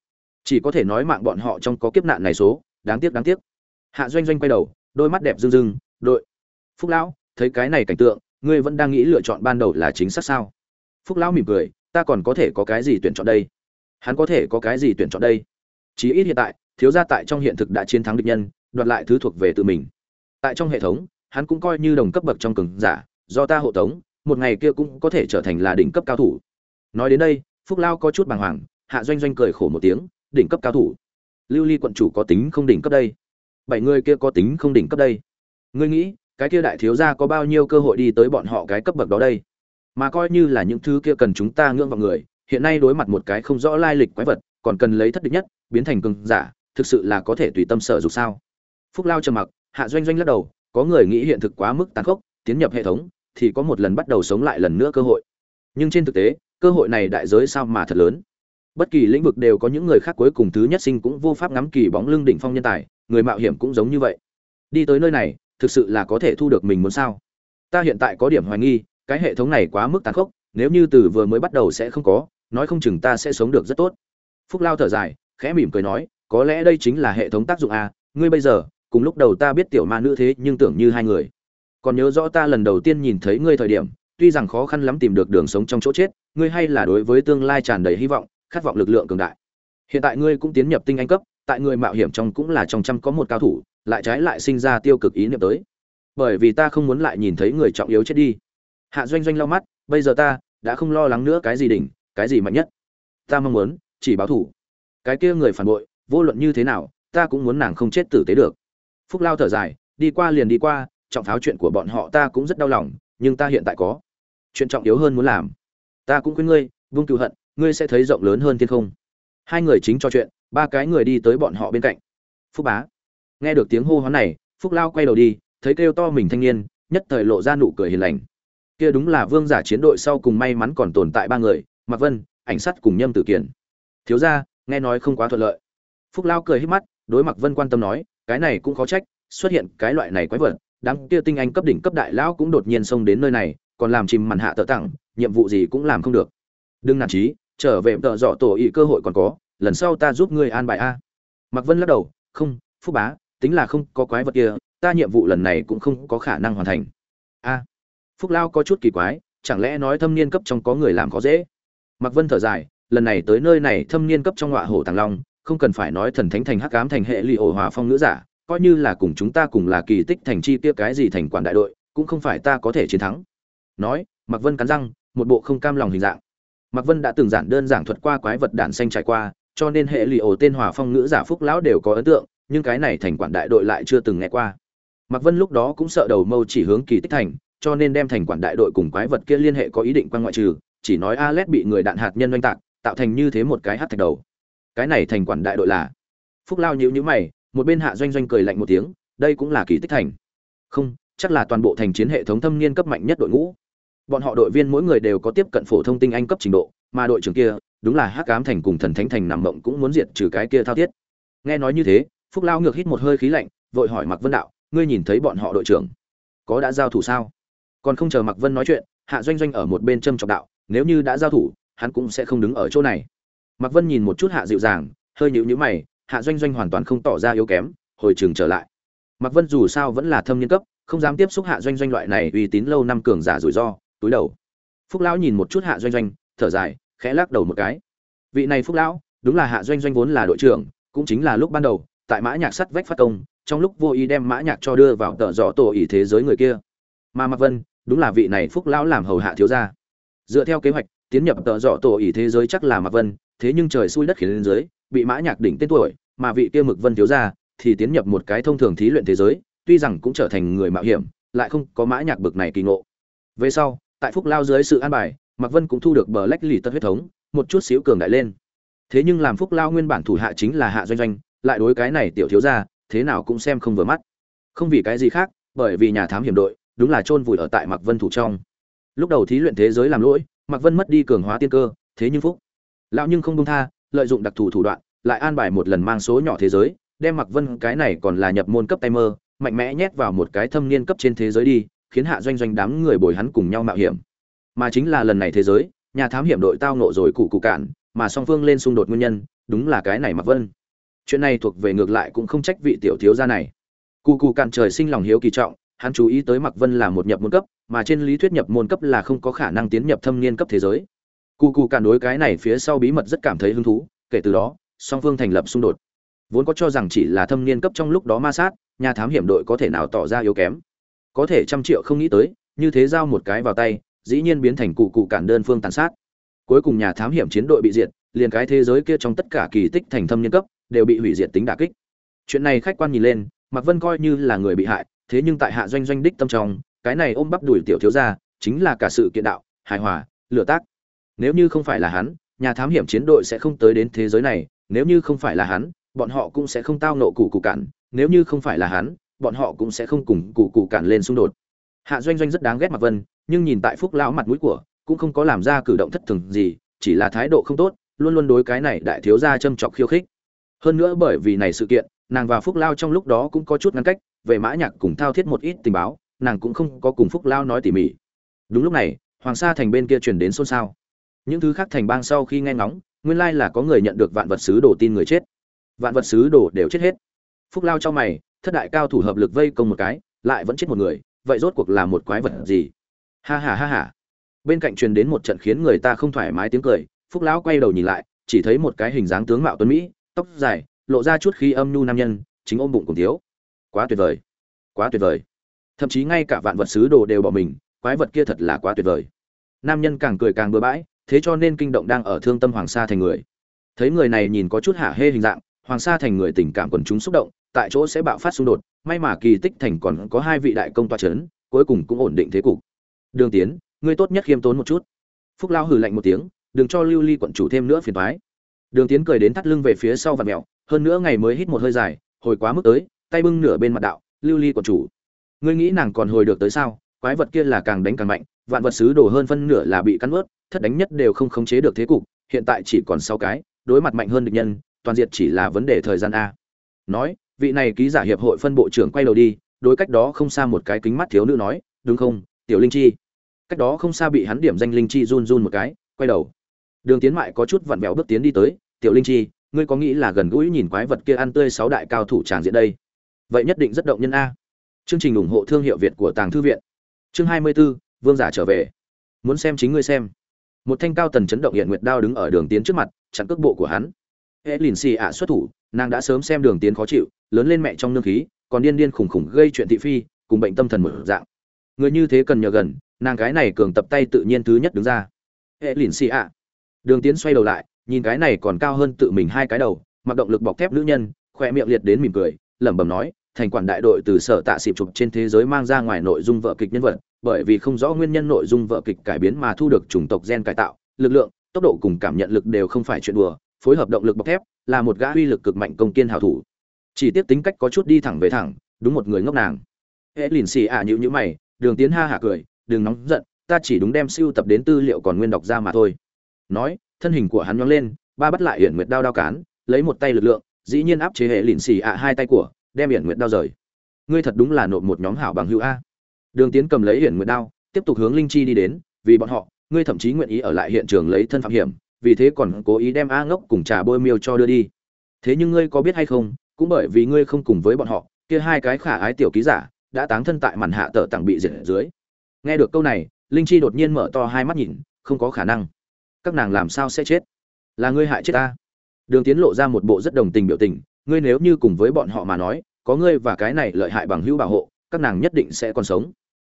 Chỉ có thể nói mạng bọn họ trong có kiếp nạn này số, đáng tiếc đáng tiếc. Hạ doanh doanh quay đầu, đôi mắt đẹp rưng rưng, đội, phúc lão, thấy cái này cảnh tượng, ngươi vẫn đang nghĩ lựa chọn ban đầu là chính xác sao? Phúc lão mỉm cười ta còn có thể có cái gì tuyển chọn đây? Hắn có thể có cái gì tuyển chọn đây? Chí ít hiện tại, thiếu gia tại trong hiện thực đã chiến thắng địch nhân, đoạt lại thứ thuộc về tự mình. Tại trong hệ thống, hắn cũng coi như đồng cấp bậc trong cường giả, do ta hộ tống, một ngày kia cũng có thể trở thành là đỉnh cấp cao thủ. Nói đến đây, phúc lao có chút bàng hoàng, hạ doanh doanh cười khổ một tiếng, đỉnh cấp cao thủ. Lưu ly quận chủ có tính không đỉnh cấp đây? Bảy người kia có tính không đỉnh cấp đây? Ngươi nghĩ, cái kia đại thiếu gia có bao nhiêu cơ hội đi tới bọn họ cái cấp bậc đó đây? Mà coi như là những thứ kia cần chúng ta ngưỡng vào người, hiện nay đối mặt một cái không rõ lai lịch quái vật, còn cần lấy thất địch nhất, biến thành cường giả, thực sự là có thể tùy tâm sở dục sao? Phúc lao trầm mặc, hạ doanh doanh lắc đầu, có người nghĩ hiện thực quá mức tàn khốc, tiến nhập hệ thống, thì có một lần bắt đầu sống lại lần nữa cơ hội. Nhưng trên thực tế, cơ hội này đại giới sao mà thật lớn? Bất kỳ lĩnh vực đều có những người khác cuối cùng thứ nhất sinh cũng vô pháp ngắm kỳ bóng lưng đỉnh phong nhân tài, người mạo hiểm cũng giống như vậy. Đi tới nơi này, thực sự là có thể thu được mình muốn sao? Ta hiện tại có điểm hoài nghi cái hệ thống này quá mức tàn khốc, nếu như từ vừa mới bắt đầu sẽ không có, nói không chừng ta sẽ sống được rất tốt. Phúc lao thở dài, khẽ mỉm cười nói, có lẽ đây chính là hệ thống tác dụng a, ngươi bây giờ, cùng lúc đầu ta biết tiểu ma nữ thế nhưng tưởng như hai người. Còn nhớ rõ ta lần đầu tiên nhìn thấy ngươi thời điểm, tuy rằng khó khăn lắm tìm được đường sống trong chỗ chết, ngươi hay là đối với tương lai tràn đầy hy vọng, khát vọng lực lượng cường đại. Hiện tại ngươi cũng tiến nhập tinh anh cấp, tại người mạo hiểm trong cũng là trong trăm có một cao thủ, lại trái lại sinh ra tiêu cực ý niệm tới. Bởi vì ta không muốn lại nhìn thấy người trọng yếu chết đi hạ doanh doanh lau mắt, bây giờ ta đã không lo lắng nữa cái gì đỉnh, cái gì mạnh nhất. Ta mong muốn chỉ báo thủ. Cái kia người phản bội, vô luận như thế nào, ta cũng muốn nàng không chết tử tế được. Phúc lao thở dài, đi qua liền đi qua, trọng pháo chuyện của bọn họ ta cũng rất đau lòng, nhưng ta hiện tại có chuyện trọng yếu hơn muốn làm. Ta cũng khuyên ngươi, vung cựu hận, ngươi sẽ thấy rộng lớn hơn thiên không. Hai người chính trò chuyện, ba cái người đi tới bọn họ bên cạnh. Phúc bá. Nghe được tiếng hô hoán này, phúc lao quay đầu đi, thấy kêu to mình thanh niên, nhất thời lộ ra nụ cười hiền lành kia đúng là vương giả chiến đội sau cùng may mắn còn tồn tại ba người, mạc vân, ảnh sắt cùng nhâm tử kiển thiếu ra nghe nói không quá thuận lợi. Phúc lao cười hít mắt, đối mặt vân quan tâm nói, cái này cũng khó trách, xuất hiện cái loại này quái vật, đám kia tinh anh cấp đỉnh cấp đại lão cũng đột nhiên xông đến nơi này, còn làm chìm màn hạ tợ tặng, nhiệm vụ gì cũng làm không được. Đừng nản trí, trở về tợ dọ tổ ý cơ hội còn có, lần sau ta giúp ngươi an bài a. Mặc vân lắc đầu, không, phúc bá, tính là không có quái vật kia, ta nhiệm vụ lần này cũng không có khả năng hoàn thành. A phúc lao có chút kỳ quái, chẳng lẽ nói thâm niên cấp trong có người làm khó dễ? Mạc vân thở dài, lần này tới nơi này thâm niên cấp trong ngọa hổ tàng long, không cần phải nói thần thánh thành hắc ám thành hệ lụy ổ hòa phong nữ giả, coi như là cùng chúng ta cùng là kỳ tích thành chi kia cái gì thành quản đại đội, cũng không phải ta có thể chiến thắng. Nói, mạc vân cắn răng, một bộ không cam lòng hình dạng. Mạc vân đã từng giản đơn giảng thuật qua quái vật đản xanh trải qua, cho nên hệ lụy ổ tên hòa phong nữ giả phúc lão đều có ấn tượng, nhưng cái này thành quản đại đội lại chưa từng nghe qua. Mạc vân lúc đó cũng sợ đầu mâu chỉ hướng kỳ tích thành cho nên đem thành quản đại đội cùng quái vật kia liên hệ có ý định quan ngoại trừ, chỉ nói Alet bị người đạn hạt nhân oanh tạc, tạo thành như thế một cái hắc thạch đầu. Cái này thành quản đại đội là? Phúc lao nhíu nhíu mày, một bên hạ doanh doanh cười lạnh một tiếng, đây cũng là kỳ tích thành. Không, chắc là toàn bộ thành chiến hệ thống thâm niên cấp mạnh nhất đội ngũ. Bọn họ đội viên mỗi người đều có tiếp cận phổ thông tinh anh cấp trình độ, mà đội trưởng kia, đúng là hắc ám thành cùng thần thánh thành nằm mộng cũng muốn diệt trừ cái kia thao thiết. Nghe nói như thế, phúc lao ngược hít một hơi khí lạnh, vội hỏi mặc vân đạo, ngươi nhìn thấy bọn họ đội trưởng có đã giao thủ sao? Còn không chờ mặc vân nói chuyện, hạ doanh doanh ở một bên châm trọng đạo, nếu như đã giao thủ, hắn cũng sẽ không đứng ở chỗ này. Mặc vân nhìn một chút hạ dịu dàng, hơi nhịu nhữ mày, hạ doanh doanh hoàn toàn không tỏ ra yếu kém, hồi trường trở lại. Mặc vân dù sao vẫn là thâm niên cấp, không dám tiếp xúc hạ doanh doanh loại này uy tín lâu năm cường giả rủi ro, túi đầu. Phúc lão nhìn một chút hạ doanh doanh, thở dài, khẽ lắc đầu một cái. Vị này phúc lão, đúng là hạ doanh doanh vốn là đội trưởng, cũng chính là lúc ban đầu, tại mã nhạc sắt vách phát công, trong lúc vô ý đem mã nhạc cho đưa vào tờ dọ tổ ỷ thế giới người kia. Mà Mặc vân đúng là vị này phúc lão làm hầu hạ thiếu gia. Dựa theo kế hoạch, tiến nhập tợ dọ tổ ỷ thế giới chắc là mạc vân, thế nhưng trời xui đất khiến lên dưới, bị mã nhạc đỉnh tên tuổi, mà vị kia mực vân thiếu gia thì tiến nhập một cái thông thường thí luyện thế giới, tuy rằng cũng trở thành người mạo hiểm, lại không có mã nhạc bực này kỳ ngộ. Về sau, tại phúc lao dưới sự an bài, mạc vân cũng thu được bờ lách lì tất huyết thống, một chút xíu cường đại lên. Thế nhưng làm phúc lao nguyên bản thủ hạ chính là hạ doanh doanh, lại đối cái này tiểu thiếu gia, thế nào cũng xem không vừa mắt. Không vì cái gì khác, bởi vì nhà thám hiểm đội đúng là chôn vùi ở tại mạc vân thủ trong. Lúc đầu thí luyện thế giới làm lỗi, mạc vân mất đi cường hóa tiên cơ, thế nhưng phúc. Lão nhưng không buông tha, lợi dụng đặc thù thủ đoạn, lại an bài một lần mang số nhỏ thế giới, đem mạc vân cái này còn là nhập môn cấp tay mơ, mạnh mẽ nhét vào một cái thâm niên cấp trên thế giới đi, khiến hạ doanh doanh đám người bồi hắn cùng nhau mạo hiểm. Mà chính là lần này thế giới, nhà thám hiểm đội tao nộ rồi cụ cụ cản mà song phương lên xung đột nguyên nhân, đúng là cái này mạc vân. Chuyện này thuộc về ngược lại cũng không trách vị tiểu thiếu gia này. Cụ cụ cản trời sinh lòng hiếu kỳ trọng hắn chú ý tới mạc vân là một nhập môn cấp, mà trên lý thuyết nhập môn cấp là không có khả năng tiến nhập thâm niên cấp thế giới. Cụ cụ cản đối cái này phía sau bí mật rất cảm thấy hứng thú, kể từ đó, song phương thành lập xung đột. Vốn có cho rằng chỉ là thâm niên cấp trong lúc đó ma sát, nhà thám hiểm đội có thể nào tỏ ra yếu kém. Có thể trăm triệu không nghĩ tới, như thế giao một cái vào tay, dĩ nhiên biến thành cụ cụ cản đơn phương tàn sát. Cuối cùng nhà thám hiểm chiến đội bị diệt, liền cái thế giới kia trong tất cả kỳ tích thành thâm niên cấp, đều bị hủy diệt tính đả kích. Chuyện này khách quan nhìn lên, mạc vân coi như là người bị hại thế nhưng tại hạ doanh doanh đích tâm trong, cái này ôm bắp đuổi tiểu thiếu gia, chính là cả sự kiện đạo, hài hòa lựa tác. Nếu như không phải là hắn, nhà thám hiểm chiến đội sẽ không tới đến thế giới này, nếu như không phải là hắn, bọn họ cũng sẽ không tao nộ cụ cụ cản nếu như không phải là hắn, bọn họ cũng sẽ không cùng cụ cụ cản lên xung đột. Hạ doanh doanh rất đáng ghét mặt vân, nhưng nhìn tại phúc lão mặt mũi của, cũng không có làm ra cử động thất thường gì, chỉ là thái độ không tốt, luôn luôn đối cái này đại thiếu gia châm chọc khiêu khích. Hơn nữa bởi vì này sự kiện, nàng và phúc lao trong lúc đó cũng có chút ngăn cách về mã nhạc cùng thao thiết một ít tình báo, nàng cũng không có cùng phúc lao nói tỉ mỉ. Đúng lúc này, hoàng sa thành bên kia truyền đến xôn xao. Những thứ khác thành bang sau khi nghe ngóng, nguyên lai là có người nhận được vạn vật sứ đồ tin người chết. Vạn vật sứ đồ đều chết hết. Phúc lao cho mày, thất đại cao thủ hợp lực vây công một cái, lại vẫn chết một người, vậy rốt cuộc là một quái vật gì? Ha ha ha ha. Bên cạnh truyền đến một trận khiến người ta không thoải mái tiếng cười, phúc lão quay đầu nhìn lại, chỉ thấy một cái hình dáng tướng mạo tuấn mỹ, tóc dài, lộ ra chút khí âm nhu nam nhân, chính ôm bụng cùng thiếu quá tuyệt vời. Quá tuyệt vời. Thậm chí ngay cả vạn vật sứ đồ đều bỏ mình, quái vật kia thật là quá tuyệt vời. Nam nhân càng cười càng bừa bãi, thế cho nên kinh động đang ở thương tâm hoàng sa thành người. Thấy người này nhìn có chút hả hê hình dạng, hoàng sa thành người tình cảm quần chúng xúc động, tại chỗ sẽ bạo phát xung đột, may mà kỳ tích thành còn có hai vị đại công toa c h ấ n cuối cùng cũng ổn định thế cục. Đường tiến, ngươi tốt nhất khiêm tốn một chút. Phúc lao hừ lạnh một tiếng, đừng cho lưu ly quận chủ thêm nữa phiền thoái đường tiến cười đến thắt lưng về phía sau và mẹo, hơn nữa ngày mới hít một hơi dài, hồi quá mức tới tay bưng nửa bên mặt đạo, lưu ly quận chủ, ngươi nghĩ nàng còn hồi được tới sao? Quái vật kia là càng đánh càng mạnh, vạn vật sứ đổ hơn phân nửa là bị cắn ướt thất đánh nhất đều không khống chế được thế cục, hiện tại chỉ còn sáu cái, đối mặt mạnh hơn địch nhân, toàn diện chỉ là vấn đề thời gian a. Nói, vị này ký giả hiệp hội phân bộ trưởng quay đầu đi, đối cách đó không xa một cái kính mắt thiếu nữ nói, đúng không, tiểu linh chi? Cách đó không xa bị hắn điểm danh linh chi run run một cái, quay đầu. Đường tiến mại có chút vặn vẹo bước tiến đi tới, tiểu linh chi, ngươi có nghĩ là gần gũi nhìn quái vật kia ăn tươi sáu đại cao thủ tràng diện đây? Vậy nhất định rất động nhân a. Chương trình ủng hộ thương hiệu việt của tàng thư viện. Chương hai mươi 24, vương giả trở về. Muốn xem chính ngươi xem. Một thanh cao tần chấn động hiện nguyệt đao đứng ở đường tiến trước mặt chặn cước bộ của hắn. Hệ lìn xì ạ xuất thủ nàng đã sớm xem đường tiến khó chịu lớn lên mẹ trong nương khí còn điên điên khủng khủng gây chuyện thị phi cùng bệnh tâm thần một dạng. Người như thế cần nhờ gần nàng cái này cường tập tay tự nhiên thứ nhất đứng ra. Hệ lìn xì ạ. Đường tiến xoay đầu lại nhìn cái này còn cao hơn tự mình hai cái đầu mặc động lực bọc thép nữ nhân khoe miệng liệt đến mỉm cười lẩm bẩm nói thành quản đại đội từ sở tạ xịp chụp trên thế giới mang ra ngoài nội dung vợ kịch nhân vật, bởi vì không rõ nguyên nhân nội dung vợ kịch cải biến mà thu được chủng tộc gen cải tạo, lực lượng, tốc độ cùng cảm nhận lực đều không phải chuyện đùa, phối hợp động lực bọc thép là một gã uy lực cực mạnh công kiên hảo thủ. Chỉ tiếp tính cách có chút đi thẳng về thẳng, đúng một người ngốc nàng. Hễ lìn xì ạ nhữ nhữ mày, đường tiến ha hả cười, đừng nóng giận, ta chỉ đúng đem siêu tập đến tư liệu còn nguyên đọc ra mà thôi. Nói, thân hình của hắn nhóng lên, ba bắt lại hiển nguyệt đao đao cán, lấy một tay lực lượng, dĩ nhiên áp chế hệ lìn xì ạ hai tay của đem hiển nguyệt đao rời. Ngươi thật đúng là nộp một nhóm hảo bằng hữu a. Đường tiến cầm lấy hiển nguyệt đao, tiếp tục hướng linh chi đi đến, vì bọn họ, ngươi thậm chí nguyện ý ở lại hiện trường lấy thân phạm hiểm, vì thế còn cố ý đem a ngốc cùng trà bôi miêu cho đưa đi. Thế nhưng ngươi có biết hay không, cũng bởi vì ngươi không cùng với bọn họ, kia hai cái khả ái tiểu ký giả, đã táng thân tại màn hạ tờ tặng bị diệt dưới. Nghe được câu này, linh chi đột nhiên mở to hai mắt nhìn, không có khả năng. Các nàng làm sao sẽ chết? Là ngươi hại chết ta. Đường tiến lộ ra một bộ rất đồng tình biểu tình ngươi nếu như cùng với bọn họ mà nói, có ngươi và cái này lợi hại bằng hữu bảo hộ, các nàng nhất định sẽ còn sống.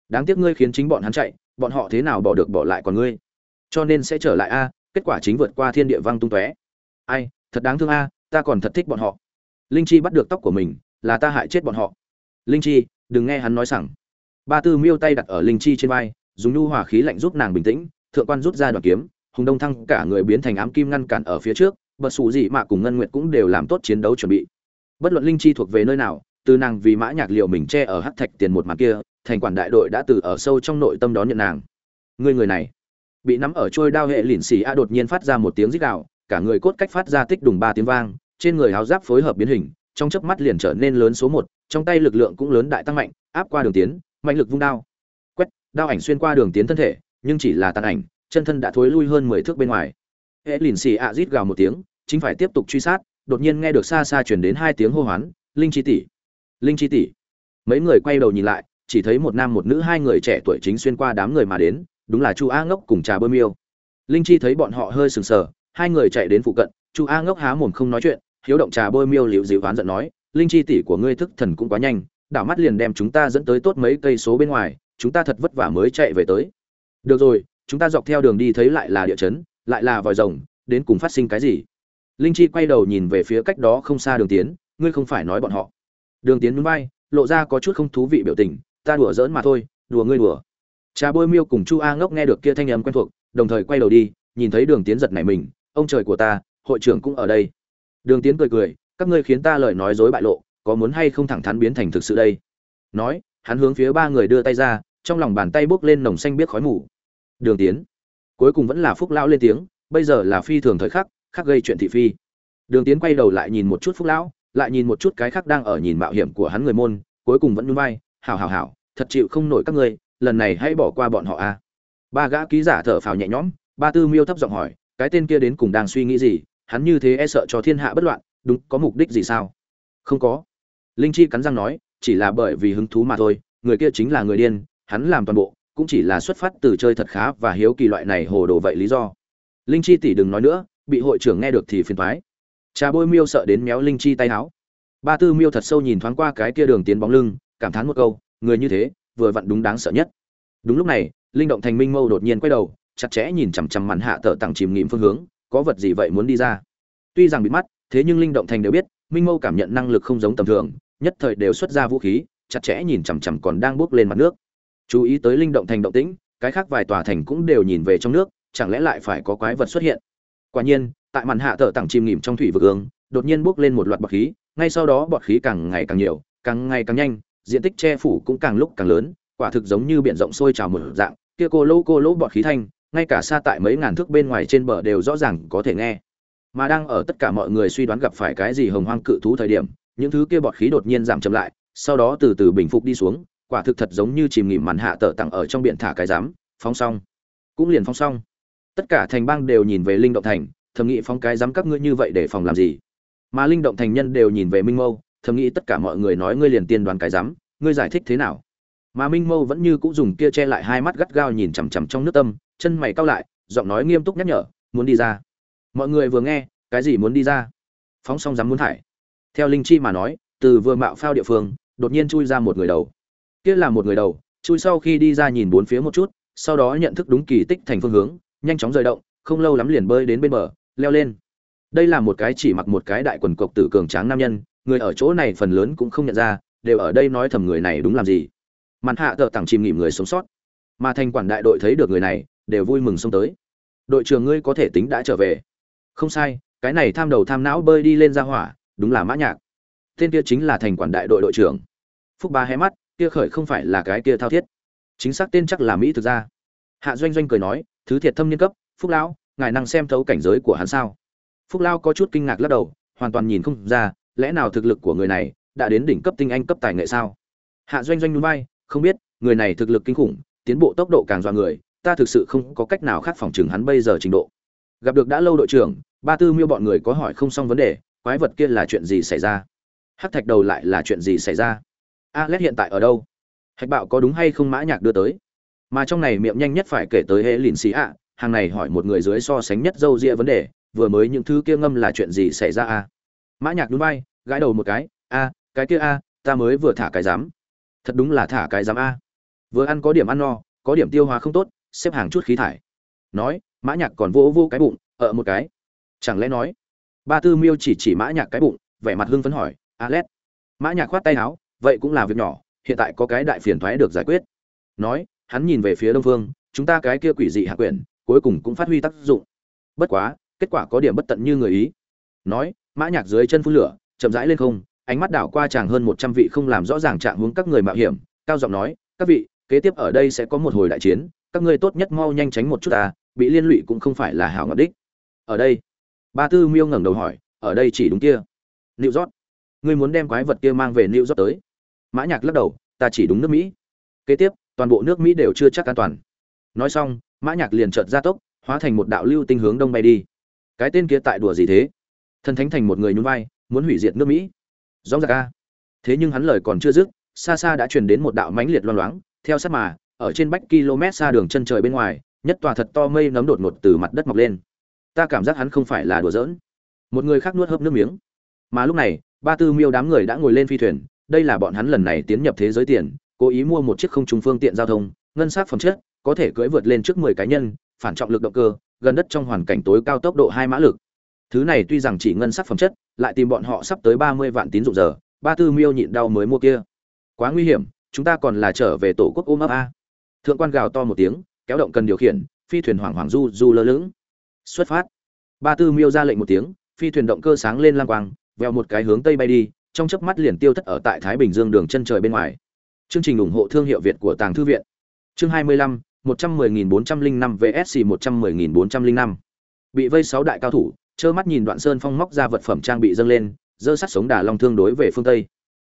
Đáng tiếc ngươi khiến chính bọn hắn chạy, bọn họ thế nào bỏ được bỏ lại còn ngươi. Cho nên sẽ trở lại a, kết quả chính vượt qua thiên địa vang tung tóe. Ai, thật đáng thương a, ta còn thật thích bọn họ. Linh chi bắt được tóc của mình, là ta hại chết bọn họ. Linh chi, đừng nghe hắn nói rằng ba tư miêu tay đặt ở linh chi trên vai, dùng nhu hỏa khí lạnh giúp nàng bình tĩnh, thượng quan rút ra đoạn kiếm, hùng đông thăng cả người biến thành ám kim ngăn cản ở phía trước bật sủ dị mạ cùng ngân nguyệt cũng đều làm tốt chiến đấu chuẩn bị. Bất luận linh chi thuộc về nơi nào, từ nàng vì mã nhạc liệu mình che ở hắc thạch tiền một màn kia, thành quản đại đội đã từ ở sâu trong nội tâm đón nhận nàng. Người người này, bị nắm ở trôi đao hệ lỉnh xì a đột nhiên phát ra một tiếng rít đạo cả người cốt cách phát ra tích đùng ba tiếng vang, trên người áo giáp phối hợp biến hình, trong chớp mắt liền trở nên lớn số một, trong tay lực lượng cũng lớn đại tăng mạnh, áp qua đường tiến, mạnh lực vung đao. Quét, đao ảnh xuyên qua đường tiến thân thể, nhưng chỉ là tàn ảnh, chân thân đã thối lui hơn mười thước bên ngoài hễ lìn xì a rít gào một tiếng, chính phải tiếp tục truy sát, đột nhiên nghe được xa xa chuyển đến hai tiếng hô hoán, linh chi tỷ, linh chi tỷ. Mấy người quay đầu nhìn lại, chỉ thấy một nam một nữ hai người trẻ tuổi chính xuyên qua đám người mà đến, đúng là chu a ngốc cùng trà bơm yêu linh chi thấy bọn họ hơi sừng sờ, hai người chạy đến phụ cận, chu a ngốc há mồm không nói chuyện, hiếu động trà bôi miêu liễu dịu oán giận nói, linh chi tỷ của ngươi thức thần cũng quá nhanh, đảo mắt liền đem chúng ta dẫn tới tốt mấy cây số bên ngoài, chúng ta thật vất vả mới chạy về tới. Được rồi, chúng ta dọc theo đường đi thấy lại là địa chấn lại là vòi rồng, đến cùng phát sinh cái gì? Linh chi quay đầu nhìn về phía cách đó không xa đường tiến, ngươi không phải nói bọn họ. Đường tiến núi bay, lộ ra có chút không thú vị biểu tình, ta đùa giỡn mà thôi, đùa ngươi đùa. Trà bôi miêu cùng chu a ngốc nghe được kia thanh âm quen thuộc, đồng thời quay đầu đi, nhìn thấy đường tiến giật này mình, ông trời của ta, hội trưởng cũng ở đây. Đường tiến cười cười, các ngươi khiến ta lời nói dối bại lộ, có muốn hay không thẳng thắn biến thành thực sự đây? Nói, hắn hướng phía ba người đưa tay ra, trong lòng bàn tay bốc lên nồng xanh biết khói mù. Đường tiến cuối cùng vẫn là phúc lão lên tiếng, bây giờ là phi thường thời khắc khắc gây chuyện thị phi. Đường tiến quay đầu lại nhìn một chút phúc lão, lại nhìn một chút cái khác đang ở nhìn mạo hiểm của hắn người môn, cuối cùng vẫn nhún vai, hảo hảo hảo, thật chịu không nổi các ngươi, lần này hãy bỏ qua bọn họ a. Ba gã ký giả thở phào nhẹ nhõm, ba tư miêu thấp giọng hỏi, cái tên kia đến cùng đang suy nghĩ gì? Hắn như thế e sợ cho thiên hạ bất loạn, đúng, có mục đích gì sao? Không có. Linh chi cắn răng nói, chỉ là bởi vì hứng thú mà thôi, người kia chính là người điên, hắn làm toàn bộ cũng chỉ là xuất phát từ chơi thật khá và hiếu kỳ loại này hồ đồ vậy lý do. Linh chi tỷ đừng nói nữa, bị hội trưởng nghe được thì phiền thoái trà bôi miêu sợ đến méo linh chi tay áo ba tư miêu thật sâu nhìn thoáng qua cái kia đường tiến bóng lưng, cảm thán một câu, người như thế, vừa vặn đúng đáng sợ nhất. Đúng lúc này, linh động thành minh mâu đột nhiên quay đầu, chặt chẽ nhìn chằm chằm màn hạ tờ tặng chìm nghỉm phương hướng, có vật gì vậy muốn đi ra? Tuy rằng bị mắt, thế nhưng linh động thành đều biết, minh mâu cảm nhận năng lực không giống tầm thường, nhất thời đều xuất ra vũ khí, chặt chẽ nhìn chằm chằm còn đang bước lên mặt nước chú ý tới linh động thành động tĩnh, cái khác vài tòa thành cũng đều nhìn về trong nước, chẳng lẽ lại phải có quái vật xuất hiện? Quả nhiên, tại màn hạ thợ tặng chìm nghỉm trong thủy vực ương đột nhiên bước lên một loạt bọt khí, ngay sau đó bọt khí càng ngày càng nhiều, càng ngày càng nhanh, diện tích che phủ cũng càng lúc càng lớn, quả thực giống như biển rộng sôi trào một dạng, kia cô lỗ cô lỗ bọt khí thanh, ngay cả xa tại mấy ngàn thước bên ngoài trên bờ đều rõ ràng có thể nghe. Mà đang ở tất cả mọi người suy đoán gặp phải cái gì hồng hoang cự thú thời điểm, những thứ kia bọt khí đột nhiên giảm chậm lại, sau đó từ từ bình phục đi xuống quả thực thật giống như chìm nghỉm màn hạ tở tặng ở trong biển thả cái giám, phóng xong. Cũng liền phóng xong. Tất cả thành bang đều nhìn về linh động thành, thầm nghĩ phóng cái dám các ngươi như vậy để phòng làm gì? Mà linh động thành nhân đều nhìn về minh mâu, thầm nghĩ tất cả mọi người nói ngươi liền tiên đoán cái dám ngươi giải thích thế nào? Mà minh mâu vẫn như cũng dùng kia che lại hai mắt gắt gao nhìn chằm chằm trong nước tâm, chân mày cau lại, giọng nói nghiêm túc nhắc nhở, muốn đi ra. Mọi người vừa nghe, cái gì muốn đi ra? Phóng xong dám muốn thải. Theo linh chi mà nói, từ vừa mạo phao địa phương, đột nhiên chui ra một người đầu kia là một người đầu, chui sau khi đi ra nhìn bốn phía một chút, sau đó nhận thức đúng kỳ tích thành phương hướng, nhanh chóng rời động, không lâu lắm liền bơi đến bên bờ, leo lên. Đây là một cái chỉ mặc một cái đại quần cộc tử cường tráng nam nhân, người ở chỗ này phần lớn cũng không nhận ra, đều ở đây nói thầm người này đúng làm gì. Mặt hạ tờ tặng chìm nghỉm người sống sót. Mà thành quản đại đội thấy được người này, đều vui mừng xông tới. Đội trưởng ngươi có thể tính đã trở về. Không sai, cái này tham đầu tham não bơi đi lên ra hỏa, đúng là mã nhạc. Tên kia chính là thành quản đại đội đội trưởng. Phúc ba hé mắt kia khởi không phải là cái kia thao thiết. Chính xác tên chắc là mỹ thực ra hạ doanh doanh cười nói, thứ thiệt thâm niên cấp, phúc lão, ngài năng xem thấu cảnh giới của hắn sao? Phúc Lão có chút kinh ngạc lắc đầu, hoàn toàn nhìn không ra, lẽ nào thực lực của người này đã đến đỉnh cấp tinh anh cấp tài nghệ sao? Hạ doanh doanh núi bay không biết, người này thực lực kinh khủng, tiến bộ tốc độ càng dọa người, ta thực sự không có cách nào khác phòng chừng hắn bây giờ trình độ. Gặp được đã lâu đội trưởng, ba tư miêu bọn người có hỏi không xong vấn đề, quái vật kia là chuyện gì xảy ra? Hắc thạch đầu lại là chuyện gì xảy ra? Alex hiện tại ở đâu? Hạch bạo có đúng hay không mã nhạc đưa tới? Mà trong này miệng nhanh nhất phải kể tới hệ lìn xì ạ. Hàng này hỏi một người dưới so sánh nhất dâu dịa vấn đề vừa mới những thứ kia ngâm là chuyện gì xảy ra a mã nhạc đúng bay, gãi đầu một cái a cái kia a ta mới vừa thả cái giám. Thật đúng là thả cái giám a. Vừa ăn có điểm ăn no có điểm tiêu hóa không tốt xếp hàng chút khí thải. Nói mã nhạc còn vỗ vô cái bụng ở một cái. Chẳng lẽ nói ba tư miêu chỉ chỉ mã nhạc cái bụng vẻ mặt hưng phấn hỏi alex? Mã nhạc khoát tay áo vậy cũng là việc nhỏ, hiện tại có cái đại phiền toái được giải quyết. Nói, hắn nhìn về phía đông phương, chúng ta cái kia quỷ dị hạ quyển, cuối cùng cũng phát huy tác dụng. Bất quá, kết quả có điểm bất tận như người ý. Nói, mã nhạc dưới chân phun lửa, chậm rãi lên không, ánh mắt đảo qua chàng hơn một trăm vị không làm rõ ràng trạng hướng các người mạo hiểm, cao giọng nói, các vị, kế tiếp ở đây sẽ có một hồi đại chiến, các ngươi tốt nhất mau nhanh tránh một chút ta, bị liên lụy cũng không phải là hảo ngọc đích. Ở đây, ba tư miêu ngẩng đầu hỏi, ở đây chỉ đúng kia? Liễu rót, ngươi muốn đem quái vật kia mang về liễu rót tới? Mã Nhạc lắc đầu, ta chỉ đúng nước Mỹ. Kế tiếp, toàn bộ nước Mỹ đều chưa chắc an toàn. Nói xong, Mã Nhạc liền chợt gia tốc, hóa thành một đạo lưu tinh hướng đông bay đi. Cái tên kia tại đùa gì thế? Thần thánh thành một người nhún vai, muốn hủy diệt nước Mỹ. Rõ ràng a. Thế nhưng hắn lời còn chưa dứt, xa xa đã truyền đến một đạo mãnh liệt loan loáng, theo sát mà, ở trên bách km xa đường chân trời bên ngoài, nhất tòa thật to mây nấm đột ngột từ mặt đất mọc lên. Ta cảm giác hắn không phải là đùa giỡn. Một người khác nuốt hớp nước miếng mà lúc này ba tư miêu đám người đã ngồi lên phi thuyền đây là bọn hắn lần này tiến nhập thế giới tiền, cố ý mua một chiếc không trung phương tiện giao thông, ngân sắc phẩm chất, có thể cưỡi vượt lên trước mười cá nhân, phản trọng lực động cơ, gần đất trong hoàn cảnh tối cao tốc độ hai mã lực. Thứ này tuy rằng chỉ ngân sắc phẩm chất, lại tìm bọn họ sắp tới ba mươi vạn tín dụng giờ, ba tư miêu nhịn đau mới mua kia. Quá nguy hiểm, chúng ta còn là trở về tổ quốc ôm ấp a. Thượng quan gào to một tiếng, kéo động cần điều khiển, phi thuyền hoảng hoàng du du lơ lửng. Xuất phát. Ba tư miêu ra lệnh một tiếng, phi thuyền động cơ sáng lên lang quang, vèo một cái hướng tây bay đi trong chớp mắt liền tiêu thất ở tại thái bình dương đường chân trời bên ngoài. Chương trình ủng hộ thương hiệu việt của tàng thư viện. Chương 25, 110.405 vsc 110.405 bị vây sáu đại cao thủ trơ mắt nhìn đoạn sơn phong móc ra vật phẩm trang bị dâng lên dơ sắt sống đà long thương đối về phương tây.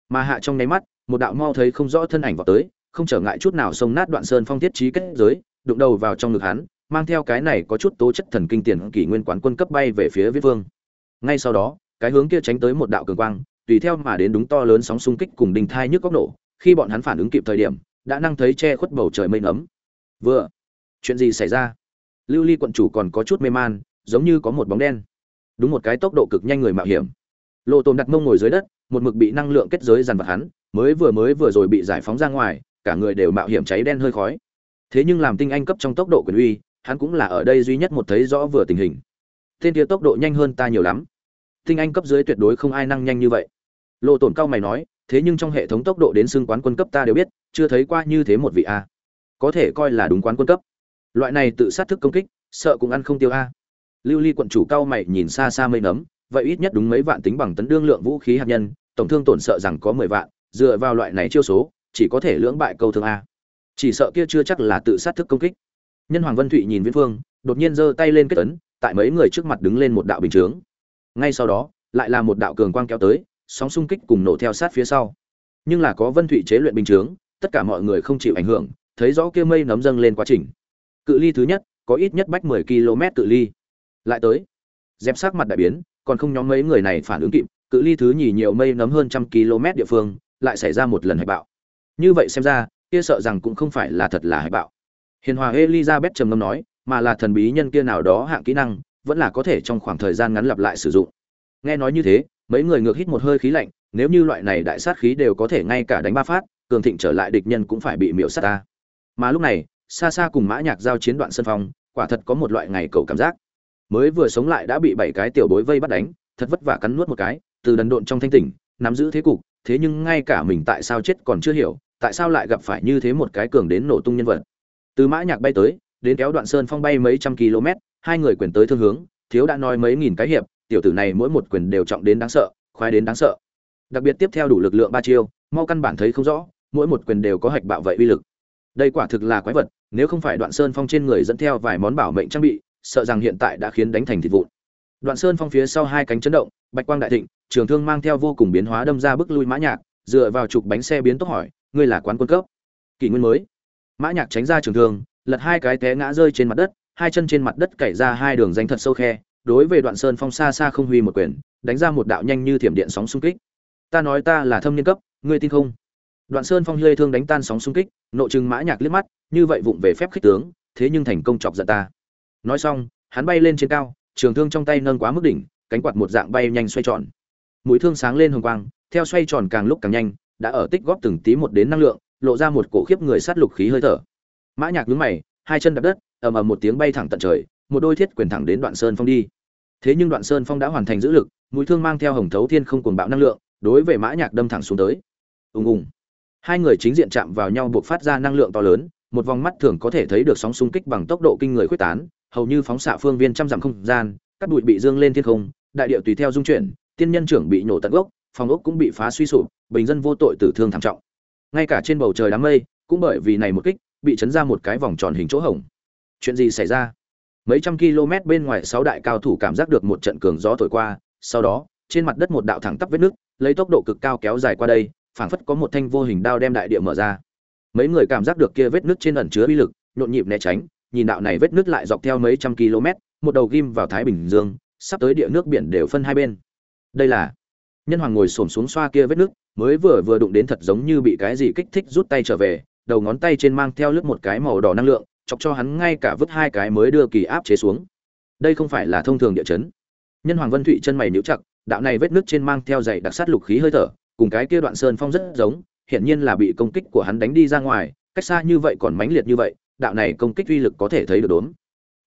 Mà hạ trong nháy mắt một đạo mau thấy không rõ thân ảnh vào tới không trở ngại chút nào xông nát đoạn sơn phong thiết trí kết giới đụng đầu vào trong ngực hắn mang theo cái này có chút tố chất thần kinh tiền kỷ nguyên quán quân cấp bay về phía viết vương. Ngay sau đó cái hướng kia tránh tới một đạo cường quang tùy theo mà đến đúng to lớn sóng xung kích cùng đình thai nhức góc nổ, khi bọn hắn phản ứng kịp thời điểm, đã năng thấy che khuất bầu trời mây ngấm. vừa, chuyện gì xảy ra? Lưu ly quận chủ còn có chút mê man, giống như có một bóng đen. Đúng một cái tốc độ cực nhanh người mạo hiểm. Lộ tồn đặt mông ngồi dưới đất, một mực bị năng lượng kết giới dằn vặt hắn, mới vừa mới vừa rồi bị giải phóng ra ngoài, cả người đều mạo hiểm cháy đen hơi khói. Thế nhưng làm tinh anh cấp trong tốc độ quyền uy, hắn cũng là ở đây duy nhất một thấy rõ vừa tình hình. Tên kia tốc độ nhanh hơn ta nhiều lắm. Tinh anh cấp dưới tuyệt đối không ai năng nhanh như vậy lộ tổn cao mày nói, thế nhưng trong hệ thống tốc độ đến xưng quán quân cấp ta đều biết, chưa thấy qua như thế một vị a. Có thể coi là đúng quán quân cấp. Loại này tự sát thức công kích, sợ cũng ăn không tiêu a. Lưu ly quận chủ cao mày nhìn xa xa mây nấm, vậy ít nhất đúng mấy vạn tính bằng tấn đương lượng vũ khí hạt nhân, tổng thương tổn sợ rằng có mười vạn, dựa vào loại này chiêu số, chỉ có thể lưỡng bại câu thương a. Chỉ sợ kia chưa chắc là tự sát thức công kích. Nhân hoàng vân thụy nhìn viễn phương, đột nhiên giơ tay lên kết tấn tại mấy người trước mặt đứng lên một đạo bình chướng. Ngay sau đó, lại là một đạo cường quang kéo tới sóng xung kích cùng nổ theo sát phía sau. Nhưng là có vân thụy chế luyện bình chướng, tất cả mọi người không chịu ảnh hưởng, thấy rõ kia mây nấm dâng lên quá trình. Cự ly thứ nhất, có ít nhất bách 10 km cự ly. Lại tới, dẹp sát mặt đại biến, còn không nhóm mấy người này phản ứng kịp, cự ly thứ nhì nhiều mây nấm hơn trăm km địa phương, lại xảy ra một lần hải bạo. Như vậy xem ra, kia sợ rằng cũng không phải là thật là hải bạo. Hiền hòa elizabeth trầm ngâm nói, mà là thần bí nhân kia nào đó hạng kỹ năng, vẫn là có thể trong khoảng thời gian ngắn lặp lại sử dụng. Nghe nói như thế mấy người ngược hít một hơi khí lạnh, nếu như loại này đại sát khí đều có thể ngay cả đánh ba phát, cường thịnh trở lại địch nhân cũng phải bị miễu sát ta. Mà lúc này xa xa cùng mã nhạc giao chiến đoạn sân phong, quả thật có một loại ngày cầu cảm giác. Mới vừa sống lại đã bị bảy cái tiểu bối vây bắt đánh, thật vất vả cắn nuốt một cái, từ đần độn trong thanh tỉnh, nắm giữ thế cục, thế nhưng ngay cả mình tại sao chết còn chưa hiểu, tại sao lại gặp phải như thế một cái cường đến nổ tung nhân vật. Từ mã nhạc bay tới, đến kéo đoạn sơn phong bay mấy trăm km, hai người quyền tới thương hướng, thiếu đã nói mấy nghìn cái hiệp tiểu tử này mỗi một quyền đều trọng đến đáng sợ, khoái đến đáng sợ. Đặc biệt tiếp theo đủ lực lượng ba chiêu, mau căn bản thấy không rõ, mỗi một quyền đều có hạch bạo vậy uy lực. Đây quả thực là quái vật, nếu không phải đoạn sơn phong trên người dẫn theo vài món bảo mệnh trang bị, sợ rằng hiện tại đã khiến đánh thành thịt vụn. Đoạn sơn phong phía sau hai cánh chấn động, bạch quang đại thịnh, trường thương mang theo vô cùng biến hóa đâm ra bức lui mã nhạc, dựa vào trục bánh xe biến tốc hỏi, ngươi là quán quân cấp? Kỷ nguyên mới. Mã nhạc tránh ra trường thương, lật hai cái té ngã rơi trên mặt đất, hai chân trên mặt đất cày ra hai đường danh thật sâu khe đối với đoạn sơn phong xa xa không huy một quyền, đánh ra một đạo nhanh như thiểm điện sóng xung kích. Ta nói ta là thâm niên cấp, ngươi tin không? Đoạn sơn phong hơi thương đánh tan sóng xung kích, nội trừng mã nhạc liếc mắt, như vậy vụng về phép khích tướng, thế nhưng thành công chọc giận ta. Nói xong, hắn bay lên trên cao, trường thương trong tay nâng quá mức đỉnh, cánh quạt một dạng bay nhanh xoay tròn. Mũi thương sáng lên hồng quang, theo xoay tròn càng lúc càng nhanh, đã ở tích góp từng tí một đến năng lượng, lộ ra một cổ khiếp người sát lục khí hơi thở. Mã nhạc nhướng mày, hai chân đạp đất, ầm ầm một tiếng bay thẳng tận trời một đôi thiết quyền thẳng đến đoạn sơn phong đi. Thế nhưng đoạn sơn phong đã hoàn thành giữ lực, mũi thương mang theo hồng thấu thiên không cuồng bạo năng lượng, đối với mã nhạc đâm thẳng xuống tới. Ùng ùng. Hai người chính diện chạm vào nhau buộc phát ra năng lượng to lớn, một vòng mắt thường có thể thấy được sóng xung kích bằng tốc độ kinh người khuếch tán, hầu như phóng xạ phương viên trăm dặm không gian các bụi bị dương lên thiên không, đại địa tùy theo dung chuyển, tiên nhân trưởng bị nổ tận gốc, phòng ốc cũng bị phá suy sụp, bình dân vô tội tử thương thảm trọng. Ngay cả trên bầu trời đám mây, cũng bởi vì này một kích, bị chấn ra một cái vòng tròn hình chỗ hổng. Chuyện gì xảy ra? Mấy trăm km bên ngoài sáu đại cao thủ cảm giác được một trận cường gió thổi qua, sau đó, trên mặt đất một đạo thẳng tắp vết nước, lấy tốc độ cực cao kéo dài qua đây, phảng phất có một thanh vô hình đao đem đại địa mở ra. Mấy người cảm giác được kia vết nước trên ẩn chứa uy lực, nhộn nhịp né tránh, nhìn đạo này vết nước lại dọc theo mấy trăm km, một đầu ghim vào thái bình dương, sắp tới địa nước biển đều phân hai bên. Đây là, nhân hoàng ngồi xổm xuống xoa kia vết nước, mới vừa vừa đụng đến thật giống như bị cái gì kích thích rút tay trở về, đầu ngón tay trên mang theo lướt một cái màu đỏ năng lượng chọc cho hắn ngay cả vứt hai cái mới đưa kỳ áp chế xuống. Đây không phải là thông thường địa chấn. Nhân hoàng vân thụy chân mày níu chặt, đạo này vết nước trên mang theo dày đặc sát lục khí hơi thở, cùng cái kia đoạn sơn phong rất giống, hiển nhiên là bị công kích của hắn đánh đi ra ngoài, cách xa như vậy còn mãnh liệt như vậy, đạo này công kích uy lực có thể thấy được đốn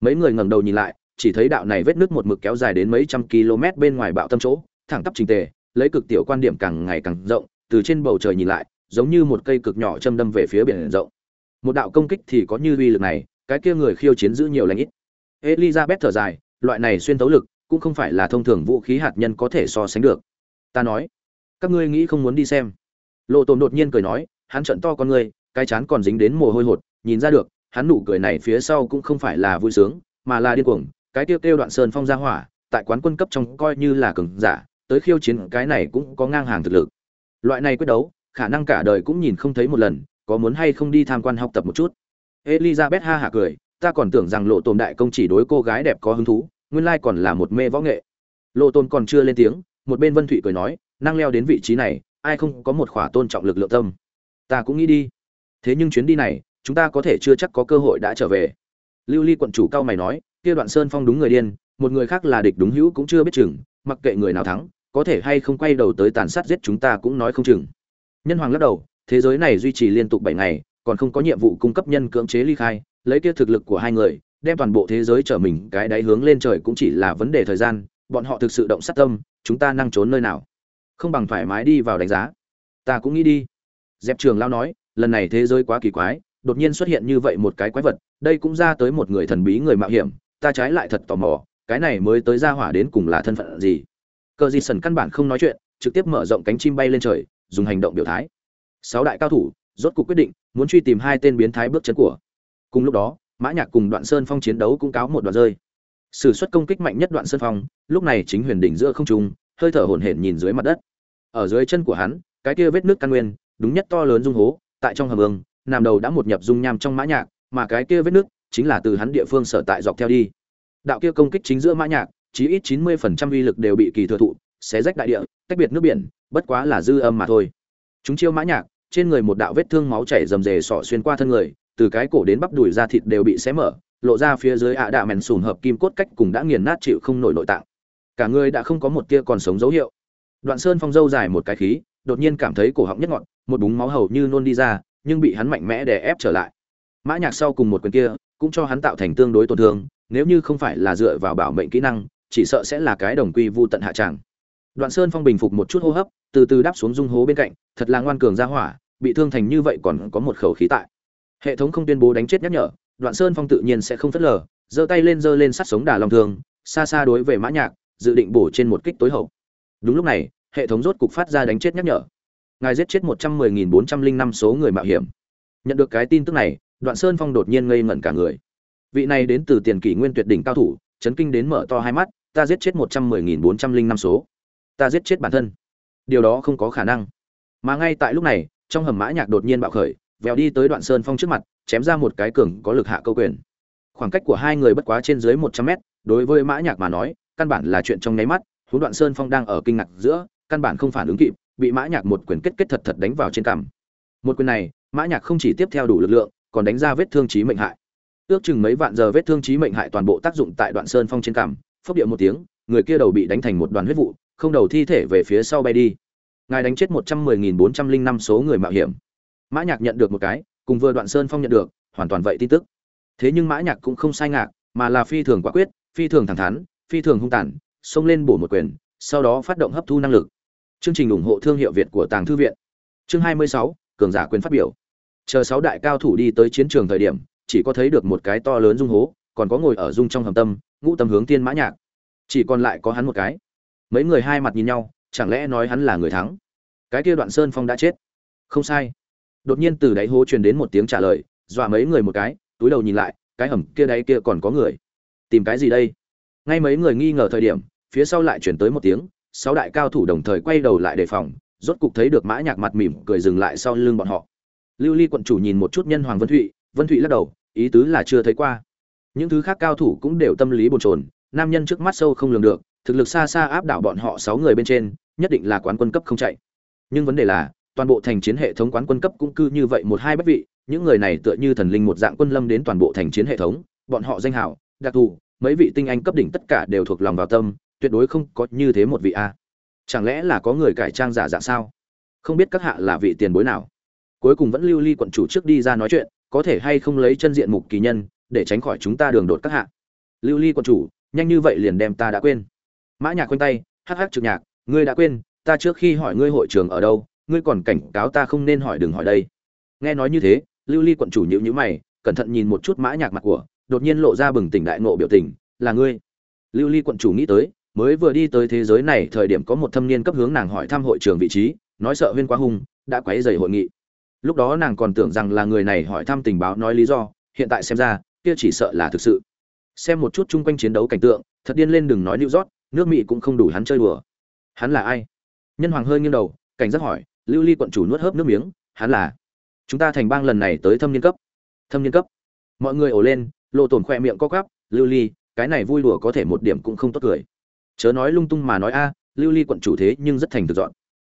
mấy người ngẩng đầu nhìn lại, chỉ thấy đạo này vết nước một mực kéo dài đến mấy trăm km bên ngoài bạo tâm chỗ, thẳng tắp trình tề, lấy cực tiểu quan điểm càng ngày càng rộng, từ trên bầu trời nhìn lại, giống như một cây cực nhỏ châm đâm về phía biển rộng một đạo công kích thì có như uy lực này, cái kia người khiêu chiến giữ nhiều lãnh ít. Elizabeth thở dài, loại này xuyên tấu lực cũng không phải là thông thường vũ khí hạt nhân có thể so sánh được. Ta nói, các ngươi nghĩ không muốn đi xem. Lộ tồn đột nhiên cười nói, hắn trận to con ngươi cái chán còn dính đến mồ hôi hột, nhìn ra được, hắn nụ cười này phía sau cũng không phải là vui sướng, mà là điên cuồng, cái tiêu kêu đoạn sơn phong ra hỏa, tại quán quân cấp trong coi như là cường giả, tới khiêu chiến cái này cũng có ngang hàng thực lực. Loại này quyết đấu, khả năng cả đời cũng nhìn không thấy một lần có muốn hay không đi tham quan học tập một chút? Elizabeth ha hả cười, ta còn tưởng rằng lộ tồn đại công chỉ đối cô gái đẹp có hứng thú, nguyên lai còn là một mê võ nghệ. Lộ tôn còn chưa lên tiếng, một bên vân thụy cười nói, năng leo đến vị trí này, ai không có một khỏa tôn trọng lực lượng tâm. Ta cũng nghĩ đi. Thế nhưng chuyến đi này, chúng ta có thể chưa chắc có cơ hội đã trở về. Lưu ly quận chủ cao mày nói, kia đoạn sơn phong đúng người điên, một người khác là địch đúng hữu cũng chưa biết chừng, mặc kệ người nào thắng, có thể hay không quay đầu tới tàn sát giết chúng ta cũng nói không chừng. Nhân hoàng lắc đầu thế giới này duy trì liên tục bảy ngày, còn không có nhiệm vụ cung cấp nhân cưỡng chế ly khai, lấy kia thực lực của hai người, đem toàn bộ thế giới trở mình, cái đáy hướng lên trời cũng chỉ là vấn đề thời gian, bọn họ thực sự động sát tâm, chúng ta năng trốn nơi nào? Không bằng thoải mái đi vào đánh giá. Ta cũng nghĩ đi. Dẹp trường lao nói, lần này thế giới quá kỳ quái, đột nhiên xuất hiện như vậy một cái quái vật, đây cũng ra tới một người thần bí người mạo hiểm, ta trái lại thật tò mò, cái này mới tới ra hỏa đến cùng là thân phận gì? Cờ di sần căn bản không nói chuyện, trực tiếp mở rộng cánh chim bay lên trời, dùng hành động biểu thái sáu đại cao thủ, rốt cuộc quyết định muốn truy tìm hai tên biến thái bước chân của. Cùng lúc đó, mã nhạc cùng đoạn sơn phong chiến đấu cũng cáo một đoạn rơi. Sử xuất công kích mạnh nhất đoạn sơn phong, lúc này chính huyền đỉnh giữa không trung, hơi thở hổn hển nhìn dưới mặt đất. Ở dưới chân của hắn, cái kia vết nước căn nguyên, đúng nhất to lớn dung hố, tại trong hầm ương, nằm đầu đã một nhập dung nham trong mã nhạc, mà cái kia vết nước chính là từ hắn địa phương sở tại dọc theo đi. Đạo kia công kích chính giữa mã nhạc, chí ít chín mươi phần trăm uy lực đều bị kỳ thừa thụ, xé rách đại địa, tách biệt nước biển, bất quá là dư âm mà thôi. Chúng chiêu mã nhạc trên người một đạo vết thương máu chảy rầm rề sọ xuyên qua thân người, từ cái cổ đến bắp đùi da thịt đều bị xé mở, lộ ra phía dưới ạ đạ mèn sùn hợp kim cốt cách cùng đã nghiền nát chịu không nổi nội tạng. Cả người đã không có một tia còn sống dấu hiệu. Đoạn sơn phong dâu dài một cái khí, đột nhiên cảm thấy cổ họng nhất ngọn một búng máu hầu như nôn đi ra, nhưng bị hắn mạnh mẽ đè ép trở lại. Mã nhạc sau cùng một quyền kia, cũng cho hắn tạo thành tương đối tổn thương, nếu như không phải là dựa vào bảo mệnh kỹ năng, chỉ sợ sẽ là cái đồng quy vu tận hạ tràng đoạn sơn phong bình phục một chút hô hấp, từ từ đáp xuống dung hố bên cạnh, thật là ngoan cường ra hỏa, bị thương thành như vậy còn có một khẩu khí tại. Hệ thống không tuyên bố đánh chết nhắc nhở, đoạn sơn phong tự nhiên sẽ không thất lờ, giơ tay lên giơ lên sát sống đà long thương, xa xa đối về mã nhạc, dự định bổ trên một kích tối hậu. Đúng lúc này, hệ thống rốt cục phát ra đánh chết nhắc nhở. Ngài giết chết một trăm mười nghìn bốn trăm linh năm số người mạo hiểm. Nhận được cái tin tức này, đoạn sơn phong đột nhiên ngây ngẩn cả người. Vị này đến từ tiền kỷ nguyên tuyệt đỉnh cao thủ, chấn kinh đến mở to hai mắt, ta giết chết một trăm mười nghìn bốn trăm linh năm số ta giết chết bản thân. Điều đó không có khả năng. Mà ngay tại lúc này, trong hầm mã nhạc đột nhiên bạo khởi, vèo đi tới đoạn sơn phong trước mặt, chém ra một cái cường có lực hạ câu quyền. Khoảng cách của hai người bất quá trên dưới một trăm mét, đối với mã nhạc mà nói, căn bản là chuyện trong nháy mắt, huống đoạn sơn phong đang ở kinh ngạc giữa, căn bản không phản ứng kịp, bị mã nhạc một quyền kết kết thật thật đánh vào trên cằm. Một quyền này, mã nhạc không chỉ tiếp theo đủ lực lượng, còn đánh ra vết thương chí mệnh hại. Ước chừng mấy vạn giờ vết thương chí mệnh hại toàn bộ tác dụng tại đoạn sơn phong trên cằm, phốc địa một tiếng, người kia đầu bị đánh thành một đoàn huyết vụ không đầu thi thể về phía sau bay đi. Ngài đánh chết một trăm mười nghìn bốn trăm linh năm số người mạo hiểm. Mã nhạc nhận được một cái cùng vừa đoạn sơn phong nhận được hoàn toàn vậy tin tức. Thế nhưng mã nhạc cũng không sai ngạc mà là phi thường quả quyết phi thường thẳng thắn phi thường hung tàn xông lên bổ một quyền sau đó phát động hấp thu năng lực. Chương trình ủng hộ thương hiệu việt của tàng thư viện. Chương 26, cường giả quyền phát biểu. Chờ sáu đại cao thủ đi tới chiến trường thời điểm chỉ có thấy được một cái to lớn dung hố còn có ngồi ở dung trong hầm tâm ngũ tâm hướng tiên mã nhạc. Chỉ còn lại có hắn một cái mấy người hai mặt nhìn nhau, chẳng lẽ nói hắn là người thắng? Cái kia đoạn sơn phong đã chết. Không sai. Đột nhiên từ đáy hố truyền đến một tiếng trả lời, dọa mấy người một cái, túi đầu nhìn lại, cái hầm kia đáy kia còn có người. Tìm cái gì đây? Ngay mấy người nghi ngờ thời điểm, phía sau lại chuyển tới một tiếng, sáu đại cao thủ đồng thời quay đầu lại đề phòng, rốt cục thấy được mã nhạc mặt mỉm cười dừng lại sau lưng bọn họ. Lưu ly quận chủ nhìn một chút nhân hoàng vân thụy vân thụy lắc đầu, ý tứ là chưa thấy qua. Những thứ khác cao thủ cũng đều tâm lý bồn chồn, nam nhân trước mắt sâu không lường được thực lực xa xa áp đảo bọn họ sáu người bên trên, nhất định là quán quân cấp không chạy. Nhưng vấn đề là, toàn bộ thành chiến hệ thống quán quân cấp cũng cư như vậy một hai bất vị, những người này tựa như thần linh một dạng quân lâm đến toàn bộ thành chiến hệ thống, bọn họ danh hào, đặc thù, mấy vị tinh anh cấp đỉnh tất cả đều thuộc lòng vào tâm, tuyệt đối không có như thế một vị a. Chẳng lẽ là có người cải trang giả dạng sao? Không biết các hạ là vị tiền bối nào. Cuối cùng vẫn lưu ly quận chủ trước đi ra nói chuyện, có thể hay không lấy chân diện mục kỳ nhân, để tránh khỏi chúng ta đường đột các hạ. Lưu ly quận chủ, nhanh như vậy liền đem ta đã quên mã nhạc quanh tay, hắc hắc trực nhạc, ngươi đã quên, ta trước khi hỏi ngươi hội trường ở đâu, ngươi còn cảnh cáo ta không nên hỏi đừng hỏi đây. Nghe nói như thế, lưu ly quận chủ nhíu nhíu mày, cẩn thận nhìn một chút mã nhạc mặt của, đột nhiên lộ ra bừng tỉnh đại ngộ biểu tình, là ngươi? Lưu ly quận chủ nghĩ tới, mới vừa đi tới thế giới này thời điểm có một thâm niên cấp hướng nàng hỏi thăm hội trường vị trí, nói sợ huyên quá hung đã quấy rầy hội nghị. Lúc đó nàng còn tưởng rằng là người này hỏi thăm tình báo nói lý do, hiện tại xem ra, kia chỉ sợ là thực sự. Xem một chút chung quanh chiến đấu cảnh tượng, thật điên lên đừng nói lưu rót nước mỹ cũng không đủ hắn chơi đùa. Hắn là ai? Nhân hoàng hơi nghiêng đầu, cảnh giác hỏi, lưu ly quận chủ nuốt hớp nước miếng, hắn là? Chúng ta thành bang lần này tới thâm niên cấp. Thâm niên cấp. Mọi người ồ lên, lộ tổn khoe miệng co cắp lưu ly, cái này vui đùa có thể một điểm cũng không tốt cười. Chớ nói lung tung mà nói a, lưu ly quận chủ thế nhưng rất thành thực dọn.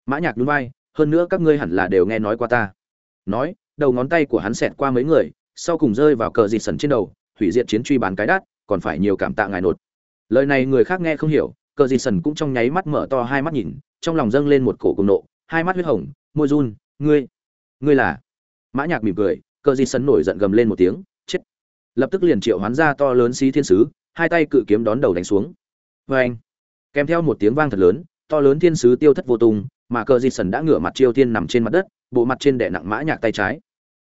Mã nhạc nhún vai, hơn nữa các ngươi hẳn là đều nghe nói qua ta. Nói, đầu ngón tay của hắn xẹt qua mấy người, sau cùng rơi vào cờ dịt sần trên đầu, hủy diệt chiến truy bán cái đắt còn phải nhiều cảm tạ ngài nột lời này người khác nghe không hiểu, cờ dì sần cũng trong nháy mắt mở to hai mắt nhìn, trong lòng dâng lên một cổ cùng nộ, hai mắt huyết hồng, môi run, ngươi ngươi là? Mã nhạc mỉm cười, cờ dì sần nổi giận gầm lên một tiếng, chết! Lập tức liền triệu hoán ra to lớn xí thiên sứ, hai tay cự kiếm đón đầu đánh xuống. Với anh kèm theo một tiếng vang thật lớn, to lớn thiên sứ tiêu thất vô tung, mà cờ dì sần đã ngửa mặt chiêu thiên nằm trên mặt đất, bộ mặt trên đè nặng mã nhạc tay trái.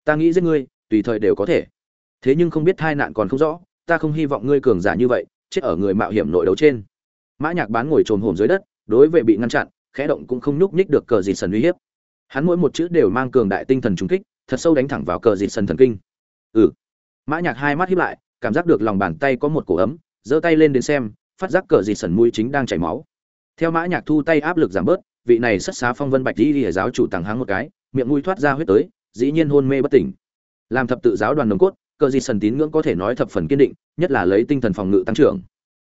Ta nghĩ giết ngươi, tùy thời đều có thể. Thế nhưng không biết tai nạn còn không rõ, ta không hy vọng ngươi cường giả như vậy chết ở người mạo hiểm nội đấu trên. Mã nhạc bán ngồi trồn hổm dưới đất, đối với bị ngăn chặn, khẽ động cũng không nhúc nhích được cờ dịt sần uy hiếp. Hắn mỗi một chữ đều mang cường đại tinh thần trùng kích, thật sâu đánh thẳng vào cờ dịt sần thần kinh. Ừ. Mã nhạc hai mắt híp lại, cảm giác được lòng bàn tay có một cổ ấm, giơ tay lên đến xem, phát giác cờ dịt sần mũi chính đang chảy máu. Theo mã nhạc thu tay áp lực giảm bớt, vị này xuất xá phong vân bạch đi lìa giáo chủ tàng háng một cái, miệng mũi thoát ra huyết tới, dĩ nhiên hôn mê bất tỉnh. Làm thập tự giáo đoàn nồng cốt cờ di sần tín ngưỡng có thể nói thập phần kiên định, nhất là lấy tinh thần phòng ngự tăng trưởng.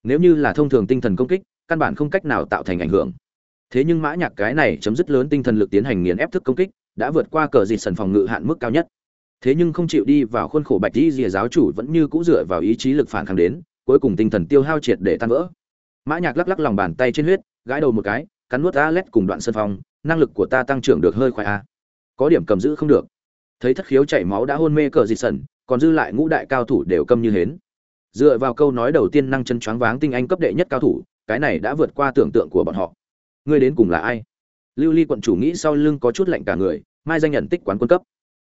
Nếu như là thông thường tinh thần công kích, căn bản không cách nào tạo thành ảnh hưởng. Thế nhưng mã nhạc cái này chấm dứt lớn tinh thần lực tiến hành nghiền ép thức công kích, đã vượt qua cờ di sần phòng ngự hạn mức cao nhất. Thế nhưng không chịu đi vào khuôn khổ bạch di rìa giáo chủ vẫn như cũ dựa vào ý chí lực phản kháng đến, cuối cùng tinh thần tiêu hao triệt để tan vỡ. Mã nhạc lắc lắc lòng bàn tay trên huyết, gãi đầu một cái, cắn nuốt a lét cùng đoạn sân phong năng lực của ta tăng trưởng được hơi khoai a. Có điểm cầm giữ không được. Thấy thất khiếu chảy máu đã hôn mê cờ di sần còn dư lại ngũ đại cao thủ đều câm như hến. Dựa vào câu nói đầu tiên năng chân choáng váng tinh anh cấp đệ nhất cao thủ, cái này đã vượt qua tưởng tượng của bọn họ. Ngươi đến cùng là ai? Lưu ly quận chủ nghĩ sau lưng có chút lạnh cả người, mai danh nhận tích quán quân cấp.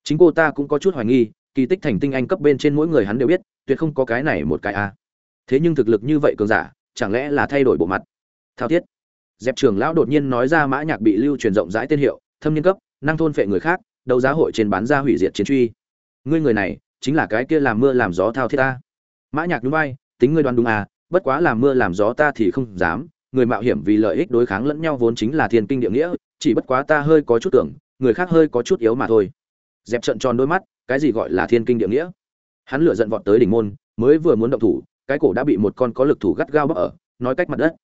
Chính cô ta cũng có chút hoài nghi, kỳ tích thành tinh anh cấp bên trên mỗi người hắn đều biết, tuyệt không có cái này một cái a. Thế nhưng thực lực như vậy cường giả, chẳng lẽ là thay đổi bộ mặt? Thao thiết. Dẹp trường lão đột nhiên nói ra mã nhạc bị lưu truyền rộng rãi tên hiệu, thâm niên cấp, năng thôn phệ người khác, đấu giá hội trên bán ra hủy diệt chiến truy. Ngươi người này chính là cái kia làm mưa làm gió thao thiết ta. Mã nhạc đúng vai, tính ngươi đoán đúng à bất quá làm mưa làm gió ta thì không dám, người mạo hiểm vì lợi ích đối kháng lẫn nhau vốn chính là thiên kinh địa nghĩa, chỉ bất quá ta hơi có chút tưởng, người khác hơi có chút yếu mà thôi. Dẹp trận tròn đôi mắt, cái gì gọi là thiên kinh địa nghĩa? Hắn lửa giận vọt tới đỉnh môn, mới vừa muốn động thủ, cái cổ đã bị một con có lực thủ gắt gao bóp ở, nói cách mặt đất.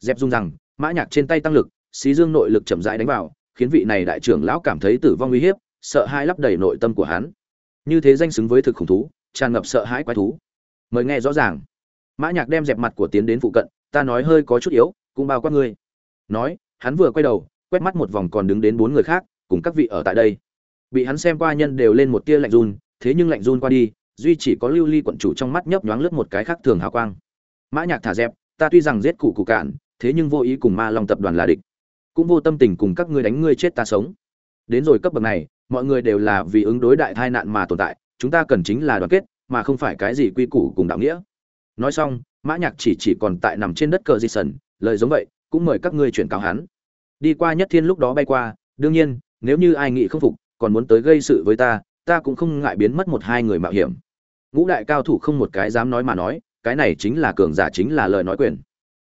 Dẹp dung rằng, mã nhạc trên tay tăng lực, xí dương nội lực chậm rãi đánh vào, khiến vị này đại trưởng lão cảm thấy tử vong uy hiếp, sợ hai lấp đầy nội tâm của hắn như thế danh xứng với thực khủng thú, tràn ngập sợ hãi quái thú. Mời nghe rõ ràng. Mã nhạc đem dẹp mặt của tiến đến phụ cận, ta nói hơi có chút yếu, cũng bao quát ngươi. Nói, hắn vừa quay đầu, quét mắt một vòng còn đứng đến bốn người khác, cùng các vị ở tại đây. Bị hắn xem qua nhân đều lên một tia lạnh run, thế nhưng lạnh run qua đi, duy chỉ có lưu ly quận chủ trong mắt nhấp nhoáng lướt một cái khác thường hào quang. Mã nhạc thả dẹp, ta tuy rằng giết cụ cụ cạn, thế nhưng vô ý cùng ma long tập đoàn là địch. Cũng vô tâm tình cùng các ngươi đánh ngươi chết ta sống. Đến rồi cấp bậc này mọi người đều là vì ứng đối đại tai nạn mà tồn tại, chúng ta cần chính là đoàn kết, mà không phải cái gì quy củ cùng đạo nghĩa. Nói xong, mã nhạc chỉ chỉ còn tại nằm trên đất cờ di sần lời giống vậy, cũng mời các ngươi chuyển cáo hắn. Đi qua nhất thiên lúc đó bay qua, đương nhiên, nếu như ai nghĩ không phục, còn muốn tới gây sự với ta ta cũng không ngại biến mất một hai người mạo hiểm. Ngũ đại cao thủ không một cái dám nói mà nói, cái này chính là cường giả chính là lời nói quyền.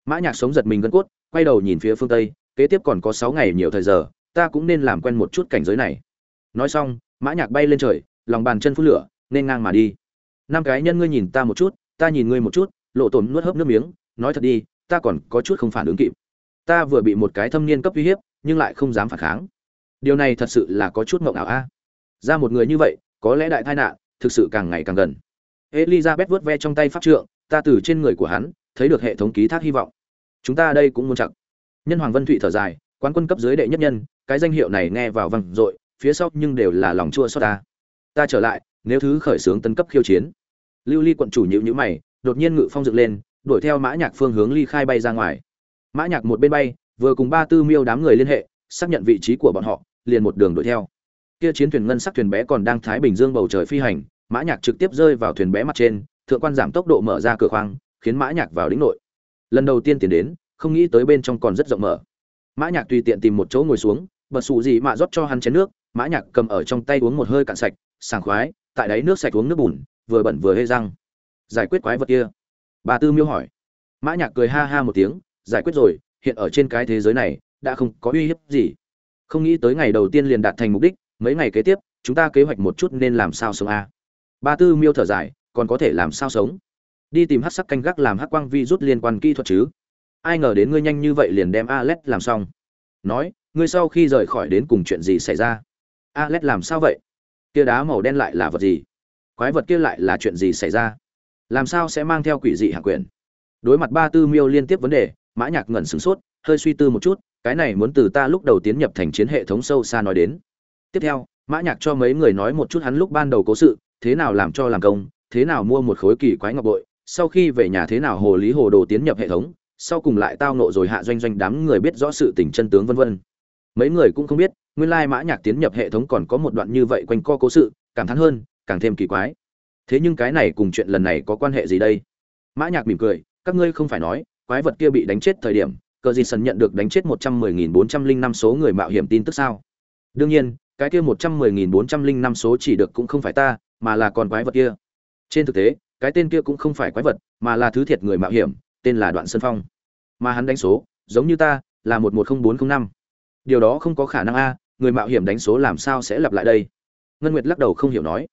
Mã nhạc sống giật mình gân cốt, quay đầu nhìn phía phương tây, kế tiếp còn có sáu ngày nhiều thời giờ, ta cũng nên làm quen một chút cảnh giới này nói xong, mã nhạc bay lên trời, lòng bàn chân phun lửa, nên ngang mà đi. Năm cái nhân ngươi nhìn ta một chút, ta nhìn ngươi một chút, lộ tổn nuốt hớp nước miếng, nói thật đi, ta còn có chút không phản ứng kịp. Ta vừa bị một cái thâm niên cấp uy hiếp, nhưng lại không dám phản kháng. Điều này thật sự là có chút ngọng ảo a. Ra một người như vậy, có lẽ đại tai nạn, thực sự càng ngày càng gần. Elizabeth vớt ve trong tay pháp trượng, ta từ trên người của hắn, thấy được hệ thống ký thác hy vọng. Chúng ta đây cũng muốn chặt. Nhân hoàng vân thụy thở dài, quán quân cấp dưới đệ nhất nhân, cái danh hiệu này nghe vào văng dội phía sau nhưng đều là lòng chua xót ta. Ta trở lại, nếu thứ khởi xướng tân cấp khiêu chiến. Lưu ly quận chủ nhịu nhữ mày, đột nhiên ngự phong dựng lên, đuổi theo mã nhạc phương hướng ly khai bay ra ngoài. Mã nhạc một bên bay, vừa cùng ba tư miêu đám người liên hệ, xác nhận vị trí của bọn họ, liền một đường đuổi theo. Kia chiến thuyền ngân sắc thuyền bé còn đang thái bình dương bầu trời phi hành, mã nhạc trực tiếp rơi vào thuyền bé mặt trên, thượng quan giảm tốc độ mở ra cửa khoang, khiến mã nhạc vào đỉnh nội. Lần đầu tiên tiến đến, không nghĩ tới bên trong còn rất rộng mở. Mã nhạc tùy tiện tìm một chỗ ngồi xuống, bật sụ gì mà rót cho hắn chén nước mã nhạc cầm ở trong tay uống một hơi cạn sạch, sảng khoái, tại đấy nước sạch uống nước bùn, vừa bẩn vừa hê răng. Giải quyết quái vật kia. Bà tư miêu hỏi. Mã nhạc cười ha ha một tiếng, giải quyết rồi, hiện ở trên cái thế giới này, đã không có uy hiếp gì. Không nghĩ tới ngày đầu tiên liền đạt thành mục đích, mấy ngày kế tiếp, chúng ta kế hoạch một chút nên làm sao sống a? Ba tư miêu thở dài, còn có thể làm sao sống? Đi tìm hắc sắc canh gác làm hắc quang vi rút liên quan kỹ thuật chứ? Ai ngờ đến ngươi nhanh như vậy liền đem Alet làm xong. Nói, ngươi sau khi rời khỏi đến cùng chuyện gì xảy ra? Alex làm sao vậy? Kia đá màu đen lại là vật gì? Quái vật kia lại là chuyện gì xảy ra? Làm sao sẽ mang theo quỷ dị hạ quyền? Đối mặt ba tư miêu liên tiếp vấn đề, mã nhạc ngẩn sửng sốt, hơi suy tư một chút, cái này muốn từ ta lúc đầu tiến nhập thành chiến hệ thống sâu xa nói đến. Tiếp theo, mã nhạc cho mấy người nói một chút hắn lúc ban đầu cố sự, thế nào làm cho làm công, thế nào mua một khối kỳ quái ngọc bội, sau khi về nhà thế nào hồ lý hồ đồ tiến nhập hệ thống, sau cùng lại tao nộ rồi hạ doanh doanh đám người biết rõ sự tình chân tướng vân vân. Mấy người cũng không biết nguyên lai mã nhạc tiến nhập hệ thống còn có một đoạn như vậy quanh co cố sự cảm thán hơn, càng thêm kỳ quái. Thế nhưng cái này cùng chuyện lần này có quan hệ gì đây? Mã nhạc mỉm cười, các ngươi không phải nói, quái vật kia bị đánh chết thời điểm, cờ gì sần nhận được đánh chết một trăm mười nghìn bốn trăm linh năm số người mạo hiểm tin tức sao? Đương nhiên, cái kia một trăm mười nghìn bốn trăm linh năm số chỉ được cũng không phải ta, mà là con quái vật kia. Trên thực tế, cái tên kia cũng không phải quái vật, mà là thứ thiệt người mạo hiểm, tên là đoạn sơn phong. Mà hắn đánh số, giống như ta, là một một không bốn không năm. Điều đó không có khả năng a người mạo hiểm đánh số làm sao sẽ lặp lại đây? Ngân nguyệt lắc đầu không hiểu nói.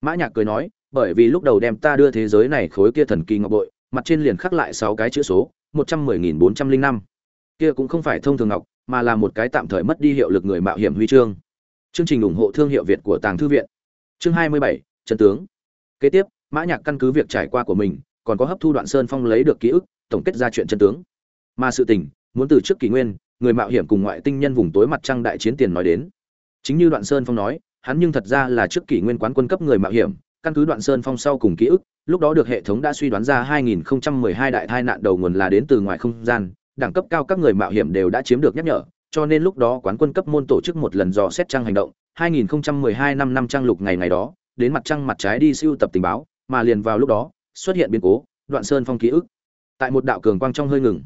Mã nhạc cười nói, bởi vì lúc đầu đem ta đưa thế giới này khối kia thần kỳ ngọc bội, mặt trên liền khắc lại sáu cái chữ số, một trăm mười nghìn bốn trăm linh năm. Kia cũng không phải thông thường ngọc, mà là một cái tạm thời mất đi hiệu lực người mạo hiểm huy chương. Chương trình ủng hộ thương hiệu việt của tàng thư viện. Chương hai mươi bảy chân tướng. Kế tiếp, mã nhạc căn cứ việc trải qua của mình, còn có hấp thu đoạn sơn phong lấy được ký ức, tổng kết ra chuyện chân tướng. Mà sự tình, muốn từ trước kỷ nguyên người mạo hiểm cùng ngoại tinh nhân vùng tối mặt trăng đại chiến tiền nói đến. Chính như đoạn sơn phong nói, hắn nhưng thật ra là trước kỷ nguyên quán quân cấp người mạo hiểm, căn cứ đoạn sơn phong sau cùng ký ức, lúc đó được hệ thống đã suy đoán ra 2012 đại tai nạn đầu nguồn là đến từ ngoài không gian, đẳng cấp cao các người mạo hiểm đều đã chiếm được nhắc nhở, cho nên lúc đó quán quân cấp môn tổ chức một lần dò xét trang hành động 2012 năm năm trang lục ngày ngày đó, đến mặt trăng mặt trái đi siêu tập tình báo, mà liền vào lúc đó, xuất hiện biến cố, đoạn sơn phong ký ức. Tại một đạo cường quang trong hơi ngừng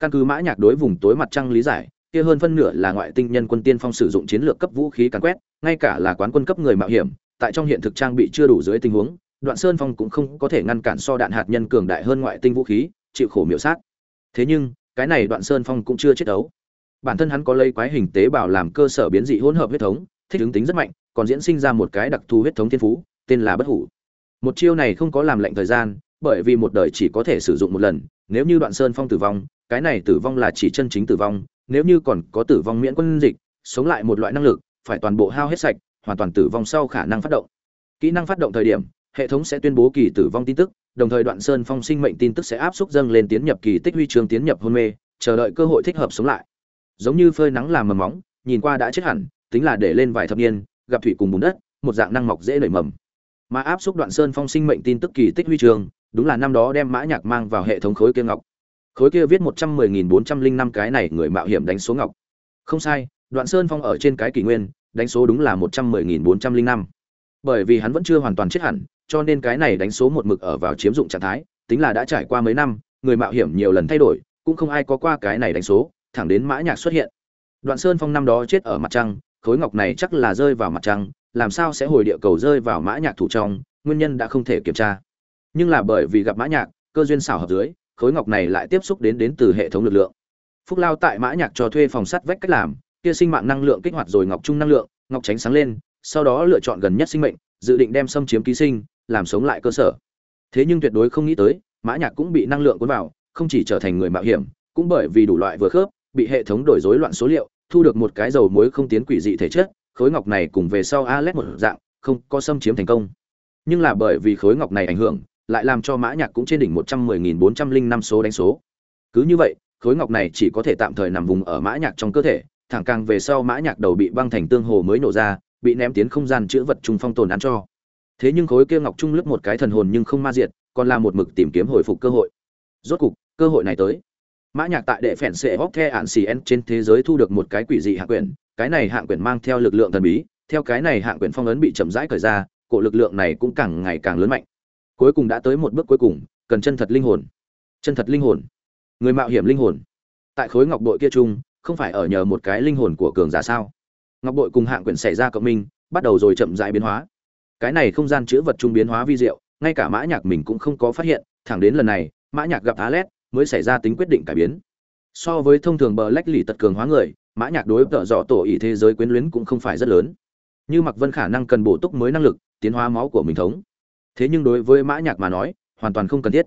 căn cứ mã nhạc đối vùng tối mặt trăng lý giải, kia hơn phân nửa là ngoại tinh nhân quân tiên phong sử dụng chiến lược cấp vũ khí càn quét, ngay cả là quán quân cấp người mạo hiểm, tại trong hiện thực trang bị chưa đủ dưới tình huống, đoạn sơn phong cũng không có thể ngăn cản so đạn hạt nhân cường đại hơn ngoại tinh vũ khí, chịu khổ miểu sát. Thế nhưng, cái này đoạn sơn phong cũng chưa chết đấu. Bản thân hắn có lấy quái hình tế bào làm cơ sở biến dị hỗn hợp huyết thống, thích ứng tính rất mạnh, còn diễn sinh ra một cái đặc thù huyết thống thiên phú, tên là bất hủ. Một chiêu này không có làm lệnh thời gian, bởi vì một đời chỉ có thể sử dụng một lần, nếu như đoạn sơn phong tử vong cái này tử vong là chỉ chân chính tử vong, nếu như còn có tử vong miễn quân dịch, sống lại một loại năng lực, phải toàn bộ hao hết sạch, hoàn toàn tử vong sau khả năng phát động. Kỹ năng phát động thời điểm, hệ thống sẽ tuyên bố kỳ tử vong tin tức, đồng thời đoạn sơn phong sinh mệnh tin tức sẽ áp xúc dâng lên tiến nhập kỳ tích huy chương tiến nhập hôn mê, chờ đợi cơ hội thích hợp sống lại. Giống như phơi nắng làm mầm móng, nhìn qua đã chết hẳn, tính là để lên vài thập niên, gặp thủy cùng bùn đất, một dạng năng mọc dễ nảy mầm. Mà áp xúc đoạn sơn phong sinh mệnh tin tức kỳ tích huy chương, đúng là năm đó đem mã nhạc mang vào hệ thống khối kia ngọc khối kia viết một trăm mười nghìn bốn trăm linh năm cái này người mạo hiểm đánh số ngọc. Không sai, đoạn sơn phong ở trên cái kỷ nguyên, đánh số đúng là một trăm mười nghìn bốn trăm linh năm. Bởi vì hắn vẫn chưa hoàn toàn chết hẳn, cho nên cái này đánh số một mực ở vào chiếm dụng trạng thái, tính là đã trải qua mấy năm, người mạo hiểm nhiều lần thay đổi, cũng không ai có qua cái này đánh số, thẳng đến mã nhạc xuất hiện. Đoạn sơn phong năm đó chết ở mặt trăng, khối ngọc này chắc là rơi vào mặt trăng, làm sao sẽ hồi địa cầu rơi vào mã nhạc thủ trong, nguyên nhân đã không thể kiểm tra. Nhưng là bởi vì gặp mã nhạc, cơ duyên xảo hợp dưới khối ngọc này lại tiếp xúc đến đến từ hệ thống lực lượng. Phúc lao tại mã nhạc cho thuê phòng sắt vách cách làm, kia sinh mạng năng lượng kích hoạt rồi ngọc trung năng lượng, ngọc tránh sáng lên, sau đó lựa chọn gần nhất sinh mệnh, dự định đem xâm chiếm ký sinh, làm sống lại cơ sở. Thế nhưng tuyệt đối không nghĩ tới, mã nhạc cũng bị năng lượng cuốn vào, không chỉ trở thành người mạo hiểm, cũng bởi vì đủ loại vừa khớp, bị hệ thống đổi rối loạn số liệu, thu được một cái dầu muối không tiến quỷ dị thể chất, khối ngọc này cùng về sau Alet một dạng, không có xâm chiếm thành công. Nhưng là bởi vì khối ngọc này ảnh hưởng lại làm cho mã nhạc cũng trên đỉnh một trăm mười nghìn bốn trăm linh năm số đánh số. Cứ như vậy, khối ngọc này chỉ có thể tạm thời nằm vùng ở mã nhạc trong cơ thể, thẳng càng về sau mã nhạc đầu bị băng thành tương hồ mới nổ ra, bị ném tiến không gian chữa vật trung phong tồn ăn cho. Thế nhưng khối kia ngọc trung lướt một cái thần hồn nhưng không ma diệt, còn là một mực tìm kiếm hồi phục cơ hội. Rốt cục, cơ hội này tới. Mã nhạc tại đệ phèn sệ hốc the ạn CN trên thế giới thu được một cái quỷ dị hạng quyển, cái này hạng quyển mang theo lực lượng thần bí, theo cái này hạng quyển phong ấn bị chậm rãi cởi ra, cổ lực lượng này cũng càng ngày càng lớn mạnh cuối cùng đã tới một bước cuối cùng, cần chân thật linh hồn. Chân thật linh hồn. Người mạo hiểm linh hồn. Tại khối ngọc bội kia chung, không phải ở nhờ một cái linh hồn của cường giả sao? Ngọc bội cùng hạng quyển xảy ra cộng minh, bắt đầu rồi chậm rãi biến hóa. Cái này không gian chữ vật trung biến hóa vi diệu, ngay cả mã nhạc mình cũng không có phát hiện, thẳng đến lần này, mã nhạc gặp Alet, mới xảy ra tính quyết định cải biến. So với thông thường bờ lách lì tật cường hóa người, mã nhạc đối tợ dọ tổ ý thế giới quyến luyến cũng không phải rất lớn. Như mặc vân khả năng cần bổ túc mới năng lực, tiến hóa máu của mình thống thế nhưng đối với mã nhạc mà nói, hoàn toàn không cần thiết.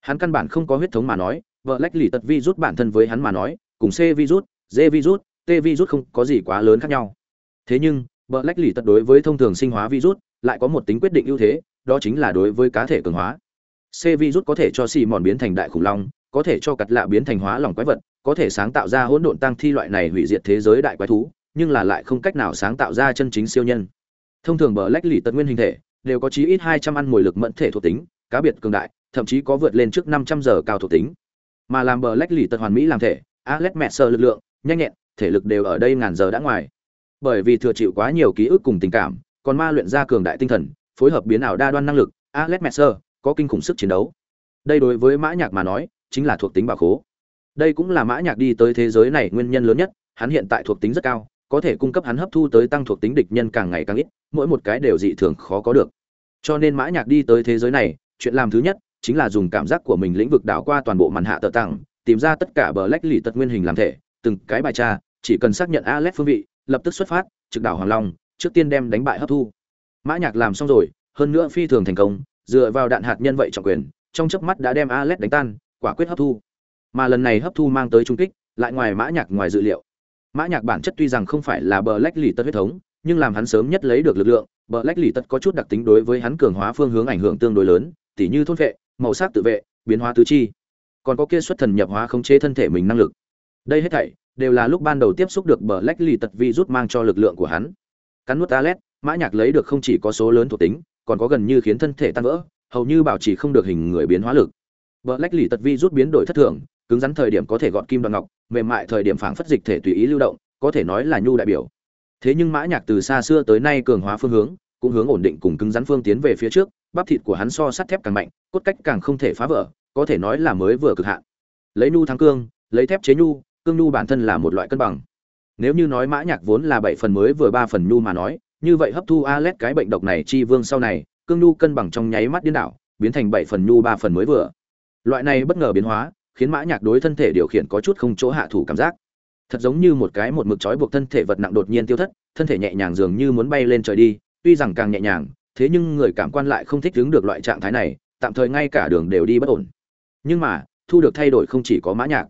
Hắn căn bản không có huyết thống mà nói, vợ lách lì tật vi rút bản thân với hắn mà nói, cùng c virus d virus t virus không có gì quá lớn khác nhau. Thế nhưng, vợ lách lì tật đối với thông thường sinh hóa virus lại có một tính quyết định ưu thế, đó chính là đối với cá thể cường hóa. C virus có thể cho xì mòn biến thành đại khủng long, có thể cho cặt lạ biến thành hóa lỏng quái vật, có thể sáng tạo ra hỗn độn tăng thi loại này hủy diệt thế giới đại quái thú, nhưng là lại không cách nào sáng tạo ra chân chính siêu nhân. Thông thường bờ lách lì tật nguyên hình thể đều có chí ít hai trăm ăn mồi lực mẫn thể thuộc tính, cá biệt cường đại, thậm chí có vượt lên trước năm trăm giờ cao thuộc tính. Mà làm bờ lách lì tật hoàn mỹ làm thể alex mẹ sờ lực lượng, nhanh nhẹn, thể lực đều ở đây ngàn giờ đã ngoài. Bởi vì thừa chịu quá nhiều ký ức cùng tình cảm, còn ma luyện ra cường đại tinh thần, phối hợp biến ảo đa đoan năng lực alex mẹ sơ có kinh khủng sức chiến đấu. Đây đối với mã nhạc mà nói, chính là thuộc tính bảo khố. Đây cũng là mã nhạc đi tới thế giới này nguyên nhân lớn nhất, hắn hiện tại thuộc tính rất cao có thể cung cấp hắn hấp thu tới tăng thuộc tính địch nhân càng ngày càng ít, mỗi một cái đều dị thường khó có được. Cho nên mã nhạc đi tới thế giới này, chuyện làm thứ nhất chính là dùng cảm giác của mình lĩnh vực đảo qua toàn bộ màn hạ tự tặng, tìm ra tất cả bờ lách lì tật nguyên hình làm thể, từng cái bài tra, chỉ cần xác nhận Alex phương vị, lập tức xuất phát, trực đảo hoàng long, trước tiên đem đánh bại hấp thu. Mã nhạc làm xong rồi, hơn nữa phi thường thành công, dựa vào đạn hạt nhân vậy trọng quyền, trong chớp mắt đã đem Alex đánh tan, quả quyết hấp thu. Mà lần này hấp thu mang tới trung kích, lại ngoài mã nhạc ngoài dự liệu mã nhạc bản chất tuy rằng không phải là bờ lách lì tật huyết thống, nhưng làm hắn sớm nhất lấy được lực lượng, bờ lách lì tật có chút đặc tính đối với hắn cường hóa phương hướng ảnh hưởng tương đối lớn, tỉ như thôn vệ, màu sắc tự vệ, biến hóa tứ chi. Còn có kia xuất thần nhập hóa khống chế thân thể mình năng lực. Đây hết thảy đều là lúc ban đầu tiếp xúc được bờ lách lì tật vi rút mang cho lực lượng của hắn. Cắn nuốt alet, mã nhạc lấy được không chỉ có số lớn thuộc tính, còn có gần như khiến thân thể tan vỡ, hầu như bảo trì không được hình người biến hóa lực. Bờ lách lì tật vi rút biến đổi thất thường cứng rắn thời điểm có thể gọt kim đoạn ngọc, mềm mại thời điểm phảng phất dịch thể tùy ý lưu động, có thể nói là nhu đại biểu. Thế nhưng mã nhạc từ xa xưa tới nay cường hóa phương hướng, cũng hướng ổn định cùng cứng rắn phương tiến về phía trước, bắp thịt của hắn so sắt thép càng mạnh, cốt cách càng không thể phá vỡ, có thể nói là mới vừa cực hạn. Lấy nhu thắng cương, lấy thép chế nhu, cương nhu bản thân là một loại cân bằng. Nếu như nói mã nhạc vốn là bảy phần mới vừa ba phần nhu mà nói, như vậy hấp thu alet cái bệnh độc này chi vương sau này, cương nhu cân bằng trong nháy mắt điên đảo, biến thành bảy phần nhu ba phần mới vừa. Loại này bất ngờ biến hóa khiến mã nhạc đối thân thể điều khiển có chút không chỗ hạ thủ cảm giác. Thật giống như một cái một mực trói buộc thân thể vật nặng đột nhiên tiêu thất, thân thể nhẹ nhàng dường như muốn bay lên trời đi, tuy rằng càng nhẹ nhàng, thế nhưng người cảm quan lại không thích ứng được loại trạng thái này, tạm thời ngay cả đường đều đi bất ổn. Nhưng mà, thu được thay đổi không chỉ có mã nhạc.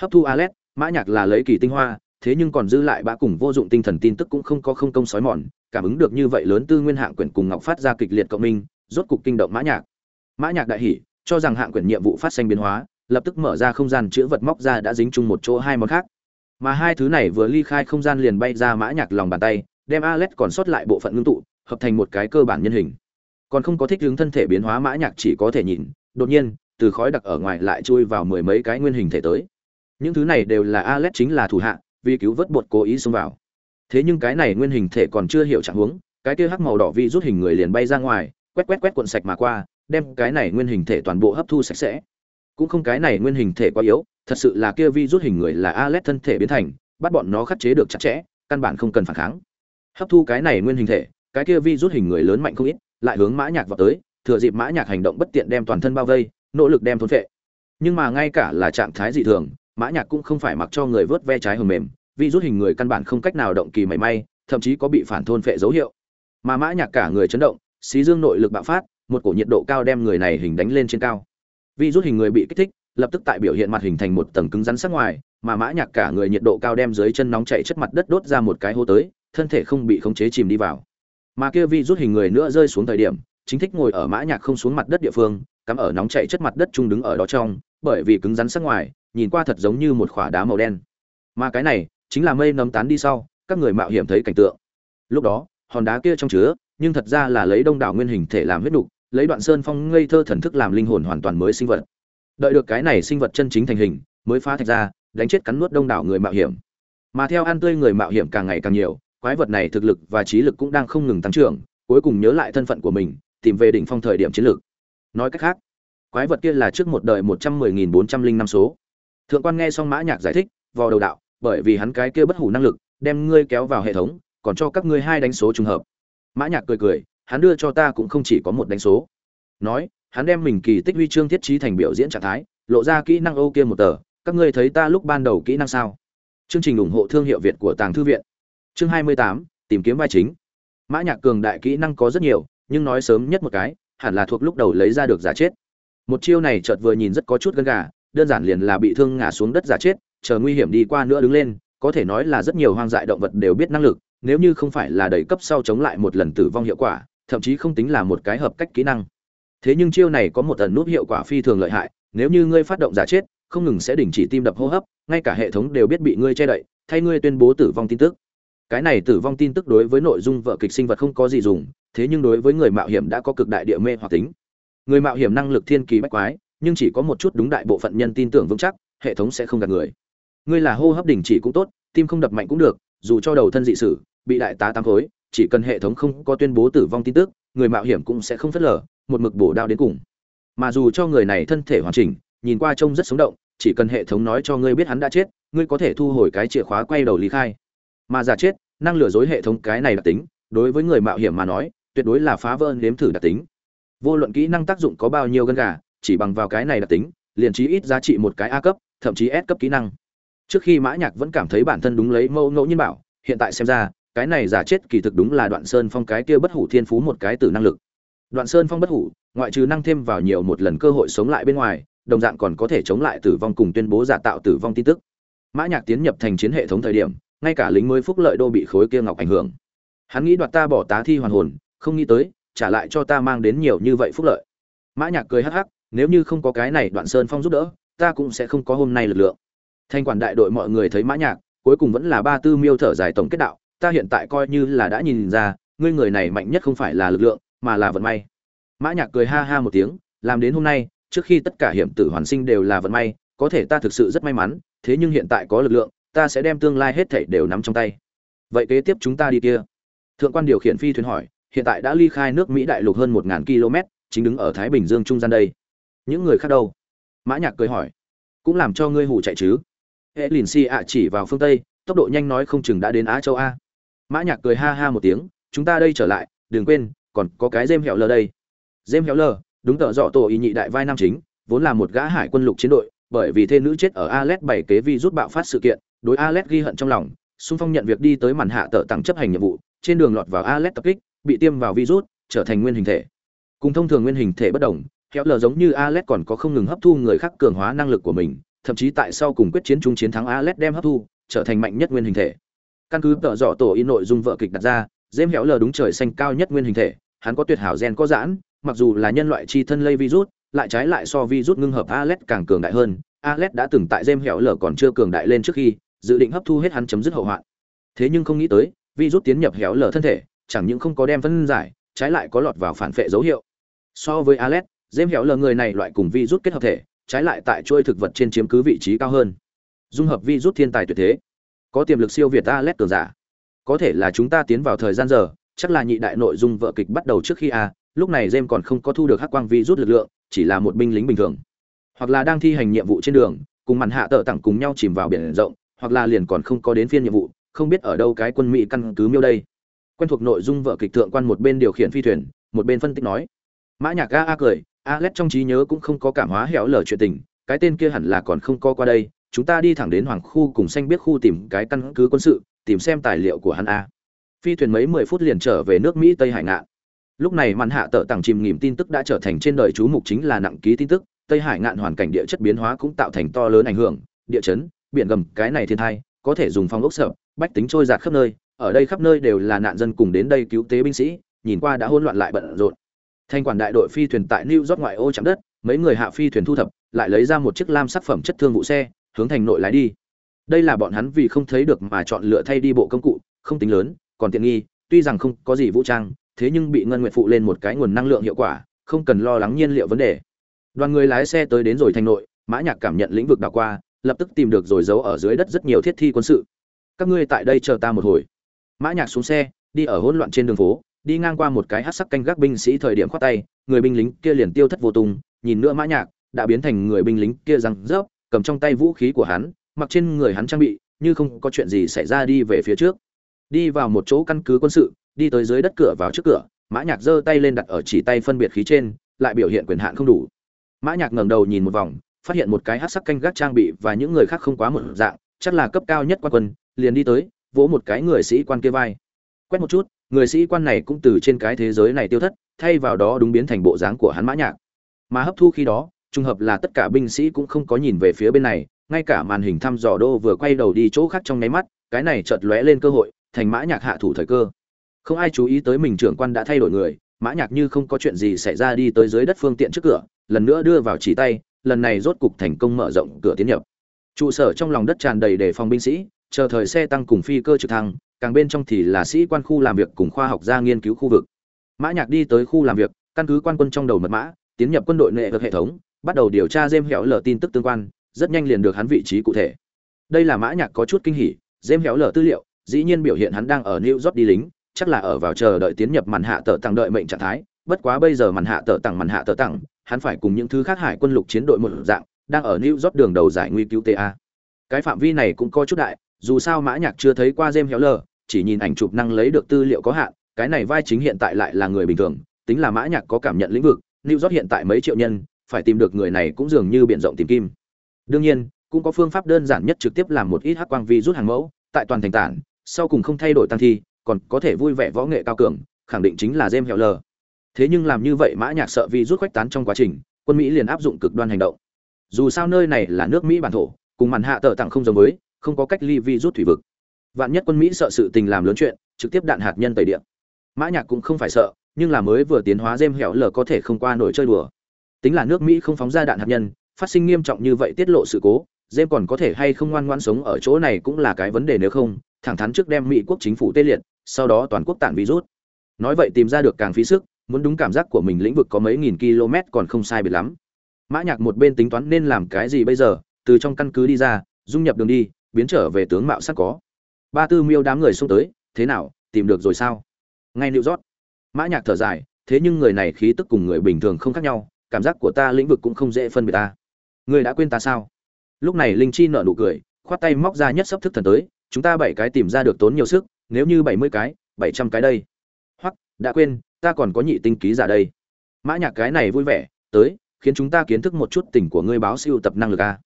Hấp thu alet, mã nhạc là lấy kỳ tinh hoa, thế nhưng còn dư lại bã cùng vô dụng tinh thần tin tức cũng không có không công sói mòn, cảm ứng được như vậy lớn tư nguyên hạng quyển cùng ngọc phát ra kịch liệt cộng minh, rốt cục kinh động mã nhạc. Mã nhạc đại hỉ, cho rằng hạng quyển nhiệm vụ phát sinh biến hóa lập tức mở ra không gian chữ vật móc ra đã dính chung một chỗ hai món khác. Mà hai thứ này vừa ly khai không gian liền bay ra mã nhạc lòng bàn tay, đem Alet còn sót lại bộ phận ngưng tụ, hợp thành một cái cơ bản nhân hình. Còn không có thích ứng thân thể biến hóa mã nhạc chỉ có thể nhìn, đột nhiên, từ khói đặc ở ngoài lại chui vào mười mấy cái nguyên hình thể tới. Những thứ này đều là Alet chính là thủ hạ, vì cứu vớt bột cố ý xông vào. Thế nhưng cái này nguyên hình thể còn chưa hiểu trạng huống, cái kia hắc màu đỏ vi rút hình người liền bay ra ngoài, quét quét quét cuộn sạch mà qua, đem cái này nguyên hình thể toàn bộ hấp thu sạch sẽ cũng không cái này nguyên hình thể quá yếu, thật sự là kia vi rút hình người là Alet thân thể biến thành, bắt bọn nó khắc chế được chặt chẽ, căn bản không cần phản kháng. Hấp thu cái này nguyên hình thể, cái kia vi rút hình người lớn mạnh không ít, lại hướng mã nhạc vào tới, thừa dịp mã nhạc hành động bất tiện đem toàn thân bao vây, nỗ lực đem thôn phệ. Nhưng mà ngay cả là trạng thái dị thường, mã nhạc cũng không phải mặc cho người vớt ve trái hờ mềm, vi rút hình người căn bản không cách nào động kỳ mảy may, thậm chí có bị phản thôn phệ dấu hiệu. Mà mã nhạc cả người chấn động, xí dương nội lực bạo phát, một cổ nhiệt độ cao đem người này hình đánh lên trên cao vi rút hình người bị kích thích, lập tức tại biểu hiện mặt hình thành một tầng cứng rắn sắc ngoài, mà mã nhạc cả người nhiệt độ cao đem dưới chân nóng chảy chất mặt đất đốt ra một cái hố tới, thân thể không bị khống chế chìm đi vào. Mà kia vi rút hình người nữa rơi xuống thời điểm, chính thích ngồi ở mã nhạc không xuống mặt đất địa phương, cắm ở nóng chảy chất mặt đất trung đứng ở đó trong, bởi vì cứng rắn sắc ngoài, nhìn qua thật giống như một khỏa đá màu đen. Mà cái này, chính là mây nấm tán đi sau, các người mạo hiểm thấy cảnh tượng. Lúc đó, hòn đá kia trong chứa, nhưng thật ra là lấy đông đảo nguyên hình thể làm huyết nục lấy đoạn sơn phong ngây thơ thần thức làm linh hồn hoàn toàn mới sinh vật. Đợi được cái này sinh vật chân chính thành hình, mới phá thạch ra, đánh chết cắn nuốt đông đảo người mạo hiểm. Mà theo ăn tươi người mạo hiểm càng ngày càng nhiều, quái vật này thực lực và trí lực cũng đang không ngừng tăng trưởng, cuối cùng nhớ lại thân phận của mình, tìm về đỉnh phong thời điểm chiến lược. Nói cách khác, quái vật kia là trước một đời một trăm mười nghìn bốn trăm linh năm số. Thượng quan nghe xong mã nhạc giải thích vào đầu đạo, bởi vì hắn cái kia bất hủ năng lực, đem ngươi kéo vào hệ thống, còn cho các ngươi hai đánh số trùng hợp. Mã nhạc cười cười hắn đưa cho ta cũng không chỉ có một đánh số. Nói, hắn đem mình kỳ tích huy chương thiết trí thành biểu diễn trạng thái, lộ ra kỹ năng ô kia một tờ, các ngươi thấy ta lúc ban đầu kỹ năng sao? Chương trình ủng hộ thương hiệu việt của tàng thư viện. Chương hai mươi tám, tìm kiếm vai chính. Mã nhạc cường đại kỹ năng có rất nhiều, nhưng nói sớm nhất một cái, hẳn là thuộc lúc đầu lấy ra được giả chết. Một chiêu này chợt vừa nhìn rất có chút gân gà, đơn giản liền là bị thương ngã xuống đất giả chết, chờ nguy hiểm đi qua nữa đứng lên, có thể nói là rất nhiều hoang dại động vật đều biết năng lực, nếu như không phải là đầy cấp sau chống lại một lần tử vong hiệu quả thậm chí không tính là một cái hợp cách kỹ năng. Thế nhưng chiêu này có một tần nút hiệu quả phi thường lợi hại, nếu như ngươi phát động giả chết, không ngừng sẽ đình chỉ tim đập hô hấp, ngay cả hệ thống đều biết bị ngươi che đậy, thay ngươi tuyên bố tử vong tin tức. Cái này tử vong tin tức đối với nội dung vợ kịch sinh vật không có gì dùng, thế nhưng đối với người mạo hiểm đã có cực đại địa mê hoặc tính. Người mạo hiểm năng lực thiên kỳ bách quái, nhưng chỉ có một chút đúng đại bộ phận nhân tin tưởng vững chắc, hệ thống sẽ không gạt người. Ngươi là hô hấp đình chỉ cũng tốt, tim không đập mạnh cũng được, dù cho đầu thân dị sử, bị đại tá tám khối chỉ cần hệ thống không có tuyên bố tử vong tin tức, người mạo hiểm cũng sẽ không phớt lờ, một mực bổ đao đến cùng. Mà dù cho người này thân thể hoàn chỉnh, nhìn qua trông rất sống động, chỉ cần hệ thống nói cho ngươi biết hắn đã chết, ngươi có thể thu hồi cái chìa khóa quay đầu lý khai. Mà giả chết, năng lừa dối hệ thống cái này đặc tính, đối với người mạo hiểm mà nói, tuyệt đối là phá vỡ nếm thử đặc tính. Vô luận kỹ năng tác dụng có bao nhiêu gân gà, chỉ bằng vào cái này đặc tính, liền chí ít giá trị một cái a cấp, thậm chí s cấp kỹ năng. Trước khi mã nhạc vẫn cảm thấy bản thân đúng lấy mâu ngẫu nhiên bảo, hiện tại xem ra cái này giả chết kỳ thực đúng là đoạn sơn phong cái kia bất hủ thiên phú một cái từ năng lực. Đoạn sơn phong bất hủ, ngoại trừ năng thêm vào nhiều một lần cơ hội sống lại bên ngoài, đồng dạng còn có thể chống lại tử vong cùng tuyên bố giả tạo tử vong tin tức. Mã nhạc tiến nhập thành chiến hệ thống thời điểm, ngay cả lính mới phúc lợi đô bị khối kia ngọc ảnh hưởng. Hắn nghĩ đoạt ta bỏ tá thi hoàn hồn, không nghĩ tới, trả lại cho ta mang đến nhiều như vậy phúc lợi. Mã nhạc cười hắc hắc, nếu như không có cái này đoạn sơn phong giúp đỡ, ta cũng sẽ không có hôm nay lực lượng. Thanh quản đại đội mọi người thấy mã nhạc, cuối cùng vẫn là ba tư miêu thở dài tổng kết đạo ta hiện tại coi như là đã nhìn ra, ngươi người này mạnh nhất không phải là lực lượng, mà là vận may. Mã nhạc cười ha ha một tiếng, làm đến hôm nay, trước khi tất cả hiểm tử hoàn sinh đều là vận may, có thể ta thực sự rất may mắn, thế nhưng hiện tại có lực lượng, ta sẽ đem tương lai hết thảy đều nắm trong tay. Vậy kế tiếp chúng ta đi kia. Thượng quan điều khiển phi thuyền hỏi, hiện tại đã ly khai nước mỹ đại lục hơn một ngàn km, chính đứng ở thái bình dương trung gian đây. Những người khác đâu? Mã nhạc cười hỏi. Cũng làm cho ngươi hủ chạy chứ. Hệ lìn si ạ chỉ vào phương tây, tốc độ nhanh nói không chừng đã đến á châu a mã nhạc cười ha ha một tiếng, chúng ta đây trở lại, đừng quên, còn có cái dêm hẹo lờ đây. Dêm hẹo lờ đúng tợ dọ tổ ý nhị đại vai nam chính, vốn là một gã hải quân lục chiến đội, bởi vì thê nữ chết ở Alet bảy kế vi rút bạo phát sự kiện, đối Alet ghi hận trong lòng, xung phong nhận việc đi tới màn hạ tợ tặng chấp hành nhiệm vụ, trên đường lọt vào Alet tập kích, bị tiêm vào virus, trở thành nguyên hình thể. Cùng thông thường nguyên hình thể bất đồng kéo lờ giống như Alet còn có không ngừng hấp thu người khác cường hóa năng lực của mình, thậm chí tại sau cùng quyết chiến chung chiến thắng Alet đem hấp thu, trở thành mạnh nhất nguyên hình thể căn cứ tợ dọ tổ in nội dung vợ kịch đặt ra dêm héo lờ đúng trời xanh cao nhất nguyên hình thể, hắn có tuyệt hảo gen có giãn, mặc dù là nhân loại chi thân lây virus, lại trái lại so virus ngưng hợp Alet càng cường đại hơn. Alet đã từng tại dêm héo lờ còn chưa cường đại lên trước khi, dự định hấp thu hết hắn chấm dứt hậu hoạn. Thế nhưng không nghĩ tới, virus tiến nhập héo lờ thân thể, chẳng những không có đem phân giải, trái lại có lọt vào phản phệ dấu hiệu. So với Alet dêm héo lờ người này loại cùng virus kết hợp thể, trái lại tại chuôi thực vật trên chiếm cứ vị trí cao hơn. Dung hợp virus thiên tài tuyệt thế có tiềm lực siêu việt Alet cường giả. Có thể là chúng ta tiến vào thời gian giờ, chắc là nhị đại nội dung vợ kịch bắt đầu trước khi a, lúc này jem còn không có thu được hắc quang vi rút lực lượng, chỉ là một binh lính bình thường. Hoặc là đang thi hành nhiệm vụ trên đường, cùng màn hạ tợ tặng cùng nhau chìm vào biển rộng, hoặc là liền còn không có đến phiên nhiệm vụ, không biết ở đâu cái quân mỹ căn cứ miêu đây. Quen thuộc nội dung vợ kịch thượng quan một bên điều khiển phi thuyền, một bên phân tích nói. Mã nhạc a a cười, alex trong trí nhớ cũng không có cảm hóa héo lở chuyện tình, cái tên kia hẳn là còn không có qua đây chúng ta đi thẳng đến hoàng khu cùng xanh biết khu tìm cái căn cứ quân sự, tìm xem tài liệu của hắn a. Phi thuyền mấy mười phút liền trở về nước mỹ tây hải ngạn. Lúc này màn hạ tợ tặng chìm nghỉm tin tức đã trở thành trên đời chú mục chính là nặng ký tin tức, tây hải ngạn hoàn cảnh địa chất biến hóa cũng tạo thành to lớn ảnh hưởng, địa chấn, biển gầm cái này thiên thai có thể dùng phong ốc sợ, bách tính trôi giạt khắp nơi, ở đây khắp nơi đều là nạn dân cùng đến đây cứu tế binh sĩ, nhìn qua đã hỗn loạn lại bận rộn. Thanh quản đại đội phi thuyền tại new york ngoại ô chạm đất, mấy người hạ phi thuyền thu thập, lại lấy ra một chiếc lam sắc phẩm chất thương vụ xe hướng thành nội lái đi. Đây là bọn hắn vì không thấy được mà chọn lựa thay đi bộ công cụ, không tính lớn, còn tiện nghi, tuy rằng không có gì vũ trang, thế nhưng bị ngân nguyện phụ lên một cái nguồn năng lượng hiệu quả, không cần lo lắng nhiên liệu vấn đề. Đoàn người lái xe tới đến rồi thành nội, mã nhạc cảm nhận lĩnh vực đảo qua, lập tức tìm được rồi giấu ở dưới đất rất nhiều thiết thi quân sự. Các ngươi tại đây chờ ta một hồi. Mã nhạc xuống xe, đi ở hỗn loạn trên đường phố, đi ngang qua một cái hắc sắc canh gác binh sĩ thời điểm khoát tay, người binh lính kia liền tiêu thất vô tung, nhìn nữa mã nhạc, đã biến thành người binh lính kia răng rớp cầm trong tay vũ khí của hắn, mặc trên người hắn trang bị, như không có chuyện gì xảy ra đi về phía trước. Đi vào một chỗ căn cứ quân sự, đi tới dưới đất cửa vào trước cửa, mã nhạc giơ tay lên đặt ở chỉ tay phân biệt khí trên, lại biểu hiện quyền hạn không đủ. Mã nhạc ngẩng đầu nhìn một vòng, phát hiện một cái hắc sắc canh gác trang bị và những người khác không quá một dạng, chắc là cấp cao nhất quan quân, liền đi tới, vỗ một cái người sĩ quan kia vai. Quét một chút, người sĩ quan này cũng từ trên cái thế giới này tiêu thất, thay vào đó đúng biến thành bộ dáng của hắn mã nhạc. Mà hấp thu khi đó trùng hợp là tất cả binh sĩ cũng không có nhìn về phía bên này, ngay cả màn hình thăm dò đô vừa quay đầu đi chỗ khác trong nháy mắt, cái này chợt lóe lên cơ hội, thành mã nhạc hạ thủ thời cơ. Không ai chú ý tới mình trưởng quan đã thay đổi người, mã nhạc như không có chuyện gì xảy ra đi tới dưới đất phương tiện trước cửa, lần nữa đưa vào chỉ tay, lần này rốt cục thành công mở rộng cửa tiến nhập. Trụ sở trong lòng đất tràn đầy để phòng binh sĩ, chờ thời xe tăng cùng phi cơ trực thăng, càng bên trong thì là sĩ quan khu làm việc cùng khoa học gia nghiên cứu khu vực. Mã nhạc đi tới khu làm việc, căn cứ quan quân trong đầu mật mã, tiến nhập quân đội nệ vực hệ thống bắt đầu điều tra dêm hẻo lở tin tức tương quan rất nhanh liền được hắn vị trí cụ thể. Đây là mã nhạc có chút kinh hỉ dêm hẻo lở tư liệu dĩ nhiên biểu hiện hắn đang ở New York đi lính chắc là ở vào chờ đợi tiến nhập màn hạ tở tặng đợi mệnh trạng thái bất quá bây giờ màn hạ tở tặng màn hạ tở tặng, hắn phải cùng những thứ khác hải quân lục chiến đội một dạng đang ở New York đường đầu giải nguy cứu TA cái phạm vi này cũng có chút đại dù sao mã nhạc chưa thấy qua James lở chỉ nhìn ảnh chụp năng lấy được tư liệu có hạn, cái này vai chính hiện tại lại là người bình thường, tính là mã nhạc có cảm nhận lĩnh vực, New York hiện tại mấy triệu nhân, phải tìm được người này cũng dường như biển rộng tìm kim. Đương nhiên, cũng có phương pháp đơn giản nhất trực tiếp làm một ít hắc quang vi rút hàng mẫu, tại toàn thành tản, sau cùng không thay đổi tăng thi, còn có thể vui vẻ võ nghệ cao cường, khẳng định chính là Gem Hẹo Lở. Thế nhưng làm như vậy mã nhạc sợ vi rút khuếch tán trong quá trình, quân Mỹ liền áp dụng cực đoan hành động. Dù sao nơi này là nước Mỹ bản thổ, cùng màn hạ tợ tặng không giống với, không có cách ly vi rút thủy vực vạn nhất quân mỹ sợ sự tình làm lớn chuyện trực tiếp đạn hạt nhân tẩy điện mã nhạc cũng không phải sợ nhưng là mới vừa tiến hóa dêm hẻo lờ có thể không qua nổi chơi đùa tính là nước mỹ không phóng ra đạn hạt nhân, phát sinh nghiêm trọng như vậy tiết lộ sự cố dêm còn có thể hay không ngoan ngoãn sống ở chỗ này cũng là cái vấn đề nếu không, thẳng thắn trước đem mỹ quốc chính phủ tê liệt, sau đó toàn quốc tản virus. Nói vậy tìm ra được càng phí sức, muốn đúng cảm giác của mình lĩnh vực có mấy nghìn km còn không sai biệt lắm. Mã nhạc một bên tính toán nên làm cái gì bây giờ, từ trong căn cứ đi ra, dung nhập đường đi, biến trở về tướng mạo sắc có. Ba tư miêu đám người xông tới, thế nào, tìm được rồi sao? Ngay nịu rót mã nhạc thở dài, thế nhưng người này khí tức cùng người bình thường không khác nhau cảm giác của ta lĩnh vực cũng không dễ phân biệt ta. Ngươi đã quên ta sao? Lúc này linh chi nở nụ cười, khoát tay móc ra nhất sắp thức thần tới, chúng ta bảy cái tìm ra được tốn nhiều sức, nếu như bảy mươi cái, bảy trăm cái đây. Hoặc đã quên, ta còn có nhị tinh ký giả đây. Mã nhạc cái này vui vẻ, tới, khiến chúng ta kiến thức một chút tình của ngươi báo siêu tập năng lực a.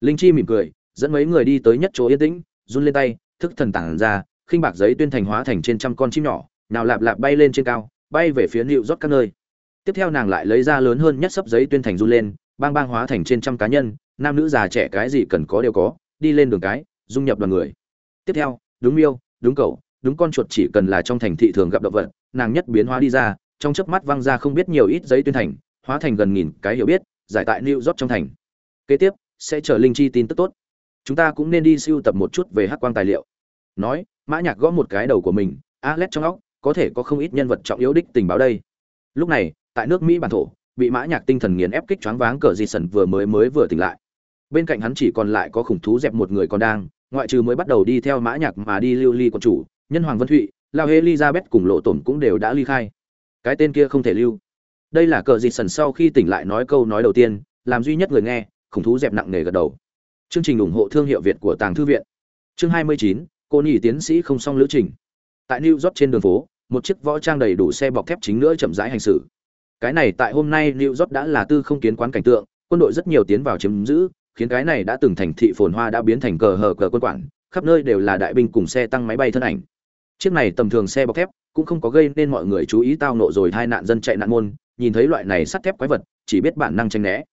Linh chi mỉm cười, dẫn mấy người đi tới nhất chỗ yên tĩnh, run lên tay, thức thần tản ra, khinh bạc giấy tuyên thành hóa thành trên trăm con chim nhỏ, nào lạp lạp bay lên trên cao, bay về phía nịu rót các nơi tiếp theo nàng lại lấy ra lớn hơn nhất sấp giấy tuyên thành run lên, bang bang hóa thành trên trăm cá nhân, nam nữ già trẻ cái gì cần có đều có, đi lên đường cái, dung nhập đoàn người. Tiếp theo, đúng miêu, đúng cậu, đúng con chuột chỉ cần là trong thành thị thường gặp động vật, nàng nhất biến hóa đi ra, trong chớp mắt văng ra không biết nhiều ít giấy tuyên thành, hóa thành gần nghìn cái hiểu biết, giải tại new york trong thành. Kế tiếp, sẽ chờ linh chi tin tức tốt. Chúng ta cũng nên đi siêu tập một chút về hắc quang tài liệu. Nói, mã nhạc gõ một cái đầu của mình, alex trong óc, có thể có không ít nhân vật trọng yếu đích tình báo đây lúc này tại nước mỹ bản thổ bị mã nhạc tinh thần nghiền ép kích choáng váng cờ di sần vừa mới mới vừa tỉnh lại bên cạnh hắn chỉ còn lại có khủng thú dẹp một người còn đang ngoại trừ mới bắt đầu đi theo mã nhạc mà đi lưu ly quân chủ nhân hoàng vân thụy lao elizabeth cùng lộ tổn cũng đều đã ly khai cái tên kia không thể lưu đây là cờ di sần sau khi tỉnh lại nói câu nói đầu tiên làm duy nhất người nghe khủng thú dẹp nặng nề gật đầu Chương trình ủng hộ thương hiệu Việt của Tàng thư viện. Chương 29, cô nhỉ tiến sĩ không xong lữ trình. Tại New York trên đường phố, một chiếc võ trang đầy đủ xe bọc thép chính nữa chậm rãi hành xử. Cái này tại hôm nay new york đã là tư không kiến quán cảnh tượng, quân đội rất nhiều tiến vào chiếm giữ, khiến cái này đã từng thành thị phồn hoa đã biến thành cờ hở cờ quân quản, khắp nơi đều là đại binh cùng xe tăng máy bay thân ảnh. Chiếc này tầm thường xe bọc thép cũng không có gây nên mọi người chú ý tao nộ rồi hai nạn dân chạy nạn môn, nhìn thấy loại này sắt thép quái vật, chỉ biết bản năng tránh né.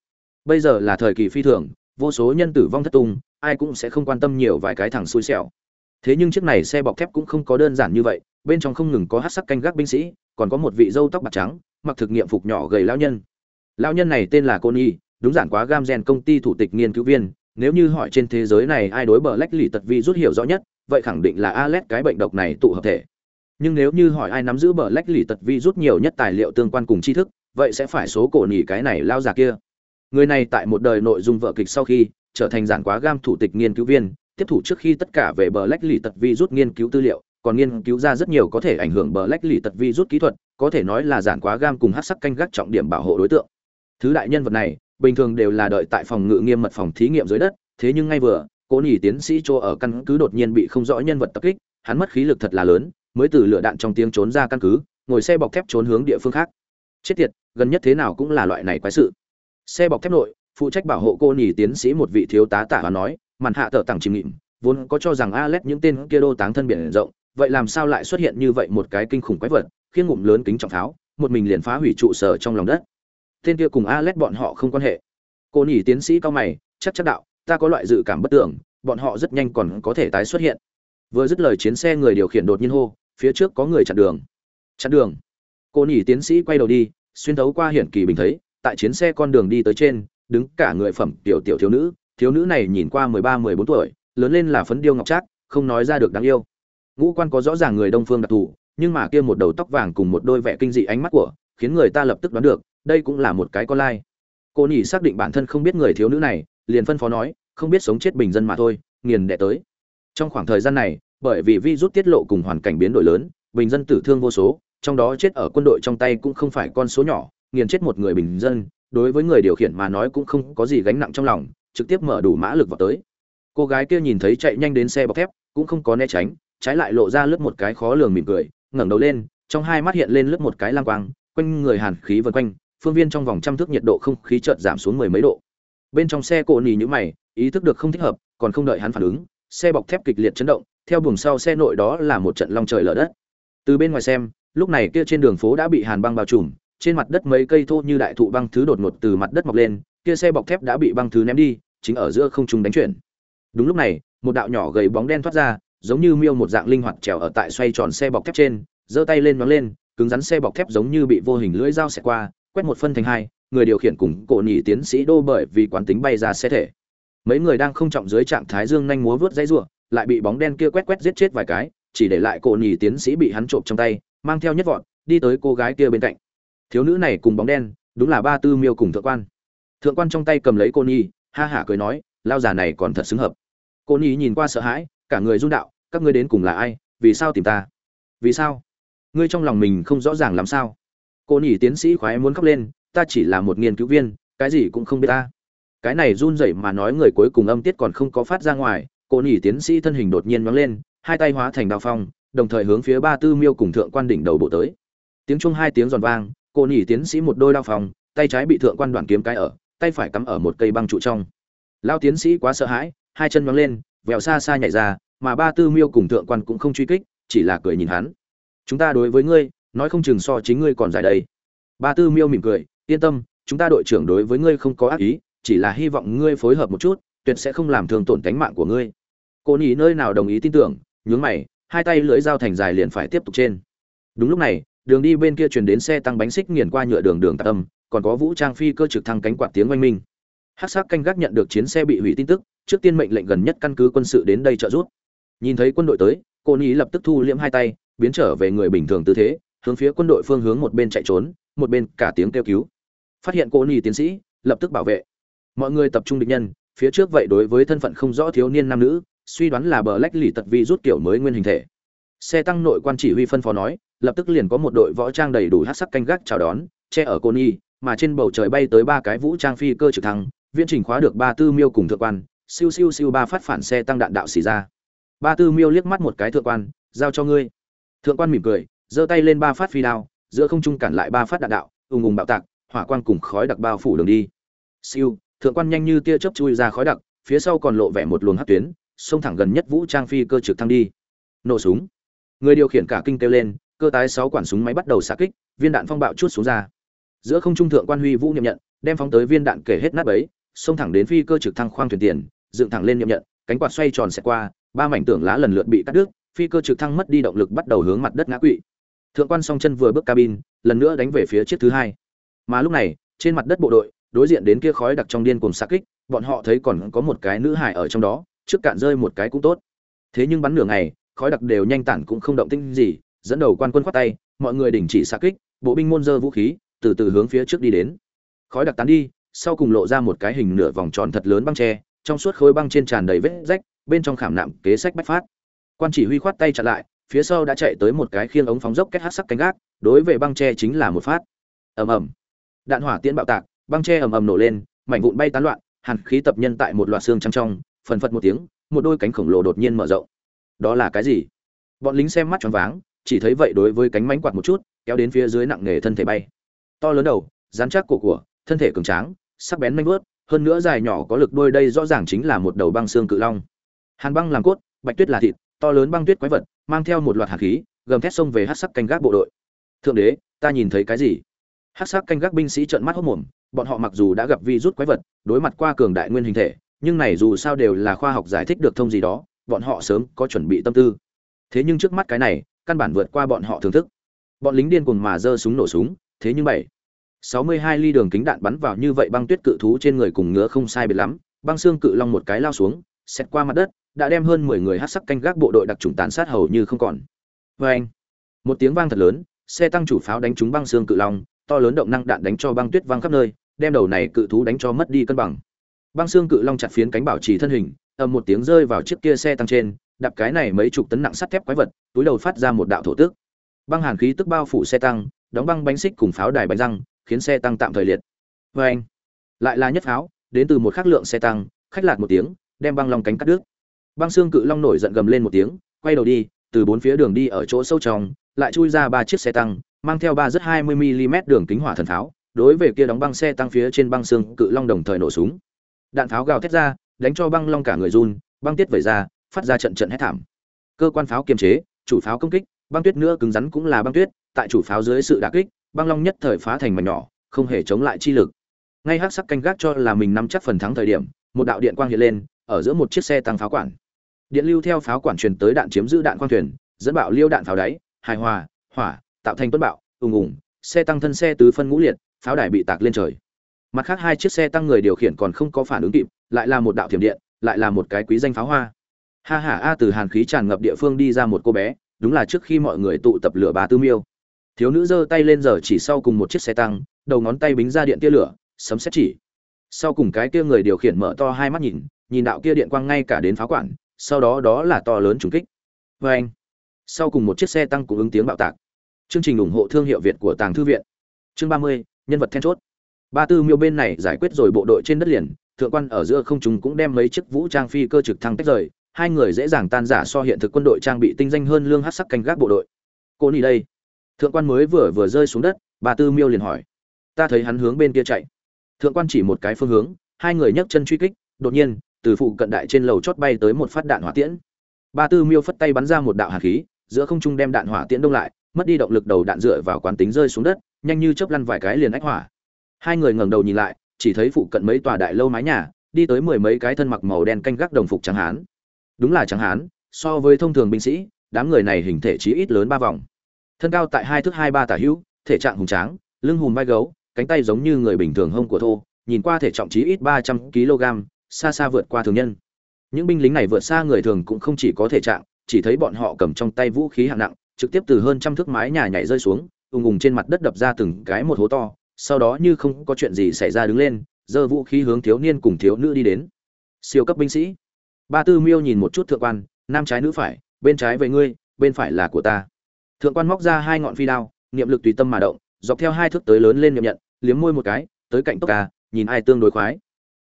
Bây giờ là thời kỳ phi thường, vô số nhân tử vong thất tung, ai cũng sẽ không quan tâm nhiều vài cái thằng xui xẻo. Thế nhưng chiếc này xe bọc thép cũng không có đơn giản như vậy bên trong không ngừng có hát sắc canh gác binh sĩ, còn có một vị dâu tóc bạc trắng, mặc thực nghiệm phục nhỏ gầy lao nhân. Lao nhân này tên là cô nhi đúng giản quá gam gen công ty thủ tịch nghiên cứu viên, nếu như hỏi trên thế giới này ai đối bờ lách lì tật vi rút hiểu rõ nhất, vậy khẳng định là Alex cái bệnh độc này tụ hợp thể. Nhưng nếu như hỏi ai nắm giữ bờ lách lì tật vi rút nhiều nhất tài liệu tương quan cùng tri thức, vậy sẽ phải số cổ nhỉ cái này lao già kia. Người này tại một đời nội dung vợ kịch sau khi trở thành giản quá gam thủ tịch nghiên cứu viên, tiếp thủ trước khi tất cả về bờ lách lì tật vi rút nghiên cứu tư liệu còn nghiên cứu ra rất nhiều có thể ảnh hưởng bờ lách lì tật vi rút kỹ thuật có thể nói là giản quá gam cùng hát sắc canh gác trọng điểm bảo hộ đối tượng. Thứ đại nhân vật này bình thường đều là đợi tại phòng ngự nghiêm mật phòng thí nghiệm dưới đất thế nhưng ngay vừa cố nhì tiến sĩ chỗ ở căn cứ đột nhiên bị không rõ nhân vật tập kích hắn mất khí lực thật là lớn mới từ lửa đạn trong tiếng trốn ra căn cứ ngồi xe bọc thép trốn hướng địa phương khác. Chết tiệt gần nhất thế nào cũng là loại này quái sự. Xe bọc thép nội phụ trách bảo hộ cô nhì tiến sĩ một vị thiếu tá tả và nói màn hạ tờ tặng chìm nghịm vốn có cho rằng Alex những tên kia đô táng thân biển rộng, vậy làm sao lại xuất hiện như vậy một cái kinh khủng quái vật, khiến ngụm lớn kính trọng pháo, một mình liền phá hủy trụ sở trong lòng đất. Tên kia cùng Alex bọn họ không quan hệ. Cô nhỉ tiến sĩ cao mày, chắc chắc đạo, ta có loại dự cảm bất tưởng, bọn họ rất nhanh còn có thể tái xuất hiện. Vừa dứt lời chiến xe người điều khiển đột nhiên hô, phía trước có người chặn đường. Chặn đường. Cô nhỉ tiến sĩ quay đầu đi, xuyên thấu qua hiển kỳ bình thấy, tại chiến xe con đường đi tới trên, đứng cả người phẩm tiểu tiểu thiếu nữ, thiếu nữ này nhìn qua mười ba mười bốn tuổi, lớn lên là phấn điêu ngọc trác không nói ra được đáng yêu ngũ quan có rõ ràng người đông phương đặc thù, nhưng mà kia một đầu tóc vàng cùng một đôi vẻ kinh dị ánh mắt của, khiến người ta lập tức đoán được, đây cũng là một cái con lai. Cô nhỉ xác định bản thân không biết người thiếu nữ này, liền phân phó nói, không biết sống chết bình dân mà thôi, nghiền đệ tới. Trong khoảng thời gian này, bởi vì vi rút tiết lộ cùng hoàn cảnh biến đổi lớn, bình dân tử thương vô số, trong đó chết ở quân đội trong tay cũng không phải con số nhỏ, nghiền chết một người bình dân, đối với người điều khiển mà nói cũng không có gì gánh nặng trong lòng, trực tiếp mở đủ mã lực vào tới. Cô gái kia nhìn thấy chạy nhanh đến xe bọc thép, cũng không có né tránh trái lại lộ ra lướt một cái khó lường mỉm cười, ngẩng đầu lên, trong hai mắt hiện lên lướt một cái lang quang, quanh người hàn khí vần quanh, phương viên trong vòng trăm thước nhiệt độ không khí chợt giảm xuống mười mấy độ. Bên trong xe cổ nỉ nhữ mày, ý thức được không thích hợp, còn không đợi hắn phản ứng, xe bọc thép kịch liệt chấn động, theo buồng sau xe nội đó là một trận long trời lở đất. Từ bên ngoài xem, lúc này kia trên đường phố đã bị hàn băng bao trùm, trên mặt đất mấy cây thô như đại thụ băng thứ đột ngột từ mặt đất mọc lên, kia xe bọc thép đã bị băng thứ ném đi, chính ở giữa không trung đánh chuyển. Đúng lúc này, một đạo nhỏ gầy bóng đen thoát ra giống như miêu một dạng linh hoạt trèo ở tại xoay tròn xe bọc thép trên, giơ tay lên nhoáng lên, cứng rắn xe bọc thép giống như bị vô hình lưỡi dao xẹt qua, quét một phân thành hai, người điều khiển cùng cổ nhị tiến sĩ đô bởi vì quán tính bay ra xe thể. Mấy người đang không trọng dưới trạng thái dương nhanh múa vớt dây rủa, lại bị bóng đen kia quét quét giết chết vài cái, chỉ để lại cổ nhị tiến sĩ bị hắn trộm trong tay, mang theo nhất vọt, đi tới cô gái kia bên cạnh. Thiếu nữ này cùng bóng đen, đúng là ba tư miêu cùng thượng quan. Thượng quan trong tay cầm lấy cô nhi ha hả cười nói, lao già này còn thật xứng hợp. Cô nhi nhìn qua sợ hãi cả người run đạo, các ngươi đến cùng là ai, vì sao tìm ta? Vì sao? Ngươi trong lòng mình không rõ ràng làm sao? Cô nhỉ tiến sĩ khoái muốn khóc lên, ta chỉ là một nghiên cứu viên, cái gì cũng không biết ta. Cái này run rẩy mà nói người cuối cùng âm tiết còn không có phát ra ngoài, cô nhỉ tiến sĩ thân hình đột nhiên nhoáng lên, hai tay hóa thành đao phong, đồng thời hướng phía ba tư miêu cùng thượng quan đỉnh đầu bộ tới. Tiếng chung hai tiếng giòn vang, cô nhỉ tiến sĩ một đôi đao phong, tay trái bị thượng quan đoàn kiếm cái ở, tay phải cắm ở một cây băng trụ trong. Lao tiến sĩ quá sợ hãi, hai chân nhoáng lên vẹo xa xa nhảy ra, mà ba tư miêu cùng thượng quan cũng không truy kích, chỉ là cười nhìn hắn. Chúng ta đối với ngươi, nói không chừng so chính ngươi còn dài đây. Ba tư miêu mỉm cười, yên tâm, chúng ta đội trưởng đối với ngươi không có ác ý, chỉ là hy vọng ngươi phối hợp một chút, tuyệt sẽ không làm thương tổn tánh mạng của ngươi. Cô nhỉ nơi nào đồng ý tin tưởng, nhướng mày, hai tay lưỡi dao thành dài liền phải tiếp tục trên. Đúng lúc này, đường đi bên kia truyền đến xe tăng bánh xích nghiền qua nhựa đường đường tạc âm, còn có vũ trang phi cơ trực thăng cánh quạt tiếng oanh minh hát sắc canh gác nhận được chiến xe bị hủy tin tức, trước tiên mệnh lệnh gần nhất căn cứ quân sự đến đây trợ giúp. Nhìn thấy quân đội tới, cô ni lập tức thu liễm hai tay, biến trở về người bình thường tư thế, hướng phía quân đội phương hướng một bên chạy trốn, một bên cả tiếng kêu cứu. Phát hiện cô ni tiến sĩ, lập tức bảo vệ. Mọi người tập trung địch nhân, phía trước vậy đối với thân phận không rõ thiếu niên nam nữ, suy đoán là bờ lách lì tật vi rút kiểu mới nguyên hình thể. Xe tăng nội quan chỉ huy phân phó nói, lập tức liền có một đội võ trang đầy đủ hát sắc canh gác chào đón, che ở cô nhi, mà trên bầu trời bay tới ba cái vũ trang phi cơ trực thăng viễn trình khóa được ba tư miêu cùng thượng quan, siêu siêu siêu ba phát phản xe tăng đạn đạo xì ra. Ba tư miêu liếc mắt một cái thượng quan, giao cho ngươi. Thượng quan mỉm cười, giơ tay lên ba phát phi đao, giữa không trung cản lại ba phát đạn đạo, ùng ùng bạo tạc, hỏa quan cùng khói đặc bao phủ đường đi. Siêu, thượng quan nhanh như tia chớp chui ra khói đặc, phía sau còn lộ vẻ một luồng hắt tuyến, xông thẳng gần nhất vũ trang phi cơ trực thăng đi. Nổ súng. Người điều khiển cả kinh kêu lên, cơ tái sáu quản súng máy bắt đầu xạ kích, viên đạn phong bạo chút xuống ra. Giữa không trung thượng quan huy vũ nhậm nhận, đem phóng tới viên đạn kể hết nát bấy xông thẳng đến phi cơ trực thăng khoang thuyền tiền, dựng thẳng lên nhậm nhận, cánh quạt xoay tròn xẹt qua, ba mảnh tưởng lá lần lượt bị cắt đứt, phi cơ trực thăng mất đi động lực bắt đầu hướng mặt đất ngã quỵ. Thượng quan song chân vừa bước cabin, lần nữa đánh về phía chiếc thứ hai. Mà lúc này, trên mặt đất bộ đội, đối diện đến kia khói đặc trong điên cùng xạ kích, bọn họ thấy còn có một cái nữ hải ở trong đó, trước cạn rơi một cái cũng tốt. Thế nhưng bắn nửa ngày, khói đặc đều nhanh tản cũng không động tinh gì, dẫn đầu quan quân khoát tay, mọi người đình chỉ xạ kích, bộ binh môn dơ vũ khí, từ từ hướng phía trước đi đến. Khói đặc tán đi sau cùng lộ ra một cái hình nửa vòng tròn thật lớn băng tre, trong suốt khối băng trên tràn đầy vết rách, bên trong khảm nạm kế sách bách phát. Quan chỉ huy khoát tay chặn lại, phía sau đã chạy tới một cái khiên ống phóng dốc kết hát sắc cánh gác, đối về băng tre chính là một phát. Ầm ầm. Đạn hỏa tiễn bạo tạc, băng tre ầm ầm nổ lên, mảnh vụn bay tán loạn, hàn khí tập nhân tại một loạt xương trắng trong, phần phật một tiếng, một đôi cánh khổng lồ đột nhiên mở rộng. Đó là cái gì? Bọn lính xem mắt choáng váng, chỉ thấy vậy đối với cánh mánh quạt một chút, kéo đến phía dưới nặng nghề thân thể bay. To lớn đầu, dán chắc cổ của, thân thể cường tráng sắc bén manh vớt hơn nữa dài nhỏ có lực đôi đây rõ ràng chính là một đầu băng xương cự long. Hàn băng làm cốt, bạch tuyết là thịt, to lớn băng tuyết quái vật, mang theo một loạt hạt khí, gầm thét xông về hát sắc canh gác bộ đội. Thượng đế, ta nhìn thấy cái gì? Hát sắc canh gác binh sĩ trợn mắt hốc mồm, bọn họ mặc dù đã gặp vi rút quái vật, đối mặt qua cường đại nguyên hình thể, nhưng này dù sao đều là khoa học giải thích được thông gì đó, bọn họ sớm có chuẩn bị tâm tư. Thế nhưng trước mắt cái này, căn bản vượt qua bọn họ thưởng thức. Bọn lính điên cuồng mà giơ súng nổ súng, thế nhưng bảy sáu mươi hai ly đường kính đạn bắn vào như vậy băng tuyết cự thú trên người cùng ngứa không sai biệt lắm. Băng xương cự long một cái lao xuống xét qua mặt đất, đã đem hơn mười người hắc sắc canh gác bộ đội đặc trùng tàn sát hầu như không còn. Oeng! một tiếng vang thật lớn, xe tăng chủ pháo đánh trúng băng xương cự long, to lớn động năng đạn đánh cho băng tuyết văng khắp nơi, đem đầu này cự thú đánh cho mất đi cân bằng. Băng xương cự long chặt phiến cánh bảo trì thân hình, ầm một tiếng rơi vào chiếc kia xe tăng trên, đạp cái này mấy chục tấn nặng sắt thép quái vật, túi đầu phát ra một đạo thổ tức. Băng hàn khí tức bao phủ xe tăng, đóng băng bánh xích cùng pháo đài bánh răng khiến xe tăng tạm thời liệt. Vê anh, lại là nhất pháo đến từ một khắc lượng xe tăng, khách lạt một tiếng, đem băng long cánh cắt đứt. Băng xương cự long nổi giận gầm lên một tiếng, quay đầu đi, từ bốn phía đường đi ở chỗ sâu trong, lại chui ra ba chiếc xe tăng, mang theo ba rất hai mươi mm đường kính hỏa thần pháo, đối về kia đóng băng xe tăng phía trên băng xương cự long đồng thời nổ súng. Đạn pháo gào thét ra, đánh cho băng long cả người run, băng tiết vẩy ra, phát ra trận trận hét thảm. Cơ quan pháo kiềm chế, chủ pháo công kích, băng tuyết nữa cứng rắn cũng là băng tuyết, tại chủ pháo dưới sự đả kích băng long nhất thời phá thành mảnh nhỏ, không hề chống lại chi lực. Ngay hắc sắc canh gác cho là mình nắm chắc phần thắng thời điểm, một đạo điện quang hiện lên, ở giữa một chiếc xe tăng pháo quản. Điện lưu theo pháo quản truyền tới đạn chiếm giữ đạn quang thuyền, dẫn bạo liêu đạn pháo đáy, hài hòa, hỏa, tạo thành tuấn bạo, ùng ùng, xe tăng thân xe tứ phân ngũ liệt, pháo đài bị tạc lên trời. Mặt khác hai chiếc xe tăng người điều khiển còn không có phản ứng kịp, lại là một đạo thiểm điện, lại là một cái quý danh pháo hoa. Ha ha, a từ hàn khí tràn ngập địa phương đi ra một cô bé, đúng là trước khi mọi người tụ tập lửa bà tư miêu thiếu nữ giơ tay lên giờ chỉ sau cùng một chiếc xe tăng, đầu ngón tay bính ra điện tia lửa, sấm xét chỉ. Sau cùng cái kia người điều khiển mở to hai mắt nhìn nhìn đạo kia điện quang ngay cả đến pháo quản, sau đó đó là to lớn trùng kích. Vê anh, sau cùng một chiếc xe tăng cũng ứng tiếng bạo tạc. Chương trình ủng hộ thương hiệu việt của tàng thư viện. Chương ba mươi, nhân vật then chốt. Ba tư miêu bên này giải quyết rồi bộ đội trên đất liền, thượng quan ở giữa không chúng cũng đem mấy chiếc vũ trang phi cơ trực thăng tách rời, hai người dễ dàng tan giả so hiện thực quân đội trang bị tinh danh hơn lương hát sắc canh gác bộ đội. Cô nỉ đây thượng quan mới vừa vừa rơi xuống đất, bà tư miêu liền hỏi. Ta thấy hắn hướng bên kia chạy. Thượng quan chỉ một cái phương hướng, hai người nhấc chân truy kích, đột nhiên, từ phụ cận đại trên lầu chót bay tới một phát đạn hỏa tiễn. Ba tư miêu phất tay bắn ra một đạo hạt khí, giữa không trung đem đạn hỏa tiễn đông lại, mất đi động lực đầu đạn dựa vào quán tính rơi xuống đất, nhanh như chớp lăn vài cái liền ách hỏa. Hai người ngẩng đầu nhìn lại, chỉ thấy phụ cận mấy tòa đại lâu mái nhà, đi tới mười mấy cái thân mặc màu đen canh gác đồng phục trắng hán. Đúng là trắng hán, so với thông thường binh sĩ, đám người này hình thể chí ít lớn ba vòng thân cao tại hai thước hai ba tả hữu, thể trạng hùng tráng, lưng hùm vai gấu, cánh tay giống như người bình thường hông của thô, nhìn qua thể trọng chí ít ba trăm kg, xa xa vượt qua thường nhân. Những binh lính này vượt xa người thường cũng không chỉ có thể trạng, chỉ thấy bọn họ cầm trong tay vũ khí hạng nặng, trực tiếp từ hơn trăm thước mái nhà nhảy rơi xuống, ùng ùng trên mặt đất đập ra từng cái một hố to, sau đó như không có chuyện gì xảy ra đứng lên, giơ vũ khí hướng thiếu niên cùng thiếu nữ đi đến. Siêu cấp binh sĩ. Ba tư miêu nhìn một chút thượng quan, nam trái nữ phải, bên trái về ngươi, bên phải là của ta thượng quan móc ra hai ngọn phi đao, niệm lực tùy tâm mà động, dọc theo hai thước tới lớn lên niệm nhận, liếm môi một cái, tới cạnh tốc ca, nhìn ai tương đối khoái.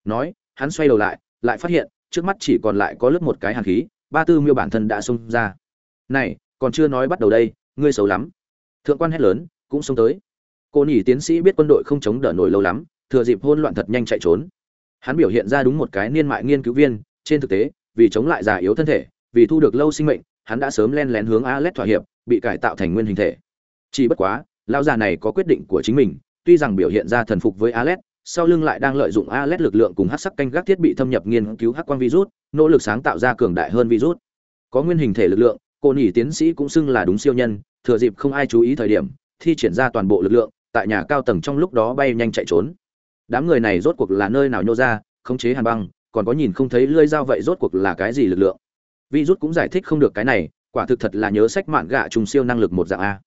Nói, hắn xoay đầu lại lại phát hiện, trước mắt chỉ còn lại có lớp một cái hàn khí, ba tư miêu bản thân đã xông ra. Này, còn chưa nói bắt đầu đây, ngươi xấu lắm. Thượng quan hét lớn, cũng xông tới. Cô nhỉ tiến sĩ biết quân đội không chống đỡ nổi lâu lắm, thừa dịp hôn loạn thật nhanh chạy trốn. Hắn biểu hiện ra đúng một cái niên mại nghiên cứu viên, trên thực tế, vì chống lại già yếu thân thể, vì thu được lâu sinh mệnh, hắn đã sớm len lén hướng Alet thỏa hiệp bị cải tạo thành nguyên hình thể. Chỉ bất quá, lão già này có quyết định của chính mình, tuy rằng biểu hiện ra thần phục với Alet, sau lưng lại đang lợi dụng Alet lực lượng cùng hắc sắc canh gác thiết bị thâm nhập nghiên cứu hắc quang virus, nỗ lực sáng tạo ra cường đại hơn virus. Có nguyên hình thể lực lượng, cô nhỉ tiến sĩ cũng xưng là đúng siêu nhân, thừa dịp không ai chú ý thời điểm, thi triển ra toàn bộ lực lượng, tại nhà cao tầng trong lúc đó bay nhanh chạy trốn. Đám người này rốt cuộc là nơi nào nhô ra, khống chế hàn băng, còn có nhìn không thấy lưỡi dao vậy rốt cuộc là cái gì lực lượng? Virus cũng giải thích không được cái này quả thực thật là nhớ sách mạn gạ trùng siêu năng lực một dạng a.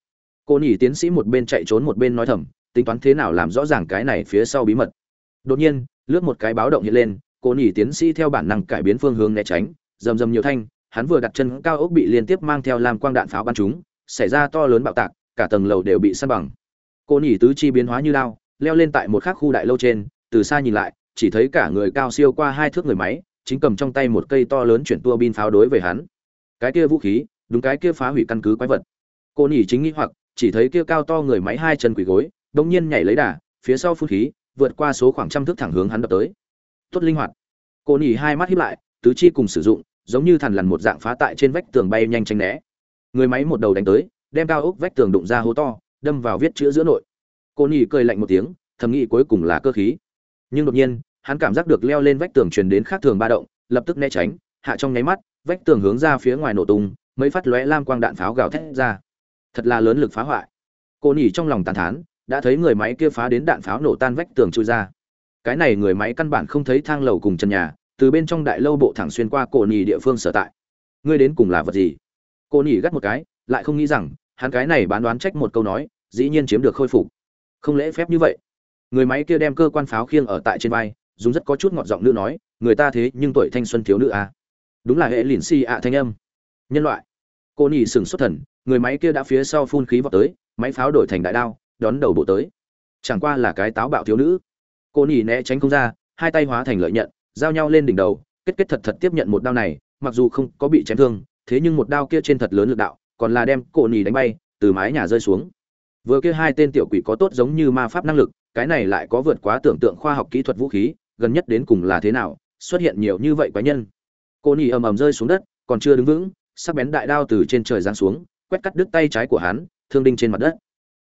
Cô nhỉ tiến sĩ một bên chạy trốn một bên nói thầm, tính toán thế nào làm rõ ràng cái này phía sau bí mật. Đột nhiên, lướt một cái báo động hiện lên, cô nhỉ tiến sĩ theo bản năng cải biến phương hướng né tránh, rầm rầm nhiều thanh, hắn vừa đặt chân cao ốc bị liên tiếp mang theo làm quang đạn pháo bắn chúng xảy ra to lớn bạo tạc, cả tầng lầu đều bị săn bằng. Cô nhỉ tứ chi biến hóa như lao, leo lên tại một khắc khu đại lâu trên, từ xa nhìn lại, chỉ thấy cả người cao siêu qua hai thước người máy, chính cầm trong tay một cây to lớn chuyển tua bin pháo đối về hắn. Cái kia vũ khí đúng cái kia phá hủy căn cứ quái vật. Cô nhỉ chính nghĩ hoặc, chỉ thấy kia cao to người máy hai chân quỳ gối đột nhiên nhảy lấy đà, phía sau phun khí, vượt qua số khoảng trăm thước thẳng hướng hắn đập tới. Tốt linh hoạt. Cô nhỉ hai mắt híp lại, tứ chi cùng sử dụng, giống như thằn lằn một dạng phá tại trên vách tường bay nhanh tranh né. Người máy một đầu đánh tới, đem cao ốc vách tường đụng ra hố to, đâm vào viết chữ giữa nội. Cô nhỉ cười lạnh một tiếng, thầm nghĩ cuối cùng là cơ khí. Nhưng đột nhiên, hắn cảm giác được leo lên vách tường truyền đến khác thường ba động, lập tức né tránh, hạ trong nháy mắt, vách tường hướng ra phía ngoài nổ tung mấy phát lóe lam quang đạn pháo gào thét ra. Thật là lớn lực phá hoại. Cô nhỉ trong lòng tàn thán, đã thấy người máy kia phá đến đạn pháo nổ tan vách tường chui ra. Cái này người máy căn bản không thấy thang lầu cùng chân nhà, từ bên trong đại lâu bộ thẳng xuyên qua cổ nhỉ địa phương sở tại. Ngươi đến cùng là vật gì? Cô nhỉ gắt một cái, lại không nghĩ rằng, hắn cái này bán đoán trách một câu nói, dĩ nhiên chiếm được khôi phục. Không lẽ phép như vậy. Người máy kia đem cơ quan pháo khiêng ở tại trên vai, dùng rất có chút ngọt giọng nữ nói, người ta thế nhưng tuổi thanh xuân thiếu nữ à. đúng là hệ lìn xì ạ thanh âm nhân loại. Cô nhì sừng xuất thần, người máy kia đã phía sau phun khí vào tới, máy pháo đổi thành đại đao, đón đầu bộ tới. Chẳng qua là cái táo bạo thiếu nữ. Cô nhì né tránh không ra, hai tay hóa thành lợi nhận, giao nhau lên đỉnh đầu, kết kết thật thật tiếp nhận một đao này, mặc dù không có bị chém thương, thế nhưng một đao kia trên thật lớn lực đạo, còn là đem cô nhì đánh bay, từ mái nhà rơi xuống. Vừa kia hai tên tiểu quỷ có tốt giống như ma pháp năng lực, cái này lại có vượt quá tưởng tượng khoa học kỹ thuật vũ khí, gần nhất đến cùng là thế nào, xuất hiện nhiều như vậy quái nhân. Cô nhì ầm ầm rơi xuống đất, còn chưa đứng vững sắc bén đại đao từ trên trời giáng xuống, quét cắt đứt tay trái của hắn, thương đinh trên mặt đất.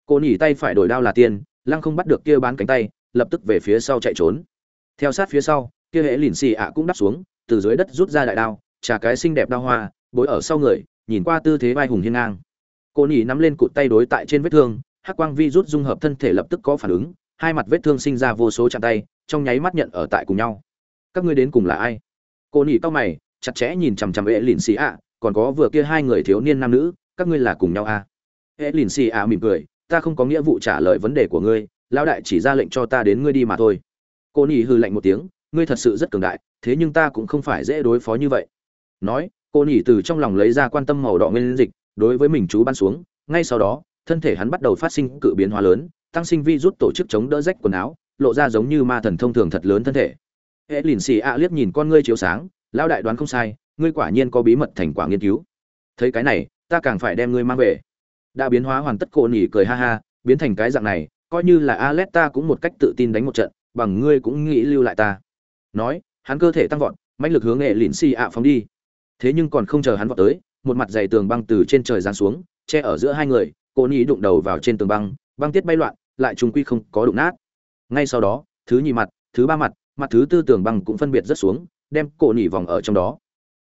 Cô nhỉ tay phải đổi đao là tiền lăng không bắt được kia bán cánh tay, lập tức về phía sau chạy trốn. Theo sát phía sau, kia hệ lìn xì ạ cũng đáp xuống, từ dưới đất rút ra đại đao, trà cái xinh đẹp đao hoa, bối ở sau người, nhìn qua tư thế vai hùng hiên ngang. Cô nhỉ nắm lên cụt tay đối tại trên vết thương, hắc quang vi rút dung hợp thân thể lập tức có phản ứng, hai mặt vết thương sinh ra vô số chạm tay, trong nháy mắt nhận ở tại cùng nhau. Các ngươi đến cùng là ai? Cô nhỉ cao mày, chặt chẽ nhìn chằm chằm hệ lìn xì ạ còn có vừa kia hai người thiếu niên nam nữ, các ngươi là cùng nhau à? hệ lìn xì ạ mỉm cười, ta không có nghĩa vụ trả lời vấn đề của ngươi, lão đại chỉ ra lệnh cho ta đến ngươi đi mà thôi. Cô nỉ hư lạnh một tiếng, ngươi thật sự rất cường đại, thế nhưng ta cũng không phải dễ đối phó như vậy. Nói, cô nỉ từ trong lòng lấy ra quan tâm màu đỏ nguyên dịch, đối với mình chú ban xuống, ngay sau đó, thân thể hắn bắt đầu phát sinh cự biến hóa lớn, tăng sinh vi rút tổ chức chống đỡ rách quần áo, lộ ra giống như ma thần thông thường thật lớn thân thể. Hệ lìn xì ạ liếc nhìn con ngươi chiếu sáng, lão đại đoán không sai ngươi quả nhiên có bí mật thành quả nghiên cứu. Thấy cái này, ta càng phải đem ngươi mang về. Đã biến hóa hoàn tất cổ nỉ cười ha ha, biến thành cái dạng này, coi như là Alet ta cũng một cách tự tin đánh một trận, bằng ngươi cũng nghĩ lưu lại ta. Nói, hắn cơ thể tăng vọt, mãnh lực hướng nghệ lịn xì ạ phóng đi. Thế nhưng còn không chờ hắn vọt tới, một mặt dày tường băng từ trên trời giáng xuống, che ở giữa hai người, cô nỉ đụng đầu vào trên tường băng băng tiết bay loạn, lại trùng quy không có đụng nát. Ngay sau đó, thứ nhì mặt, thứ ba mặt mặt thứ tư tường băng cũng phân biệt rất xuống, đem cổ nỉ vòng ở trong đó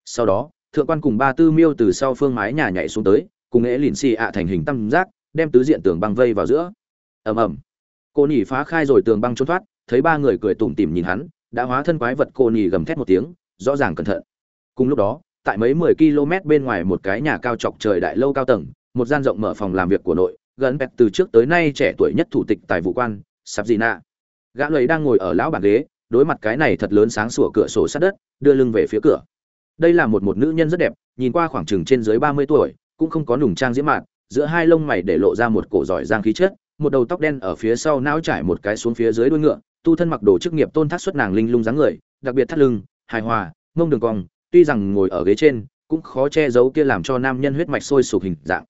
sau đó, thượng quan cùng ba tư miêu từ sau phương mái nhà nhảy xuống tới, cùng nghệ lìn xì ạ thành hình tam giác, đem tứ diện tường băng vây vào giữa. Ầm ầm. Cô nhỉ phá khai rồi tường băng trốn thoát, thấy ba người cười tủm tỉm nhìn hắn, đã hóa thân quái vật cô nhỉ gầm thét một tiếng, rõ ràng cẩn thận. Cùng lúc đó, tại mấy mười km bên ngoài một cái nhà cao chọc trời đại lâu cao tầng, một gian rộng mở phòng làm việc của nội, gần bẹt từ trước tới nay trẻ tuổi nhất thủ tịch tài vụ quan, sạp gì nạ. Gã lầy đang ngồi ở lão bàn ghế, đối mặt cái này thật lớn sáng sủa cửa sổ sát đất, đưa lưng về phía cửa đây là một một nữ nhân rất đẹp, nhìn qua khoảng chừng trên dưới ba mươi tuổi, cũng không có nùng trang diễm mạn, giữa hai lông mày để lộ ra một cổ giỏi giang khí chất, một đầu tóc đen ở phía sau não trải một cái xuống phía dưới đuôi ngựa, tu thân mặc đồ chức nghiệp tôn thác xuất nàng linh lung dáng người, đặc biệt thắt lưng, hài hòa, mông đường cong, tuy rằng ngồi ở ghế trên, cũng khó che giấu kia làm cho nam nhân huyết mạch sôi sục hình dạng.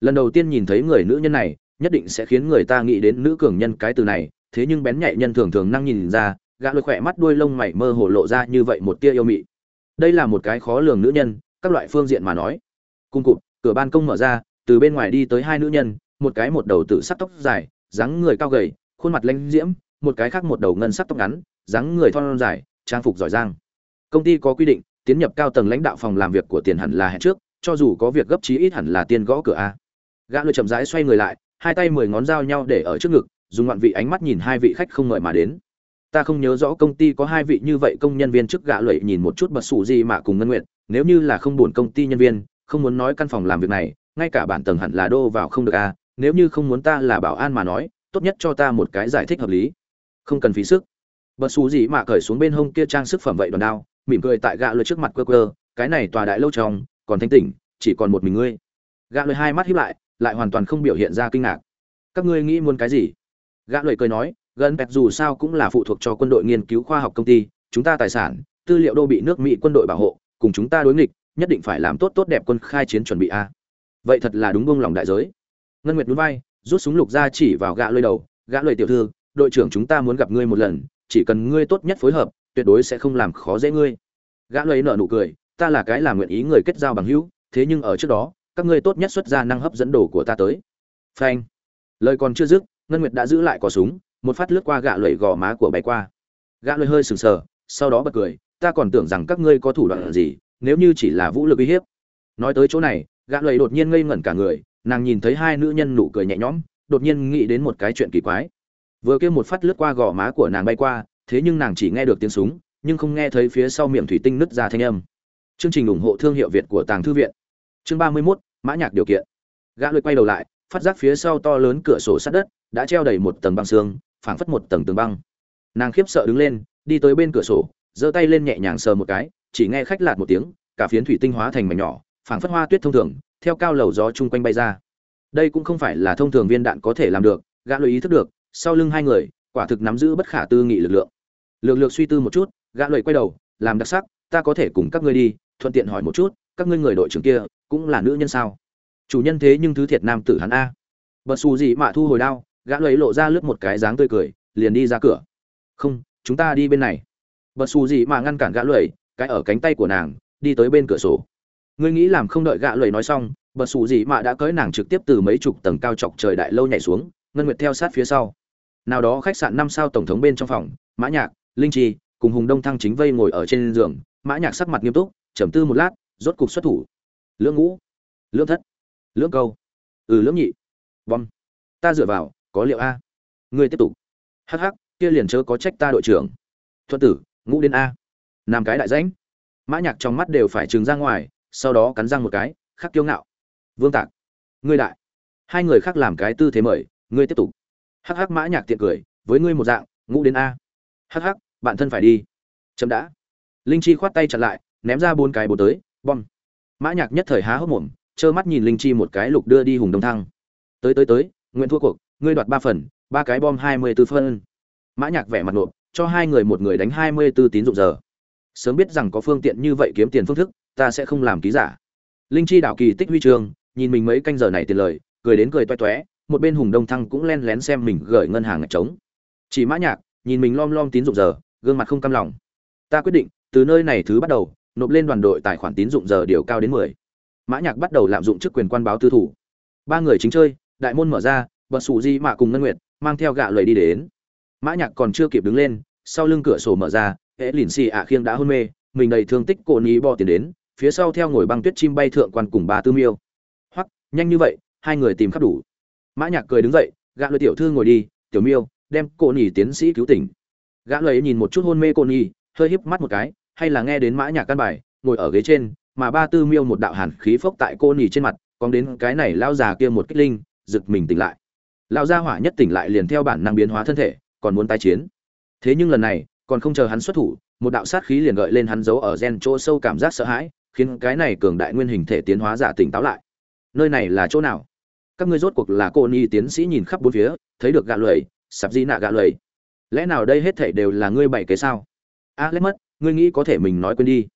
Lần đầu tiên nhìn thấy người nữ nhân này, nhất định sẽ khiến người ta nghĩ đến nữ cường nhân cái từ này, thế nhưng bén nhạy nhân thường thường năng nhìn ra, gã lôi khỏe mắt đuôi lông mày mơ hồ lộ ra như vậy một tia yêu mị đây là một cái khó lường nữ nhân, các loại phương diện mà nói. Cung cụt cửa ban công mở ra, từ bên ngoài đi tới hai nữ nhân, một cái một đầu tự sắc tóc dài, dáng người cao gầy, khuôn mặt lãnh diễm, một cái khác một đầu ngân sắc tóc ngắn, dáng người thon dài, trang phục giỏi giang. Công ty có quy định, tiến nhập cao tầng lãnh đạo phòng làm việc của tiền hẳn là hẹn trước, cho dù có việc gấp chí ít hẳn là tiên gõ cửa a. Gã lôi chậm rãi xoay người lại, hai tay mười ngón dao nhau để ở trước ngực, dùng ngoạn vị ánh mắt nhìn hai vị khách không mời mà đến ta không nhớ rõ công ty có hai vị như vậy công nhân viên trước gã lụy nhìn một chút bật sủ gì mà cùng ngân nguyện nếu như là không buồn công ty nhân viên, không muốn nói căn phòng làm việc này, ngay cả bản tầng hẳn là đô vào không được à? nếu như không muốn ta là bảo an mà nói, tốt nhất cho ta một cái giải thích hợp lý. Không cần phí sức. Bật xù gì mà cởi xuống bên hông kia trang sức phẩm vậy đòn đao, mỉm cười tại gã lưỡi trước mặt quơ quơ, cái này tòa đại lâu trong, còn thanh tỉnh, chỉ còn một mình ngươi. Gã lưỡi hai mắt híp lại lại hoàn toàn không biểu hiện ra kinh ngạc. Các ngươi nghĩ muốn cái gì? Gã lưỡi cười nói gần pẹt dù sao cũng là phụ thuộc cho quân đội nghiên cứu khoa học công ty, chúng ta tài sản, tư liệu đô bị nước mỹ quân đội bảo hộ, cùng chúng ta đối nghịch, nhất định phải làm tốt tốt đẹp quân khai chiến chuẩn bị a. Vậy thật là đúng buông lòng đại giới. Ngân nguyệt núi vai, rút súng lục ra chỉ vào gã lưỡi đầu, gã lưỡi tiểu thư, đội trưởng chúng ta muốn gặp ngươi một lần, chỉ cần ngươi tốt nhất phối hợp, tuyệt đối sẽ không làm khó dễ ngươi. Gã lưỡi nở nụ cười, ta là cái làm nguyện ý người kết giao bằng hữu, thế nhưng ở trước đó, các ngươi tốt nhất xuất ra năng hấp dẫn đồ của ta tới. Phanh. Lời còn chưa dứt, ngân nguyệt đã giữ lại cò súng một phát lướt qua gã lưỡi gò má của bay qua. Gã lưỡi hơi sừng sờ sau đó bật cười ta còn tưởng rằng các ngươi có thủ đoạn gì nếu như chỉ là vũ lực uy hiếp. Nói tới chỗ này gã lưỡi đột nhiên ngây ngẩn cả người nàng nhìn thấy hai nữ nhân nụ cười nhẹ nhõm đột nhiên nghĩ đến một cái chuyện kỳ quái. Vừa kêu một phát lướt qua gò má của nàng bay qua thế nhưng nàng chỉ nghe được tiếng súng nhưng không nghe thấy phía sau miệng thủy tinh nứt ra thanh âm. Chương trình ủng hộ thương hiệu việt của tàng thư viện. Chương ba mươi 31, mã nhạc điều kiện. Gã lưỡi quay đầu lại phát giác phía sau to lớn cửa sổ sát đất đã treo đầy một tầng băng xương phảng phất một tầng tường băng. Nàng khiếp sợ đứng lên, đi tới bên cửa sổ, giơ tay lên nhẹ nhàng sờ một cái, chỉ nghe khách lạt một tiếng, cả phiến thủy tinh hóa thành mảnh nhỏ, phảng phất hoa tuyết thông thường, theo cao lầu gió chung quanh bay ra. Đây cũng không phải là thông thường viên đạn có thể làm được, gã lưỡi ý thức được, sau lưng hai người, quả thực nắm giữ bất khả tư nghị lực lượng. Lượng lược suy tư một chút, gã lưỡi quay đầu, làm đặc sắc, ta có thể cùng các ngươi đi, thuận tiện hỏi một chút, các ngươi người đội trưởng kia cũng là nữ nhân sao? Chủ nhân thế nhưng thứ thiệt nam tử hắn a. Bật xù gì mà thu hồi đao gã lấy lộ ra lướt một cái dáng tươi cười, liền đi ra cửa. Không, chúng ta đi bên này. Bật xù gì mà ngăn cản gã lưỡi cái ở cánh tay của nàng, đi tới bên cửa sổ. Ngươi nghĩ làm không đợi gã lưỡi nói xong bật xù gì mà đã cưỡi nàng trực tiếp từ mấy chục tầng cao chọc trời đại lâu nhảy xuống, ngân nguyệt theo sát phía sau. Nào đó khách sạn năm sao tổng thống bên trong phòng, mã nhạc, linh chi, cùng hùng đông thăng chính vây ngồi ở trên giường, mã nhạc sắc mặt nghiêm túc, trầm tư một lát, rốt cục xuất thủ. Lưỡng ngũ, lưỡng thất, lưỡng câu ừ lưỡng nhị, bom, ta dựa vào có liệu a? Ngươi tiếp tục. Hắc hắc, kia liền chớ có trách ta đội trưởng. Thuận tử, ngũ đến a. Nam cái đại rãnh. Mã nhạc trong mắt đều phải trừng ra ngoài, sau đó cắn răng một cái, khắc kiêu ngạo. Vương tạc. Ngươi đại. Hai người khác làm cái tư thế mời, ngươi tiếp tục. Hắc hắc mã nhạc tiện cười, với ngươi một dạng, ngũ đến a. Hắc hắc, bạn thân phải đi. Chấm đã. Linh chi khoát tay chặn lại, ném ra bốn cái bố tới, bom. Mã nhạc nhất thời há hốc mồm, trơ mắt nhìn linh chi một cái lục đưa đi hùng đông thăng. Tới tới tới, nguyện thua cuộc ngươi đoạt ba phần ba cái bom hai mươi tư phân. Mã nhạc vẻ mặt nộp cho hai người một người đánh hai mươi tư tín dụng giờ. Sớm biết rằng có phương tiện như vậy kiếm tiền phương thức ta sẽ không làm ký giả. Linh chi đảo kỳ tích huy trường, nhìn mình mấy canh giờ này tiền lời cười đến cười toe toé một bên hùng đông thăng cũng len lén xem mình gửi ngân hàng ngạch trống. Chỉ mã nhạc nhìn mình lom lom tín dụng giờ gương mặt không cam lòng. Ta quyết định từ nơi này thứ bắt đầu nộp lên đoàn đội tài khoản tín dụng giờ điều cao đến mười. Mã nhạc bắt đầu lạm dụng chức quyền quan báo tư thủ. Ba người chính chơi đại môn mở ra bật sủ di mạ cùng ngân nguyệt, mang theo gạ lời đi đến. Mã nhạc còn chưa kịp đứng lên, sau lưng cửa sổ mở ra, hễ lìn xì ạ khiêng đã hôn mê, mình đầy thương tích cổ ní bò tiền đến, phía sau theo ngồi băng tuyết chim bay thượng quan cùng bà tư miêu. Hoặc nhanh như vậy, hai người tìm khắp đủ. Mã nhạc cười đứng dậy gã lời tiểu thư ngồi đi, tiểu miêu, đem cô nhì tiến sĩ cứu tỉnh. Gã lời nhìn một chút hôn mê cô nhì hơi híp mắt một cái, hay là nghe đến mã nhạc căn bài, ngồi ở ghế trên, mà ba tư miêu một đạo hàn khí phốc tại cô nhì trên mặt, còn đến cái này lao già kia một kích linh giật mình tỉnh lại lão gia hỏa nhất tỉnh lại liền theo bản năng biến hóa thân thể còn muốn tái chiến. Thế nhưng lần này còn không chờ hắn xuất thủ một đạo sát khí liền gợi lên hắn giấu ở gen chỗ sâu cảm giác sợ hãi khiến cái này cường đại nguyên hình thể tiến hóa giả tỉnh táo lại. Nơi này là chỗ nào? Các ngươi rốt cuộc là cô ni tiến sĩ nhìn khắp bốn phía thấy được gạ lưỡi, sạp di nạ gạ lưỡi. lẽ nào đây hết thảy đều là ngươi bảy cái sao? A à, mất ngươi nghĩ có thể mình nói quên đi.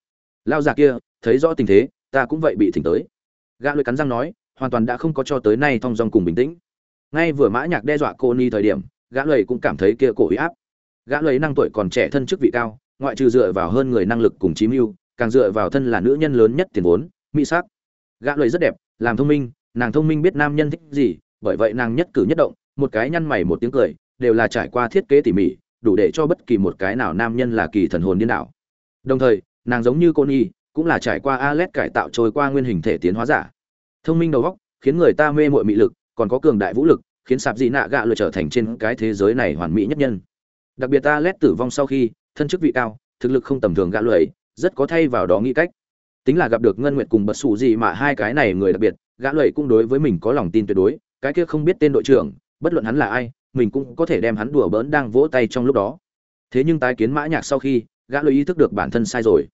Lao già kia thấy rõ tình thế ta cũng vậy bị thỉnh tới. Gạ lưỡi cắn răng nói hoàn toàn đã không có cho tới nay thong dong cùng bình tĩnh ngay vừa mã nhạc đe dọa cô ni thời điểm, gã lầy cũng cảm thấy kia cổ uy áp. Gã lầy năng tuổi còn trẻ thân chức vị cao, ngoại trừ dựa vào hơn người năng lực cùng chí mưu, càng dựa vào thân là nữ nhân lớn nhất tiền vốn, mỹ sắc. Gã lầy rất đẹp, làm thông minh, nàng thông minh biết nam nhân thích gì, bởi vậy nàng nhất cử nhất động, một cái nhăn mày một tiếng cười, đều là trải qua thiết kế tỉ mỉ, đủ để cho bất kỳ một cái nào nam nhân là kỳ thần hồn điên đảo. Đồng thời, nàng giống như cô nhi cũng là trải qua alet cải tạo trôi qua nguyên hình thể tiến hóa giả. Thông minh đầu óc, khiến người ta mê mội mị lực còn có cường đại vũ lực, khiến sạp dị nạ gạ lựa trở thành trên cái thế giới này hoàn mỹ nhất nhân. Đặc biệt ta lét tử vong sau khi, thân chức vị cao, thực lực không tầm thường gạ lưỡi rất có thay vào đó nghĩ cách. Tính là gặp được ngân nguyệt cùng bật sủ gì mà hai cái này người đặc biệt gã lưỡi cũng đối với mình có lòng tin tuyệt đối, cái kia không biết tên đội trưởng, bất luận hắn là ai, mình cũng có thể đem hắn đùa bỡn đang vỗ tay trong lúc đó. Thế nhưng tái kiến mã nhạc sau khi gã lưỡi ý thức được bản thân sai rồi.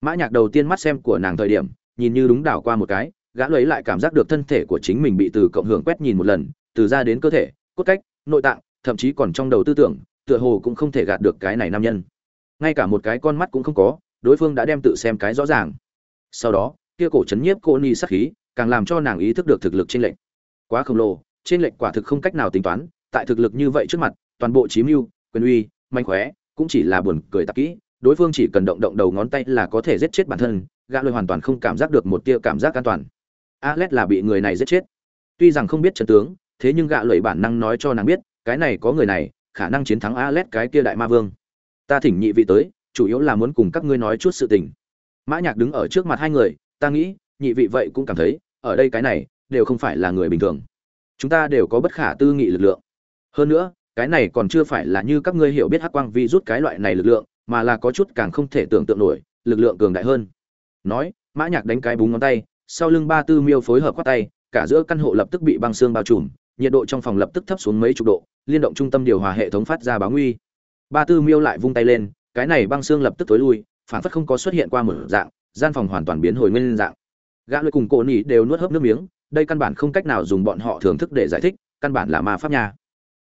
Mã nhạc đầu tiên mắt xem của nàng thời điểm, nhìn như đúng đảo qua một cái gã lấy lại cảm giác được thân thể của chính mình bị từ cộng hưởng quét nhìn một lần, từ da đến cơ thể, cốt cách, nội tạng, thậm chí còn trong đầu tư tưởng, tựa hồ cũng không thể gạt được cái này nam nhân. Ngay cả một cái con mắt cũng không có, đối phương đã đem tự xem cái rõ ràng. Sau đó, kia cổ chấn nhiếp cô ni sát khí, càng làm cho nàng ý thức được thực lực trên lệnh quá khổng lồ trên lệnh quả thực không cách nào tính toán, tại thực lực như vậy trước mặt, toàn bộ chí mưu, quyền uy, manh khóe, cũng chỉ là buồn cười tạp kỹ, đối phương chỉ cần động động đầu ngón tay là có thể giết chết bản thân, gã lôi hoàn toàn không cảm giác được một tia cảm giác an toàn alex là bị người này giết chết. Tuy rằng không biết trận tướng, thế nhưng gạ lưỡi bản năng nói cho nàng biết, cái này có người này, khả năng chiến thắng alex cái kia đại ma vương. Ta thỉnh nhị vị tới, chủ yếu là muốn cùng các ngươi nói chút sự tình. Mã nhạc đứng ở trước mặt hai người, ta nghĩ, nhị vị vậy cũng cảm thấy, ở đây cái này, đều không phải là người bình thường. Chúng ta đều có bất khả tư nghị lực lượng. Hơn nữa, cái này còn chưa phải là như các ngươi hiểu biết hắc quang vi rút cái loại này lực lượng, mà là có chút càng không thể tưởng tượng nổi, lực lượng cường đại hơn. Nói, mã nhạc đánh cái búng ngón tay sau lưng ba tư miêu phối hợp quát tay cả giữa căn hộ lập tức bị băng xương bao trùm nhiệt độ trong phòng lập tức thấp xuống mấy chục độ liên động trung tâm điều hòa hệ thống phát ra báo nguy. Ba tư miêu lại vung tay lên cái này băng xương lập tức tối lui phản phất không có xuất hiện qua một dạng gian phòng hoàn toàn biến hồi nguyên dạng. Gã lưỡi cùng cổ nỉ đều nuốt hớp nước miếng đây căn bản không cách nào dùng bọn họ thưởng thức để giải thích căn bản là ma pháp nha.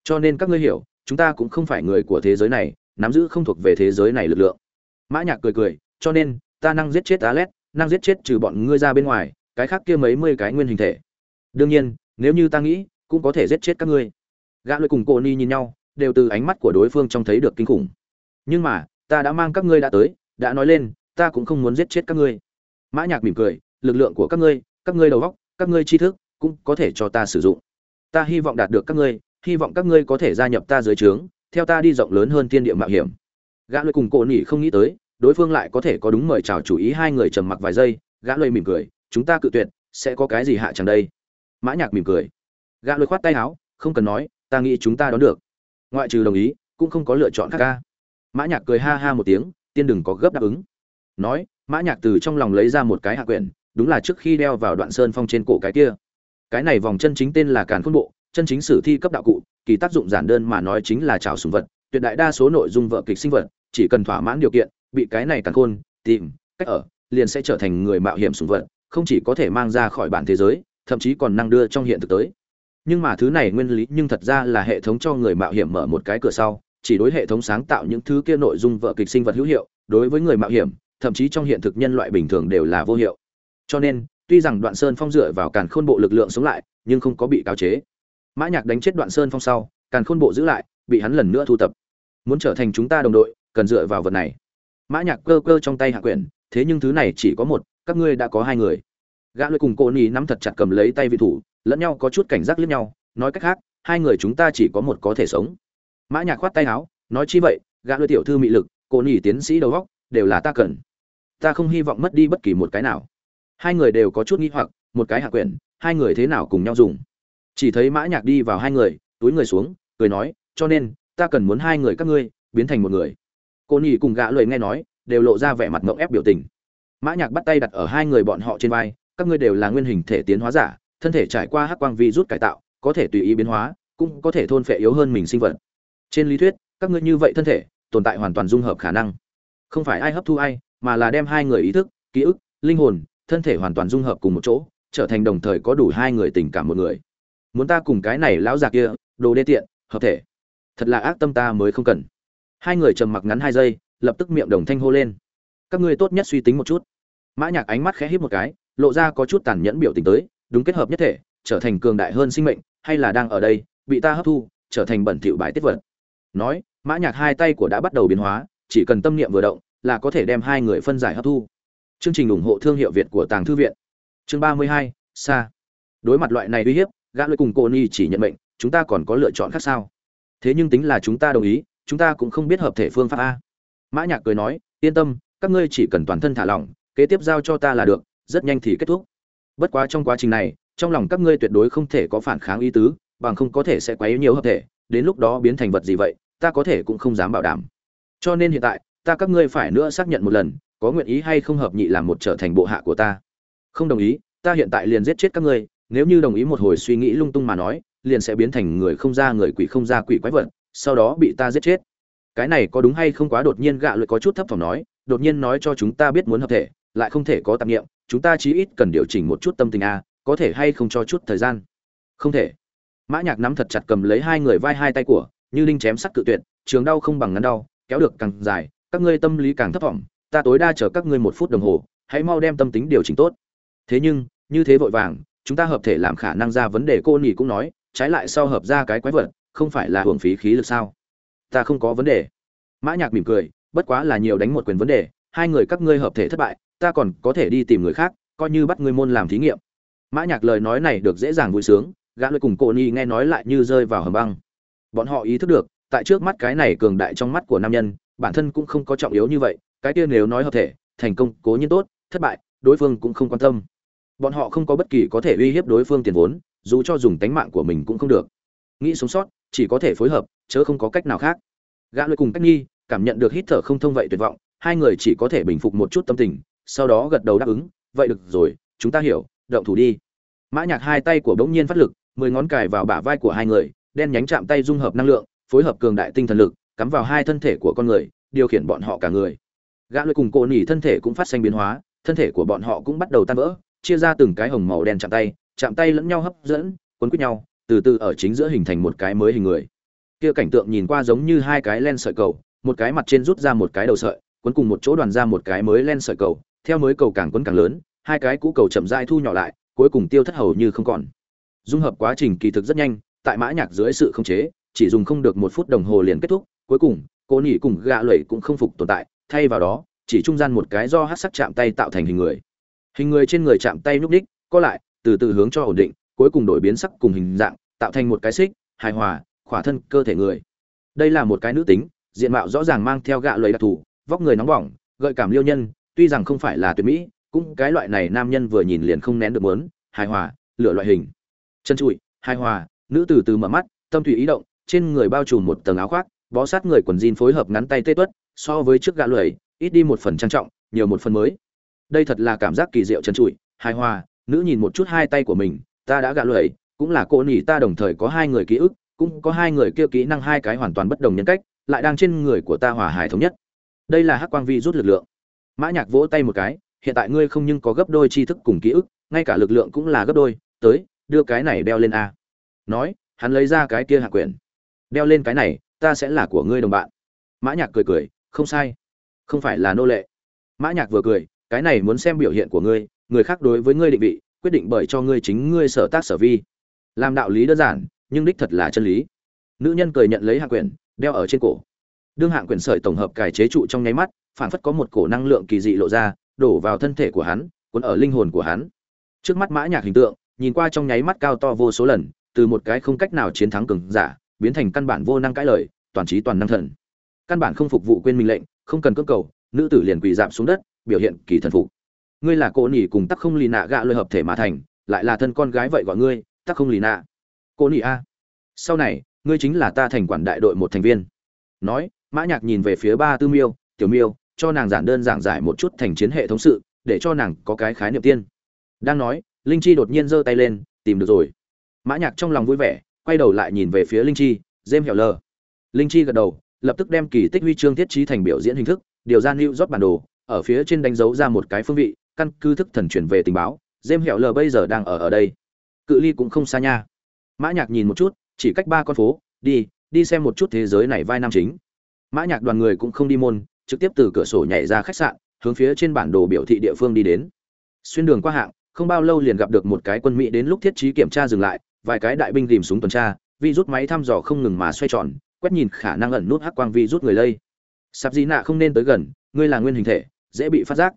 Cho nên các ngươi hiểu chúng ta cũng không phải người của thế giới này nắm giữ không thuộc về thế giới này lực lượng. Mã nhạc cười cười cho nên ta năng giết chết Alet, năng giết chết trừ bọn ngươi ra bên ngoài cái khác kia mấy mươi cái nguyên hình thể. Đương nhiên, nếu như ta nghĩ, cũng có thể giết chết các ngươi. Gã lôi cùng cô ni nhìn nhau, đều từ ánh mắt của đối phương trông thấy được kinh khủng. Nhưng mà, ta đã mang các ngươi đã tới, đã nói lên, ta cũng không muốn giết chết các ngươi. Mã nhạc mỉm cười, lực lượng của các ngươi các ngươi đầu óc, các ngươi tri thức, cũng có thể cho ta sử dụng. Ta hy vọng đạt được các ngươi, hy vọng các ngươi có thể gia nhập ta dưới trướng, theo ta đi rộng lớn hơn thiên địa mạo hiểm. Gã lôi cùng cô nỉ không nghĩ tới, đối phương lại có thể có đúng mời chào chủ ý hai người trầm mặc vài giây, gã lôi mỉm cười chúng ta cự tuyệt, sẽ có cái gì hạ chẳng đây? Mã nhạc mỉm cười. Gã lôi khoát tay áo, không cần nói, ta nghĩ chúng ta đón được. Ngoại trừ đồng ý, cũng không có lựa chọn khác ca. Mã nhạc cười ha ha một tiếng, tiên đừng có gấp đáp ứng. Nói, mã nhạc từ trong lòng lấy ra một cái hạ quyển, đúng là trước khi đeo vào đoạn sơn phong trên cổ cái kia. Cái này vòng chân chính tên là càn khôn bộ, chân chính sử thi cấp đạo cụ, kỳ tác dụng giản đơn mà nói chính là chảo sùng vật, tuyệt đại đa số nội dung vợ kịch sinh vật, chỉ cần thỏa mãn điều kiện, bị cái này càn khôn, tìm, cách ở, liền sẽ trở thành người mạo hiểm sùng vật không chỉ có thể mang ra khỏi bản thế giới, thậm chí còn năng đưa trong hiện thực tới. Nhưng mà thứ này nguyên lý nhưng thật ra là hệ thống cho người mạo hiểm mở một cái cửa sau, chỉ đối hệ thống sáng tạo những thứ kia nội dung vợ kịch sinh vật hữu hiệu, đối với người mạo hiểm, thậm chí trong hiện thực nhân loại bình thường đều là vô hiệu. Cho nên, tuy rằng đoạn sơn phong dựa vào càn khôn bộ lực lượng sống lại, nhưng không có bị cáo chế. Mã nhạc đánh chết đoạn sơn phong sau, càn khôn bộ giữ lại, bị hắn lần nữa thu tập. Muốn trở thành chúng ta đồng đội, cần dựa vào vật này. Mã nhạc cơ cơ trong tay hạ quyển, thế nhưng thứ này chỉ có một các ngươi đã có hai người. Gã lưỡi cùng cô nỉ nắm thật chặt cầm lấy tay vị thủ, lẫn nhau có chút cảnh giác lẫn nhau, nói cách khác, hai người chúng ta chỉ có một có thể sống. Mã nhạc khoát tay áo, nói chi vậy, gã lưỡi tiểu thư mị lực, cô nỉ tiến sĩ đầu óc đều là ta cần. Ta không hy vọng mất đi bất kỳ một cái nào. Hai người đều có chút nghi hoặc, một cái hạ quyển, hai người thế nào cùng nhau dùng. Chỉ thấy mã nhạc đi vào hai người, túi người xuống, cười nói, cho nên, ta cần muốn hai người các ngươi, biến thành một người. Cô nhị cùng gã lời nghe nói, đều lộ ra vẻ mặt ngượng ép biểu tình mã nhạc bắt tay đặt ở hai người bọn họ trên vai, các ngươi đều là nguyên hình thể tiến hóa giả, thân thể trải qua hắc quang vi rút cải tạo, có thể tùy ý biến hóa, cũng có thể thôn phệ yếu hơn mình sinh vật. Trên lý thuyết, các ngươi như vậy thân thể, tồn tại hoàn toàn dung hợp khả năng. Không phải ai hấp thu ai, mà là đem hai người ý thức, ký ức, linh hồn, thân thể hoàn toàn dung hợp cùng một chỗ, trở thành đồng thời có đủ hai người tình cảm một người. Muốn ta cùng cái này lão già kia, đồ đê tiện, hợp thể. Thật là ác tâm ta mới không cần. Hai người trầm mặc ngắn hai giây, lập tức miệng đồng thanh hô lên các ngươi tốt nhất suy tính một chút. Mã nhạc ánh mắt khẽ híp một cái, lộ ra có chút tàn nhẫn biểu tình tới, đúng kết hợp nhất thể, trở thành cường đại hơn sinh mệnh, hay là đang ở đây, bị ta hấp thu, trở thành bẩn thỉu bài tiết vật. Nói, mã nhạc hai tay của đã bắt đầu biến hóa, chỉ cần tâm niệm vừa động, là có thể đem hai người phân giải hấp thu. Chương trình ủng hộ thương hiệu việt của tàng thư viện. Chương ba mươi hai xa đối mặt loại này uy hiếp, gã lưỡi cùng cô ni chỉ nhận mệnh, chúng ta còn có lựa chọn khác sao? Thế nhưng tính là chúng ta đồng ý, chúng ta cũng không biết hợp thể phương pháp a. Mã nhạc cười nói, yên tâm các ngươi chỉ cần toàn thân thả lỏng, kế tiếp giao cho ta là được, rất nhanh thì kết thúc. Bất quá trong quá trình này, trong lòng các ngươi tuyệt đối không thể có phản kháng ý tứ, bằng không có thể sẽ quấy nhiều hợp thể, đến lúc đó biến thành vật gì vậy, ta có thể cũng không dám bảo đảm. Cho nên hiện tại, ta các ngươi phải nữa xác nhận một lần, có nguyện ý hay không hợp nhị làm một trở thành bộ hạ của ta. Không đồng ý, ta hiện tại liền giết chết các ngươi, nếu như đồng ý một hồi suy nghĩ lung tung mà nói, liền sẽ biến thành người không ra người quỷ không ra quỷ quái vật, sau đó bị ta giết chết. Cái này có đúng hay không quá đột nhiên gạ lợi có chút thấp thỏm nói đột nhiên nói cho chúng ta biết muốn hợp thể, lại không thể có tạp nghiệm, chúng ta chí ít cần điều chỉnh một chút tâm tình a có thể hay không cho chút thời gian? Không thể. Mã nhạc nắm thật chặt cầm lấy hai người vai hai tay của, như linh chém sắt cự tuyệt, trường đau không bằng ngắn đau, kéo được càng dài, các ngươi tâm lý càng thấp vọng. ta tối đa chờ các ngươi một phút đồng hồ, hãy mau đem tâm tính điều chỉnh tốt. Thế nhưng, như thế vội vàng, chúng ta hợp thể làm khả năng ra vấn đề cô nhỉ cũng nói, trái lại sau hợp ra cái quái vật, không phải là hưởng phí khí lực sao? Ta không có vấn đề. Mã nhạc mỉm cười bất quá là nhiều đánh một quyền vấn đề, hai người các ngươi hợp thể thất bại, ta còn có thể đi tìm người khác, coi như bắt ngươi môn làm thí nghiệm. Mã nhạc lời nói này được dễ dàng vui sướng, gã lôi cùng cô nhi nghe nói lại như rơi vào hầm băng. Bọn họ ý thức được, tại trước mắt cái này cường đại trong mắt của nam nhân, bản thân cũng không có trọng yếu như vậy, cái kia nếu nói hợp thể, thành công, cố nhiên tốt, thất bại, đối phương cũng không quan tâm. Bọn họ không có bất kỳ có thể uy hiếp đối phương tiền vốn, dù cho dùng tánh mạng của mình cũng không được. Nghĩ sống sót, chỉ có thể phối hợp, chớ không có cách nào khác. Gã lôi cùng cách nhi cảm nhận được hít thở không thông vậy tuyệt vọng, hai người chỉ có thể bình phục một chút tâm tình, sau đó gật đầu đáp ứng, vậy được rồi, chúng ta hiểu, động thủ đi. Mã nhạc hai tay của bỗng nhiên phát lực, mười ngón cài vào bả vai của hai người, đen nhánh chạm tay dung hợp năng lượng, phối hợp cường đại tinh thần lực, cắm vào hai thân thể của con người, điều khiển bọn họ cả người. Gã lôi cùng cô nỉ thân thể cũng phát sinh biến hóa, thân thể của bọn họ cũng bắt đầu tan vỡ, chia ra từng cái hồng màu đen chạm tay chạm tay lẫn nhau hấp dẫn, quấn quýt nhau, từ từ ở chính giữa hình thành một cái mới hình người. Kia cảnh tượng nhìn qua giống như hai cái len sợi cầu một cái mặt trên rút ra một cái đầu sợi quấn cùng một chỗ đoàn ra một cái mới len sợi cầu. Theo mới cầu càng quấn càng lớn, hai cái cũ cầu chậm rãi thu nhỏ lại, cuối cùng tiêu thất hầu như không còn. Dung hợp quá trình kỳ thực rất nhanh, tại mã nhạc dưới sự khống chế, chỉ dùng không được một phút đồng hồ liền kết thúc, cuối cùng, cô nhỉ cùng gạ lẩy cũng không phục tồn tại, thay vào đó, chỉ trung gian một cái do hắc sắc chạm tay tạo thành hình người. Hình người trên người chạm tay nhúc đích co lại, từ từ hướng cho ổn định, cuối cùng đổi biến sắc cùng hình dạng, tạo thành một cái xích, hài hòa, khỏa thân cơ thể người. Đây là một cái nữ tính diện mạo rõ ràng mang theo gạ lầy đặc thù, vóc người nóng bỏng, gợi cảm liêu nhân, tuy rằng không phải là tuyệt mỹ, cũng cái loại này nam nhân vừa nhìn liền không nén được muốn, hài hòa, lựa loại hình. Chân trụi, hài hòa, nữ từ từ mở mắt, tâm thủy ý động, trên người bao trùm một tầng áo khoác, bó sát người quần jean phối hợp ngắn tay tê tuất, so với trước gã lười ít đi một phần trang trọng, nhiều một phần mới. Đây thật là cảm giác kỳ diệu chân trụi, hài hòa, nữ nhìn một chút hai tay của mình, ta đã gã lười cũng là cô nhỉ ta đồng thời có hai người ký ức, cũng có hai người kia kỹ năng hai cái hoàn toàn bất đồng nhân cách lại đang trên người của ta hòa hài thống nhất. Đây là hắc quang vi rút lực lượng. Mã nhạc vỗ tay một cái, hiện tại ngươi không nhưng có gấp đôi tri thức cùng ký ức, ngay cả lực lượng cũng là gấp đôi, tới, đưa cái này đeo lên a. Nói, hắn lấy ra cái kia hạ quyển. Đeo lên cái này, ta sẽ là của ngươi đồng bạn. Mã nhạc cười cười, không sai. Không phải là nô lệ. Mã nhạc vừa cười, cái này muốn xem biểu hiện của ngươi, người khác đối với ngươi định vị, quyết định bởi cho ngươi chính ngươi sở tác sở vi. Làm đạo lý đơn giản, nhưng đích thật là chân lý. Nữ nhân cười nhận lấy hạng quyển đeo ở trên cổ. Đương hạng quyển sợi tổng hợp cải chế trụ trong nháy mắt phản phất có một cổ năng lượng kỳ dị lộ ra, đổ vào thân thể của hắn, cuốn ở linh hồn của hắn. Trước mắt mã nhạc hình tượng, nhìn qua trong nháy mắt cao to vô số lần, từ một cái không cách nào chiến thắng cường giả, biến thành căn bản vô năng cãi lời, toàn trí toàn năng thần. Căn bản không phục vụ quên mình lệnh, không cần cưỡng cầu, nữ tử liền quỳ dạp xuống đất, biểu hiện kỳ thần phục. Ngươi là cô nỉ cùng tắc không lì nạ gạ lôi hợp thể mà thành, lại là thân con gái vậy gọi ngươi, tắc không lì nạ. Cô nỉ a. Sau này ngươi chính là ta thành quản đại đội một thành viên. Nói, mã nhạc nhìn về phía ba tư miêu, tiểu miêu, cho nàng giản đơn giảng giải một chút thành chiến hệ thống sự, để cho nàng có cái khái niệm tiên. Đang nói, linh chi đột nhiên giơ tay lên, tìm được rồi. Mã nhạc trong lòng vui vẻ, quay đầu lại nhìn về phía linh chi dêm hẻo lờ linh chi gật đầu, lập tức đem kỳ tích huy chương thiết trí thành biểu diễn hình thức, điều ra lưu rót bản đồ, ở phía trên đánh dấu ra một cái phương vị, căn cứ thức thần chuyển về tình báo dêm hẻo lờ bây giờ đang ở ở đây. Cự ly cũng không xa nha. Mã nhạc nhìn một chút chỉ cách ba con phố, đi đi xem một chút thế giới này vai nam chính. Mã nhạc đoàn người cũng không đi môn, trực tiếp từ cửa sổ nhảy ra khách sạn, hướng phía trên bản đồ biểu thị địa phương đi đến. Xuyên đường qua hạng, không bao lâu liền gặp được một cái quân mỹ đến lúc thiết trí kiểm tra dừng lại, vài cái đại binh tìm súng tuần tra, vi rút máy thăm dò không ngừng mà xoay tròn, quét nhìn khả năng ẩn nút hắc quang vi rút người lây. Sạp gì nạ không nên tới gần, ngươi là nguyên hình thể, dễ bị phát giác.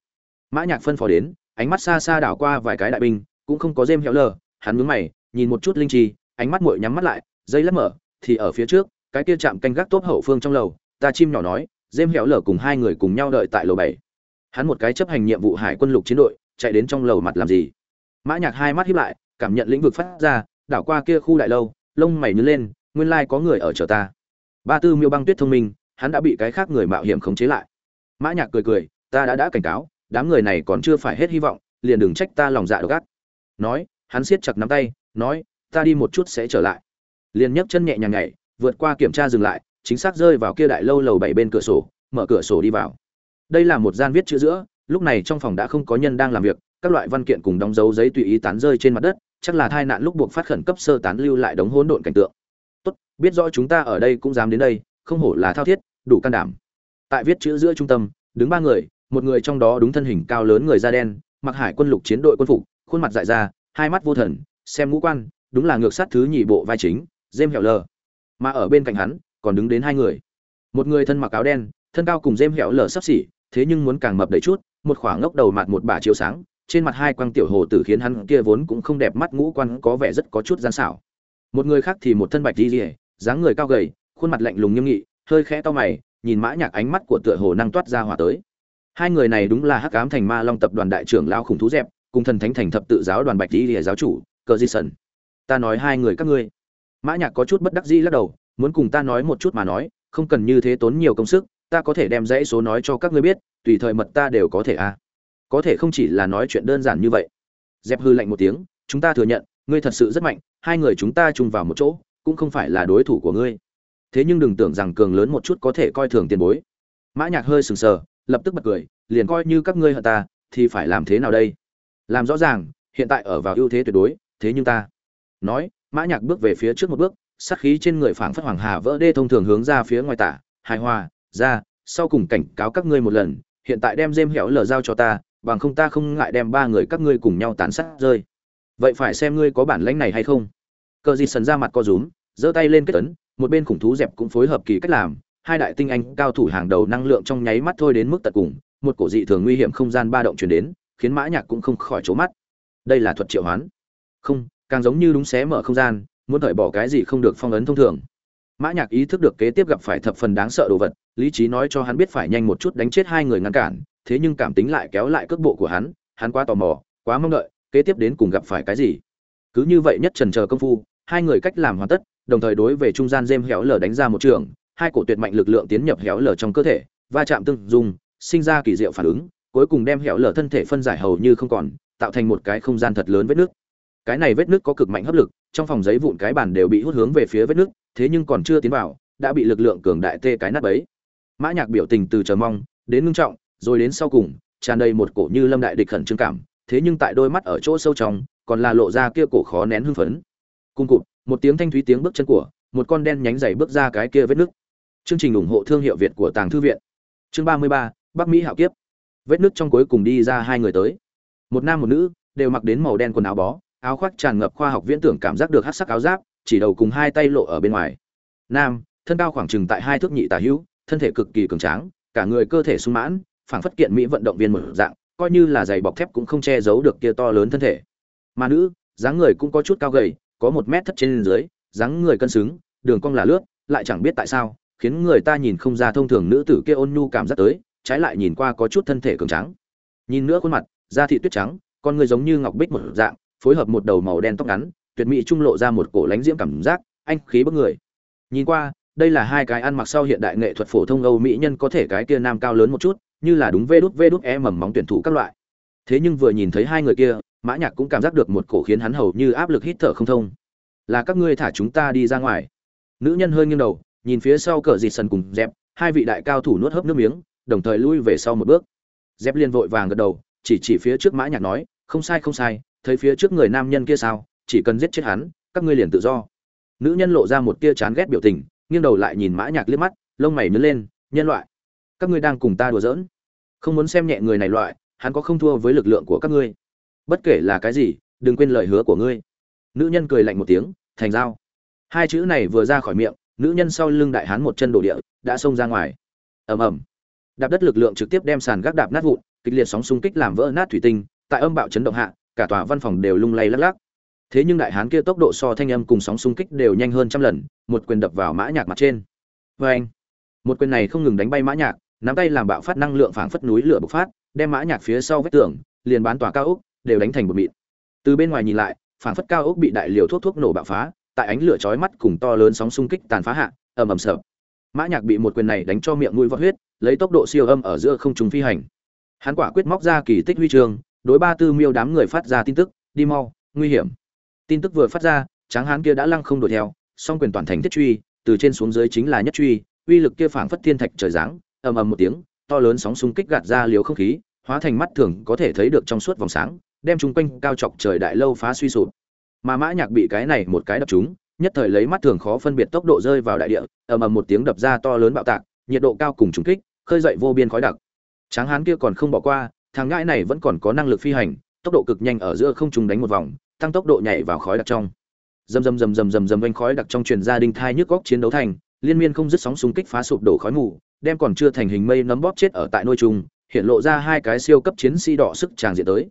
Mã nhạc phân phó đến, ánh mắt xa xa đảo qua vài cái đại binh, cũng không có dêm héo lờ, hắn nhướng mày, nhìn một chút linh chi, ánh mắt muội nhắm mắt lại dây lắc mở, thì ở phía trước, cái kia chạm canh gác tốt hậu phương trong lầu, ta chim nhỏ nói, dêm héo lở cùng hai người cùng nhau đợi tại lầu bảy. Hắn một cái chấp hành nhiệm vụ hải quân lục chiến đội, chạy đến trong lầu mặt làm gì? Mã nhạc hai mắt híp lại, cảm nhận lĩnh vực phát ra, đảo qua kia khu đại lâu, lông mày nhướng lên, nguyên lai có người ở chờ ta. Ba tư miêu băng tuyết thông minh, hắn đã bị cái khác người mạo hiểm khống chế lại. Mã nhạc cười cười, ta đã đã cảnh cáo, đám người này còn chưa phải hết hy vọng, liền đừng trách ta lòng dạ độc ác. Nói, hắn siết chặt nắm tay, nói, ta đi một chút sẽ trở lại liền nhấc chân nhẹ nhàng nhảy, vượt qua kiểm tra dừng lại, chính xác rơi vào kia đại lâu lầu bảy bên cửa sổ, mở cửa sổ đi vào. Đây là một gian viết chữ giữa, lúc này trong phòng đã không có nhân đang làm việc, các loại văn kiện cùng đóng dấu giấy tùy ý tán rơi trên mặt đất, chắc là tai nạn lúc buộc phát khẩn cấp sơ tán lưu lại đống hỗn độn cảnh tượng. Tốt, biết rõ chúng ta ở đây cũng dám đến đây, không hổ là thao thiết, đủ can đảm. Tại viết chữ giữa trung tâm, đứng ba người, một người trong đó đúng thân hình cao lớn người da đen, mặc hải quân lục chiến đội quân phục, khuôn mặt dại ra, hai mắt vô thần, xem ngũ quan, đúng là ngược sát thứ nhị bộ vai chính jem hẻo lờ mà ở bên cạnh hắn còn đứng đến hai người. Một người thân mặc áo đen thân cao cùng jem hẻo lờ sắp xỉ thế nhưng muốn càng mập đầy chút một khoảng ngốc đầu mặt một bà chiếu sáng trên mặt hai quang tiểu hồ tử khiến hắn kia vốn cũng không đẹp mắt ngũ quan có vẻ rất có chút gian xảo. Một người khác thì một thân bạch đi liễu, dáng người cao gầy khuôn mặt lạnh lùng nghiêm nghị hơi khẽ to mày nhìn mã nhạc ánh mắt của tựa hồ năng toát ra hỏa tới. Hai người này đúng là hắc ám thành ma long tập đoàn đại trưởng lao khủng thú dẹp cùng thần thánh thành thập tự giáo đoàn bạch di rỉa giáo chủ cờ di Sẩn. ta nói hai người các ngươi mã nhạc có chút bất đắc dĩ lắc đầu, muốn cùng ta nói một chút mà nói, không cần như thế tốn nhiều công sức, ta có thể đem dãy số nói cho các ngươi biết, tùy thời mật ta đều có thể a à. có thể không chỉ là nói chuyện đơn giản như vậy. Dẹp hư lạnh một tiếng, chúng ta thừa nhận, ngươi thật sự rất mạnh, hai người chúng ta chung vào một chỗ, cũng không phải là đối thủ của ngươi. Thế nhưng đừng tưởng rằng cường lớn một chút có thể coi thường tiền bối. Mã nhạc hơi sừng sờ, lập tức bật cười, liền coi như các ngươi hận ta, thì phải làm thế nào đây? Làm rõ ràng, hiện tại ở vào ưu thế tuyệt đối, thế nhưng ta, nói mã nhạc bước về phía trước một bước, sát khí trên người phảng phất hoàng hà vỡ đê thông thường hướng ra phía ngoài tả, hài hòa, ra, sau cùng cảnh cáo các ngươi một lần, hiện tại đem dêm hẻo lở giao cho ta, bằng không ta không ngại đem ba người các ngươi cùng nhau tán sát rơi. Vậy phải xem ngươi có bản lãnh này hay không. Cờ gì sần ra mặt co rúm, giơ tay lên kết tấn một bên khủng thú dẹp cũng phối hợp kỳ cách làm, hai đại tinh anh cao thủ hàng đầu năng lượng trong nháy mắt thôi đến mức tận cùng, một cổ dị thường nguy hiểm không gian ba động truyền đến, khiến mã nhạc cũng không khỏi trố mắt. Đây là thuật triệu hoán. Không càng giống như đúng xé mở không gian, muốn thổi bỏ cái gì không được phong ấn thông thường. Mã nhạc ý thức được kế tiếp gặp phải thập phần đáng sợ đồ vật, lý trí nói cho hắn biết phải nhanh một chút đánh chết hai người ngăn cản, thế nhưng cảm tính lại kéo lại cước bộ của hắn hắn quá tò mò, quá mong đợi, kế tiếp đến cùng gặp phải cái gì. Cứ như vậy nhất trần chờ công phu, hai người cách làm hoàn tất, đồng thời đối về trung gian dêm héo lở đánh ra một trường, hai cổ tuyệt mạnh lực lượng tiến nhập héo lở trong cơ thể, va chạm tương dung, sinh ra kỳ diệu phản ứng, cuối cùng đem héo lở thân thể phân giải hầu như không còn, tạo thành một cái không gian thật lớn vết nước cái này vết nước có cực mạnh hấp lực, trong phòng giấy vụn cái bàn đều bị hút hướng về phía vết nước, thế nhưng còn chưa tiến vào, đã bị lực lượng cường đại tê cái nát bấy. Mã nhạc biểu tình từ chờ mong, đến ngưng trọng, rồi đến sau cùng, tràn đầy một cổ như lâm đại địch khẩn trương cảm, thế nhưng tại đôi mắt ở chỗ sâu trong, còn là lộ ra kia cổ khó nén hưng phấn. Cung cụt, một tiếng thanh thúy tiếng bước chân của, một con đen nhánh dày bước ra cái kia vết nước. Chương trình ủng hộ thương hiệu việt của tàng thư viện. Chương ba mươi ba, bắc mỹ hạo kiếp. Vết nước trong cuối cùng đi ra hai người tới. Một nam một nữ, đều mặc đến màu đen quần áo bó áo khoác tràn ngập khoa học viễn tưởng cảm giác được hắc sắc áo giáp, chỉ đầu cùng hai tay lộ ở bên ngoài. Nam, thân cao khoảng chừng tại hai thước nhị tả hữu, thân thể cực kỳ cường tráng, cả người cơ thể sung mãn, phảng phất kiện mỹ vận động viên mở dạng, coi như là giày bọc thép cũng không che giấu được kia to lớn thân thể. Mà nữ, dáng người cũng có chút cao gầy, có một mét thất trên dưới, dáng người cân xứng, đường cong là lướt, lại chẳng biết tại sao, khiến người ta nhìn không ra thông thường nữ tử kia ôn nhu cảm giác tới, trái lại nhìn qua có chút thân thể cường tráng. Nhìn nữa khuôn mặt, da thị tuyết trắng, con người giống như ngọc bích một dạng phối hợp một đầu màu đen tóc ngắn, tuyệt mỹ trung lộ ra một cổ lánh diễm cảm giác, anh khí bức người. Nhìn qua, đây là hai cái ăn mặc sau hiện đại nghệ thuật phổ thông âu mỹ nhân có thể cái kia nam cao lớn một chút, như là đúng vê đút vê đút e mầm móng tuyển thủ các loại. Thế nhưng vừa nhìn thấy hai người kia, mã nhạc cũng cảm giác được một cổ khiến hắn hầu như áp lực hít thở không thông. Là các ngươi thả chúng ta đi ra ngoài. Nữ nhân hơi nghiêng đầu, nhìn phía sau cờ dịt sần cùng dẹp, hai vị đại cao thủ nuốt hớp nước miếng, đồng thời lui về sau một bước. Dẹp liên vội vàng gật đầu, chỉ chỉ phía trước mã nhạc nói, không sai không sai thấy phía trước người nam nhân kia sao, chỉ cần giết chết hắn, các ngươi liền tự do. Nữ nhân lộ ra một tia chán ghét biểu tình, nghiêng đầu lại nhìn mã nhạc liếc mắt, lông mày nhướng lên, nhân loại, các ngươi đang cùng ta đùa giỡn. Không muốn xem nhẹ người này loại, hắn có không thua với lực lượng của các ngươi. Bất kể là cái gì, đừng quên lời hứa của ngươi. Nữ nhân cười lạnh một tiếng, thành giao. Hai chữ này vừa ra khỏi miệng, nữ nhân sau lưng đại hán một chân đổ địa, đã xông ra ngoài. Ầm ầm. Đạp đất lực lượng trực tiếp đem sàn gác đạp nát vụn, kịch liệt sóng xung kích làm vỡ nát thủy tinh, tại âm bạo chấn động hạ cả tòa văn phòng đều lung lay lắc lắc. Thế nhưng đại hán kia tốc độ so thanh âm cùng sóng xung kích đều nhanh hơn trăm lần, một quyền đập vào mã nhạc mặt trên. Vê anh, một quyền này không ngừng đánh bay mã nhạc, nắm tay làm bạo phát năng lượng phảng phất núi lửa bộc phát, đem mã nhạc phía sau vách tường, liền bán tòa cao ốc, đều đánh thành một mịn. Từ bên ngoài nhìn lại, phảng phất cao ốc bị đại liều thuốc thuốc nổ bạo phá, tại ánh lửa chói mắt cùng to lớn sóng xung kích tàn phá hạ, ầm ầm sập mã nhạc bị một quyền này đánh cho miệng mũi vọt huyết, lấy tốc độ siêu âm ở giữa không trung phi hành. Hắn quả quyết móc ra kỳ tích huy chương đối ba tư miêu đám người phát ra tin tức, đi mau, nguy hiểm. Tin tức vừa phát ra, tráng hán kia đã lăng không đuổi theo, song quyền toàn thành thiết truy, từ trên xuống dưới chính là nhất truy, uy lực kia phảng phất thiên thạch trời giáng, ầm ầm một tiếng, to lớn sóng xung kích gạt ra liều không khí, hóa thành mắt thường có thể thấy được trong suốt vòng sáng, đem chung quanh cao chọc trời đại lâu phá suy sụp. Mà mã nhạc bị cái này một cái đập trúng, nhất thời lấy mắt thường khó phân biệt tốc độ rơi vào đại địa, ầm ầm một tiếng đập ra to lớn bạo tạc, nhiệt độ cao cùng trùng kích, khơi dậy vô biên khói đặc. Tráng hán kia còn không bỏ qua thằng ngãi này vẫn còn có năng lực phi hành, tốc độ cực nhanh ở giữa không trung đánh một vòng, tăng tốc độ nhảy vào khói đặc trong. Dầm dầm dầm dầm dầm dầm vanh khói đặc trong truyền gia đình thai nhức góc chiến đấu thành, liên miên không dứt sóng xung kích phá sụp đổ khói mù, đem còn chưa thành hình mây nấm bóp chết ở tại nôi trung, hiện lộ ra hai cái siêu cấp chiến sĩ đỏ sức tràng diện tới.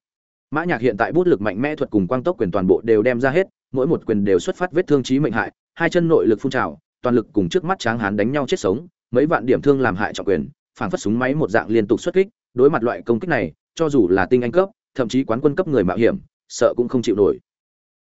Mã nhạc hiện tại bút lực mạnh mẽ thuật cùng quang tốc quyền toàn bộ đều đem ra hết, mỗi một quyền đều xuất phát vết thương chí mệnh hại, hai chân nội lực phun trào, toàn lực cùng trước mắt tráng hán đánh nhau chết sống, mấy vạn điểm thương làm hại trọng quyền, phảng phất súng máy một dạng liên tục xuất kích đối mặt loại công kích này, cho dù là tinh anh cấp, thậm chí quán quân cấp người mạo hiểm, sợ cũng không chịu nổi.